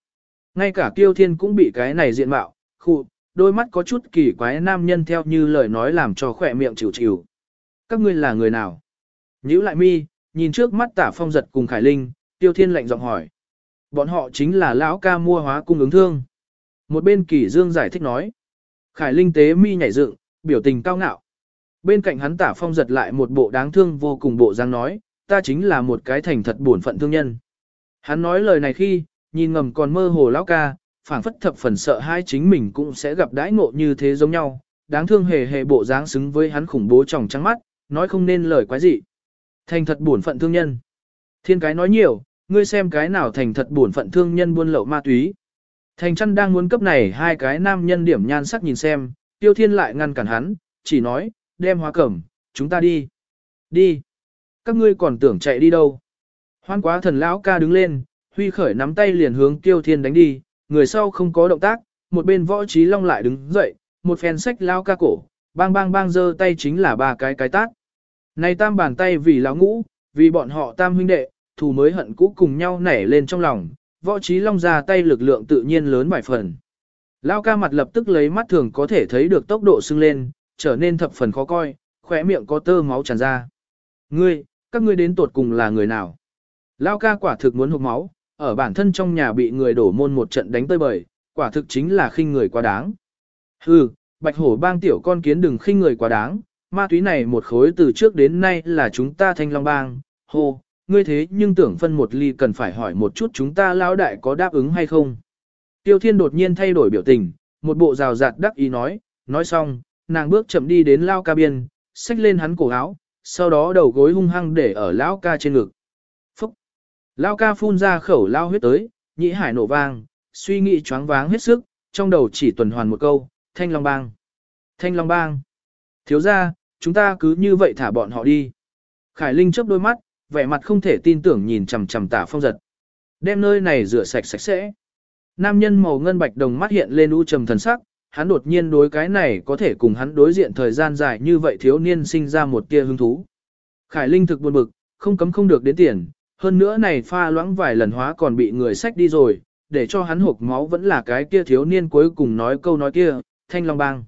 Ngay cả Kiêu Thiên cũng bị cái này diện mạo, khu, đôi mắt có chút kỳ quái nam nhân theo như lời nói làm cho khỏe miệng chịu chịu. Các ngươi là người nào? Nhữ lại mi, nhìn trước mắt tả phong giật cùng Khải Linh, Tiêu Thiên lạnh giọng hỏi. Bọn họ chính là lão ca mua hóa cung ứng thương. Một bên Kỳ Dương giải thích nói. Khải Linh tế mi nhảy dựng, biểu tình cao ngạo. Bên cạnh hắn tả phong giật lại một bộ đáng thương vô cùng bộ dáng nói, ta chính là một cái thành thật buồn phận thương nhân. Hắn nói lời này khi, nhìn ngầm còn mơ hồ lão ca, phảng phất thập phần sợ hai chính mình cũng sẽ gặp đãi ngộ như thế giống nhau, đáng thương hề hề bộ dáng xứng với hắn khủng bố tròng trắng mắt, nói không nên lời quái gì. Thành thật buồn phận thương nhân. Thiên cái nói nhiều, ngươi xem cái nào thành thật buồn phận thương nhân buôn lậu ma túy. Thành chăn đang muốn cấp này hai cái nam nhân điểm nhan sắc nhìn xem, tiêu thiên lại ngăn cản hắn, chỉ nói, đem hóa cẩm, chúng ta đi. Đi. Các ngươi còn tưởng chạy đi đâu. Hoan quá thần lão ca đứng lên, huy khởi nắm tay liền hướng tiêu thiên đánh đi, người sau không có động tác, một bên võ trí long lại đứng dậy, một phen sách lão ca cổ, bang bang bang giơ tay chính là ba cái cái tác. Này tam bàn tay vì lão ngũ, vì bọn họ tam huynh đệ, thù mới hận cũ cùng nhau nảy lên trong lòng, võ trí long ra tay lực lượng tự nhiên lớn vài phần. Lao ca mặt lập tức lấy mắt thường có thể thấy được tốc độ sưng lên, trở nên thập phần khó coi, khỏe miệng có tơ máu tràn ra. Ngươi, các ngươi đến tột cùng là người nào? Lao ca quả thực muốn hụt máu, ở bản thân trong nhà bị người đổ môn một trận đánh tơi bời, quả thực chính là khinh người quá đáng. Hừ, bạch hổ bang tiểu con kiến đừng khinh người quá đáng, ma túy này một khối từ trước đến nay là chúng ta thanh long bang, hô, ngươi thế nhưng tưởng phân một ly cần phải hỏi một chút chúng ta lão đại có đáp ứng hay không. Tiêu thiên đột nhiên thay đổi biểu tình, một bộ rào rạt đắc ý nói, nói xong, nàng bước chậm đi đến lao ca biên, xách lên hắn cổ áo, sau đó đầu gối hung hăng để ở lão ca trên ngực. Phúc! Lao ca phun ra khẩu lao huyết tới, nhĩ hải nổ vang, suy nghĩ choáng váng hết sức, trong đầu chỉ tuần hoàn một câu, thanh long bang. Thanh long bang. Thiếu ra, chúng ta cứ như vậy thả bọn họ đi. Khải Linh chớp đôi mắt, vẻ mặt không thể tin tưởng nhìn chằm chằm tả phong giật. Đem nơi này rửa sạch sạch sẽ. Nam nhân màu ngân bạch đồng mắt hiện lên u trầm thần sắc, hắn đột nhiên đối cái này có thể cùng hắn đối diện thời gian dài như vậy thiếu niên sinh ra một tia hứng thú. Khải Linh thực buồn bực, không cấm không được đến tiền, hơn nữa này pha loãng vài lần hóa còn bị người sách đi rồi, để cho hắn hộp máu vẫn là cái kia thiếu niên cuối cùng nói câu nói kia, thanh long bang.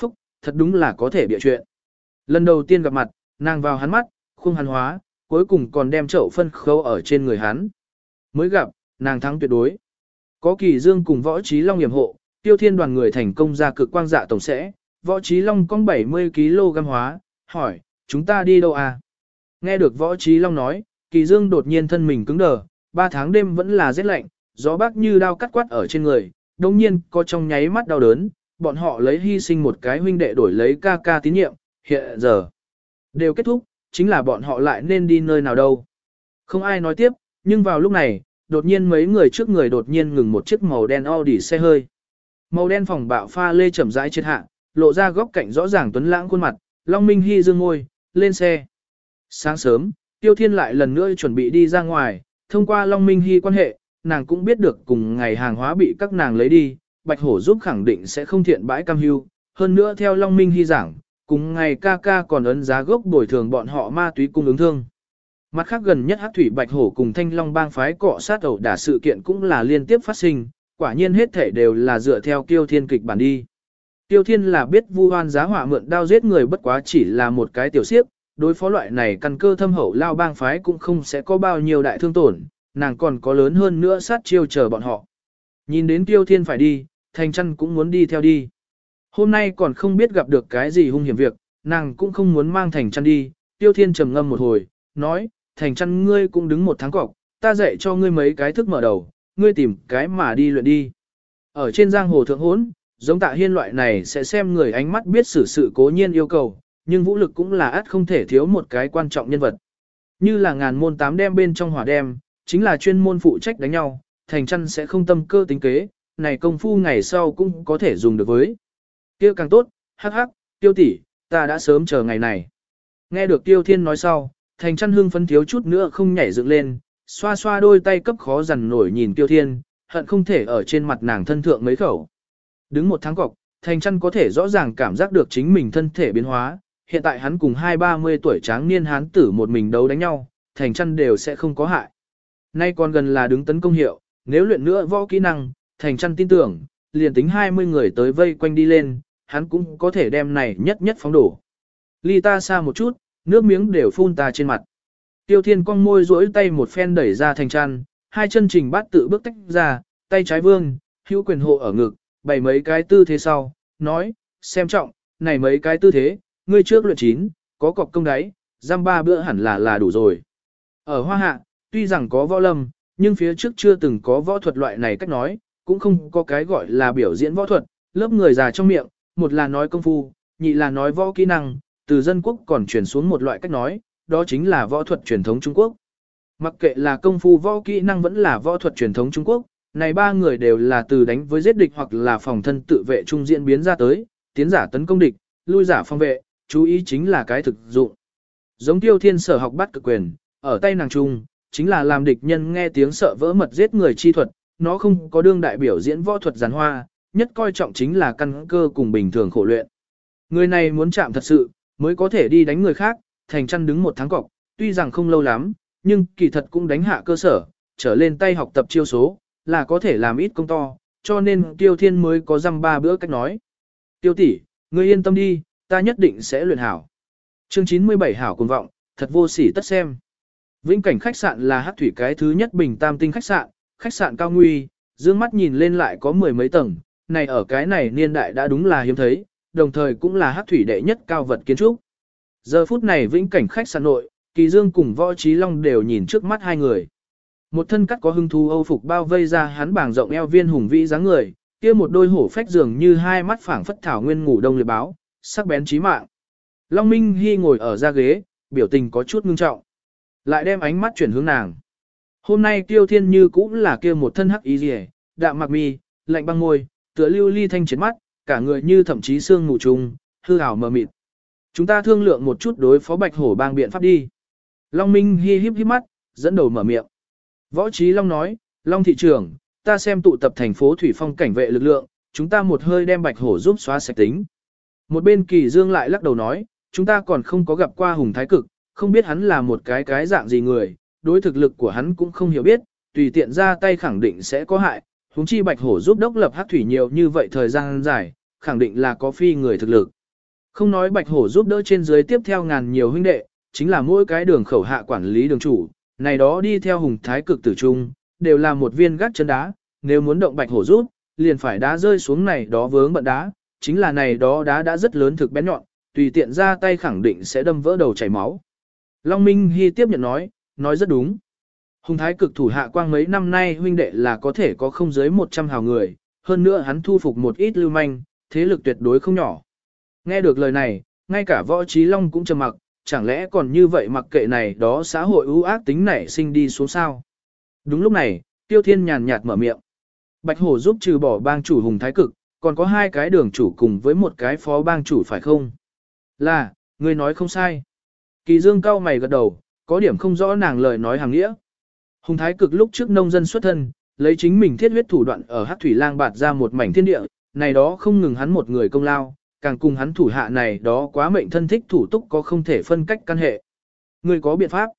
Phúc, thật đúng là có thể bịa chuyện. Lần đầu tiên gặp mặt, nàng vào hắn mắt, khung hắn hóa, cuối cùng còn đem chậu phân khâu ở trên người hắn. Mới gặp, nàng thắng tuyệt đối. Có kỳ dương cùng võ trí long hiểm hộ, tiêu thiên đoàn người thành công ra cực quang dạ tổng sẽ, võ trí long cong 70 kg hóa, hỏi, chúng ta đi đâu à? Nghe được võ trí long nói, kỳ dương đột nhiên thân mình cứng đờ, ba tháng đêm vẫn là rét lạnh, gió bắc như đao cắt quát ở trên người, đồng nhiên có trong nháy mắt đau đớn, bọn họ lấy hy sinh một cái huynh đệ đổi lấy ca ca tín nhiệm, hiện giờ đều kết thúc, chính là bọn họ lại nên đi nơi nào đâu. Không ai nói tiếp, nhưng vào lúc này, đột nhiên mấy người trước người đột nhiên ngừng một chiếc màu đen Audi xe hơi. Màu đen phòng bạo pha lê chậm rãi trên hạ, lộ ra góc cạnh rõ ràng tuấn lãng khuôn mặt, Long Minh Hy dương ngôi, lên xe. Sáng sớm, Tiêu Thiên lại lần nữa chuẩn bị đi ra ngoài, thông qua Long Minh Hy quan hệ, nàng cũng biết được cùng ngày hàng hóa bị các nàng lấy đi, Bạch Hổ giúp khẳng định sẽ không thiện bãi cam hưu. Hơn nữa theo Long Minh Hy giảng, cùng ngày ca ca còn ấn giá gốc bồi thường bọn họ ma túy cung ứng thương. Mặt khác gần nhất Hắc Thủy Bạch Hổ cùng Thanh Long bang phái cọ sát ẩu đả sự kiện cũng là liên tiếp phát sinh, quả nhiên hết thể đều là dựa theo Kiêu Thiên kịch bản đi. Tiêu Thiên là biết vu hoan giá hỏa mượn đao giết người bất quá chỉ là một cái tiểu siếp, đối phó loại này căn cơ thâm hậu lao bang phái cũng không sẽ có bao nhiêu đại thương tổn, nàng còn có lớn hơn nữa sát chiêu chờ bọn họ. Nhìn đến Tiêu Thiên phải đi, Thành Chân cũng muốn đi theo đi. Hôm nay còn không biết gặp được cái gì hung hiểm việc, nàng cũng không muốn mang Thành Chăn đi. Tiêu Thiên trầm ngâm một hồi, nói, Thành Chăn ngươi cũng đứng một tháng cọc, ta dạy cho ngươi mấy cái thức mở đầu, ngươi tìm cái mà đi luyện đi. Ở trên giang hồ thượng hốn, giống tạ hiên loại này sẽ xem người ánh mắt biết xử sự cố nhiên yêu cầu, nhưng vũ lực cũng là át không thể thiếu một cái quan trọng nhân vật. Như là ngàn môn tám đem bên trong hỏa đem, chính là chuyên môn phụ trách đánh nhau, thành chăn sẽ không tâm cơ tính kế, này công phu ngày sau cũng có thể dùng được với kia càng tốt, hắc hắc, tiêu tỷ, ta đã sớm chờ ngày này. Nghe được tiêu thiên nói sau, thành chăn hương phấn thiếu chút nữa không nhảy dựng lên, xoa xoa đôi tay cấp khó dằn nổi nhìn tiêu thiên, hận không thể ở trên mặt nàng thân thượng mấy khẩu. Đứng một tháng cọc, thành chăn có thể rõ ràng cảm giác được chính mình thân thể biến hóa, hiện tại hắn cùng hai ba mươi tuổi tráng niên hán tử một mình đấu đánh nhau, thành chăn đều sẽ không có hại. Nay còn gần là đứng tấn công hiệu, nếu luyện nữa võ kỹ năng, thành chăn tin tưởng, liền tính 20 người tới vây quanh đi lên, hắn cũng có thể đem này nhất nhất phóng đổ. Ly ta xa một chút, nước miếng đều phun ta trên mặt. Tiêu thiên cong môi rỗi tay một phen đẩy ra thành chăn, hai chân trình bát tự bước tách ra, tay trái vương, hữu quyền hộ ở ngực, bày mấy cái tư thế sau, nói, xem trọng, này mấy cái tư thế, ngươi trước luyện chín, có cọc công đáy, giam ba bữa hẳn là là đủ rồi. Ở hoa hạ, tuy rằng có võ lâm, nhưng phía trước chưa từng có võ thuật loại này cách nói, cũng không có cái gọi là biểu diễn võ thuật, lớp người già trong miệng, một là nói công phu, nhị là nói võ kỹ năng, từ dân quốc còn truyền xuống một loại cách nói, đó chính là võ thuật truyền thống Trung Quốc. Mặc kệ là công phu võ kỹ năng vẫn là võ thuật truyền thống Trung Quốc, này ba người đều là từ đánh với giết địch hoặc là phòng thân tự vệ trung diễn biến ra tới, tiến giả tấn công địch, lui giả phòng vệ, chú ý chính là cái thực dụng. Giống tiêu thiên sở học bắt cực quyền, ở tay nàng trung, chính là làm địch nhân nghe tiếng sợ vỡ mật giết người chi thuật, nó không có đương đại biểu diễn võ thuật giàn hoa, nhất coi trọng chính là căn cơ cùng bình thường khổ luyện. Người này muốn chạm thật sự, mới có thể đi đánh người khác, thành chăn đứng một tháng cọc, tuy rằng không lâu lắm, nhưng kỳ thật cũng đánh hạ cơ sở, trở lên tay học tập chiêu số, là có thể làm ít công to, cho nên tiêu thiên mới có răm ba bữa cách nói. Tiêu tỷ, ngươi yên tâm đi, ta nhất định sẽ luyện hảo. Chương 97 hảo cùng vọng, thật vô sỉ tất xem. Vĩnh cảnh khách sạn là hát thủy cái thứ nhất bình tam tinh khách sạn, khách sạn cao nguy, dương mắt nhìn lên lại có mười mấy tầng, này ở cái này niên đại đã đúng là hiếm thấy, đồng thời cũng là hắc thủy đệ nhất cao vật kiến trúc. Giờ phút này vĩnh cảnh khách sạn nội, kỳ dương cùng võ trí long đều nhìn trước mắt hai người. Một thân cắt có hưng thu âu phục bao vây ra hắn bảng rộng eo viên hùng vĩ dáng người, kia một đôi hổ phách dường như hai mắt phảng phất thảo nguyên ngủ đông liệt báo, sắc bén chí mạng. Long Minh Hy ngồi ở ra ghế, biểu tình có chút ngưng trọng. Lại đem ánh mắt chuyển hướng nàng. Hôm nay tiêu thiên như cũng là kia một thân hắc y rìa, đạm mặc mi, lạnh băng môi, tựa lưu ly thanh chiến mắt, cả người như thậm chí xương ngủ trùng, hư ảo mờ mịt. Chúng ta thương lượng một chút đối phó bạch hổ bang biện pháp đi. Long Minh hi híp híp mắt, dẫn đầu mở miệng. Võ Trí Long nói, Long thị trưởng, ta xem tụ tập thành phố thủy phong cảnh vệ lực lượng, chúng ta một hơi đem bạch hổ giúp xóa sạch tính. Một bên kỳ dương lại lắc đầu nói, chúng ta còn không có gặp qua hùng thái cực, không biết hắn là một cái cái dạng gì người, đối thực lực của hắn cũng không hiểu biết, tùy tiện ra tay khẳng định sẽ có hại, huống chi bạch hổ giúp đốc lập hắc thủy nhiều như vậy thời gian dài, khẳng định là có phi người thực lực. Không nói bạch hổ giúp đỡ trên dưới tiếp theo ngàn nhiều huynh đệ, chính là mỗi cái đường khẩu hạ quản lý đường chủ, này đó đi theo hùng thái cực tử trung, đều là một viên gác chân đá, nếu muốn động bạch hổ giúp, liền phải đá rơi xuống này đó vướng bận đá, chính là này đó đá đã rất lớn thực bén nhọn, tùy tiện ra tay khẳng định sẽ đâm vỡ đầu chảy máu. Long Minh Hy tiếp nhận nói, nói rất đúng. Hùng thái cực thủ hạ quang mấy năm nay huynh đệ là có thể có không dưới 100 hào người, hơn nữa hắn thu phục một ít lưu manh, thế lực tuyệt đối không nhỏ. Nghe được lời này, ngay cả võ trí long cũng trầm mặc, chẳng lẽ còn như vậy mặc kệ này đó xã hội ưu ác tính nảy sinh đi xuống sao. Đúng lúc này, tiêu thiên nhàn nhạt mở miệng. Bạch hổ giúp trừ bỏ bang chủ hùng thái cực, còn có hai cái đường chủ cùng với một cái phó bang chủ phải không? Là, người nói không sai. Kỳ dương cao mày gật đầu, có điểm không rõ nàng lời nói hàng nghĩa. Hùng thái cực lúc trước nông dân xuất thân, lấy chính mình thiết huyết thủ đoạn ở Hắc Thủy Lang bạt ra một mảnh thiên địa, này đó không ngừng hắn một người công lao, càng cùng hắn thủ hạ này đó quá mệnh thân thích thủ túc có không thể phân cách căn hệ. Người có biện pháp?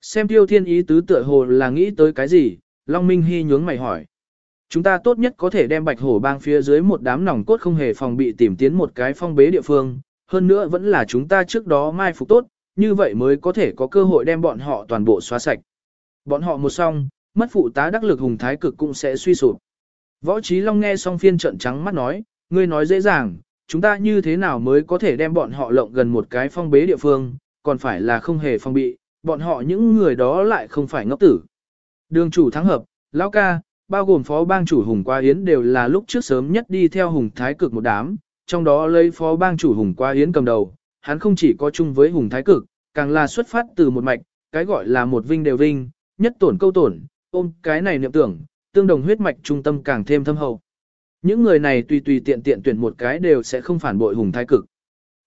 Xem tiêu thiên ý tứ tựa hồ là nghĩ tới cái gì, Long Minh Hy nhướng mày hỏi. Chúng ta tốt nhất có thể đem bạch hổ bang phía dưới một đám nòng cốt không hề phòng bị tìm tiến một cái phong bế địa phương, hơn nữa vẫn là chúng ta trước đó mai phục tốt, như vậy mới có thể có cơ hội đem bọn họ toàn bộ xóa sạch. Bọn họ một xong, mất phụ tá đắc lực hùng thái cực cũng sẽ suy sụp. Võ Trí Long nghe xong phiên trận trắng mắt nói, ngươi nói dễ dàng, chúng ta như thế nào mới có thể đem bọn họ lộng gần một cái phong bế địa phương, còn phải là không hề phong bị, bọn họ những người đó lại không phải ngốc tử. Đường chủ thắng hợp, Lão ca, bao gồm phó bang chủ Hùng Qua Yến đều là lúc trước sớm nhất đi theo Hùng Thái Cực một đám, trong đó lấy phó bang chủ Hùng Qua Yến cầm đầu, hắn không chỉ có chung với Hùng Thái Cực, càng là xuất phát từ một mạch, cái gọi là một vinh đều vinh, nhất tổn câu tổn, ôm cái này niệm tưởng, tương đồng huyết mạch trung tâm càng thêm thâm hậu. Những người này tùy tùy tiện tiện tuyển một cái đều sẽ không phản bội Hùng Thái Cực.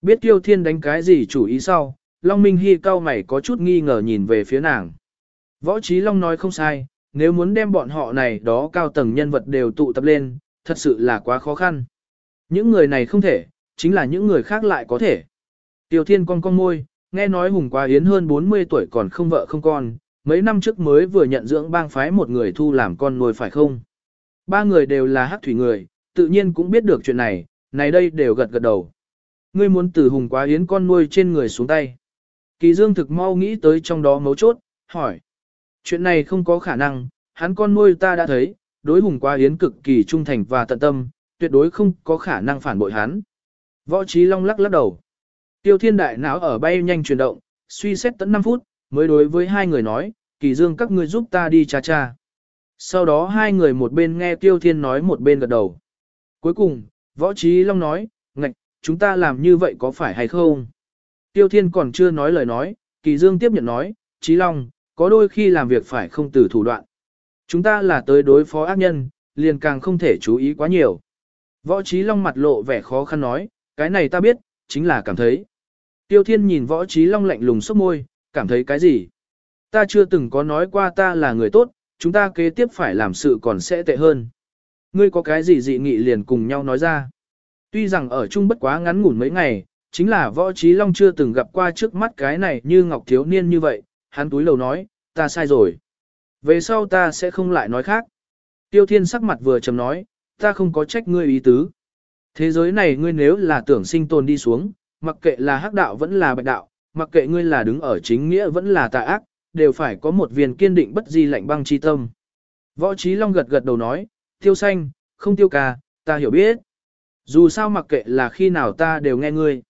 Biết Tiêu Thiên đánh cái gì chủ ý sau, Long Minh Hy cao mày có chút nghi ngờ nhìn về phía nàng. Võ Trí Long nói không sai, nếu muốn đem bọn họ này đó cao tầng nhân vật đều tụ tập lên, thật sự là quá khó khăn. Những người này không thể, chính là những người khác lại có thể. Tiêu Thiên con con môi, nghe nói Hùng Quá Yến hơn 40 tuổi còn không vợ không con, mấy năm trước mới vừa nhận dưỡng bang phái một người thu làm con nuôi phải không? Ba người đều là hắc thủy người, tự nhiên cũng biết được chuyện này, này đây đều gật gật đầu. Ngươi muốn từ Hùng Quá Yến con nuôi trên người xuống tay. Kỳ Dương thực mau nghĩ tới trong đó mấu chốt, hỏi. Chuyện này không có khả năng, hắn con nuôi ta đã thấy, đối Hùng Quá Yến cực kỳ trung thành và tận tâm, tuyệt đối không có khả năng phản bội hắn. Võ Trí Long lắc lắc đầu. Tiêu Thiên Đại não ở bay nhanh chuyển động, suy xét tận 5 phút, mới đối với hai người nói, Kỳ Dương các ngươi giúp ta đi cha cha. Sau đó hai người một bên nghe Tiêu Thiên nói một bên gật đầu. Cuối cùng, Võ Trí Long nói, ngạch, chúng ta làm như vậy có phải hay không? Tiêu Thiên còn chưa nói lời nói, Kỳ Dương tiếp nhận nói, Trí Long, có đôi khi làm việc phải không từ thủ đoạn. Chúng ta là tới đối phó ác nhân, liền càng không thể chú ý quá nhiều. Võ Trí Long mặt lộ vẻ khó khăn nói, cái này ta biết, chính là cảm thấy. Tiêu Thiên nhìn Võ Trí Long lạnh lùng sốc môi, cảm thấy cái gì? Ta chưa từng có nói qua ta là người tốt, chúng ta kế tiếp phải làm sự còn sẽ tệ hơn. Ngươi có cái gì dị nghị liền cùng nhau nói ra. Tuy rằng ở chung bất quá ngắn ngủn mấy ngày, chính là Võ Trí Long chưa từng gặp qua trước mắt cái này như Ngọc Thiếu Niên như vậy, hắn túi lầu nói, ta sai rồi. Về sau ta sẽ không lại nói khác. Tiêu Thiên sắc mặt vừa trầm nói, ta không có trách ngươi ý tứ. Thế giới này ngươi nếu là tưởng sinh tồn đi xuống, mặc kệ là hắc đạo vẫn là bạch đạo, mặc kệ ngươi là đứng ở chính nghĩa vẫn là tà ác, đều phải có một viên kiên định bất di lạnh băng chi tâm. Võ Trí Long gật gật đầu nói, tiêu xanh, không tiêu ca, ta hiểu biết. Dù sao mặc kệ là khi nào ta đều nghe ngươi.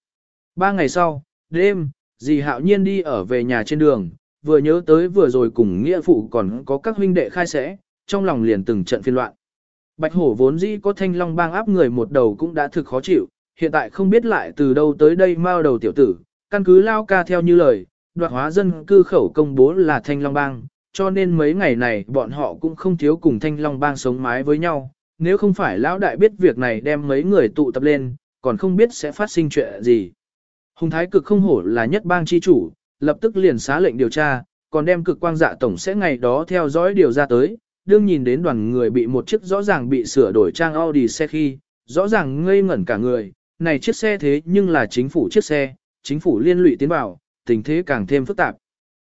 Ba ngày sau, đêm, dì hạo nhiên đi ở về nhà trên đường, vừa nhớ tới vừa rồi cùng nghĩa phụ còn có các huynh đệ khai sẽ, trong lòng liền từng trận phiên loạn. Bạch hổ vốn dĩ có thanh long bang áp người một đầu cũng đã thực khó chịu, hiện tại không biết lại từ đâu tới đây mao đầu tiểu tử, căn cứ lao ca theo như lời, đoạt hóa dân cư khẩu công bố là thanh long bang, cho nên mấy ngày này bọn họ cũng không thiếu cùng thanh long bang sống mái với nhau, nếu không phải lão đại biết việc này đem mấy người tụ tập lên, còn không biết sẽ phát sinh chuyện gì. Hùng thái cực không hổ là nhất bang chi chủ, lập tức liền xá lệnh điều tra, còn đem cực quang dạ tổng sẽ ngày đó theo dõi điều ra tới, đương nhìn đến đoàn người bị một chiếc rõ ràng bị sửa đổi trang Audi xe khi, rõ ràng ngây ngẩn cả người, này chiếc xe thế nhưng là chính phủ chiếc xe, chính phủ liên lụy tiến vào, tình thế càng thêm phức tạp.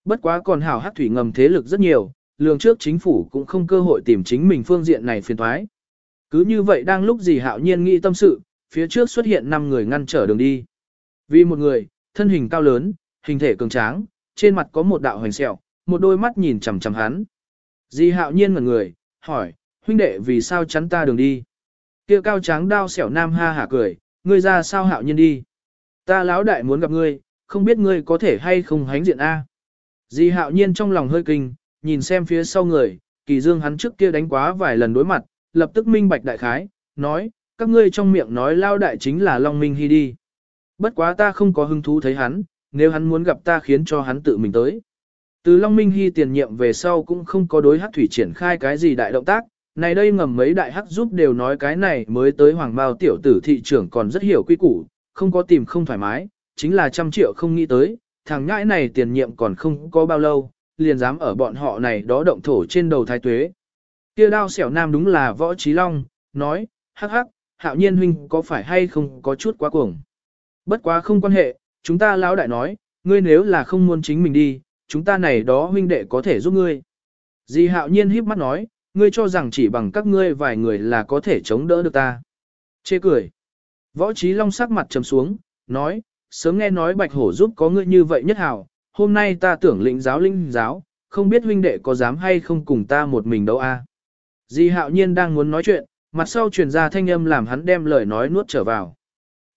Bất quá còn hảo hát thủy ngầm thế lực rất nhiều, lường trước chính phủ cũng không cơ hội tìm chính mình phương diện này phiền thoái. Cứ như vậy đang lúc gì hạo nhiên nghĩ tâm sự, phía trước xuất hiện 5 người ngăn trở đường đi. Vì một người, thân hình cao lớn, hình thể cường tráng, trên mặt có một đạo hoành sẹo, một đôi mắt nhìn chằm chằm hắn. Di hạo nhiên ngẩn người, hỏi, huynh đệ vì sao chắn ta đường đi? Kia cao tráng đao xẻo nam ha hả cười, ngươi ra sao hạo nhiên đi? Ta lão đại muốn gặp ngươi, không biết ngươi có thể hay không hánh diện A. Di hạo nhiên trong lòng hơi kinh, nhìn xem phía sau người, kỳ dương hắn trước kia đánh quá vài lần đối mặt, lập tức minh bạch đại khái, nói, các ngươi trong miệng nói lao đại chính là Long Minh Hy đi. Bất quá ta không có hứng thú thấy hắn, nếu hắn muốn gặp ta khiến cho hắn tự mình tới. Từ Long Minh Hy tiền nhiệm về sau cũng không có đối hát thủy triển khai cái gì đại động tác, này đây ngầm mấy đại hắc giúp đều nói cái này mới tới hoàng bao tiểu tử thị trưởng còn rất hiểu quy củ, không có tìm không thoải mái, chính là trăm triệu không nghĩ tới, thằng ngãi này tiền nhiệm còn không có bao lâu, liền dám ở bọn họ này đó động thổ trên đầu thái tuế. Kia đao xẻo nam đúng là võ trí long, nói, hắc hắc, hạo nhiên huynh có phải hay không có chút quá cuồng. Bất quá không quan hệ, chúng ta lão đại nói, ngươi nếu là không muốn chính mình đi, chúng ta này đó huynh đệ có thể giúp ngươi. Di hạo nhiên híp mắt nói, ngươi cho rằng chỉ bằng các ngươi vài người là có thể chống đỡ được ta. Chê cười. Võ trí long sắc mặt trầm xuống, nói, sớm nghe nói bạch hổ giúp có ngươi như vậy nhất hảo, hôm nay ta tưởng lĩnh giáo linh giáo, không biết huynh đệ có dám hay không cùng ta một mình đâu a. Di hạo nhiên đang muốn nói chuyện, mặt sau truyền ra thanh âm làm hắn đem lời nói nuốt trở vào.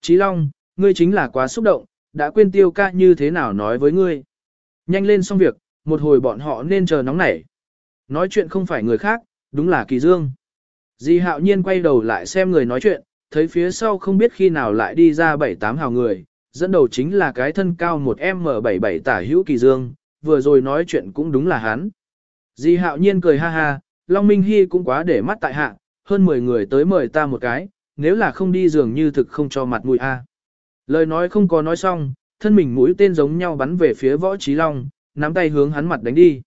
Chí Long, ngươi chính là quá xúc động, đã quên tiêu ca như thế nào nói với ngươi. Nhanh lên xong việc, một hồi bọn họ nên chờ nóng nảy. Nói chuyện không phải người khác, đúng là Kỳ Dương. Di hạo nhiên quay đầu lại xem người nói chuyện, thấy phía sau không biết khi nào lại đi ra bảy tám hào người, dẫn đầu chính là cái thân cao một M77 tả hữu Kỳ Dương, vừa rồi nói chuyện cũng đúng là hắn. Di hạo nhiên cười ha ha, Long Minh Hy cũng quá để mắt tại hạ, hơn 10 người tới mời ta một cái, nếu là không đi dường như thực không cho mặt mũi a. Lời nói không có nói xong, thân mình mũi tên giống nhau bắn về phía võ trí long, nắm tay hướng hắn mặt đánh đi.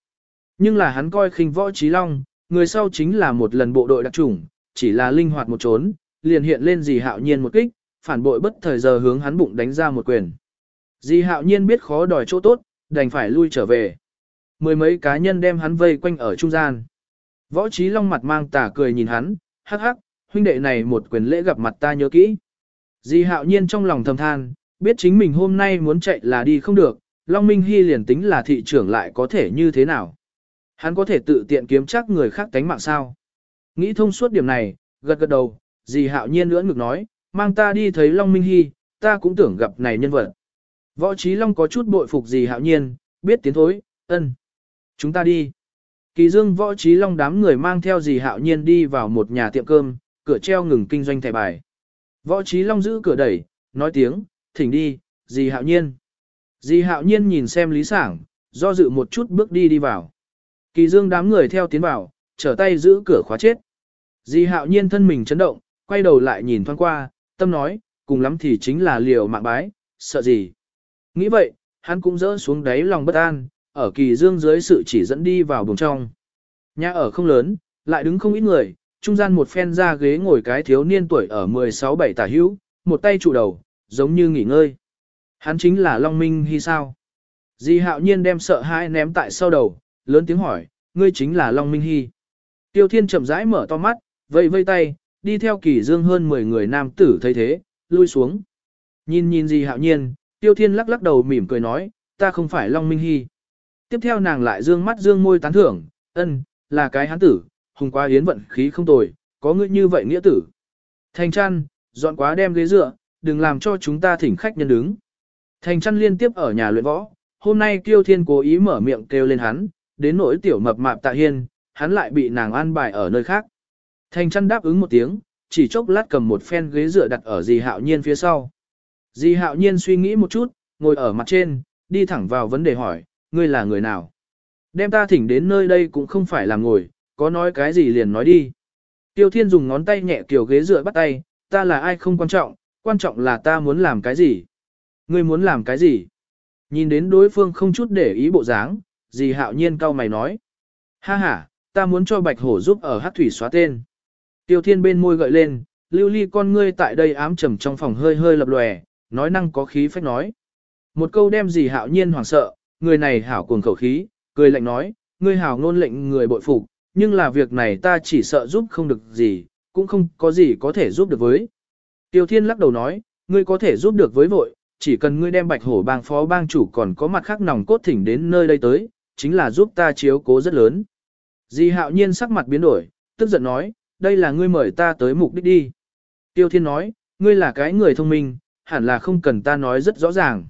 Nhưng là hắn coi khinh võ trí long, người sau chính là một lần bộ đội đặc chủng, chỉ là linh hoạt một trốn, liền hiện lên dì hạo nhiên một kích, phản bội bất thời giờ hướng hắn bụng đánh ra một quyền. Dì hạo nhiên biết khó đòi chỗ tốt, đành phải lui trở về. Mười mấy cá nhân đem hắn vây quanh ở trung gian. Võ Trí Long mặt mang tà cười nhìn hắn, hắc hắc, huynh đệ này một quyền lễ gặp mặt ta nhớ kỹ. Dì hạo nhiên trong lòng thầm than, biết chính mình hôm nay muốn chạy là đi không được, Long Minh Hy liền tính là thị trưởng lại có thể như thế nào. Hắn có thể tự tiện kiếm chắc người khác tánh mạng sao. Nghĩ thông suốt điểm này, gật gật đầu, dì hạo nhiên nữa ngực nói, mang ta đi thấy Long Minh Hy, ta cũng tưởng gặp này nhân vật. Võ Trí Long có chút bội phục dì hạo nhiên, biết tiến thối, ân. Chúng ta đi. Kỳ dương võ trí long đám người mang theo dì hạo nhiên đi vào một nhà tiệm cơm, cửa treo ngừng kinh doanh thẻ bài. Võ trí long giữ cửa đẩy, nói tiếng, thỉnh đi, dì hạo nhiên. Dì hạo nhiên nhìn xem lý sảng, do dự một chút bước đi đi vào. Kỳ dương đám người theo tiến vào, trở tay giữ cửa khóa chết. Di hạo nhiên thân mình chấn động, quay đầu lại nhìn thoáng qua, tâm nói, cùng lắm thì chính là liều mạng bái, sợ gì. Nghĩ vậy, hắn cũng rỡ xuống đáy lòng bất an, ở kỳ dương dưới sự chỉ dẫn đi vào buồng trong. Nhà ở không lớn, lại đứng không ít người, trung gian một phen ra ghế ngồi cái thiếu niên tuổi ở 16-7 tả hữu, một tay trụ đầu, giống như nghỉ ngơi. Hắn chính là Long Minh Hy sao? Di hạo nhiên đem sợ hãi ném tại sau đầu, lớn tiếng hỏi, ngươi chính là Long Minh Hy. Tiêu Thiên chậm rãi mở to mắt, vây vây tay, đi theo kỳ dương hơn 10 người nam tử thấy thế, lui xuống. Nhìn nhìn gì hạo nhiên, Tiêu Thiên lắc lắc đầu mỉm cười nói, ta không phải Long Minh Hy. Tiếp theo nàng lại dương mắt dương môi tán thưởng, ân, là cái hán tử, hùng quá yến vận khí không tồi, có ngươi như vậy nghĩa tử. Thành chăn, dọn quá đem ghế dựa, đừng làm cho chúng ta thỉnh khách nhân đứng. Thành chăn liên tiếp ở nhà luyện võ, hôm nay Tiêu Thiên cố ý mở miệng kêu lên hắn, đến nỗi tiểu mập mạp tạ hiên, hắn lại bị nàng an bài ở nơi khác. Thành chăn đáp ứng một tiếng, chỉ chốc lát cầm một phen ghế dựa đặt ở dì hạo nhiên phía sau. Dì hạo nhiên suy nghĩ một chút, ngồi ở mặt trên, đi thẳng vào vấn đề hỏi, ngươi là người nào? Đem ta thỉnh đến nơi đây cũng không phải là ngồi, có nói cái gì liền nói đi. Tiêu Thiên dùng ngón tay nhẹ kiểu ghế dựa bắt tay, ta là ai không quan trọng, quan trọng là ta muốn làm cái gì. Ngươi muốn làm cái gì? Nhìn đến đối phương không chút để ý bộ dáng, dì hạo nhiên cau mày nói. Ha ha, ta muốn cho bạch hổ giúp ở hát thủy xóa tên. Tiêu Thiên bên môi gợi lên, lưu ly con ngươi tại đây ám trầm trong phòng hơi hơi lập lòe, nói năng có khí phách nói. Một câu đem dì hạo nhiên hoảng sợ, người này hảo cuồng khẩu khí, cười lạnh nói, ngươi hảo ngôn lệnh người bội phục, nhưng là việc này ta chỉ sợ giúp không được gì, cũng không có gì có thể giúp được với. Tiêu Thiên lắc đầu nói, ngươi có thể giúp được với vội, chỉ cần ngươi đem bạch hổ bang phó bang chủ còn có mặt khác nòng cốt thỉnh đến nơi đây tới, chính là giúp ta chiếu cố rất lớn. Di hạo nhiên sắc mặt biến đổi, tức giận nói, đây là ngươi mời ta tới mục đích đi. Tiêu Thiên nói, ngươi là cái người thông minh, hẳn là không cần ta nói rất rõ ràng.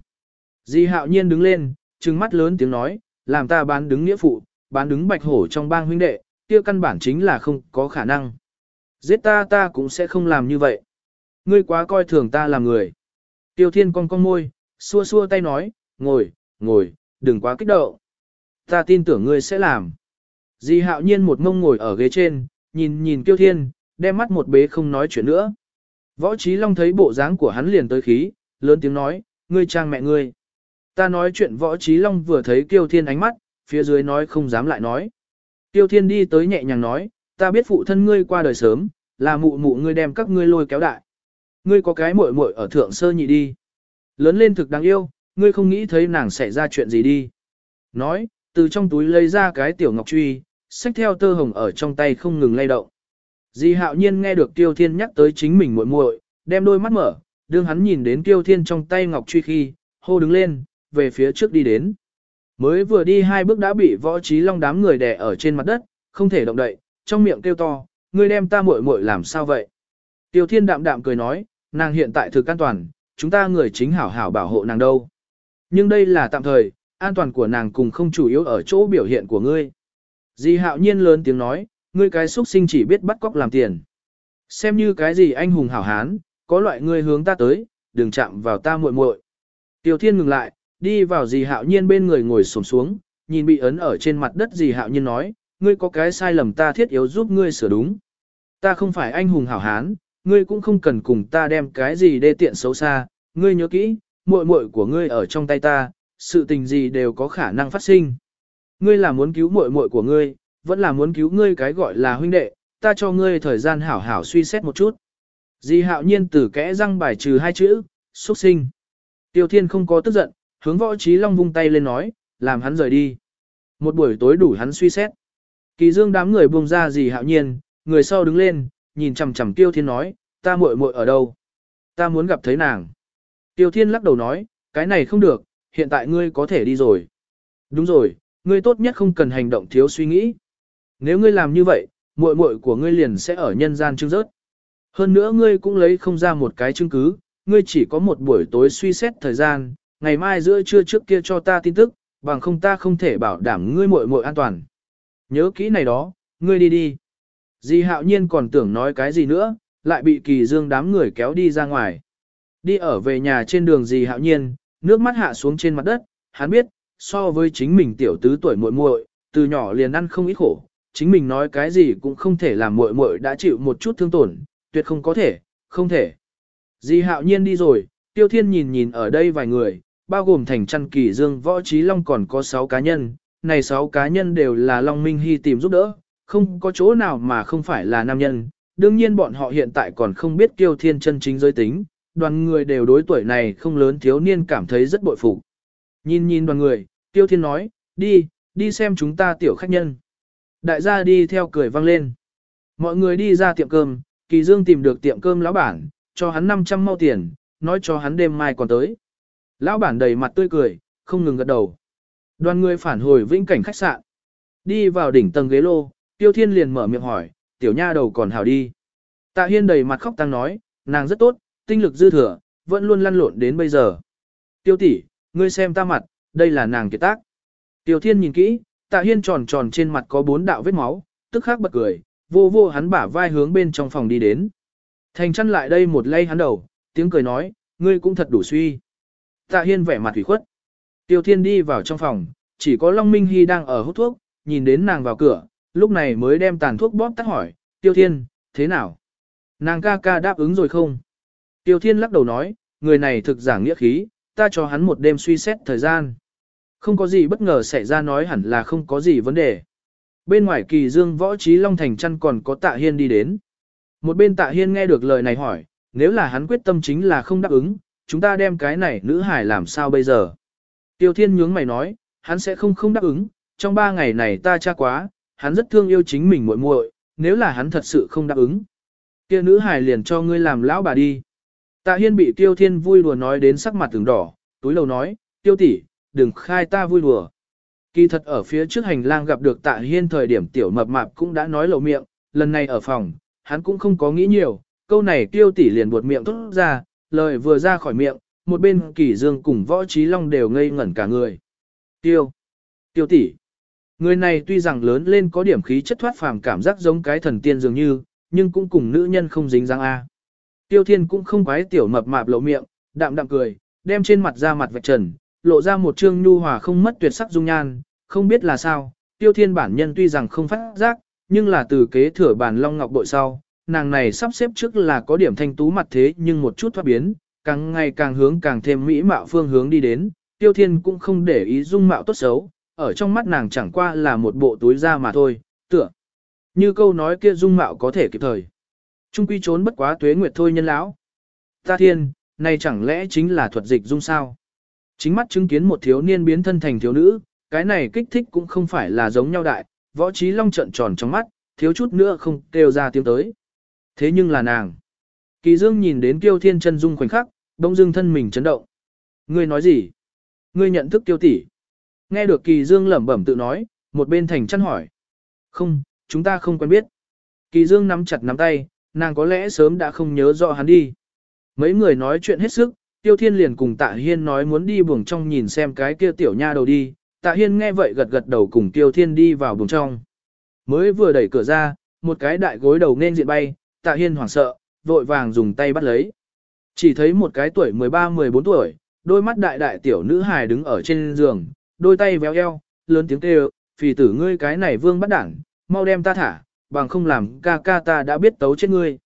Di hạo nhiên đứng lên, trừng mắt lớn tiếng nói, làm ta bán đứng nghĩa phụ, bán đứng bạch hổ trong bang huynh đệ, kia căn bản chính là không có khả năng. Giết ta ta cũng sẽ không làm như vậy. Ngươi quá coi thường ta làm người. Tiêu thiên cong cong môi, xua xua tay nói, ngồi, ngồi, đừng quá kích động. Ta tin tưởng ngươi sẽ làm. Di hạo nhiên một mông ngồi ở ghế trên, nhìn nhìn Kiêu thiên, đem mắt một bế không nói chuyện nữa. Võ Trí Long thấy bộ dáng của hắn liền tới khí, lớn tiếng nói, ngươi trang mẹ ngươi. Ta nói chuyện võ trí long vừa thấy Kiêu Thiên ánh mắt, phía dưới nói không dám lại nói. Kiêu Thiên đi tới nhẹ nhàng nói, ta biết phụ thân ngươi qua đời sớm, là mụ mụ ngươi đem các ngươi lôi kéo đại. Ngươi có cái muội muội ở thượng sơ nhị đi. Lớn lên thực đáng yêu, ngươi không nghĩ thấy nàng xảy ra chuyện gì đi. Nói, từ trong túi lấy ra cái tiểu ngọc truy, xách theo tơ hồng ở trong tay không ngừng lay động. Di hạo nhiên nghe được Tiêu Thiên nhắc tới chính mình muội muội, đem đôi mắt mở, đương hắn nhìn đến Tiêu Thiên trong tay ngọc truy khi, hô đứng lên, về phía trước đi đến. Mới vừa đi hai bước đã bị võ trí long đám người đè ở trên mặt đất, không thể động đậy, trong miệng kêu to, ngươi đem ta muội muội làm sao vậy? Tiêu thiên đạm đạm cười nói, nàng hiện tại thực an toàn, chúng ta người chính hảo hảo bảo hộ nàng đâu. Nhưng đây là tạm thời, an toàn của nàng cùng không chủ yếu ở chỗ biểu hiện của ngươi. Di hạo nhiên lớn tiếng nói, ngươi cái xuất sinh chỉ biết bắt cóc làm tiền. Xem như cái gì anh hùng hảo hán, có loại ngươi hướng ta tới, đừng chạm vào ta muội muội. Tiêu thiên ngừng lại, Đi vào dì hạo nhiên bên người ngồi sổm xuống, nhìn bị ấn ở trên mặt đất dì hạo nhiên nói, ngươi có cái sai lầm ta thiết yếu giúp ngươi sửa đúng. Ta không phải anh hùng hảo hán, ngươi cũng không cần cùng ta đem cái gì đê tiện xấu xa, ngươi nhớ kỹ, muội muội của ngươi ở trong tay ta, sự tình gì đều có khả năng phát sinh. Ngươi là muốn cứu muội muội của ngươi, vẫn là muốn cứu ngươi cái gọi là huynh đệ, ta cho ngươi thời gian hảo hảo suy xét một chút. Di hạo nhiên từ kẽ răng bài trừ hai chữ, xuất sinh. Tiêu thiên không có tức giận, hướng võ trí long vung tay lên nói, làm hắn rời đi. Một buổi tối đủ hắn suy xét. Kỳ dương đám người buông ra gì hạo nhiên, người sau đứng lên, nhìn chằm chằm tiêu thiên nói, ta muội muội ở đâu? Ta muốn gặp thấy nàng. Tiêu thiên lắc đầu nói, cái này không được, hiện tại ngươi có thể đi rồi. Đúng rồi, ngươi tốt nhất không cần hành động thiếu suy nghĩ. Nếu ngươi làm như vậy, muội muội của ngươi liền sẽ ở nhân gian chứng rớt. Hơn nữa ngươi cũng lấy không ra một cái chứng cứ, ngươi chỉ có một buổi tối suy xét thời gian, ngày mai giữa trưa trước kia cho ta tin tức, bằng không ta không thể bảo đảm ngươi muội muội an toàn. Nhớ kỹ này đó, ngươi đi đi. Di hạo nhiên còn tưởng nói cái gì nữa, lại bị kỳ dương đám người kéo đi ra ngoài. Đi ở về nhà trên đường Di hạo nhiên, nước mắt hạ xuống trên mặt đất, hắn biết, so với chính mình tiểu tứ tuổi muội muội, từ nhỏ liền ăn không ít khổ, chính mình nói cái gì cũng không thể làm muội muội đã chịu một chút thương tổn, tuyệt không có thể, không thể. Di hạo nhiên đi rồi, tiêu thiên nhìn nhìn ở đây vài người, bao gồm thành trăn kỳ dương võ trí long còn có 6 cá nhân, này 6 cá nhân đều là Long Minh Hy tìm giúp đỡ, không có chỗ nào mà không phải là nam nhân, đương nhiên bọn họ hiện tại còn không biết tiêu thiên chân chính giới tính, đoàn người đều đối tuổi này không lớn thiếu niên cảm thấy rất bội phục. Nhìn nhìn đoàn người, tiêu thiên nói, đi, đi xem chúng ta tiểu khách nhân. Đại gia đi theo cười vang lên. Mọi người đi ra tiệm cơm, Kỳ Dương tìm được tiệm cơm lão bản, cho hắn 500 mau tiền, nói cho hắn đêm mai còn tới. Lão bản đầy mặt tươi cười, không ngừng gật đầu. Đoàn người phản hồi vĩnh cảnh khách sạn. Đi vào đỉnh tầng ghế lô, Tiêu Thiên liền mở miệng hỏi, tiểu nha đầu còn hào đi. Tạ Hiên đầy mặt khóc tăng nói, nàng rất tốt, tinh lực dư thừa, vẫn luôn lăn lộn đến bây giờ. Tiêu tỷ, ngươi xem ta mặt, đây là nàng kiệt tác. Tiêu Thiên nhìn kỹ, Tạ Hiên tròn tròn trên mặt có bốn đạo vết máu, tức khắc bật cười, vô vô hắn bả vai hướng bên trong phòng đi đến. Thành chăn lại đây một lay hắn đầu, tiếng cười nói, ngươi cũng thật đủ suy. Tạ Hiên vẻ mặt thủy khuất. Tiêu Thiên đi vào trong phòng, chỉ có Long Minh Hy đang ở hút thuốc, nhìn đến nàng vào cửa, lúc này mới đem tàn thuốc bóp tắt hỏi, Tiêu Thiên, thế nào? Nàng ca ca đáp ứng rồi không? Tiêu Thiên lắc đầu nói, người này thực giảng nghĩa khí, ta cho hắn một đêm suy xét thời gian. Không có gì bất ngờ xảy ra nói hẳn là không có gì vấn đề. Bên ngoài kỳ dương võ trí Long Thành chăn còn có tạ hiên đi đến. Một bên tạ hiên nghe được lời này hỏi, nếu là hắn quyết tâm chính là không đáp ứng, chúng ta đem cái này nữ hải làm sao bây giờ? Tiêu thiên nhướng mày nói, hắn sẽ không không đáp ứng, trong ba ngày này ta cha quá, hắn rất thương yêu chính mình muội muội, nếu là hắn thật sự không đáp ứng. kia nữ hải liền cho ngươi làm lão bà đi. Tạ hiên bị tiêu thiên vui đùa nói đến sắc mặt từng đỏ, túi lầu nói, tiêu tỷ, đừng khai ta vui đùa. Kỳ thật ở phía trước hành lang gặp được tạ hiên thời điểm tiểu mập mạp cũng đã nói lộ miệng, lần này ở phòng, hắn cũng không có nghĩ nhiều, câu này tiêu tỷ liền buột miệng thốt ra, lời vừa ra khỏi miệng, một bên kỳ dương cùng võ trí long đều ngây ngẩn cả người. Tiêu, tiêu tỷ, người này tuy rằng lớn lên có điểm khí chất thoát phàm cảm giác giống cái thần tiên dường như, nhưng cũng cùng nữ nhân không dính dáng A. Tiêu thiên cũng không quái tiểu mập mạp lộ miệng, đạm đạm cười, đem trên mặt ra mặt vạch trần, lộ ra một trương nhu hòa không mất tuyệt sắc dung nhan, không biết là sao, tiêu thiên bản nhân tuy rằng không phát giác, nhưng là từ kế thừa bản long ngọc bội sau, nàng này sắp xếp trước là có điểm thanh tú mặt thế nhưng một chút thoát biến, càng ngày càng hướng càng thêm mỹ mạo phương hướng đi đến, tiêu thiên cũng không để ý dung mạo tốt xấu, ở trong mắt nàng chẳng qua là một bộ túi da mà thôi, tựa. Như câu nói kia dung mạo có thể kịp thời. Trung quy trốn bất quá tuế nguyệt thôi nhân lão. Ta thiên, này chẳng lẽ chính là thuật dịch dung sao? Chính mắt chứng kiến một thiếu niên biến thân thành thiếu nữ, cái này kích thích cũng không phải là giống nhau đại, võ trí long trận tròn trong mắt, thiếu chút nữa không kêu ra tiếng tới. Thế nhưng là nàng. Kỳ dương nhìn đến kiêu thiên chân dung khoảnh khắc, đông dương thân mình chấn động. Ngươi nói gì? Ngươi nhận thức Tiêu tỷ. Nghe được kỳ dương lẩm bẩm tự nói, một bên thành chăn hỏi. Không, chúng ta không quen biết. Kỳ dương nắm chặt nắm tay, nàng có lẽ sớm đã không nhớ rõ hắn đi. Mấy người nói chuyện hết sức, Tiêu Thiên liền cùng Tạ Hiên nói muốn đi buồng trong nhìn xem cái kia tiểu nha đầu đi, Tạ Hiên nghe vậy gật gật đầu cùng Tiêu Thiên đi vào buồng trong. Mới vừa đẩy cửa ra, một cái đại gối đầu nên diện bay, Tạ Hiên hoảng sợ, vội vàng dùng tay bắt lấy. Chỉ thấy một cái tuổi 13-14 tuổi, đôi mắt đại đại tiểu nữ hài đứng ở trên giường, đôi tay véo eo, lớn tiếng kêu, phì tử ngươi cái này vương bắt đảng, mau đem ta thả, bằng không làm ca ca ta đã biết tấu chết ngươi.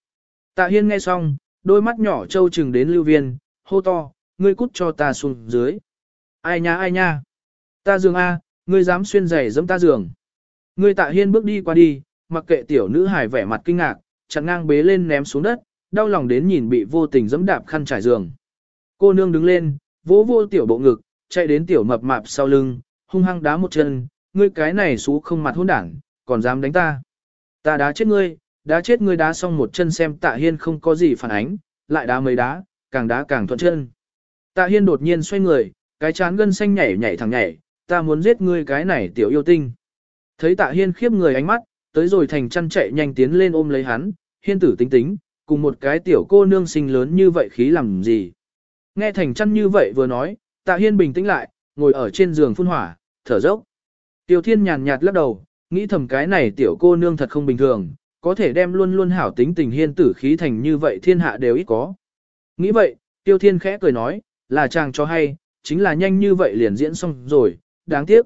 Tạ Hiên nghe xong, đôi mắt nhỏ trâu trừng đến lưu viên, hô to, ngươi cút cho ta xuống dưới. Ai nha ai nha. Ta giường A, ngươi dám xuyên giày dẫm ta giường. Ngươi tạ hiên bước đi qua đi, mặc kệ tiểu nữ hài vẻ mặt kinh ngạc, chặn ngang bế lên ném xuống đất, đau lòng đến nhìn bị vô tình dẫm đạp khăn trải giường. Cô nương đứng lên, vỗ vô tiểu bộ ngực, chạy đến tiểu mập mạp sau lưng, hung hăng đá một chân, ngươi cái này xú không mặt hỗn đảng, còn dám đánh ta. Ta đá chết ngươi, đá chết ngươi đá xong một chân xem tạ hiên không có gì phản ánh, lại đá mấy đá, càng đá càng thuận chân. Tạ hiên đột nhiên xoay người, cái chán gân xanh nhảy nhảy thẳng nhảy, ta muốn giết ngươi cái này tiểu yêu tinh. Thấy tạ hiên khiếp người ánh mắt, tới rồi thành chăn chạy nhanh tiến lên ôm lấy hắn, hiên tử tính tính, cùng một cái tiểu cô nương sinh lớn như vậy khí làm gì. Nghe thành chăn như vậy vừa nói, tạ hiên bình tĩnh lại, ngồi ở trên giường phun hỏa, thở dốc. Tiểu thiên nhàn nhạt lắc đầu, nghĩ thầm cái này tiểu cô nương thật không bình thường, có thể đem luôn luôn hảo tính tình hiên tử khí thành như vậy thiên hạ đều ít có. Nghĩ vậy, tiêu thiên khẽ cười nói, là chàng cho hay, chính là nhanh như vậy liền diễn xong rồi, đáng tiếc.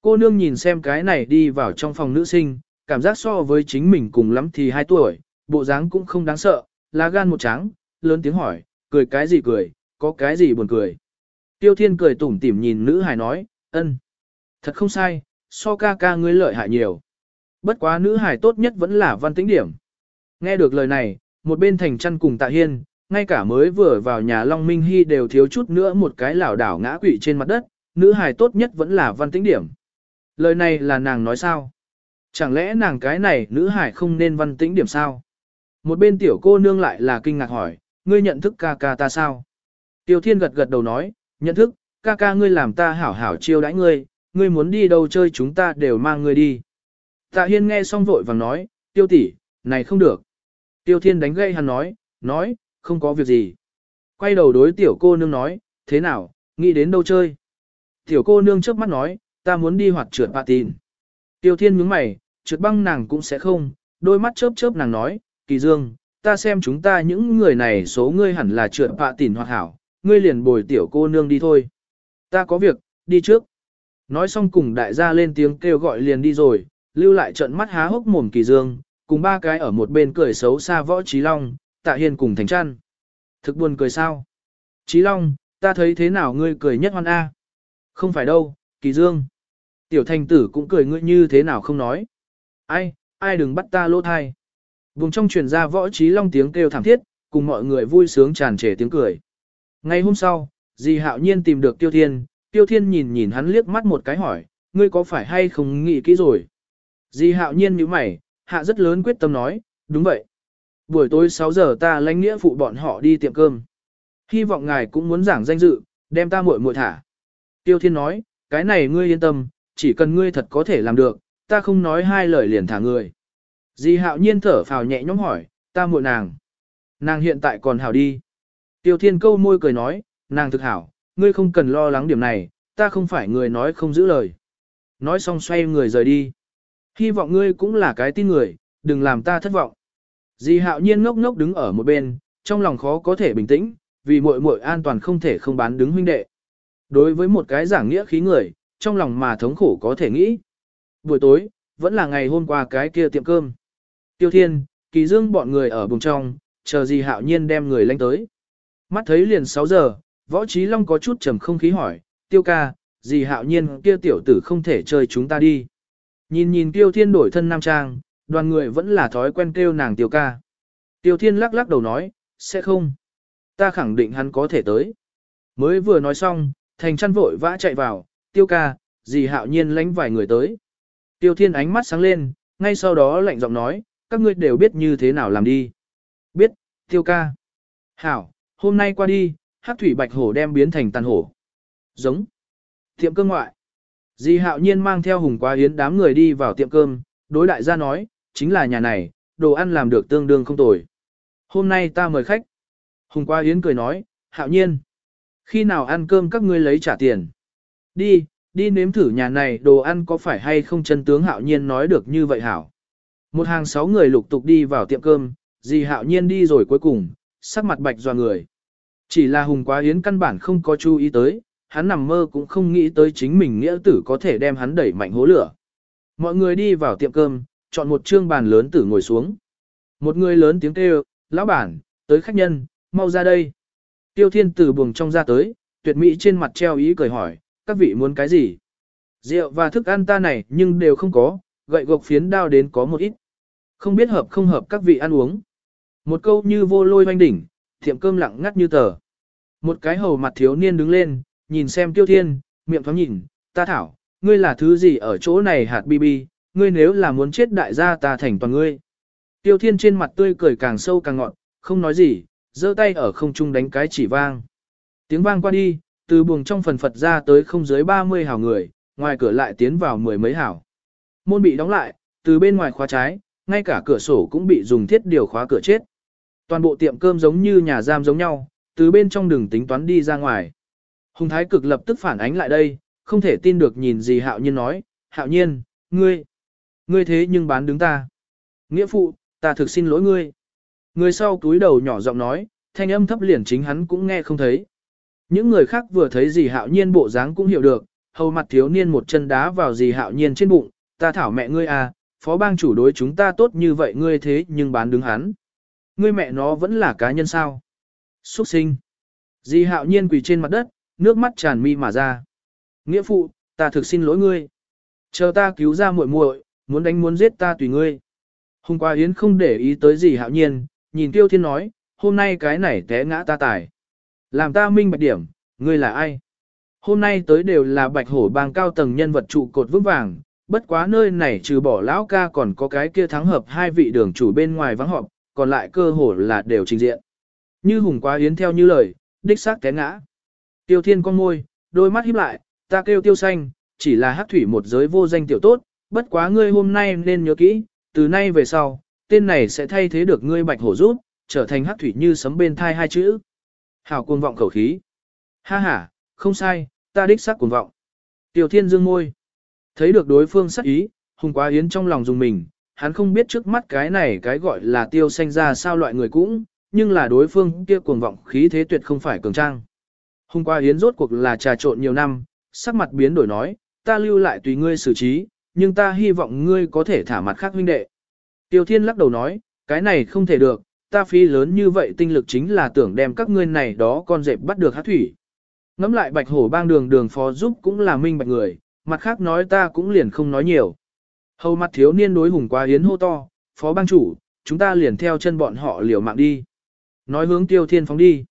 Cô nương nhìn xem cái này đi vào trong phòng nữ sinh, cảm giác so với chính mình cùng lắm thì 2 tuổi, bộ dáng cũng không đáng sợ, lá gan một trắng, lớn tiếng hỏi, cười cái gì cười, có cái gì buồn cười. Tiêu thiên cười tủm tỉm nhìn nữ hài nói, ân, thật không sai, so ca ca ngươi lợi hại nhiều. Bất quá nữ hài tốt nhất vẫn là văn tĩnh điểm. Nghe được lời này, một bên thành chăn cùng tạ hiên, ngay cả mới vừa vào nhà Long Minh Hy đều thiếu chút nữa một cái lảo đảo ngã quỵ trên mặt đất, nữ hài tốt nhất vẫn là văn tĩnh điểm. Lời này là nàng nói sao? Chẳng lẽ nàng cái này nữ hải không nên văn tĩnh điểm sao? Một bên tiểu cô nương lại là kinh ngạc hỏi, ngươi nhận thức ca ca ta sao? Tiêu thiên gật gật đầu nói, nhận thức, ca ca ngươi làm ta hảo hảo chiêu đãi ngươi, ngươi muốn đi đâu chơi chúng ta đều mang ngươi đi. Tạ hiên nghe xong vội vàng nói, tiêu tỷ, này không được. Tiêu thiên đánh gây hắn nói, nói, không có việc gì. Quay đầu đối tiểu cô nương nói, thế nào, nghĩ đến đâu chơi. Tiểu cô nương trước mắt nói, ta muốn đi hoạt trượt bạ tin. Tiêu thiên nhướng mày, trượt băng nàng cũng sẽ không, đôi mắt chớp chớp nàng nói, kỳ dương, ta xem chúng ta những người này số ngươi hẳn là trượt bạ tỉn hoặc hảo, ngươi liền bồi tiểu cô nương đi thôi. Ta có việc, đi trước. Nói xong cùng đại gia lên tiếng kêu gọi liền đi rồi, lưu lại trận mắt há hốc mồm kỳ dương, cùng ba cái ở một bên cười xấu xa võ trí long, tạ hiền cùng thành chăn. Thực buồn cười sao? Trí long, ta thấy thế nào ngươi cười nhất hoan A? Không phải đâu, kỳ dương. Tiểu thành tử cũng cười ngươi như thế nào không nói. Ai, ai đừng bắt ta lỗ thai. Vùng trong truyền ra võ trí long tiếng kêu thảm thiết, cùng mọi người vui sướng tràn trề tiếng cười. Ngay hôm sau, dì hạo nhiên tìm được tiêu thiên, tiêu thiên nhìn nhìn hắn liếc mắt một cái hỏi, ngươi có phải hay không nghĩ kỹ rồi. Di hạo nhiên như mày, hạ rất lớn quyết tâm nói, đúng vậy. Buổi tối 6 giờ ta lãnh nghĩa phụ bọn họ đi tiệm cơm. Hy vọng ngài cũng muốn giảng danh dự, đem ta muội muội thả. Tiêu thiên nói, cái này ngươi yên tâm, chỉ cần ngươi thật có thể làm được, ta không nói hai lời liền thả ngươi. Di hạo nhiên thở phào nhẹ nhõm hỏi, ta muội nàng. Nàng hiện tại còn hảo đi. Tiêu thiên câu môi cười nói, nàng thực hảo, ngươi không cần lo lắng điểm này, ta không phải người nói không giữ lời. Nói xong xoay người rời đi. Hy vọng ngươi cũng là cái tin người, đừng làm ta thất vọng. Dì hạo nhiên ngốc ngốc đứng ở một bên, trong lòng khó có thể bình tĩnh, vì muội muội an toàn không thể không bán đứng huynh đệ. Đối với một cái giảng nghĩa khí người, trong lòng mà thống khổ có thể nghĩ. Buổi tối, vẫn là ngày hôm qua cái kia tiệm cơm. Tiêu Thiên, Kỳ Dương bọn người ở bùng trong, chờ gì hạo nhiên đem người lanh tới. Mắt thấy liền 6 giờ, võ trí long có chút trầm không khí hỏi, tiêu ca, gì hạo nhiên kia tiểu tử không thể chơi chúng ta đi. Nhìn nhìn tiêu thiên đổi thân nam trang, đoàn người vẫn là thói quen kêu nàng tiêu ca. Tiêu thiên lắc lắc đầu nói, sẽ không. Ta khẳng định hắn có thể tới. Mới vừa nói xong, thành chăn vội vã chạy vào, tiêu ca, gì hạo nhiên lánh vài người tới. Tiêu thiên ánh mắt sáng lên, ngay sau đó lạnh giọng nói, các ngươi đều biết như thế nào làm đi. Biết, tiêu ca. Hảo, hôm nay qua đi, hắc thủy bạch hổ đem biến thành tàn hổ. Giống. Tiệm cơm ngoại. Di hạo nhiên mang theo hùng quá yến đám người đi vào tiệm cơm, đối đại gia nói, chính là nhà này, đồ ăn làm được tương đương không tồi. Hôm nay ta mời khách. Hùng quá yến cười nói, hạo nhiên. Khi nào ăn cơm các ngươi lấy trả tiền. Đi, đi nếm thử nhà này đồ ăn có phải hay không chân tướng hạo nhiên nói được như vậy hảo. Một hàng sáu người lục tục đi vào tiệm cơm, Di hạo nhiên đi rồi cuối cùng, sắc mặt bạch doa người. Chỉ là hùng quá yến căn bản không có chú ý tới, hắn nằm mơ cũng không nghĩ tới chính mình nghĩa tử có thể đem hắn đẩy mạnh hố lửa. Mọi người đi vào tiệm cơm, chọn một trương bàn lớn tử ngồi xuống. Một người lớn tiếng kêu, lão bản, tới khách nhân, mau ra đây. Tiêu thiên tử buồng trong ra tới, tuyệt mỹ trên mặt treo ý cười hỏi, các vị muốn cái gì? Rượu và thức ăn ta này nhưng đều không có, gậy gộc phiến đao đến có một ít. Không biết hợp không hợp các vị ăn uống. Một câu như vô lôi hoanh đỉnh, tiệm cơm lặng ngắt như tờ. Một cái hầu mặt thiếu niên đứng lên, nhìn xem tiêu thiên, miệng thoáng nhìn, ta thảo, ngươi là thứ gì ở chỗ này hạt bi bi, ngươi nếu là muốn chết đại gia ta thành toàn ngươi. Tiêu thiên trên mặt tươi cười càng sâu càng ngọn, không nói gì, giơ tay ở không trung đánh cái chỉ vang. Tiếng vang qua đi, từ buồng trong phần Phật ra tới không dưới 30 hảo người, ngoài cửa lại tiến vào mười mấy hảo. Môn bị đóng lại, từ bên ngoài khóa trái, ngay cả cửa sổ cũng bị dùng thiết điều khóa cửa chết. Toàn bộ tiệm cơm giống như nhà giam giống nhau, từ bên trong đường tính toán đi ra ngoài. Hùng Thái cực lập tức phản ánh lại đây, không thể tin được nhìn gì hạo nhiên nói, hạo nhiên, ngươi, ngươi thế nhưng bán đứng ta. Nghĩa phụ, ta thực xin lỗi ngươi. Người sau túi đầu nhỏ giọng nói, thanh âm thấp liền chính hắn cũng nghe không thấy. Những người khác vừa thấy gì hạo nhiên bộ dáng cũng hiểu được, hầu mặt thiếu niên một chân đá vào gì hạo nhiên trên bụng, ta thảo mẹ ngươi à, phó bang chủ đối chúng ta tốt như vậy ngươi thế nhưng bán đứng hắn. Ngươi mẹ nó vẫn là cá nhân sao? Xuất sinh. Di hạo nhiên quỳ trên mặt đất, nước mắt tràn mi mà ra. Nghĩa phụ, ta thực xin lỗi ngươi. Chờ ta cứu ra muội muội, muốn đánh muốn giết ta tùy ngươi. Hôm qua Yến không để ý tới gì hạo nhiên, nhìn Tiêu Thiên nói, hôm nay cái này té ngã ta tài. Làm ta minh bạch điểm, ngươi là ai? Hôm nay tới đều là bạch hổ bang cao tầng nhân vật trụ cột vững vàng, bất quá nơi này trừ bỏ lão ca còn có cái kia thắng hợp hai vị đường chủ bên ngoài vắng họp, còn lại cơ hồ là đều trình diện. Như hùng quá yến theo như lời, đích xác té ngã. Tiêu thiên con môi, đôi mắt híp lại, ta kêu tiêu xanh, chỉ là hắc thủy một giới vô danh tiểu tốt, bất quá ngươi hôm nay nên nhớ kỹ, từ nay về sau, tên này sẽ thay thế được ngươi bạch hổ rút, trở thành hắc thủy như sấm bên thai hai chữ. Hảo cuồng vọng khẩu khí. Ha ha, không sai, ta đích xác cuồng vọng. Tiêu thiên dương môi. Thấy được đối phương sắc ý, hùng quá yến trong lòng dùng mình, hắn không biết trước mắt cái này cái gọi là tiêu xanh ra sao loại người cũng, nhưng là đối phương kia cuồng vọng khí thế tuyệt không phải cường trang. hôm qua yến rốt cuộc là trà trộn nhiều năm, sắc mặt biến đổi nói, ta lưu lại tùy ngươi xử trí, nhưng ta hy vọng ngươi có thể thả mặt khác huynh đệ. Tiêu thiên lắc đầu nói, cái này không thể được, ta phí lớn như vậy tinh lực chính là tưởng đem các ngươi này đó con dẹp bắt được hát thủy. Ngắm lại bạch hổ bang đường đường phó giúp cũng là minh bạch người, mặt khác nói ta cũng liền không nói nhiều. Hầu mặt thiếu niên đối hùng quá hiến hô to, phó bang chủ, chúng ta liền theo chân bọn họ liều mạng đi. Nói hướng tiêu thiên phóng đi.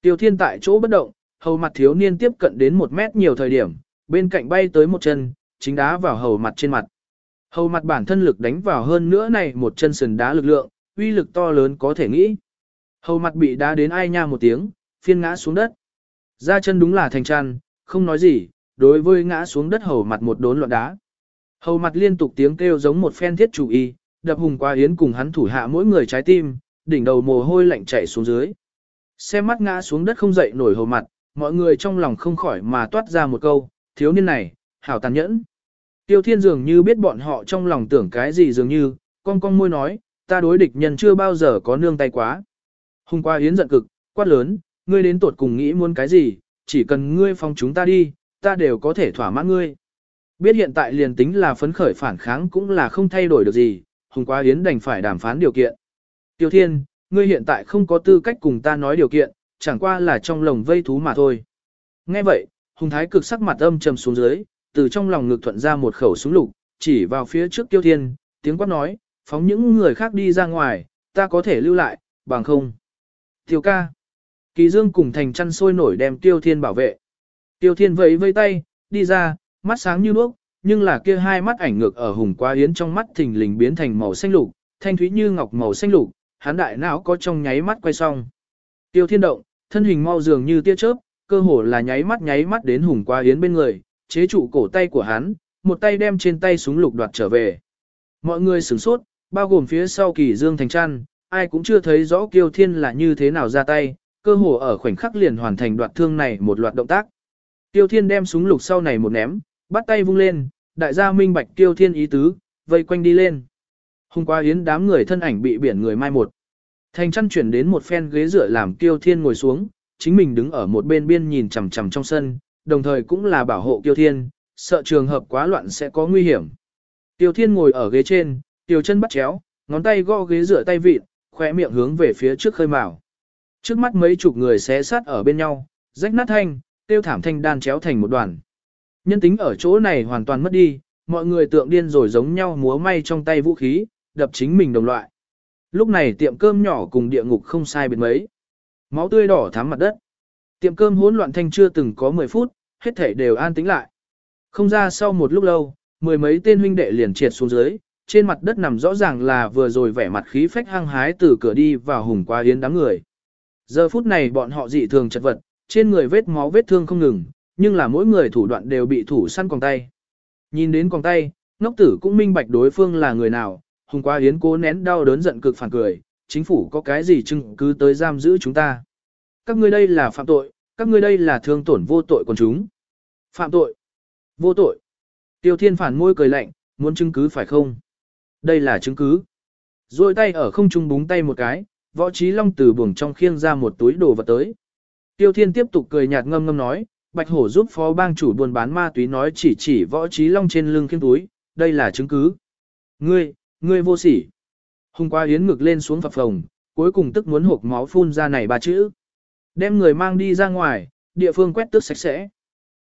Tiêu thiên tại chỗ bất động, hầu mặt thiếu niên tiếp cận đến một mét nhiều thời điểm, bên cạnh bay tới một chân, chính đá vào hầu mặt trên mặt. Hầu mặt bản thân lực đánh vào hơn nữa này một chân sườn đá lực lượng, uy lực to lớn có thể nghĩ. Hầu mặt bị đá đến ai nha một tiếng, phiên ngã xuống đất. Ra chân đúng là thành tràn, không nói gì, đối với ngã xuống đất hầu mặt một đốn loạn đá. Hầu mặt liên tục tiếng kêu giống một phen thiết chủ y, đập hùng qua yến cùng hắn thủ hạ mỗi người trái tim, đỉnh đầu mồ hôi lạnh chảy xuống dưới. Xem mắt ngã xuống đất không dậy nổi hầu mặt, mọi người trong lòng không khỏi mà toát ra một câu, thiếu niên này, hảo tàn nhẫn. Tiêu thiên dường như biết bọn họ trong lòng tưởng cái gì dường như, con con môi nói, ta đối địch nhân chưa bao giờ có nương tay quá. Hùng qua yến giận cực, quát lớn, ngươi đến tuột cùng nghĩ muốn cái gì, chỉ cần ngươi phong chúng ta đi, ta đều có thể thỏa mãn ngươi. Biết hiện tại liền tính là phấn khởi phản kháng cũng là không thay đổi được gì, Hùng Quá Yến đành phải đàm phán điều kiện. Tiêu Thiên, ngươi hiện tại không có tư cách cùng ta nói điều kiện, chẳng qua là trong lồng vây thú mà thôi. Nghe vậy, Hùng Thái cực sắc mặt âm trầm xuống dưới, từ trong lòng ngực thuận ra một khẩu súng lục, chỉ vào phía trước Tiêu Thiên, tiếng quát nói, phóng những người khác đi ra ngoài, ta có thể lưu lại, bằng không. Tiêu ca. Kỳ Dương cùng thành chăn sôi nổi đem Tiêu Thiên bảo vệ. Tiêu Thiên vẫy vây tay, đi ra, mắt sáng như đuốc, nhưng là kia hai mắt ảnh ngược ở hùng quá yến trong mắt thình lình biến thành màu xanh lục, thanh thúy như ngọc màu xanh lục, hắn đại não có trong nháy mắt quay xong. Tiêu Thiên động, thân hình mau dường như tia chớp, cơ hồ là nháy mắt nháy mắt đến hùng quá yến bên người, chế trụ cổ tay của hắn, một tay đem trên tay súng lục đoạt trở về. Mọi người sửng sốt, bao gồm phía sau kỳ dương thành trăn, ai cũng chưa thấy rõ Kiêu Thiên là như thế nào ra tay, cơ hồ ở khoảnh khắc liền hoàn thành đoạt thương này một loạt động tác. Tiêu Thiên đem súng lục sau này một ném, bắt tay vung lên, đại gia minh bạch Tiêu Thiên ý tứ, vây quanh đi lên. Hôm qua yến đám người thân ảnh bị biển người mai một. Thành chăn chuyển đến một phen ghế dựa làm Tiêu Thiên ngồi xuống, chính mình đứng ở một bên biên nhìn chằm chằm trong sân, đồng thời cũng là bảo hộ Tiêu Thiên, sợ trường hợp quá loạn sẽ có nguy hiểm. Tiêu Thiên ngồi ở ghế trên, tiêu chân bắt chéo, ngón tay gõ ghế dựa tay vịt, khỏe miệng hướng về phía trước khơi mào. Trước mắt mấy chục người xé sát ở bên nhau, rách nát thanh, tiêu thảm thanh đan chéo thành một đoàn. Nhân tính ở chỗ này hoàn toàn mất đi, mọi người tượng điên rồi giống nhau múa may trong tay vũ khí, đập chính mình đồng loại. Lúc này tiệm cơm nhỏ cùng địa ngục không sai biệt mấy. Máu tươi đỏ thắm mặt đất. Tiệm cơm hỗn loạn thanh chưa từng có 10 phút, hết thảy đều an tĩnh lại. Không ra sau một lúc lâu, mười mấy tên huynh đệ liền triệt xuống dưới, trên mặt đất nằm rõ ràng là vừa rồi vẻ mặt khí phách hăng hái từ cửa đi vào hùng qua yến đám người. Giờ phút này bọn họ dị thường chật vật, trên người vết máu vết thương không ngừng, nhưng là mỗi người thủ đoạn đều bị thủ săn còng tay. Nhìn đến còng tay, ngốc tử cũng minh bạch đối phương là người nào, hùng qua yến cố nén đau đớn giận cực phản cười, chính phủ có cái gì chứng cứ tới giam giữ chúng ta. Các ngươi đây là phạm tội, các ngươi đây là thương tổn vô tội còn chúng. Phạm tội, vô tội. Tiêu thiên phản môi cười lạnh, muốn chứng cứ phải không? Đây là chứng cứ. Rồi tay ở không trung búng tay một cái, võ trí long từ buồng trong khiêng ra một túi đồ vật tới. Tiêu thiên tiếp tục cười nhạt ngâm ngâm nói, bạch hổ giúp phó bang chủ buôn bán ma túy nói chỉ chỉ võ trí long trên lưng khiêm túi, đây là chứng cứ. Ngươi, ngươi vô sỉ. Hùng qua yến ngực lên xuống phập phồng, cuối cùng tức muốn hộp máu phun ra này ba chữ. Đem người mang đi ra ngoài, địa phương quét tước sạch sẽ.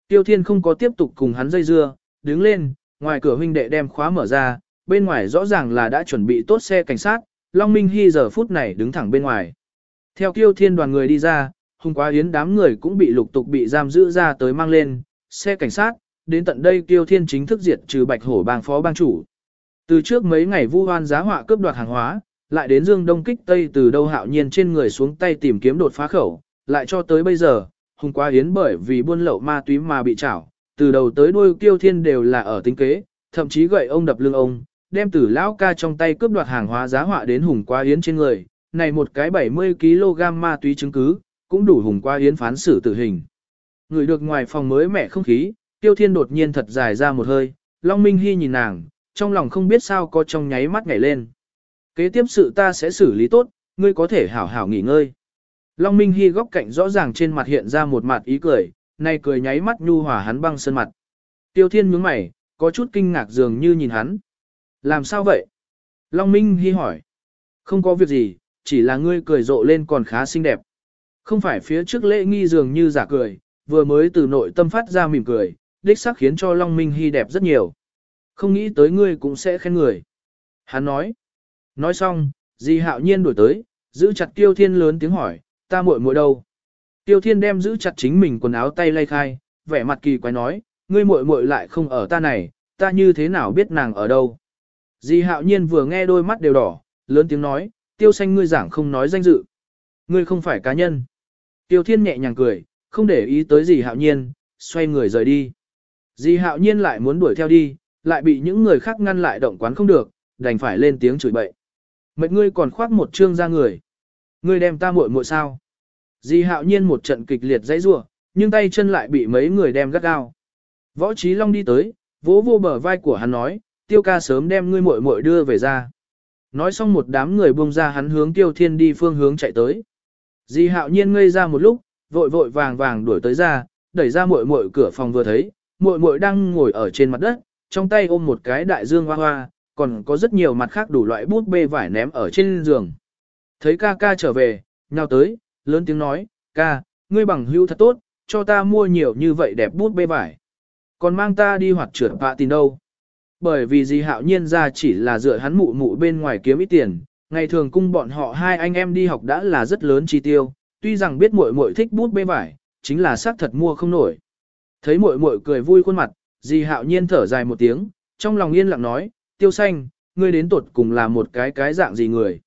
Tiêu thiên không có tiếp tục cùng hắn dây dưa, đứng lên, ngoài cửa huynh đệ đem khóa mở ra, bên ngoài rõ ràng là đã chuẩn bị tốt xe cảnh sát, Long Minh Hy giờ phút này đứng thẳng bên ngoài. Theo Tiêu thiên đoàn người đi ra, Hôm qua yến đám người cũng bị lục tục bị giam giữ ra tới mang lên, xe cảnh sát, đến tận đây kiêu thiên chính thức diệt trừ bạch hổ bang phó bang chủ. Từ trước mấy ngày vu hoan giá họa cướp đoạt hàng hóa, lại đến dương đông kích tây từ đâu hạo nhiên trên người xuống tay tìm kiếm đột phá khẩu, lại cho tới bây giờ, hôm qua yến bởi vì buôn lậu ma túy mà bị trảo, từ đầu tới đuôi kiêu thiên đều là ở tính kế, thậm chí gậy ông đập lưng ông, đem tử lão ca trong tay cướp đoạt hàng hóa giá họa đến hùng qua yến trên người, này một cái 70kg ma túy chứng cứ, cũng đủ hùng qua yến phán xử tử hình. Người được ngoài phòng mới mẻ không khí, tiêu thiên đột nhiên thật dài ra một hơi, Long Minh Hy nhìn nàng, trong lòng không biết sao có trong nháy mắt nhảy lên. Kế tiếp sự ta sẽ xử lý tốt, ngươi có thể hảo hảo nghỉ ngơi. Long Minh Hy góc cạnh rõ ràng trên mặt hiện ra một mặt ý cười, nay cười nháy mắt nhu hòa hắn băng sơn mặt. Tiêu Thiên nhướng mày, có chút kinh ngạc dường như nhìn hắn. Làm sao vậy? Long Minh Hy hỏi. Không có việc gì, chỉ là ngươi cười rộ lên còn khá xinh đẹp. Không phải phía trước lễ nghi dường như giả cười, vừa mới từ nội tâm phát ra mỉm cười, đích xác khiến cho Long Minh Hy đẹp rất nhiều. Không nghĩ tới ngươi cũng sẽ khen người. Hắn nói. Nói xong, Di Hạo Nhiên đổi tới, giữ chặt Tiêu Thiên lớn tiếng hỏi, ta muội muội đâu? Tiêu Thiên đem giữ chặt chính mình quần áo tay lay khai, vẻ mặt kỳ quái nói, ngươi muội muội lại không ở ta này, ta như thế nào biết nàng ở đâu? Di hạo nhiên vừa nghe đôi mắt đều đỏ, lớn tiếng nói, tiêu xanh ngươi giảng không nói danh dự. Ngươi không phải cá nhân. Tiêu thiên nhẹ nhàng cười, không để ý tới gì hạo nhiên, xoay người rời đi. Dì hạo nhiên lại muốn đuổi theo đi, lại bị những người khác ngăn lại động quán không được, đành phải lên tiếng chửi bậy. Mệt ngươi còn khoác một trương ra người. Ngươi đem ta muội muội sao? Dì hạo nhiên một trận kịch liệt dãy rủa, nhưng tay chân lại bị mấy người đem gắt gao. Võ Trí Long đi tới, vỗ vô bờ vai của hắn nói, tiêu ca sớm đem ngươi muội muội đưa về ra. Nói xong một đám người buông ra hắn hướng tiêu thiên đi phương hướng chạy tới. Di hạo nhiên ngây ra một lúc, vội vội vàng vàng đuổi tới ra, đẩy ra muội muội cửa phòng vừa thấy, muội muội đang ngồi ở trên mặt đất, trong tay ôm một cái đại dương hoa hoa, còn có rất nhiều mặt khác đủ loại bút bê vải ném ở trên giường. Thấy ca ca trở về, nhào tới, lớn tiếng nói, ca, ngươi bằng hữu thật tốt, cho ta mua nhiều như vậy đẹp bút bê vải. Còn mang ta đi hoạt trượt vạ tin đâu. Bởi vì gì hạo nhiên ra chỉ là dựa hắn mụ mụ bên ngoài kiếm ít tiền, ngày thường cung bọn họ hai anh em đi học đã là rất lớn chi tiêu, tuy rằng biết muội muội thích bút bê vải, chính là xác thật mua không nổi. Thấy muội muội cười vui khuôn mặt, dì hạo nhiên thở dài một tiếng, trong lòng yên lặng nói, tiêu xanh, ngươi đến tuột cùng là một cái cái dạng gì người.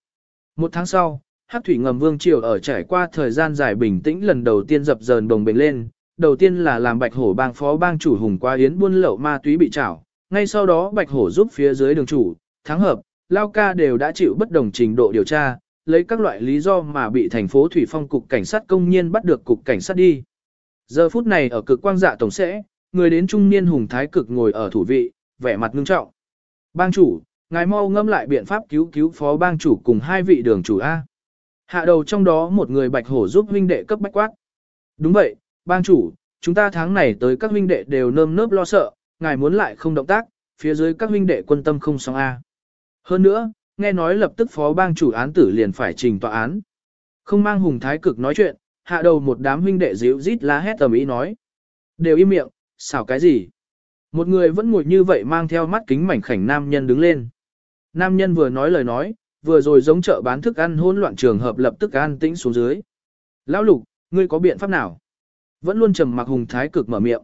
Một tháng sau, Hắc thủy ngầm vương triều ở trải qua thời gian dài bình tĩnh lần đầu tiên dập dờn đồng bình lên, đầu tiên là làm bạch hổ bang phó bang chủ hùng qua yến buôn lậu ma túy bị trảo, ngay sau đó bạch hổ giúp phía dưới đường chủ, thắng hợp, lao ca đều đã chịu bất đồng trình độ điều tra, lấy các loại lý do mà bị thành phố thủy phong cục cảnh sát công nhiên bắt được cục cảnh sát đi. Giờ phút này ở cực quang dạ tổng sẽ, người đến trung niên hùng thái cực ngồi ở thủ vị, vẻ mặt ngưng trọng. Bang chủ, ngài mau ngâm lại biện pháp cứu cứu phó bang chủ cùng hai vị đường chủ A. Hạ đầu trong đó một người bạch hổ giúp huynh đệ cấp bách quát. Đúng vậy, bang chủ, chúng ta tháng này tới các huynh đệ đều nơm nớp lo sợ, ngài muốn lại không động tác, phía dưới các huynh đệ quân tâm không xong A. Hơn nữa, nghe nói lập tức phó bang chủ án tử liền phải trình tòa án. Không mang hùng thái cực nói chuyện, hạ đầu một đám huynh đệ díu rít lá hét tầm ý nói. Đều im miệng, xảo cái gì? Một người vẫn ngồi như vậy mang theo mắt kính mảnh khảnh nam nhân đứng lên. Nam nhân vừa nói lời nói, vừa rồi giống chợ bán thức ăn hỗn loạn trường hợp lập tức an tĩnh xuống dưới. Lão lục, ngươi có biện pháp nào? Vẫn luôn trầm mặc hùng thái cực mở miệng.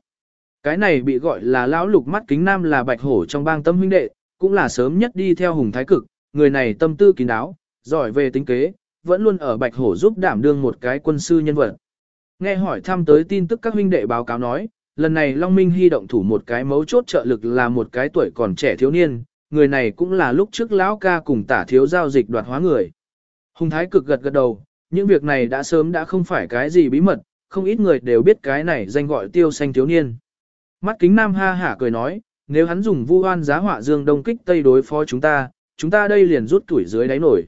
Cái này bị gọi là lão lục mắt kính nam là bạch hổ trong bang tâm huynh đệ, cũng là sớm nhất đi theo hùng thái cực, người này tâm tư kín đáo, giỏi về tính kế, vẫn luôn ở bạch hổ giúp đảm đương một cái quân sư nhân vật. Nghe hỏi thăm tới tin tức các huynh đệ báo cáo nói, lần này Long Minh hy động thủ một cái mấu chốt trợ lực là một cái tuổi còn trẻ thiếu niên, người này cũng là lúc trước lão ca cùng tả thiếu giao dịch đoạt hóa người. Hùng Thái cực gật gật đầu, những việc này đã sớm đã không phải cái gì bí mật, không ít người đều biết cái này danh gọi tiêu xanh thiếu niên. Mắt kính nam ha hả cười nói, nếu hắn dùng vu oan giá họa dương đông kích tây đối phó chúng ta, chúng ta đây liền rút tuổi dưới đáy nổi.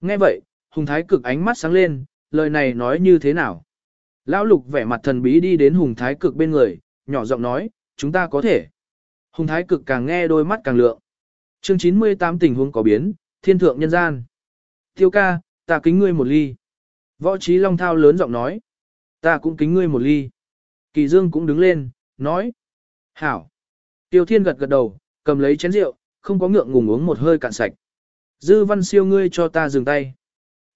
Nghe vậy, Hùng Thái cực ánh mắt sáng lên, lời này nói như thế nào? Lão lục vẻ mặt thần bí đi đến Hùng Thái cực bên người, nhỏ giọng nói, chúng ta có thể. Hùng Thái cực càng nghe đôi mắt càng lượng. Chương 98 tình huống có biến, thiên thượng nhân gian. Tiêu ca, ta kính ngươi một ly. Võ trí long thao lớn giọng nói. Ta cũng kính ngươi một ly. Kỳ dương cũng đứng lên, nói. Hảo. Tiêu thiên gật gật đầu, cầm lấy chén rượu, không có ngượng ngùng uống một hơi cạn sạch. Dư văn siêu ngươi cho ta dừng tay.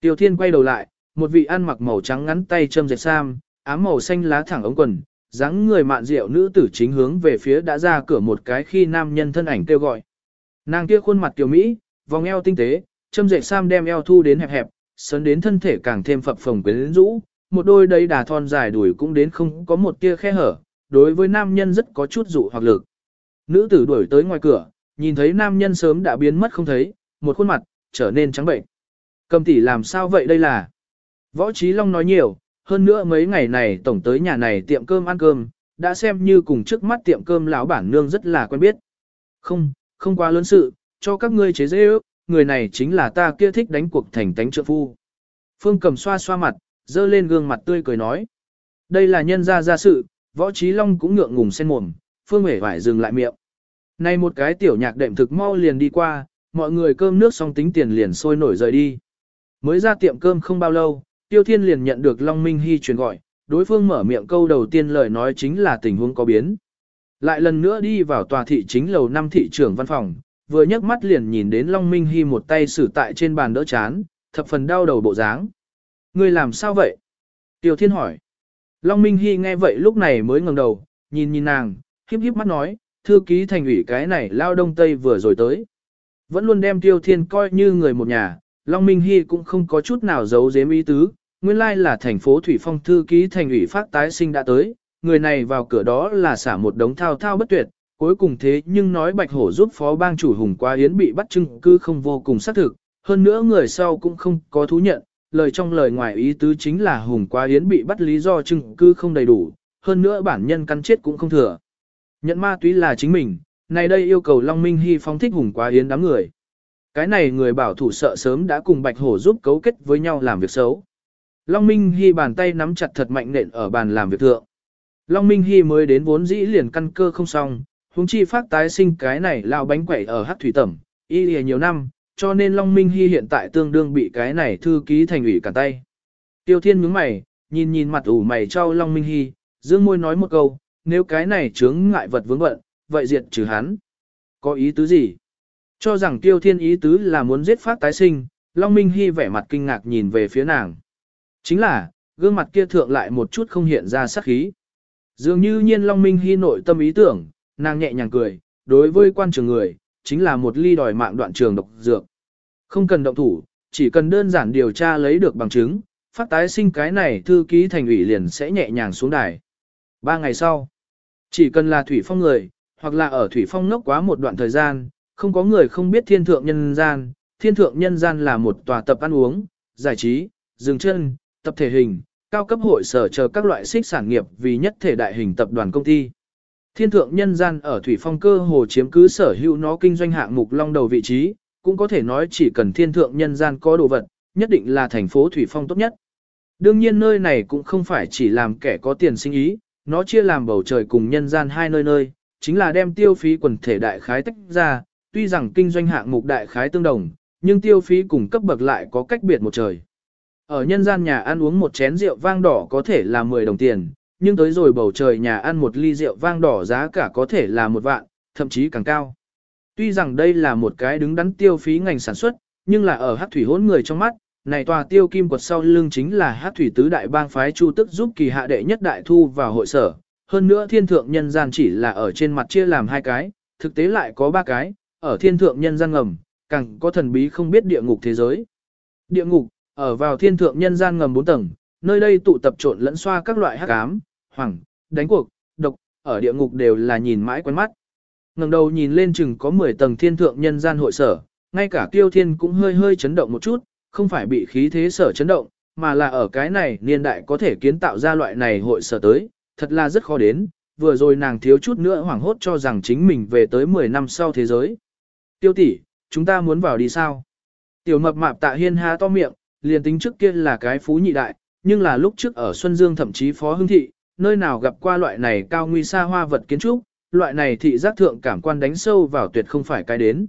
Tiêu thiên quay đầu lại, một vị ăn mặc màu trắng ngắn tay châm dệt sam, ám màu xanh lá thẳng ống quần, dáng người mạn rượu nữ tử chính hướng về phía đã ra cửa một cái khi nam nhân thân ảnh kêu gọi. Nàng kia khuôn mặt tiểu mỹ, vòng eo tinh tế, châm dệt sam đem eo thu đến hẹp hẹp, sấn đến thân thể càng thêm phập phồng quyến rũ, một đôi đầy đà thon dài đuổi cũng đến không có một tia khe hở, đối với nam nhân rất có chút dụ hoặc lực. Nữ tử đuổi tới ngoài cửa, nhìn thấy nam nhân sớm đã biến mất không thấy, một khuôn mặt, trở nên trắng bệnh. Cầm tỷ làm sao vậy đây là? Võ Trí Long nói nhiều, hơn nữa mấy ngày này tổng tới nhà này tiệm cơm ăn cơm, đã xem như cùng trước mắt tiệm cơm lão bản nương rất là quen biết. Không, không quá lớn sự, cho các ngươi chế dễ ước, người này chính là ta kia thích đánh cuộc thành tánh trợ phu. Phương cầm xoa xoa mặt, dơ lên gương mặt tươi cười nói. Đây là nhân gia gia sự, võ trí long cũng ngượng ngùng sen mồm, phương hể vải dừng lại miệng. Này một cái tiểu nhạc đệm thực mau liền đi qua, mọi người cơm nước xong tính tiền liền sôi nổi rời đi. Mới ra tiệm cơm không bao lâu, Tiêu Thiên liền nhận được Long Minh Hy truyền gọi, đối phương mở miệng câu đầu tiên lời nói chính là tình huống có biến. Lại lần nữa đi vào tòa thị chính lầu năm thị trưởng văn phòng, vừa nhấc mắt liền nhìn đến Long Minh Hy một tay xử tại trên bàn đỡ chán, thập phần đau đầu bộ dáng. Người làm sao vậy? Tiêu Thiên hỏi. Long Minh Hy nghe vậy lúc này mới ngẩng đầu, nhìn nhìn nàng, híp híp mắt nói, thư ký thành ủy cái này lao đông tây vừa rồi tới. Vẫn luôn đem Tiêu Thiên coi như người một nhà, Long Minh Hy cũng không có chút nào giấu giếm ý tứ, nguyên lai là thành phố Thủy Phong thư ký thành ủy phát tái sinh đã tới, người này vào cửa đó là xả một đống thao thao bất tuyệt, cuối cùng thế nhưng nói Bạch Hổ giúp phó bang chủ Hùng Quá Yến bị bắt chứng cứ không vô cùng xác thực, hơn nữa người sau cũng không có thú nhận, lời trong lời ngoài ý tứ chính là Hùng Quá Yến bị bắt lý do chứng cứ không đầy đủ, hơn nữa bản nhân căn chết cũng không thừa. Nhận ma túy là chính mình, này đây yêu cầu Long Minh Hy phóng thích Hùng Quá Yến đám người. Cái này người bảo thủ sợ sớm đã cùng Bạch Hổ giúp cấu kết với nhau làm việc xấu. Long Minh Hy bàn tay nắm chặt thật mạnh nện ở bàn làm việc thượng. Long Minh Hy mới đến vốn dĩ liền căn cơ không xong, huống chi phát tái sinh cái này lao bánh quẩy ở hắc thủy tẩm, y lìa nhiều năm, cho nên Long Minh Hy hiện tại tương đương bị cái này thư ký thành ủy cả tay. Tiêu Thiên nhướng mày, nhìn nhìn mặt ủ mày cho Long Minh Hy, dương môi nói một câu, nếu cái này chướng ngại vật vướng bận, vậy diệt trừ hắn. Có ý tứ gì? Cho rằng Tiêu Thiên ý tứ là muốn giết phát tái sinh, Long Minh Hy vẻ mặt kinh ngạc nhìn về phía nàng. Chính là, gương mặt kia thượng lại một chút không hiện ra sắc khí. Dường như nhiên Long Minh Hy nội tâm ý tưởng, nàng nhẹ nhàng cười, đối với quan trường người, chính là một ly đòi mạng đoạn trường độc dược. Không cần động thủ, chỉ cần đơn giản điều tra lấy được bằng chứng, phát tái sinh cái này thư ký thành ủy liền sẽ nhẹ nhàng xuống đài. Ba ngày sau, chỉ cần là thủy phong người, hoặc là ở thủy phong ngốc quá một đoạn thời gian, không có người không biết thiên thượng nhân gian. Thiên thượng nhân gian là một tòa tập ăn uống, giải trí, dừng chân, tập thể hình, cao cấp hội sở chờ các loại xích sản nghiệp vì nhất thể đại hình tập đoàn công ty. Thiên thượng nhân gian ở Thủy Phong cơ hồ chiếm cứ sở hữu nó kinh doanh hạng mục long đầu vị trí, cũng có thể nói chỉ cần thiên thượng nhân gian có đồ vật, nhất định là thành phố Thủy Phong tốt nhất. Đương nhiên nơi này cũng không phải chỉ làm kẻ có tiền sinh ý, nó chia làm bầu trời cùng nhân gian hai nơi nơi, chính là đem tiêu phí quần thể đại khái tách ra, tuy rằng kinh doanh hạng mục đại khái tương đồng, nhưng tiêu phí cùng cấp bậc lại có cách biệt một trời. Ở nhân gian nhà ăn uống một chén rượu vang đỏ có thể là 10 đồng tiền, nhưng tới rồi bầu trời nhà ăn một ly rượu vang đỏ giá cả có thể là một vạn, thậm chí càng cao. Tuy rằng đây là một cái đứng đắn tiêu phí ngành sản xuất, nhưng là ở hắc thủy hỗn người trong mắt, này tòa tiêu kim quật sau lưng chính là hát thủy tứ đại bang phái chu tức giúp kỳ hạ đệ nhất đại thu vào hội sở. Hơn nữa thiên thượng nhân gian chỉ là ở trên mặt chia làm hai cái, thực tế lại có ba cái, ở thiên thượng nhân gian ngầm, càng có thần bí không biết địa ngục thế giới. Địa ngục, ở vào thiên thượng nhân gian ngầm 4 tầng, nơi đây tụ tập trộn lẫn xoa các loại hắc ám, hoàng, đánh cuộc, độc, ở địa ngục đều là nhìn mãi quen mắt. ngẩng đầu nhìn lên chừng có 10 tầng thiên thượng nhân gian hội sở, ngay cả tiêu thiên cũng hơi hơi chấn động một chút, không phải bị khí thế sở chấn động, mà là ở cái này niên đại có thể kiến tạo ra loại này hội sở tới, thật là rất khó đến, vừa rồi nàng thiếu chút nữa hoảng hốt cho rằng chính mình về tới 10 năm sau thế giới. Tiêu tỷ, chúng ta muốn vào đi sao? Tiểu mập mạp tạ hiên há to miệng, liền tính trước kia là cái phú nhị đại, nhưng là lúc trước ở Xuân Dương thậm chí phó hương thị, nơi nào gặp qua loại này cao nguy xa hoa vật kiến trúc, loại này thị giác thượng cảm quan đánh sâu vào tuyệt không phải cái đến.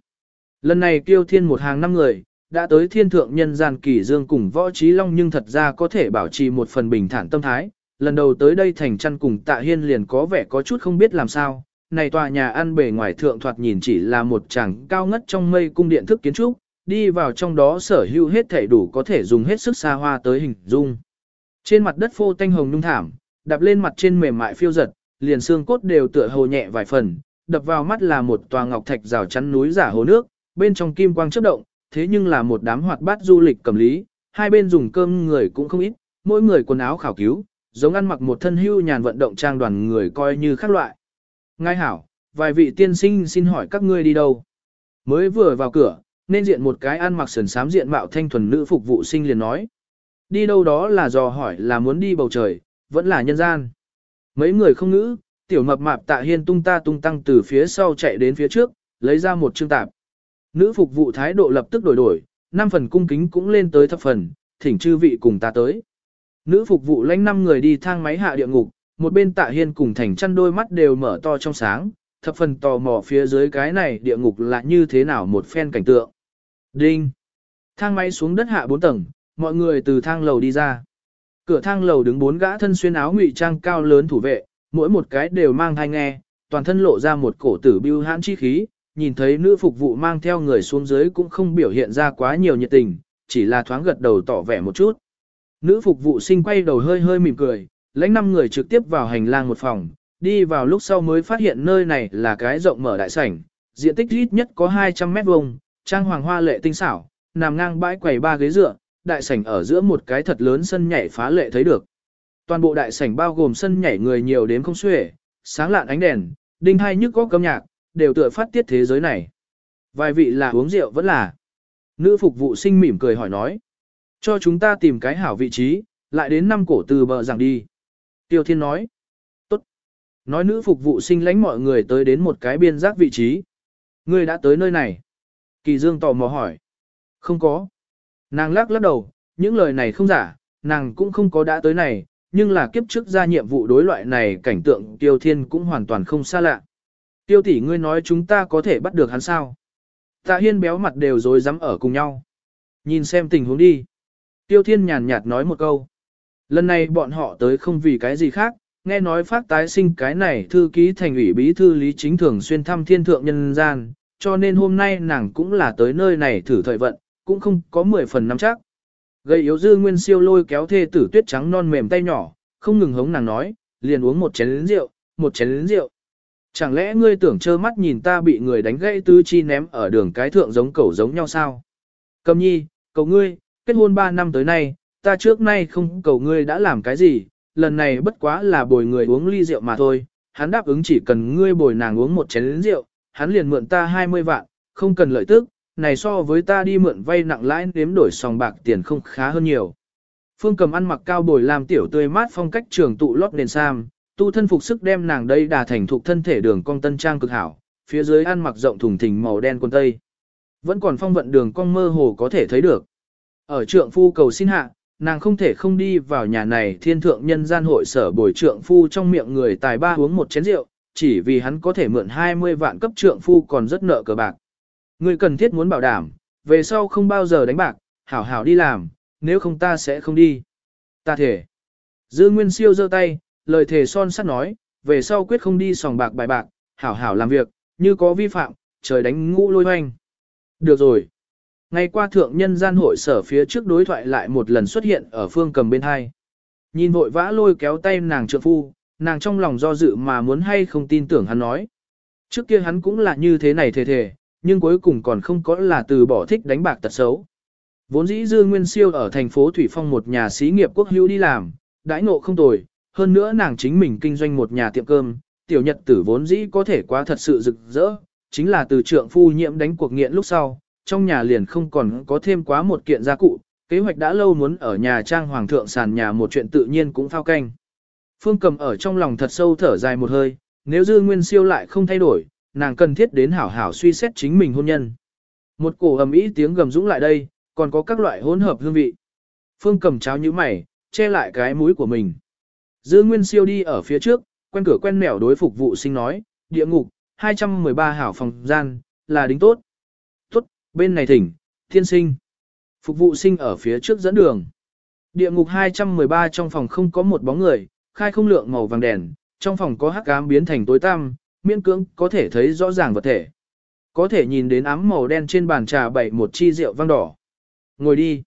Lần này kiêu thiên một hàng năm người, đã tới thiên thượng nhân gian kỳ dương cùng võ trí long nhưng thật ra có thể bảo trì một phần bình thản tâm thái. Lần đầu tới đây thành chăn cùng tạ hiên liền có vẻ có chút không biết làm sao. Này tòa nhà ăn bề ngoài thượng thoạt nhìn chỉ là một tràng cao ngất trong mây cung điện thức kiến trúc, đi vào trong đó sở hữu hết thể đủ có thể dùng hết sức xa hoa tới hình dung. Trên mặt đất phô tanh hồng nhung thảm, đạp lên mặt trên mềm mại phiêu giật, liền xương cốt đều tựa hồ nhẹ vài phần, đập vào mắt là một tòa ngọc thạch rào chắn núi giả hồ nước, bên trong kim quang chớp động, thế nhưng là một đám hoạt bát du lịch cầm lý, hai bên dùng cơm người cũng không ít, mỗi người quần áo khảo cứu, giống ăn mặc một thân hưu nhàn vận động trang đoàn người coi như khác loại. Ngay hảo, vài vị tiên sinh xin hỏi các ngươi đi đâu? Mới vừa vào cửa, nên diện một cái ăn mặc sườn sám diện mạo thanh thuần nữ phục vụ sinh liền nói. Đi đâu đó là dò hỏi là muốn đi bầu trời, vẫn là nhân gian. Mấy người không ngữ, tiểu mập mạp tạ hiên tung ta tung tăng từ phía sau chạy đến phía trước, lấy ra một chương tạp. Nữ phục vụ thái độ lập tức đổi đổi, năm phần cung kính cũng lên tới thập phần, thỉnh chư vị cùng ta tới. Nữ phục vụ lãnh năm người đi thang máy hạ địa ngục, một bên tạ hiên cùng thành chăn đôi mắt đều mở to trong sáng, thập phần tò mò phía dưới cái này địa ngục là như thế nào một phen cảnh tượng. Đinh! Thang máy xuống đất hạ bốn tầng, mọi người từ thang lầu đi ra. Cửa thang lầu đứng bốn gã thân xuyên áo ngụy trang cao lớn thủ vệ, mỗi một cái đều mang thai nghe, toàn thân lộ ra một cổ tử biêu hãn chi khí, nhìn thấy nữ phục vụ mang theo người xuống dưới cũng không biểu hiện ra quá nhiều nhiệt tình, chỉ là thoáng gật đầu tỏ vẻ một chút. Nữ phục vụ sinh quay đầu hơi hơi mỉm cười, lãnh năm người trực tiếp vào hành lang một phòng, đi vào lúc sau mới phát hiện nơi này là cái rộng mở đại sảnh, diện tích ít nhất có 200 mét vuông, trang hoàng hoa lệ tinh xảo, nằm ngang bãi quầy ba ghế dựa, đại sảnh ở giữa một cái thật lớn sân nhảy phá lệ thấy được. Toàn bộ đại sảnh bao gồm sân nhảy người nhiều đến không xuể, sáng lạn ánh đèn, đinh hai nhức có cấm nhạc, đều tựa phát tiết thế giới này. Vài vị là uống rượu vẫn là. Nữ phục vụ sinh mỉm cười hỏi nói. Cho chúng ta tìm cái hảo vị trí, lại đến năm cổ từ bờ rằng đi. Tiêu Thiên nói. Tốt. Nói nữ phục vụ sinh lãnh mọi người tới đến một cái biên giác vị trí. Ngươi đã tới nơi này. Kỳ Dương tò mò hỏi. Không có. Nàng lắc lắc đầu, những lời này không giả, nàng cũng không có đã tới này, nhưng là kiếp trước ra nhiệm vụ đối loại này cảnh tượng Tiêu Thiên cũng hoàn toàn không xa lạ. Tiêu tỷ ngươi nói chúng ta có thể bắt được hắn sao? Tạ Hiên béo mặt đều rối rắm ở cùng nhau. Nhìn xem tình huống đi. Tiêu Thiên nhàn nhạt nói một câu. Lần này bọn họ tới không vì cái gì khác, nghe nói phát tái sinh cái này thư ký thành ủy bí thư lý chính thường xuyên thăm thiên thượng nhân gian, cho nên hôm nay nàng cũng là tới nơi này thử thời vận, cũng không có 10 phần nắm chắc. Gây yếu dư nguyên siêu lôi kéo thê tử tuyết trắng non mềm tay nhỏ, không ngừng hống nàng nói, liền uống một chén rượu, một chén rượu. Chẳng lẽ ngươi tưởng trơ mắt nhìn ta bị người đánh gãy tứ chi ném ở đường cái thượng giống cẩu giống nhau sao? Cầm nhi, cầu ngươi, kết hôn 3 năm tới nay, ta trước nay không cầu ngươi đã làm cái gì, lần này bất quá là bồi người uống ly rượu mà thôi, hắn đáp ứng chỉ cần ngươi bồi nàng uống một chén rượu, hắn liền mượn ta 20 vạn, không cần lợi tức, này so với ta đi mượn vay nặng lãi nếm đổi sòng bạc tiền không khá hơn nhiều. Phương cầm ăn mặc cao bồi làm tiểu tươi mát phong cách trường tụ lót nền sam, tu thân phục sức đem nàng đây đà thành thuộc thân thể đường cong tân trang cực hảo, phía dưới ăn mặc rộng thùng thình màu đen quần tây. Vẫn còn phong vận đường cong mơ hồ có thể thấy được. Ở trượng phu cầu xin hạ, nàng không thể không đi vào nhà này thiên thượng nhân gian hội sở bồi trượng phu trong miệng người tài ba uống một chén rượu, chỉ vì hắn có thể mượn 20 vạn cấp trượng phu còn rất nợ cờ bạc. Người cần thiết muốn bảo đảm, về sau không bao giờ đánh bạc, hảo hảo đi làm, nếu không ta sẽ không đi. Ta thể. Dư Nguyên Siêu giơ tay, lời thề son sắt nói, về sau quyết không đi sòng bạc bài bạc, hảo hảo làm việc, như có vi phạm, trời đánh ngũ lôi hoanh. Được rồi. Ngày qua thượng nhân gian hội sở phía trước đối thoại lại một lần xuất hiện ở phương cầm bên hai. Nhìn vội vã lôi kéo tay nàng trượng phu, nàng trong lòng do dự mà muốn hay không tin tưởng hắn nói. Trước kia hắn cũng là như thế này thề thề, nhưng cuối cùng còn không có là từ bỏ thích đánh bạc tật xấu. Vốn dĩ dư nguyên siêu ở thành phố Thủy Phong một nhà xí nghiệp quốc hữu đi làm, đãi ngộ không tồi, hơn nữa nàng chính mình kinh doanh một nhà tiệm cơm, tiểu nhật tử vốn dĩ có thể quá thật sự rực rỡ, chính là từ trượng phu nhiễm đánh cuộc nghiện lúc sau, trong nhà liền không còn có thêm quá một kiện gia cụ, kế hoạch đã lâu muốn ở nhà trang hoàng thượng sàn nhà một chuyện tự nhiên cũng phao canh. Phương cầm ở trong lòng thật sâu thở dài một hơi, nếu dư nguyên siêu lại không thay đổi, nàng cần thiết đến hảo hảo suy xét chính mình hôn nhân. Một cổ ầm ý tiếng gầm dũng lại đây, còn có các loại hỗn hợp hương vị. Phương cầm cháo như mày, che lại cái mũi của mình. Dư nguyên siêu đi ở phía trước, quen cửa quen mẻo đối phục vụ sinh nói, địa ngục, 213 hảo phòng gian, là đính tốt. Tốt, bên này thỉnh, thiên sinh. Phục vụ sinh ở phía trước dẫn đường. Địa ngục 213 trong phòng không có một bóng người, khai không lượng màu vàng đèn, trong phòng có hắc ám biến thành tối tăm, miễn cưỡng có thể thấy rõ ràng vật thể. Có thể nhìn đến ám màu đen trên bàn trà bày một chi rượu vang đỏ. Ngồi đi.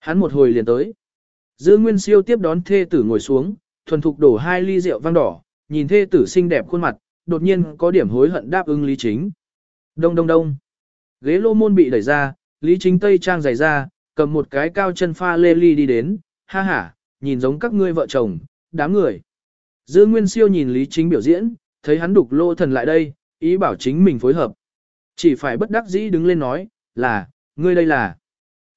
Hắn một hồi liền tới. Dư Nguyên Siêu tiếp đón thê tử ngồi xuống, thuần thục đổ hai ly rượu vang đỏ, nhìn thê tử xinh đẹp khuôn mặt, đột nhiên có điểm hối hận đáp ứng Lý Chính. Đông đông đông. Ghế lô môn bị đẩy ra, Lý Chính Tây trang giày ra, cầm một cái cao chân pha lê ly đi đến, ha ha, nhìn giống các ngươi vợ chồng, đám người. Dư Nguyên Siêu nhìn Lý Chính biểu diễn, thấy hắn đục lô thần lại đây, ý bảo chính mình phối hợp. Chỉ phải bất đắc dĩ đứng lên nói, là, ngươi đây là.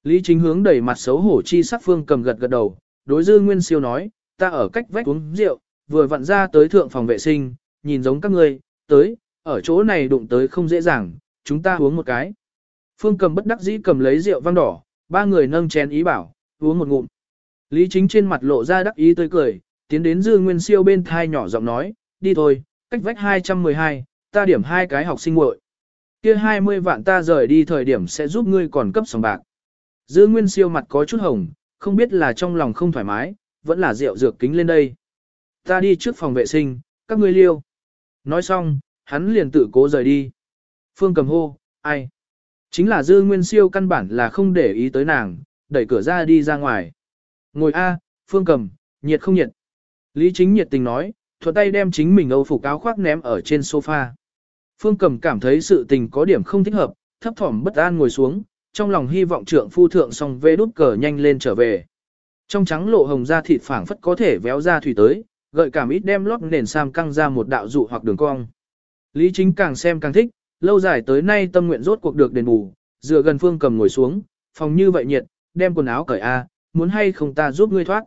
Lý Chính hướng đẩy mặt xấu hổ chi sắc phương cầm gật gật đầu, đối Dư Nguyên Siêu nói, ta ở cách vách uống rượu, vừa vặn ra tới thượng phòng vệ sinh, nhìn giống các ngươi, tới, ở chỗ này đụng tới không dễ dàng, chúng ta uống một cái. Phương cầm bất đắc dĩ cầm lấy rượu vang đỏ, ba người nâng chén ý bảo, uống một ngụm. Lý chính trên mặt lộ ra đắc ý tươi cười, tiến đến dư nguyên siêu bên thai nhỏ giọng nói, đi thôi, cách vách 212, ta điểm hai cái học sinh muội kia 20 vạn ta rời đi thời điểm sẽ giúp ngươi còn cấp sòng bạc. Dư nguyên siêu mặt có chút hồng, không biết là trong lòng không thoải mái, vẫn là rượu dược kính lên đây. Ta đi trước phòng vệ sinh, các ngươi liêu. Nói xong, hắn liền tự cố rời đi. Phương cầm hô, ai? Chính là dư nguyên siêu căn bản là không để ý tới nàng, đẩy cửa ra đi ra ngoài. Ngồi A, Phương cầm, nhiệt không nhiệt. Lý chính nhiệt tình nói, thuận tay đem chính mình âu phục áo khoác ném ở trên sofa. Phương cầm cảm thấy sự tình có điểm không thích hợp, thấp thỏm bất an ngồi xuống, trong lòng hy vọng trượng phu thượng xong vê đút cờ nhanh lên trở về. Trong trắng lộ hồng da thịt phảng phất có thể véo ra thủy tới, gợi cảm ít đem lót nền sam căng ra một đạo dụ hoặc đường cong. Lý chính càng xem càng thích, lâu dài tới nay tâm nguyện rốt cuộc được đền bù, dựa gần phương cầm ngồi xuống, phòng như vậy nhiệt, đem quần áo cởi a, muốn hay không ta giúp ngươi thoát.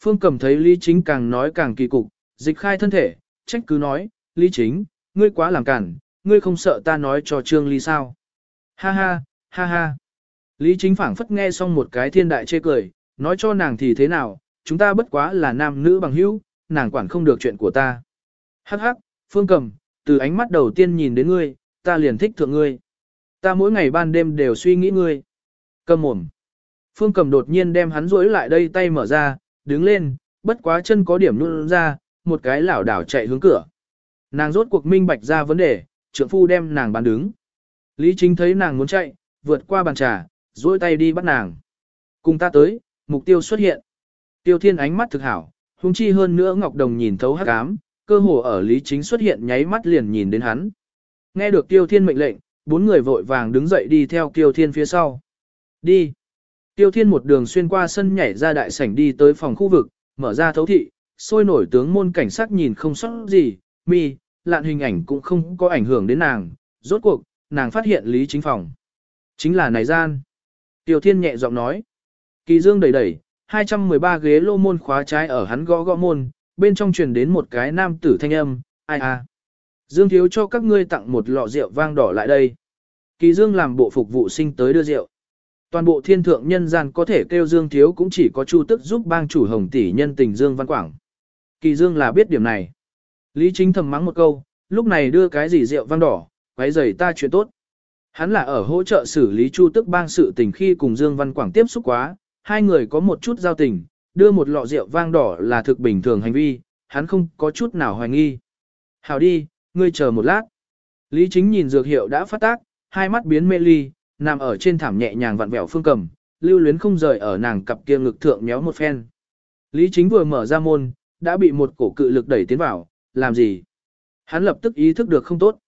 Phương cầm thấy Lý chính càng nói càng kỳ cục, dịch khai thân thể, trách cứ nói, Lý chính, ngươi quá làm cản, ngươi không sợ ta nói cho Trương Ly sao. Ha ha, ha ha. Lý chính phảng phất nghe xong một cái thiên đại chê cười, nói cho nàng thì thế nào, chúng ta bất quá là nam nữ bằng hữu, nàng quản không được chuyện của ta. Hắc hắc, Phương Cầm, từ ánh mắt đầu tiên nhìn đến ngươi, ta liền thích thượng ngươi. Ta mỗi ngày ban đêm đều suy nghĩ ngươi. Cầm mồm. Phương Cầm đột nhiên đem hắn rối lại đây tay mở ra, đứng lên, bất quá chân có điểm luôn ra, một cái lảo đảo chạy hướng cửa. Nàng rốt cuộc minh bạch ra vấn đề, trưởng phu đem nàng bán đứng. Lý Chính thấy nàng muốn chạy, vượt qua bàn trà, duỗi tay đi bắt nàng. Cùng ta tới, mục tiêu xuất hiện. Tiêu Thiên ánh mắt thực hảo, hung chi hơn nữa Ngọc Đồng nhìn thấu hắc ám, cơ hồ ở Lý Chính xuất hiện nháy mắt liền nhìn đến hắn. Nghe được Tiêu Thiên mệnh lệnh, bốn người vội vàng đứng dậy đi theo Tiêu Thiên phía sau. Đi. Tiêu Thiên một đường xuyên qua sân nhảy ra đại sảnh đi tới phòng khu vực, mở ra thấu thị, sôi nổi tướng môn cảnh sát nhìn không sót gì, mi, lạn hình ảnh cũng không có ảnh hưởng đến nàng, rốt cuộc, nàng phát hiện Lý Chính phòng. Chính là này gian. Tiêu Thiên nhẹ giọng nói. Kỳ Dương đẩy đẩy, 213 ghế lô môn khóa trái ở hắn gõ gõ môn, bên trong truyền đến một cái nam tử thanh âm, ai à. Dương thiếu cho các ngươi tặng một lọ rượu vang đỏ lại đây. Kỳ Dương làm bộ phục vụ sinh tới đưa rượu. Toàn bộ thiên thượng nhân gian có thể kêu Dương thiếu cũng chỉ có Chu Tức giúp bang chủ Hồng tỷ nhân tình Dương Văn Quảng. Kỳ Dương là biết điểm này. Lý Chính thầm mắng một câu, lúc này đưa cái gì rượu vang đỏ, quấy rầy ta chuyện tốt. Hắn là ở hỗ trợ xử lý Chu Tức bang sự tình khi cùng Dương Văn Quảng tiếp xúc quá, hai người có một chút giao tình, đưa một lọ rượu vang đỏ là thực bình thường hành vi, hắn không có chút nào hoài nghi. Hảo đi, ngươi chờ một lát. Lý chính nhìn dược hiệu đã phát tác, hai mắt biến mê ly, nằm ở trên thảm nhẹ nhàng vặn vẹo phương cầm, lưu luyến không rời ở nàng cặp kia ngực thượng méo một phen. Lý chính vừa mở ra môn, đã bị một cổ cự lực đẩy tiến vào, làm gì? Hắn lập tức ý thức được không tốt.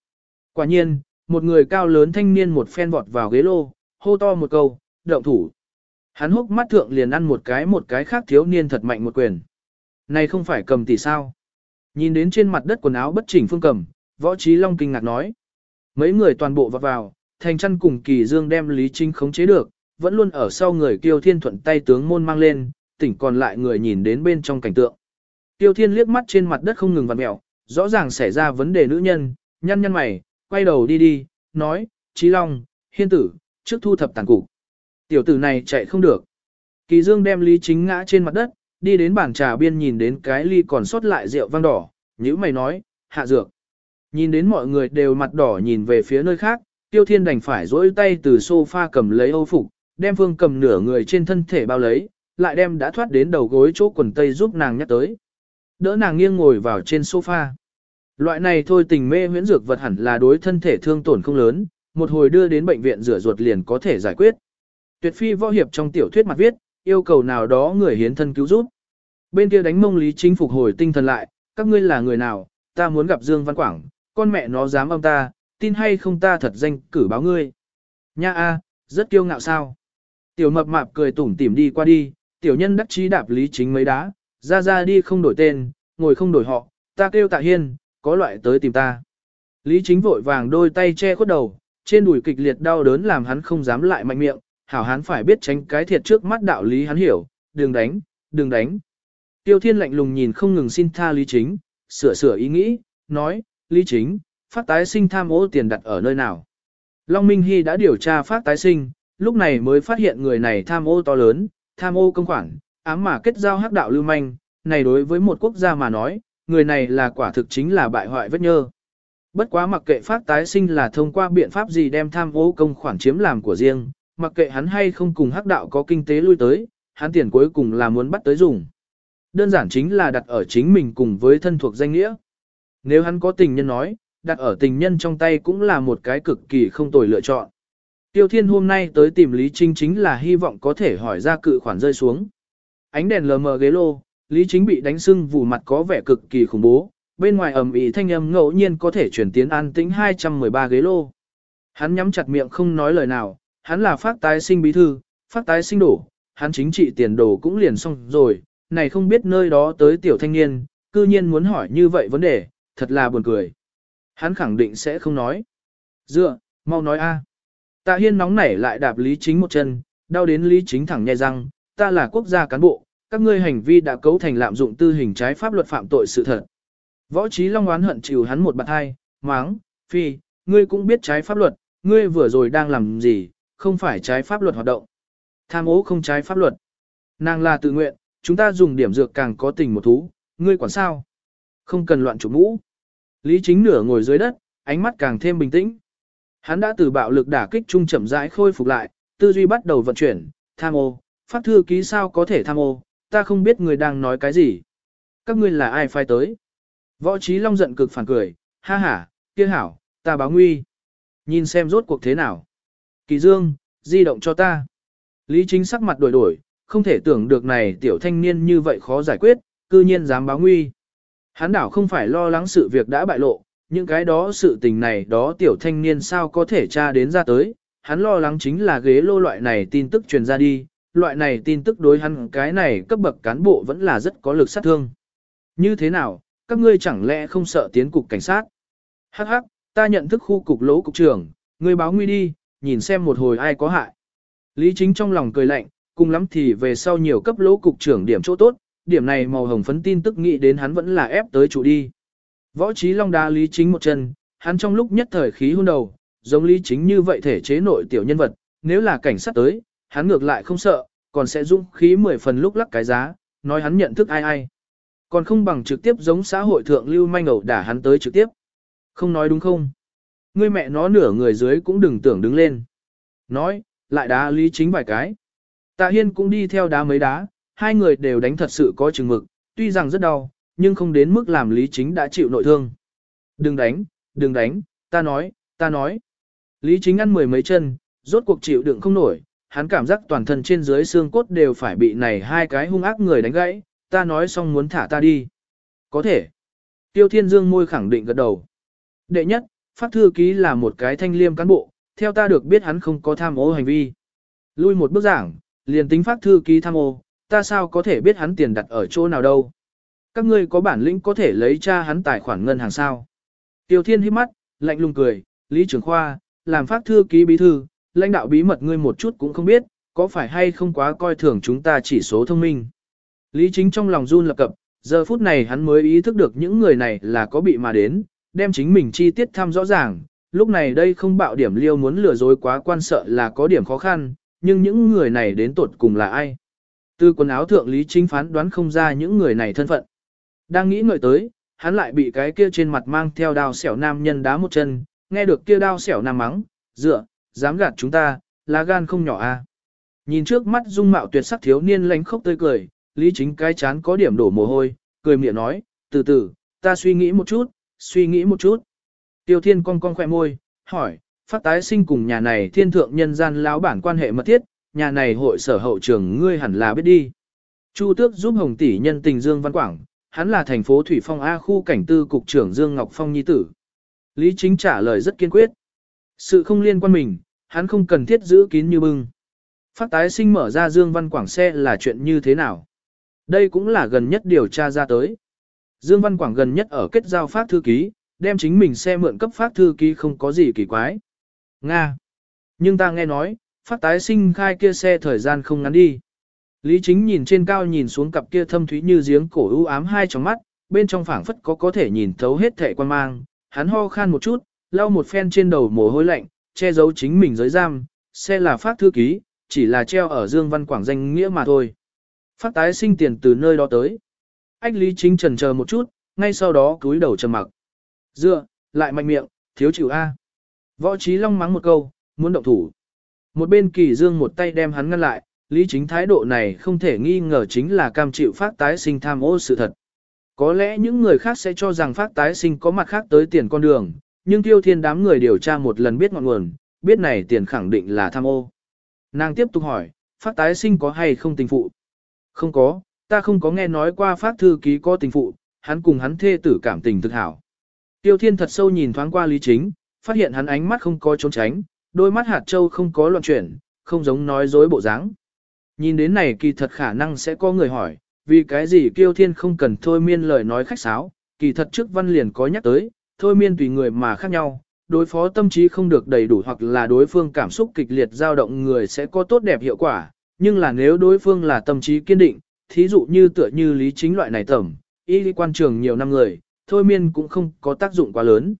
Quả nhiên, một người cao lớn thanh niên một phen vọt vào ghế lô, hô to một câu, động thủ. Hắn hốc mắt thượng liền ăn một cái một cái khác thiếu niên thật mạnh một quyền. Này không phải cầm tỷ sao? Nhìn đến trên mặt đất quần áo bất chỉnh phương cầm, võ trí long kinh ngạc nói. Mấy người toàn bộ vọt vào, thành chăn cùng kỳ dương đem Lý Trinh khống chế được, vẫn luôn ở sau người kiêu thiên thuận tay tướng môn mang lên, tỉnh còn lại người nhìn đến bên trong cảnh tượng. Tiêu thiên liếc mắt trên mặt đất không ngừng vặn mẹo, rõ ràng xảy ra vấn đề nữ nhân, nhăn nhăn mày, quay đầu đi đi, nói, Trí Long, hiên tử, trước thu thập tàn cục. Tiểu tử này chạy không được. Kỳ Dương đem Lý Chính ngã trên mặt đất, đi đến bàn trà biên nhìn đến cái ly còn sót lại rượu vang đỏ, nhữ mày nói, hạ dược. Nhìn đến mọi người đều mặt đỏ nhìn về phía nơi khác, Tiêu Thiên đành phải duỗi tay từ sofa cầm lấy âu phục, đem phương cầm nửa người trên thân thể bao lấy, lại đem đã thoát đến đầu gối chỗ quần tây giúp nàng nhắc tới. Đỡ nàng nghiêng ngồi vào trên sofa. Loại này thôi tình mê huyễn dược vật hẳn là đối thân thể thương tổn không lớn, một hồi đưa đến bệnh viện rửa ruột liền có thể giải quyết. Tuyệt phi võ hiệp trong tiểu thuyết mặt viết, yêu cầu nào đó người hiến thân cứu giúp. Bên kia đánh mông lý chính phục hồi tinh thần lại, các ngươi là người nào, ta muốn gặp Dương Văn Quảng, con mẹ nó dám âm ta, tin hay không ta thật danh cử báo ngươi. Nha a, rất kiêu ngạo sao. Tiểu mập mạp cười tủm tỉm đi qua đi, tiểu nhân đắc chí đạp lý chính mấy đá, ra ra đi không đổi tên, ngồi không đổi họ, ta kêu tạ hiên, có loại tới tìm ta. Lý chính vội vàng đôi tay che khuất đầu, trên đùi kịch liệt đau đớn làm hắn không dám lại mạnh miệng, hảo hán phải biết tránh cái thiệt trước mắt đạo lý hắn hiểu, đừng đánh, đừng đánh. Tiêu thiên lạnh lùng nhìn không ngừng xin tha lý chính, sửa sửa ý nghĩ, nói, lý chính, phát tái sinh tham ô tiền đặt ở nơi nào. Long Minh Hy đã điều tra phát tái sinh, lúc này mới phát hiện người này tham ô to lớn, tham ô công khoản, ám mà kết giao hắc đạo lưu manh, này đối với một quốc gia mà nói, người này là quả thực chính là bại hoại vết nhơ. Bất quá mặc kệ phát tái sinh là thông qua biện pháp gì đem tham ô công khoản chiếm làm của riêng, mặc kệ hắn hay không cùng hắc đạo có kinh tế lui tới, hắn tiền cuối cùng là muốn bắt tới dùng. Đơn giản chính là đặt ở chính mình cùng với thân thuộc danh nghĩa. Nếu hắn có tình nhân nói, đặt ở tình nhân trong tay cũng là một cái cực kỳ không tồi lựa chọn. Tiêu Thiên hôm nay tới tìm Lý Chính chính là hy vọng có thể hỏi ra cự khoản rơi xuống. Ánh đèn lờ mờ ghế lô, Lý Chính bị đánh sưng vù mặt có vẻ cực kỳ khủng bố, bên ngoài ầm ĩ thanh âm ngẫu nhiên có thể chuyển tiến an tĩnh 213 ghế lô. Hắn nhắm chặt miệng không nói lời nào, hắn là phát tái sinh bí thư, phát tái sinh đổ, hắn chính trị tiền đồ cũng liền xong rồi, này không biết nơi đó tới tiểu thanh niên, cư nhiên muốn hỏi như vậy vấn đề, thật là buồn cười. Hắn khẳng định sẽ không nói. Dựa, mau nói a. Tạ Hiên nóng nảy lại đạp Lý Chính một chân, đau đến Lý Chính thẳng nhai răng, ta là quốc gia cán bộ, các ngươi hành vi đã cấu thành lạm dụng tư hình trái pháp luật phạm tội sự thật. Võ Chí Long oán hận chịu hắn một bạt hai, máng, phi, ngươi cũng biết trái pháp luật, ngươi vừa rồi đang làm gì, không phải trái pháp luật hoạt động. Tham ô không trái pháp luật. Nàng là tự nguyện, chúng ta dùng điểm dược càng có tình một thú, ngươi quản sao? Không cần loạn chủ mũ. Lý chính nửa ngồi dưới đất, ánh mắt càng thêm bình tĩnh. Hắn đã từ bạo lực đả kích trung chậm rãi khôi phục lại, tư duy bắt đầu vận chuyển, tham ô, phát thư ký sao có thể tham ô, ta không biết người đang nói cái gì. Các ngươi là ai phai tới? Võ Trí Long giận cực phản cười, ha ha, kia hảo, ta báo nguy. Nhìn xem rốt cuộc thế nào. Kỳ Dương, di động cho ta. Lý chính sắc mặt đổi đổi, không thể tưởng được này tiểu thanh niên như vậy khó giải quyết, cư nhiên dám báo nguy. Hắn đảo không phải lo lắng sự việc đã bại lộ, những cái đó sự tình này đó tiểu thanh niên sao có thể tra đến ra tới, hắn lo lắng chính là ghế lô loại này tin tức truyền ra đi, loại này tin tức đối hắn cái này cấp bậc cán bộ vẫn là rất có lực sát thương. Như thế nào, các ngươi chẳng lẽ không sợ tiến cục cảnh sát? Hắc hắc, ta nhận thức khu cục lỗ cục trưởng, ngươi báo nguy đi, nhìn xem một hồi ai có hại. Lý chính trong lòng cười lạnh, cùng lắm thì về sau nhiều cấp lỗ cục trưởng điểm chỗ tốt, điểm này màu hồng phấn tin tức nghĩ đến hắn vẫn là ép tới chủ đi. Võ trí long đá Lý chính một chân, hắn trong lúc nhất thời khí hôn đầu, giống Lý chính như vậy thể chế nội tiểu nhân vật, nếu là cảnh sát tới, hắn ngược lại không sợ, còn sẽ dũng khí mười phần lúc lắc cái giá, nói hắn nhận thức ai ai. Còn không bằng trực tiếp giống xã hội thượng lưu manh ẩu đả hắn tới trực tiếp. Không nói đúng không? Ngươi mẹ nó nửa người dưới cũng đừng tưởng đứng lên. Nói, lại đá lý chính vài cái. Tạ Hiên cũng đi theo đá mấy đá, hai người đều đánh thật sự có chừng mực, tuy rằng rất đau, nhưng không đến mức làm lý chính đã chịu nội thương. Đừng đánh, đừng đánh, ta nói, ta nói. Lý chính ăn mười mấy chân, rốt cuộc chịu đựng không nổi, hắn cảm giác toàn thân trên dưới xương cốt đều phải bị này hai cái hung ác người đánh gãy, ta nói xong muốn thả ta đi. Có thể. Tiêu Thiên Dương môi khẳng định gật đầu. Đệ nhất, Phát Thư Ký là một cái thanh liêm cán bộ, theo ta được biết hắn không có tham ô hành vi. Lui một bước giảng, liền tính phát Thư Ký tham ô, ta sao có thể biết hắn tiền đặt ở chỗ nào đâu. Các ngươi có bản lĩnh có thể lấy cha hắn tài khoản ngân hàng sao. Tiêu Thiên hít mắt, lạnh lùng cười, Lý Trường Khoa, làm phát Thư Ký bí thư, lãnh đạo bí mật ngươi một chút cũng không biết, có phải hay không quá coi thường chúng ta chỉ số thông minh. Lý Chính trong lòng run lập cập, giờ phút này hắn mới ý thức được những người này là có bị mà đến, đem chính mình chi tiết thăm rõ ràng, lúc này đây không bạo điểm liêu muốn lừa dối quá quan sợ là có điểm khó khăn, nhưng những người này đến tột cùng là ai? Từ quần áo thượng Lý Chính phán đoán không ra những người này thân phận. Đang nghĩ ngợi tới, hắn lại bị cái kia trên mặt mang theo đao xẻo nam nhân đá một chân, nghe được kia đao xẻo nam mắng, dựa, dám gạt chúng ta, lá gan không nhỏ a. À. Nhìn trước mắt dung mạo tuyệt sắc thiếu niên lánh khóc tươi cười, Lý Chính cái chán có điểm đổ mồ hôi, cười miệng nói, từ từ, ta suy nghĩ một chút, suy nghĩ một chút. Tiêu Thiên cong cong khỏe môi, hỏi, phát tái sinh cùng nhà này thiên thượng nhân gian lão bản quan hệ mật thiết, nhà này hội sở hậu trường ngươi hẳn là biết đi. Chu Tước giúp Hồng tỷ nhân tình Dương Văn Quảng, hắn là thành phố Thủy Phong A khu cảnh tư cục trưởng Dương Ngọc Phong nhi tử. Lý Chính trả lời rất kiên quyết. Sự không liên quan mình, hắn không cần thiết giữ kín như bưng. Phát tái sinh mở ra Dương Văn Quảng xe là chuyện như thế nào? Đây cũng là gần nhất điều tra ra tới. Dương Văn Quảng gần nhất ở kết giao phát thư ký, đem chính mình xe mượn cấp phát thư ký không có gì kỳ quái. Nga. Nhưng ta nghe nói, phát tái sinh khai kia xe thời gian không ngắn đi. Lý chính nhìn trên cao nhìn xuống cặp kia thâm thúy như giếng cổ u ám hai trong mắt, bên trong phảng phất có có thể nhìn thấu hết thể quan mang, hắn ho khan một chút, lau một phen trên đầu mồ hôi lạnh, che giấu chính mình giới giam, xe là phát thư ký, chỉ là treo ở Dương Văn Quảng danh nghĩa mà thôi. Phát tái sinh tiền từ nơi đó tới. Ách Lý Chính trần chờ một chút, ngay sau đó cúi đầu trầm mặc. Dựa, lại mạnh miệng, thiếu chịu A. Võ Trí Long mắng một câu, muốn động thủ. Một bên kỳ dương một tay đem hắn ngăn lại, Lý Chính thái độ này không thể nghi ngờ chính là cam chịu phát tái sinh tham ô sự thật. Có lẽ những người khác sẽ cho rằng phát tái sinh có mặt khác tới tiền con đường, nhưng tiêu thiên đám người điều tra một lần biết ngọn nguồn, biết này tiền khẳng định là tham ô. Nàng tiếp tục hỏi, phát tái sinh có hay không tình phụ? Không có, ta không có nghe nói qua phát thư ký có tình phụ, hắn cùng hắn thê tử cảm tình thực hảo. Tiêu thiên thật sâu nhìn thoáng qua lý chính, phát hiện hắn ánh mắt không có trốn tránh, đôi mắt hạt châu không có loạn chuyển, không giống nói dối bộ dáng. Nhìn đến này kỳ thật khả năng sẽ có người hỏi, vì cái gì kiêu thiên không cần thôi miên lời nói khách sáo, kỳ thật trước văn liền có nhắc tới, thôi miên tùy người mà khác nhau, đối phó tâm trí không được đầy đủ hoặc là đối phương cảm xúc kịch liệt dao động người sẽ có tốt đẹp hiệu quả, nhưng là nếu đối phương là tâm trí kiên định, thí dụ như tựa như lý chính loại này tẩm, y lý quan trường nhiều năm người, thôi miên cũng không có tác dụng quá lớn.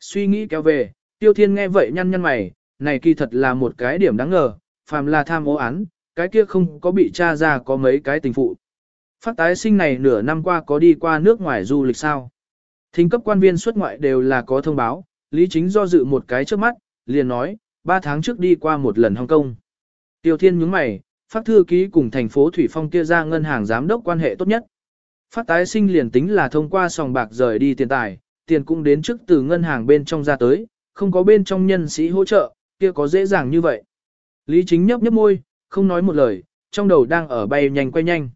Suy nghĩ kéo về, tiêu thiên nghe vậy nhăn nhăn mày, này kỳ thật là một cái điểm đáng ngờ, phàm là tham ô án, cái kia không có bị tra ra có mấy cái tình phụ. Phát tái sinh này nửa năm qua có đi qua nước ngoài du lịch sao? Thính cấp quan viên xuất ngoại đều là có thông báo, Lý Chính do dự một cái trước mắt, liền nói, ba tháng trước đi qua một lần Hong Kong. Tiêu Thiên nhướng mày, phát thư ký cùng thành phố Thủy Phong kia ra ngân hàng giám đốc quan hệ tốt nhất. Phát tái sinh liền tính là thông qua sòng bạc rời đi tiền tài, tiền cũng đến trước từ ngân hàng bên trong ra tới, không có bên trong nhân sĩ hỗ trợ, kia có dễ dàng như vậy. Lý Chính nhấp nhấp môi, không nói một lời, trong đầu đang ở bay nhanh quay nhanh.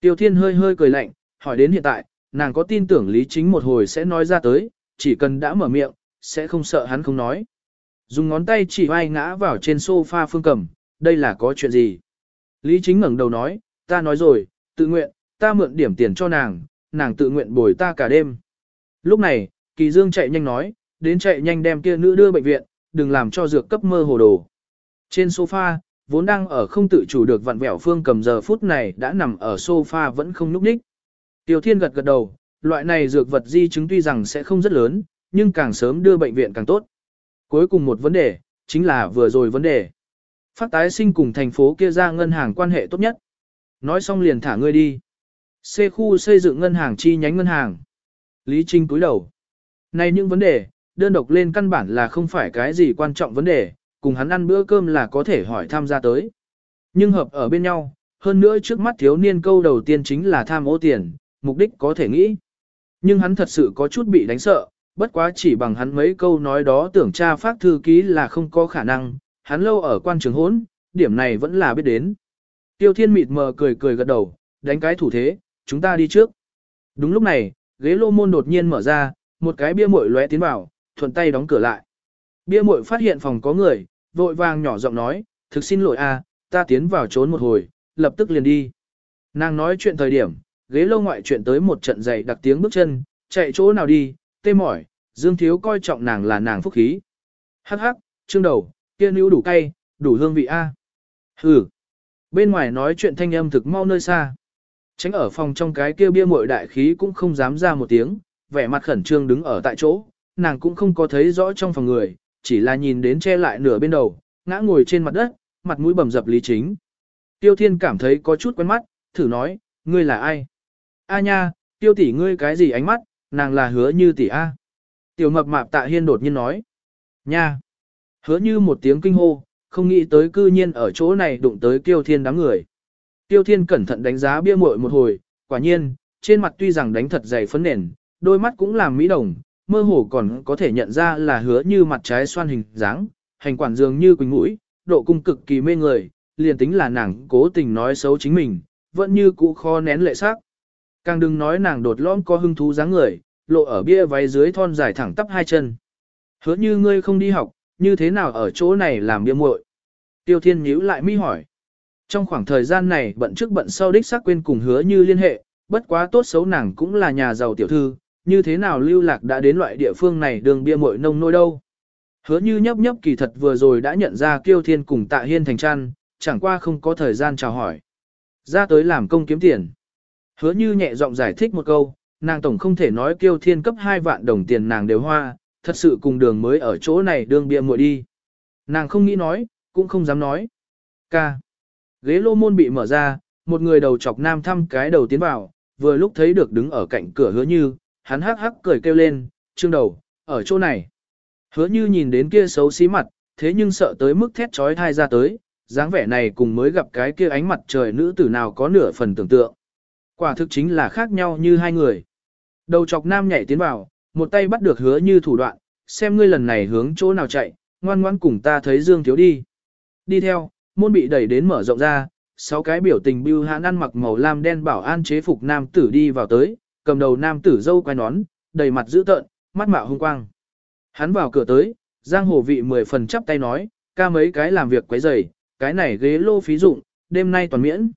Tiêu Thiên hơi hơi cười lạnh, hỏi đến hiện tại, nàng có tin tưởng Lý Chính một hồi sẽ nói ra tới, chỉ cần đã mở miệng, sẽ không sợ hắn không nói. Dùng ngón tay chỉ vai ngã vào trên sofa phương cầm, đây là có chuyện gì? Lý Chính ngẩng đầu nói, ta nói rồi, tự nguyện, ta mượn điểm tiền cho nàng, nàng tự nguyện bồi ta cả đêm. Lúc này, Kỳ Dương chạy nhanh nói, đến chạy nhanh đem kia nữ đưa bệnh viện, đừng làm cho dược cấp mơ hồ đồ. Trên sofa, vốn đang ở không tự chủ được vặn vẹo phương cầm giờ phút này đã nằm ở sofa vẫn không núp đích. Tiểu Thiên gật gật đầu, loại này dược vật di chứng tuy rằng sẽ không rất lớn, nhưng càng sớm đưa bệnh viện càng tốt. Cuối cùng một vấn đề, chính là vừa rồi vấn đề. Phát tái sinh cùng thành phố kia ra ngân hàng quan hệ tốt nhất. Nói xong liền thả ngươi đi. C khu xây dựng ngân hàng chi nhánh ngân hàng. Lý Trinh cúi đầu. Này những vấn đề, đơn độc lên căn bản là không phải cái gì quan trọng vấn đề, cùng hắn ăn bữa cơm là có thể hỏi tham gia tới. Nhưng hợp ở bên nhau, hơn nữa trước mắt thiếu niên câu đầu tiên chính là tham ô tiền, mục đích có thể nghĩ. Nhưng hắn thật sự có chút bị đánh sợ, bất quá chỉ bằng hắn mấy câu nói đó tưởng tra phát thư ký là không có khả năng, hắn lâu ở quan trường hốn, điểm này vẫn là biết đến. Tiêu thiên mịt mờ cười cười gật đầu, đánh cái thủ thế, chúng ta đi trước. Đúng lúc này, ghế lô môn đột nhiên mở ra, một cái bia muội lóe tiến vào, thuận tay đóng cửa lại. Bia muội phát hiện phòng có người, vội vàng nhỏ giọng nói, thực xin lỗi a, ta tiến vào trốn một hồi, lập tức liền đi. Nàng nói chuyện thời điểm, ghế lô ngoại chuyện tới một trận dày đặc tiếng bước chân, chạy chỗ nào đi, tê mỏi, Dương Thiếu coi trọng nàng là nàng phúc khí. Hắc hắc, trương đầu, kia níu đủ cay, đủ hương vị a. Hừ. Bên ngoài nói chuyện thanh âm thực mau nơi xa. Tránh ở phòng trong cái kia bia muội đại khí cũng không dám ra một tiếng, vẻ mặt khẩn trương đứng ở tại chỗ, nàng cũng không có thấy rõ trong phòng người, chỉ là nhìn đến che lại nửa bên đầu, ngã ngồi trên mặt đất, mặt mũi bầm dập lý chính. Tiêu Thiên cảm thấy có chút quen mắt, thử nói, ngươi là ai? A nha, tiêu tỷ ngươi cái gì ánh mắt, nàng là hứa như tỷ A. Tiểu mập mạp tạ hiên đột nhiên nói. Nha. Hứa như một tiếng kinh hô, không nghĩ tới cư nhiên ở chỗ này đụng tới Tiêu Thiên đám người. Tiêu Thiên cẩn thận đánh giá bia muội một hồi, quả nhiên, trên mặt tuy rằng đánh thật dày phấn nền, đôi mắt cũng làm mỹ đồng, mơ hồ còn có thể nhận ra là hứa như mặt trái xoan hình dáng, hành quản dường như quỳnh mũi, độ cung cực kỳ mê người, liền tính là nàng cố tình nói xấu chính mình, vẫn như cũ khó nén lệ sắc. Càng đừng nói nàng đột lõm có hưng thú dáng người, lộ ở bia váy dưới thon dài thẳng tắp hai chân. Hứa như ngươi không đi học, như thế nào ở chỗ này làm bia muội? Tiêu Thiên nhíu lại mi hỏi. Trong khoảng thời gian này bận trước bận sau đích xác quên cùng hứa như liên hệ, bất quá tốt xấu nàng cũng là nhà giàu tiểu thư, như thế nào lưu lạc đã đến loại địa phương này đường bia muội nông nôi đâu. Hứa như nhấp nhấp kỳ thật vừa rồi đã nhận ra kiêu thiên cùng tạ hiên thành Trăn. chẳng qua không có thời gian chào hỏi. Ra tới làm công kiếm tiền. Hứa như nhẹ giọng giải thích một câu, nàng tổng không thể nói kiêu thiên cấp 2 vạn đồng tiền nàng đều hoa, thật sự cùng đường mới ở chỗ này đường bia muội đi. Nàng không nghĩ nói, cũng không dám nói. Ca. Ghế lô môn bị mở ra, một người đầu chọc nam thăm cái đầu tiến vào, vừa lúc thấy được đứng ở cạnh cửa hứa như, hắn hắc hắc cười kêu lên, trương đầu, ở chỗ này. Hứa như nhìn đến kia xấu xí mặt, thế nhưng sợ tới mức thét trói thai ra tới, dáng vẻ này cùng mới gặp cái kia ánh mặt trời nữ tử nào có nửa phần tưởng tượng. Quả thực chính là khác nhau như hai người. Đầu chọc nam nhảy tiến vào, một tay bắt được hứa như thủ đoạn, xem ngươi lần này hướng chỗ nào chạy, ngoan ngoan cùng ta thấy Dương Thiếu đi. Đi theo, môn bị đẩy đến mở rộng ra, sáu cái biểu tình bưu hãn ăn mặc màu lam đen bảo an chế phục nam tử đi vào tới, cầm đầu nam tử dâu quai nón, đầy mặt dữ tợn, mắt mạo hung quang. Hắn vào cửa tới, giang hồ vị mười phần chắp tay nói, ca mấy cái làm việc quấy rầy, cái này ghế lô phí dụng, đêm nay toàn miễn.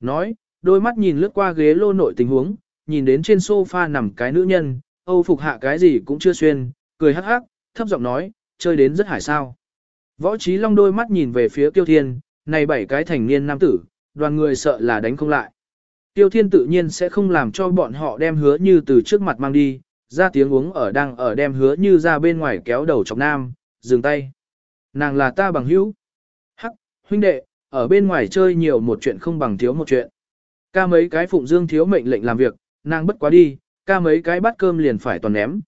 Nói, đôi mắt nhìn lướt qua ghế lô nội tình huống, nhìn đến trên sofa nằm cái nữ nhân, Âu phục hạ cái gì cũng chưa xuyên, cười hắc hắc, thấp giọng nói, chơi đến rất hải sao. Võ Trí Long đôi mắt nhìn về phía Tiêu Thiên, này bảy cái thành niên nam tử, đoàn người sợ là đánh không lại. Tiêu Thiên tự nhiên sẽ không làm cho bọn họ đem hứa như từ trước mặt mang đi, ra tiếng uống ở đang ở đem hứa như ra bên ngoài kéo đầu chọc nam, dừng tay. Nàng là ta bằng hữu. Hắc, huynh đệ, ở bên ngoài chơi nhiều một chuyện không bằng thiếu một chuyện. Ca mấy cái phụng dương thiếu mệnh lệnh làm việc, nàng bất quá đi, ca mấy cái bắt cơm liền phải toàn ném.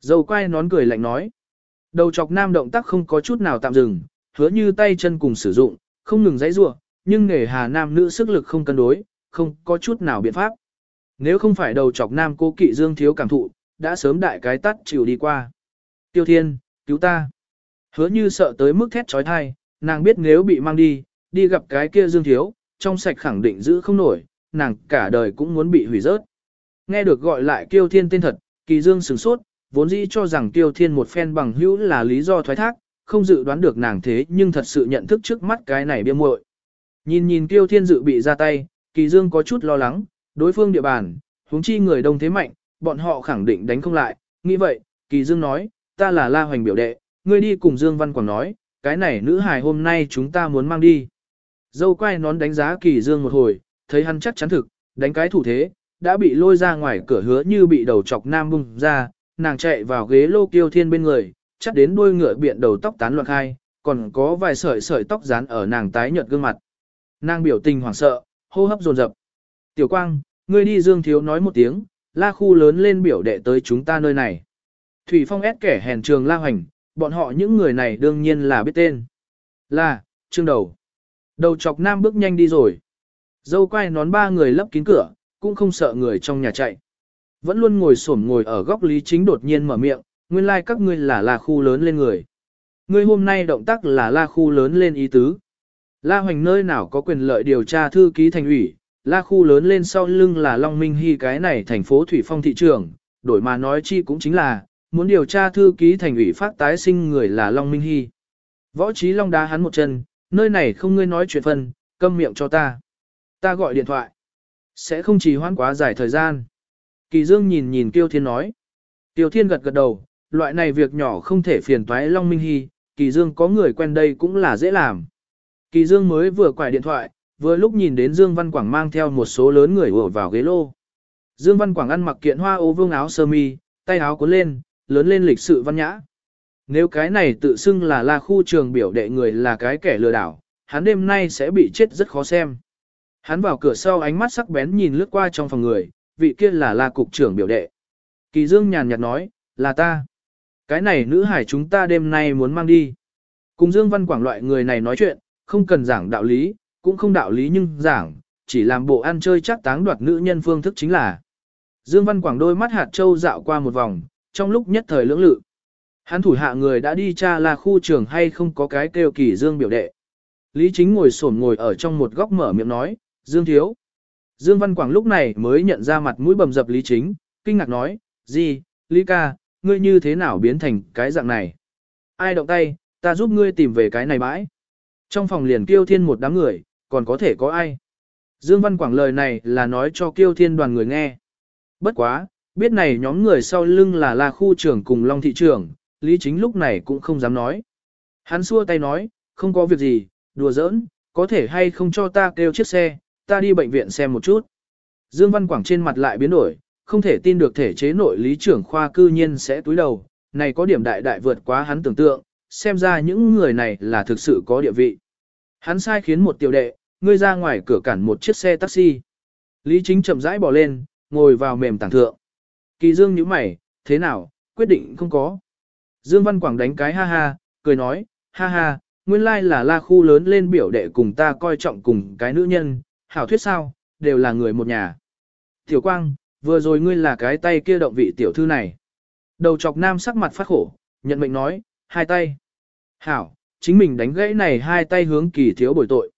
Dầu quay nón cười lạnh nói. Đầu chọc nam động tác không có chút nào tạm dừng, hứa như tay chân cùng sử dụng, không ngừng dãy giụa, nhưng nghề hà nam nữ sức lực không cân đối, không có chút nào biện pháp. Nếu không phải đầu chọc nam cố kỵ dương thiếu cảm thụ, đã sớm đại cái tắt chịu đi qua. Tiêu thiên, cứu ta. Hứa như sợ tới mức thét trói thai, nàng biết nếu bị mang đi, đi gặp cái kia dương thiếu, trong sạch khẳng định giữ không nổi, nàng cả đời cũng muốn bị hủy rớt. Nghe được gọi lại kiêu thiên tên thật, kỳ dương sửng sốt, vốn dĩ cho rằng kiêu thiên một phen bằng hữu là lý do thoái thác, không dự đoán được nàng thế nhưng thật sự nhận thức trước mắt cái này biêm muội. Nhìn nhìn kiêu thiên dự bị ra tay, kỳ dương có chút lo lắng, đối phương địa bàn, huống chi người đông thế mạnh, bọn họ khẳng định đánh không lại, nghĩ vậy, kỳ dương nói, ta là la hoành biểu đệ, ngươi đi cùng dương văn quảng nói, cái này nữ hài hôm nay chúng ta muốn mang đi. Dâu quay nón đánh giá kỳ dương một hồi, thấy hắn chắc chắn thực, đánh cái thủ thế, đã bị lôi ra ngoài cửa hứa như bị đầu chọc nam bung ra, nàng chạy vào ghế lô kiêu thiên bên người, chắc đến đuôi ngựa biện đầu tóc tán loạn khai, còn có vài sợi sợi tóc dán ở nàng tái nhợt gương mặt. Nàng biểu tình hoảng sợ, hô hấp dồn dập. Tiểu quang, ngươi đi dương thiếu nói một tiếng, la khu lớn lên biểu đệ tới chúng ta nơi này. Thủy phong ép kẻ hèn trường la hoành, bọn họ những người này đương nhiên là biết tên. Là, trương đầu. Đầu chọc nam bước nhanh đi rồi. Dâu quay nón ba người lấp kín cửa, cũng không sợ người trong nhà chạy. Vẫn luôn ngồi xổm ngồi ở góc Lý Chính đột nhiên mở miệng, nguyên lai like các ngươi là la khu lớn lên người. ngươi hôm nay động tác là la khu lớn lên ý tứ. La hoành nơi nào có quyền lợi điều tra thư ký thành ủy, la khu lớn lên sau lưng là Long Minh Hy cái này thành phố Thủy Phong thị trường, đổi mà nói chi cũng chính là, muốn điều tra thư ký thành ủy phát tái sinh người là Long Minh Hy. Võ Trí Long đá hắn một chân, nơi này không ngươi nói chuyện phân, câm miệng cho ta. Ta gọi điện thoại. Sẽ không trì hoãn quá dài thời gian. Kỳ Dương nhìn nhìn Tiêu Thiên nói. Tiêu Thiên gật gật đầu, loại này việc nhỏ không thể phiền toái Long Minh Hy, Kỳ Dương có người quen đây cũng là dễ làm. Kỳ Dương mới vừa quải điện thoại, vừa lúc nhìn đến Dương Văn Quảng mang theo một số lớn người ùa vào ghế lô. Dương Văn Quảng ăn mặc kiện hoa ô vương áo sơ mi, tay áo cuốn lên, lớn lên lịch sự văn nhã. Nếu cái này tự xưng là la khu trường biểu đệ người là cái kẻ lừa đảo, hắn đêm nay sẽ bị chết rất khó xem. Hắn vào cửa sau ánh mắt sắc bén nhìn lướt qua trong phòng người, vị kia là la cục trưởng biểu đệ. Kỳ Dương nhàn nhạt nói, là ta. Cái này nữ hải chúng ta đêm nay muốn mang đi. Cùng Dương Văn Quảng loại người này nói chuyện, không cần giảng đạo lý, cũng không đạo lý nhưng giảng, chỉ làm bộ ăn chơi chắc táng đoạt nữ nhân phương thức chính là. Dương Văn Quảng đôi mắt hạt châu dạo qua một vòng, trong lúc nhất thời lưỡng lự. Hắn thủ hạ người đã đi tra là khu trường hay không có cái kêu kỳ Dương biểu đệ. Lý Chính ngồi xổm ngồi ở trong một góc mở miệng nói, Dương Thiếu. Dương Văn Quảng lúc này mới nhận ra mặt mũi bầm dập Lý Chính, kinh ngạc nói, gì, Lý ca, ngươi như thế nào biến thành cái dạng này? Ai động tay, ta giúp ngươi tìm về cái này bãi. Trong phòng liền kiêu thiên một đám người, còn có thể có ai? Dương Văn Quảng lời này là nói cho kiêu thiên đoàn người nghe. Bất quá, biết này nhóm người sau lưng là La Khu trưởng cùng Long Thị trưởng, Lý Chính lúc này cũng không dám nói. Hắn xua tay nói, không có việc gì, đùa giỡn, có thể hay không cho ta kêu chiếc xe, ta đi bệnh viện xem một chút. Dương Văn Quảng trên mặt lại biến đổi, không thể tin được thể chế nội lý trưởng khoa cư nhiên sẽ túi đầu, này có điểm đại đại vượt quá hắn tưởng tượng, xem ra những người này là thực sự có địa vị. Hắn sai khiến một tiểu đệ, ngươi ra ngoài cửa cản một chiếc xe taxi. Lý Chính chậm rãi bỏ lên, ngồi vào mềm tảng thượng. Kỳ Dương nhíu mày, thế nào, quyết định không có. Dương Văn Quảng đánh cái ha ha, cười nói, ha ha, nguyên lai là la khu lớn lên biểu đệ cùng ta coi trọng cùng cái nữ nhân, hảo thuyết sao, đều là người một nhà. Tiểu Quang, vừa rồi ngươi là cái tay kia động vị tiểu thư này. Đầu chọc nam sắc mặt phát khổ, nhận mệnh nói, hai tay. Hảo, chính mình đánh gãy này hai tay hướng kỳ thiếu bồi tội.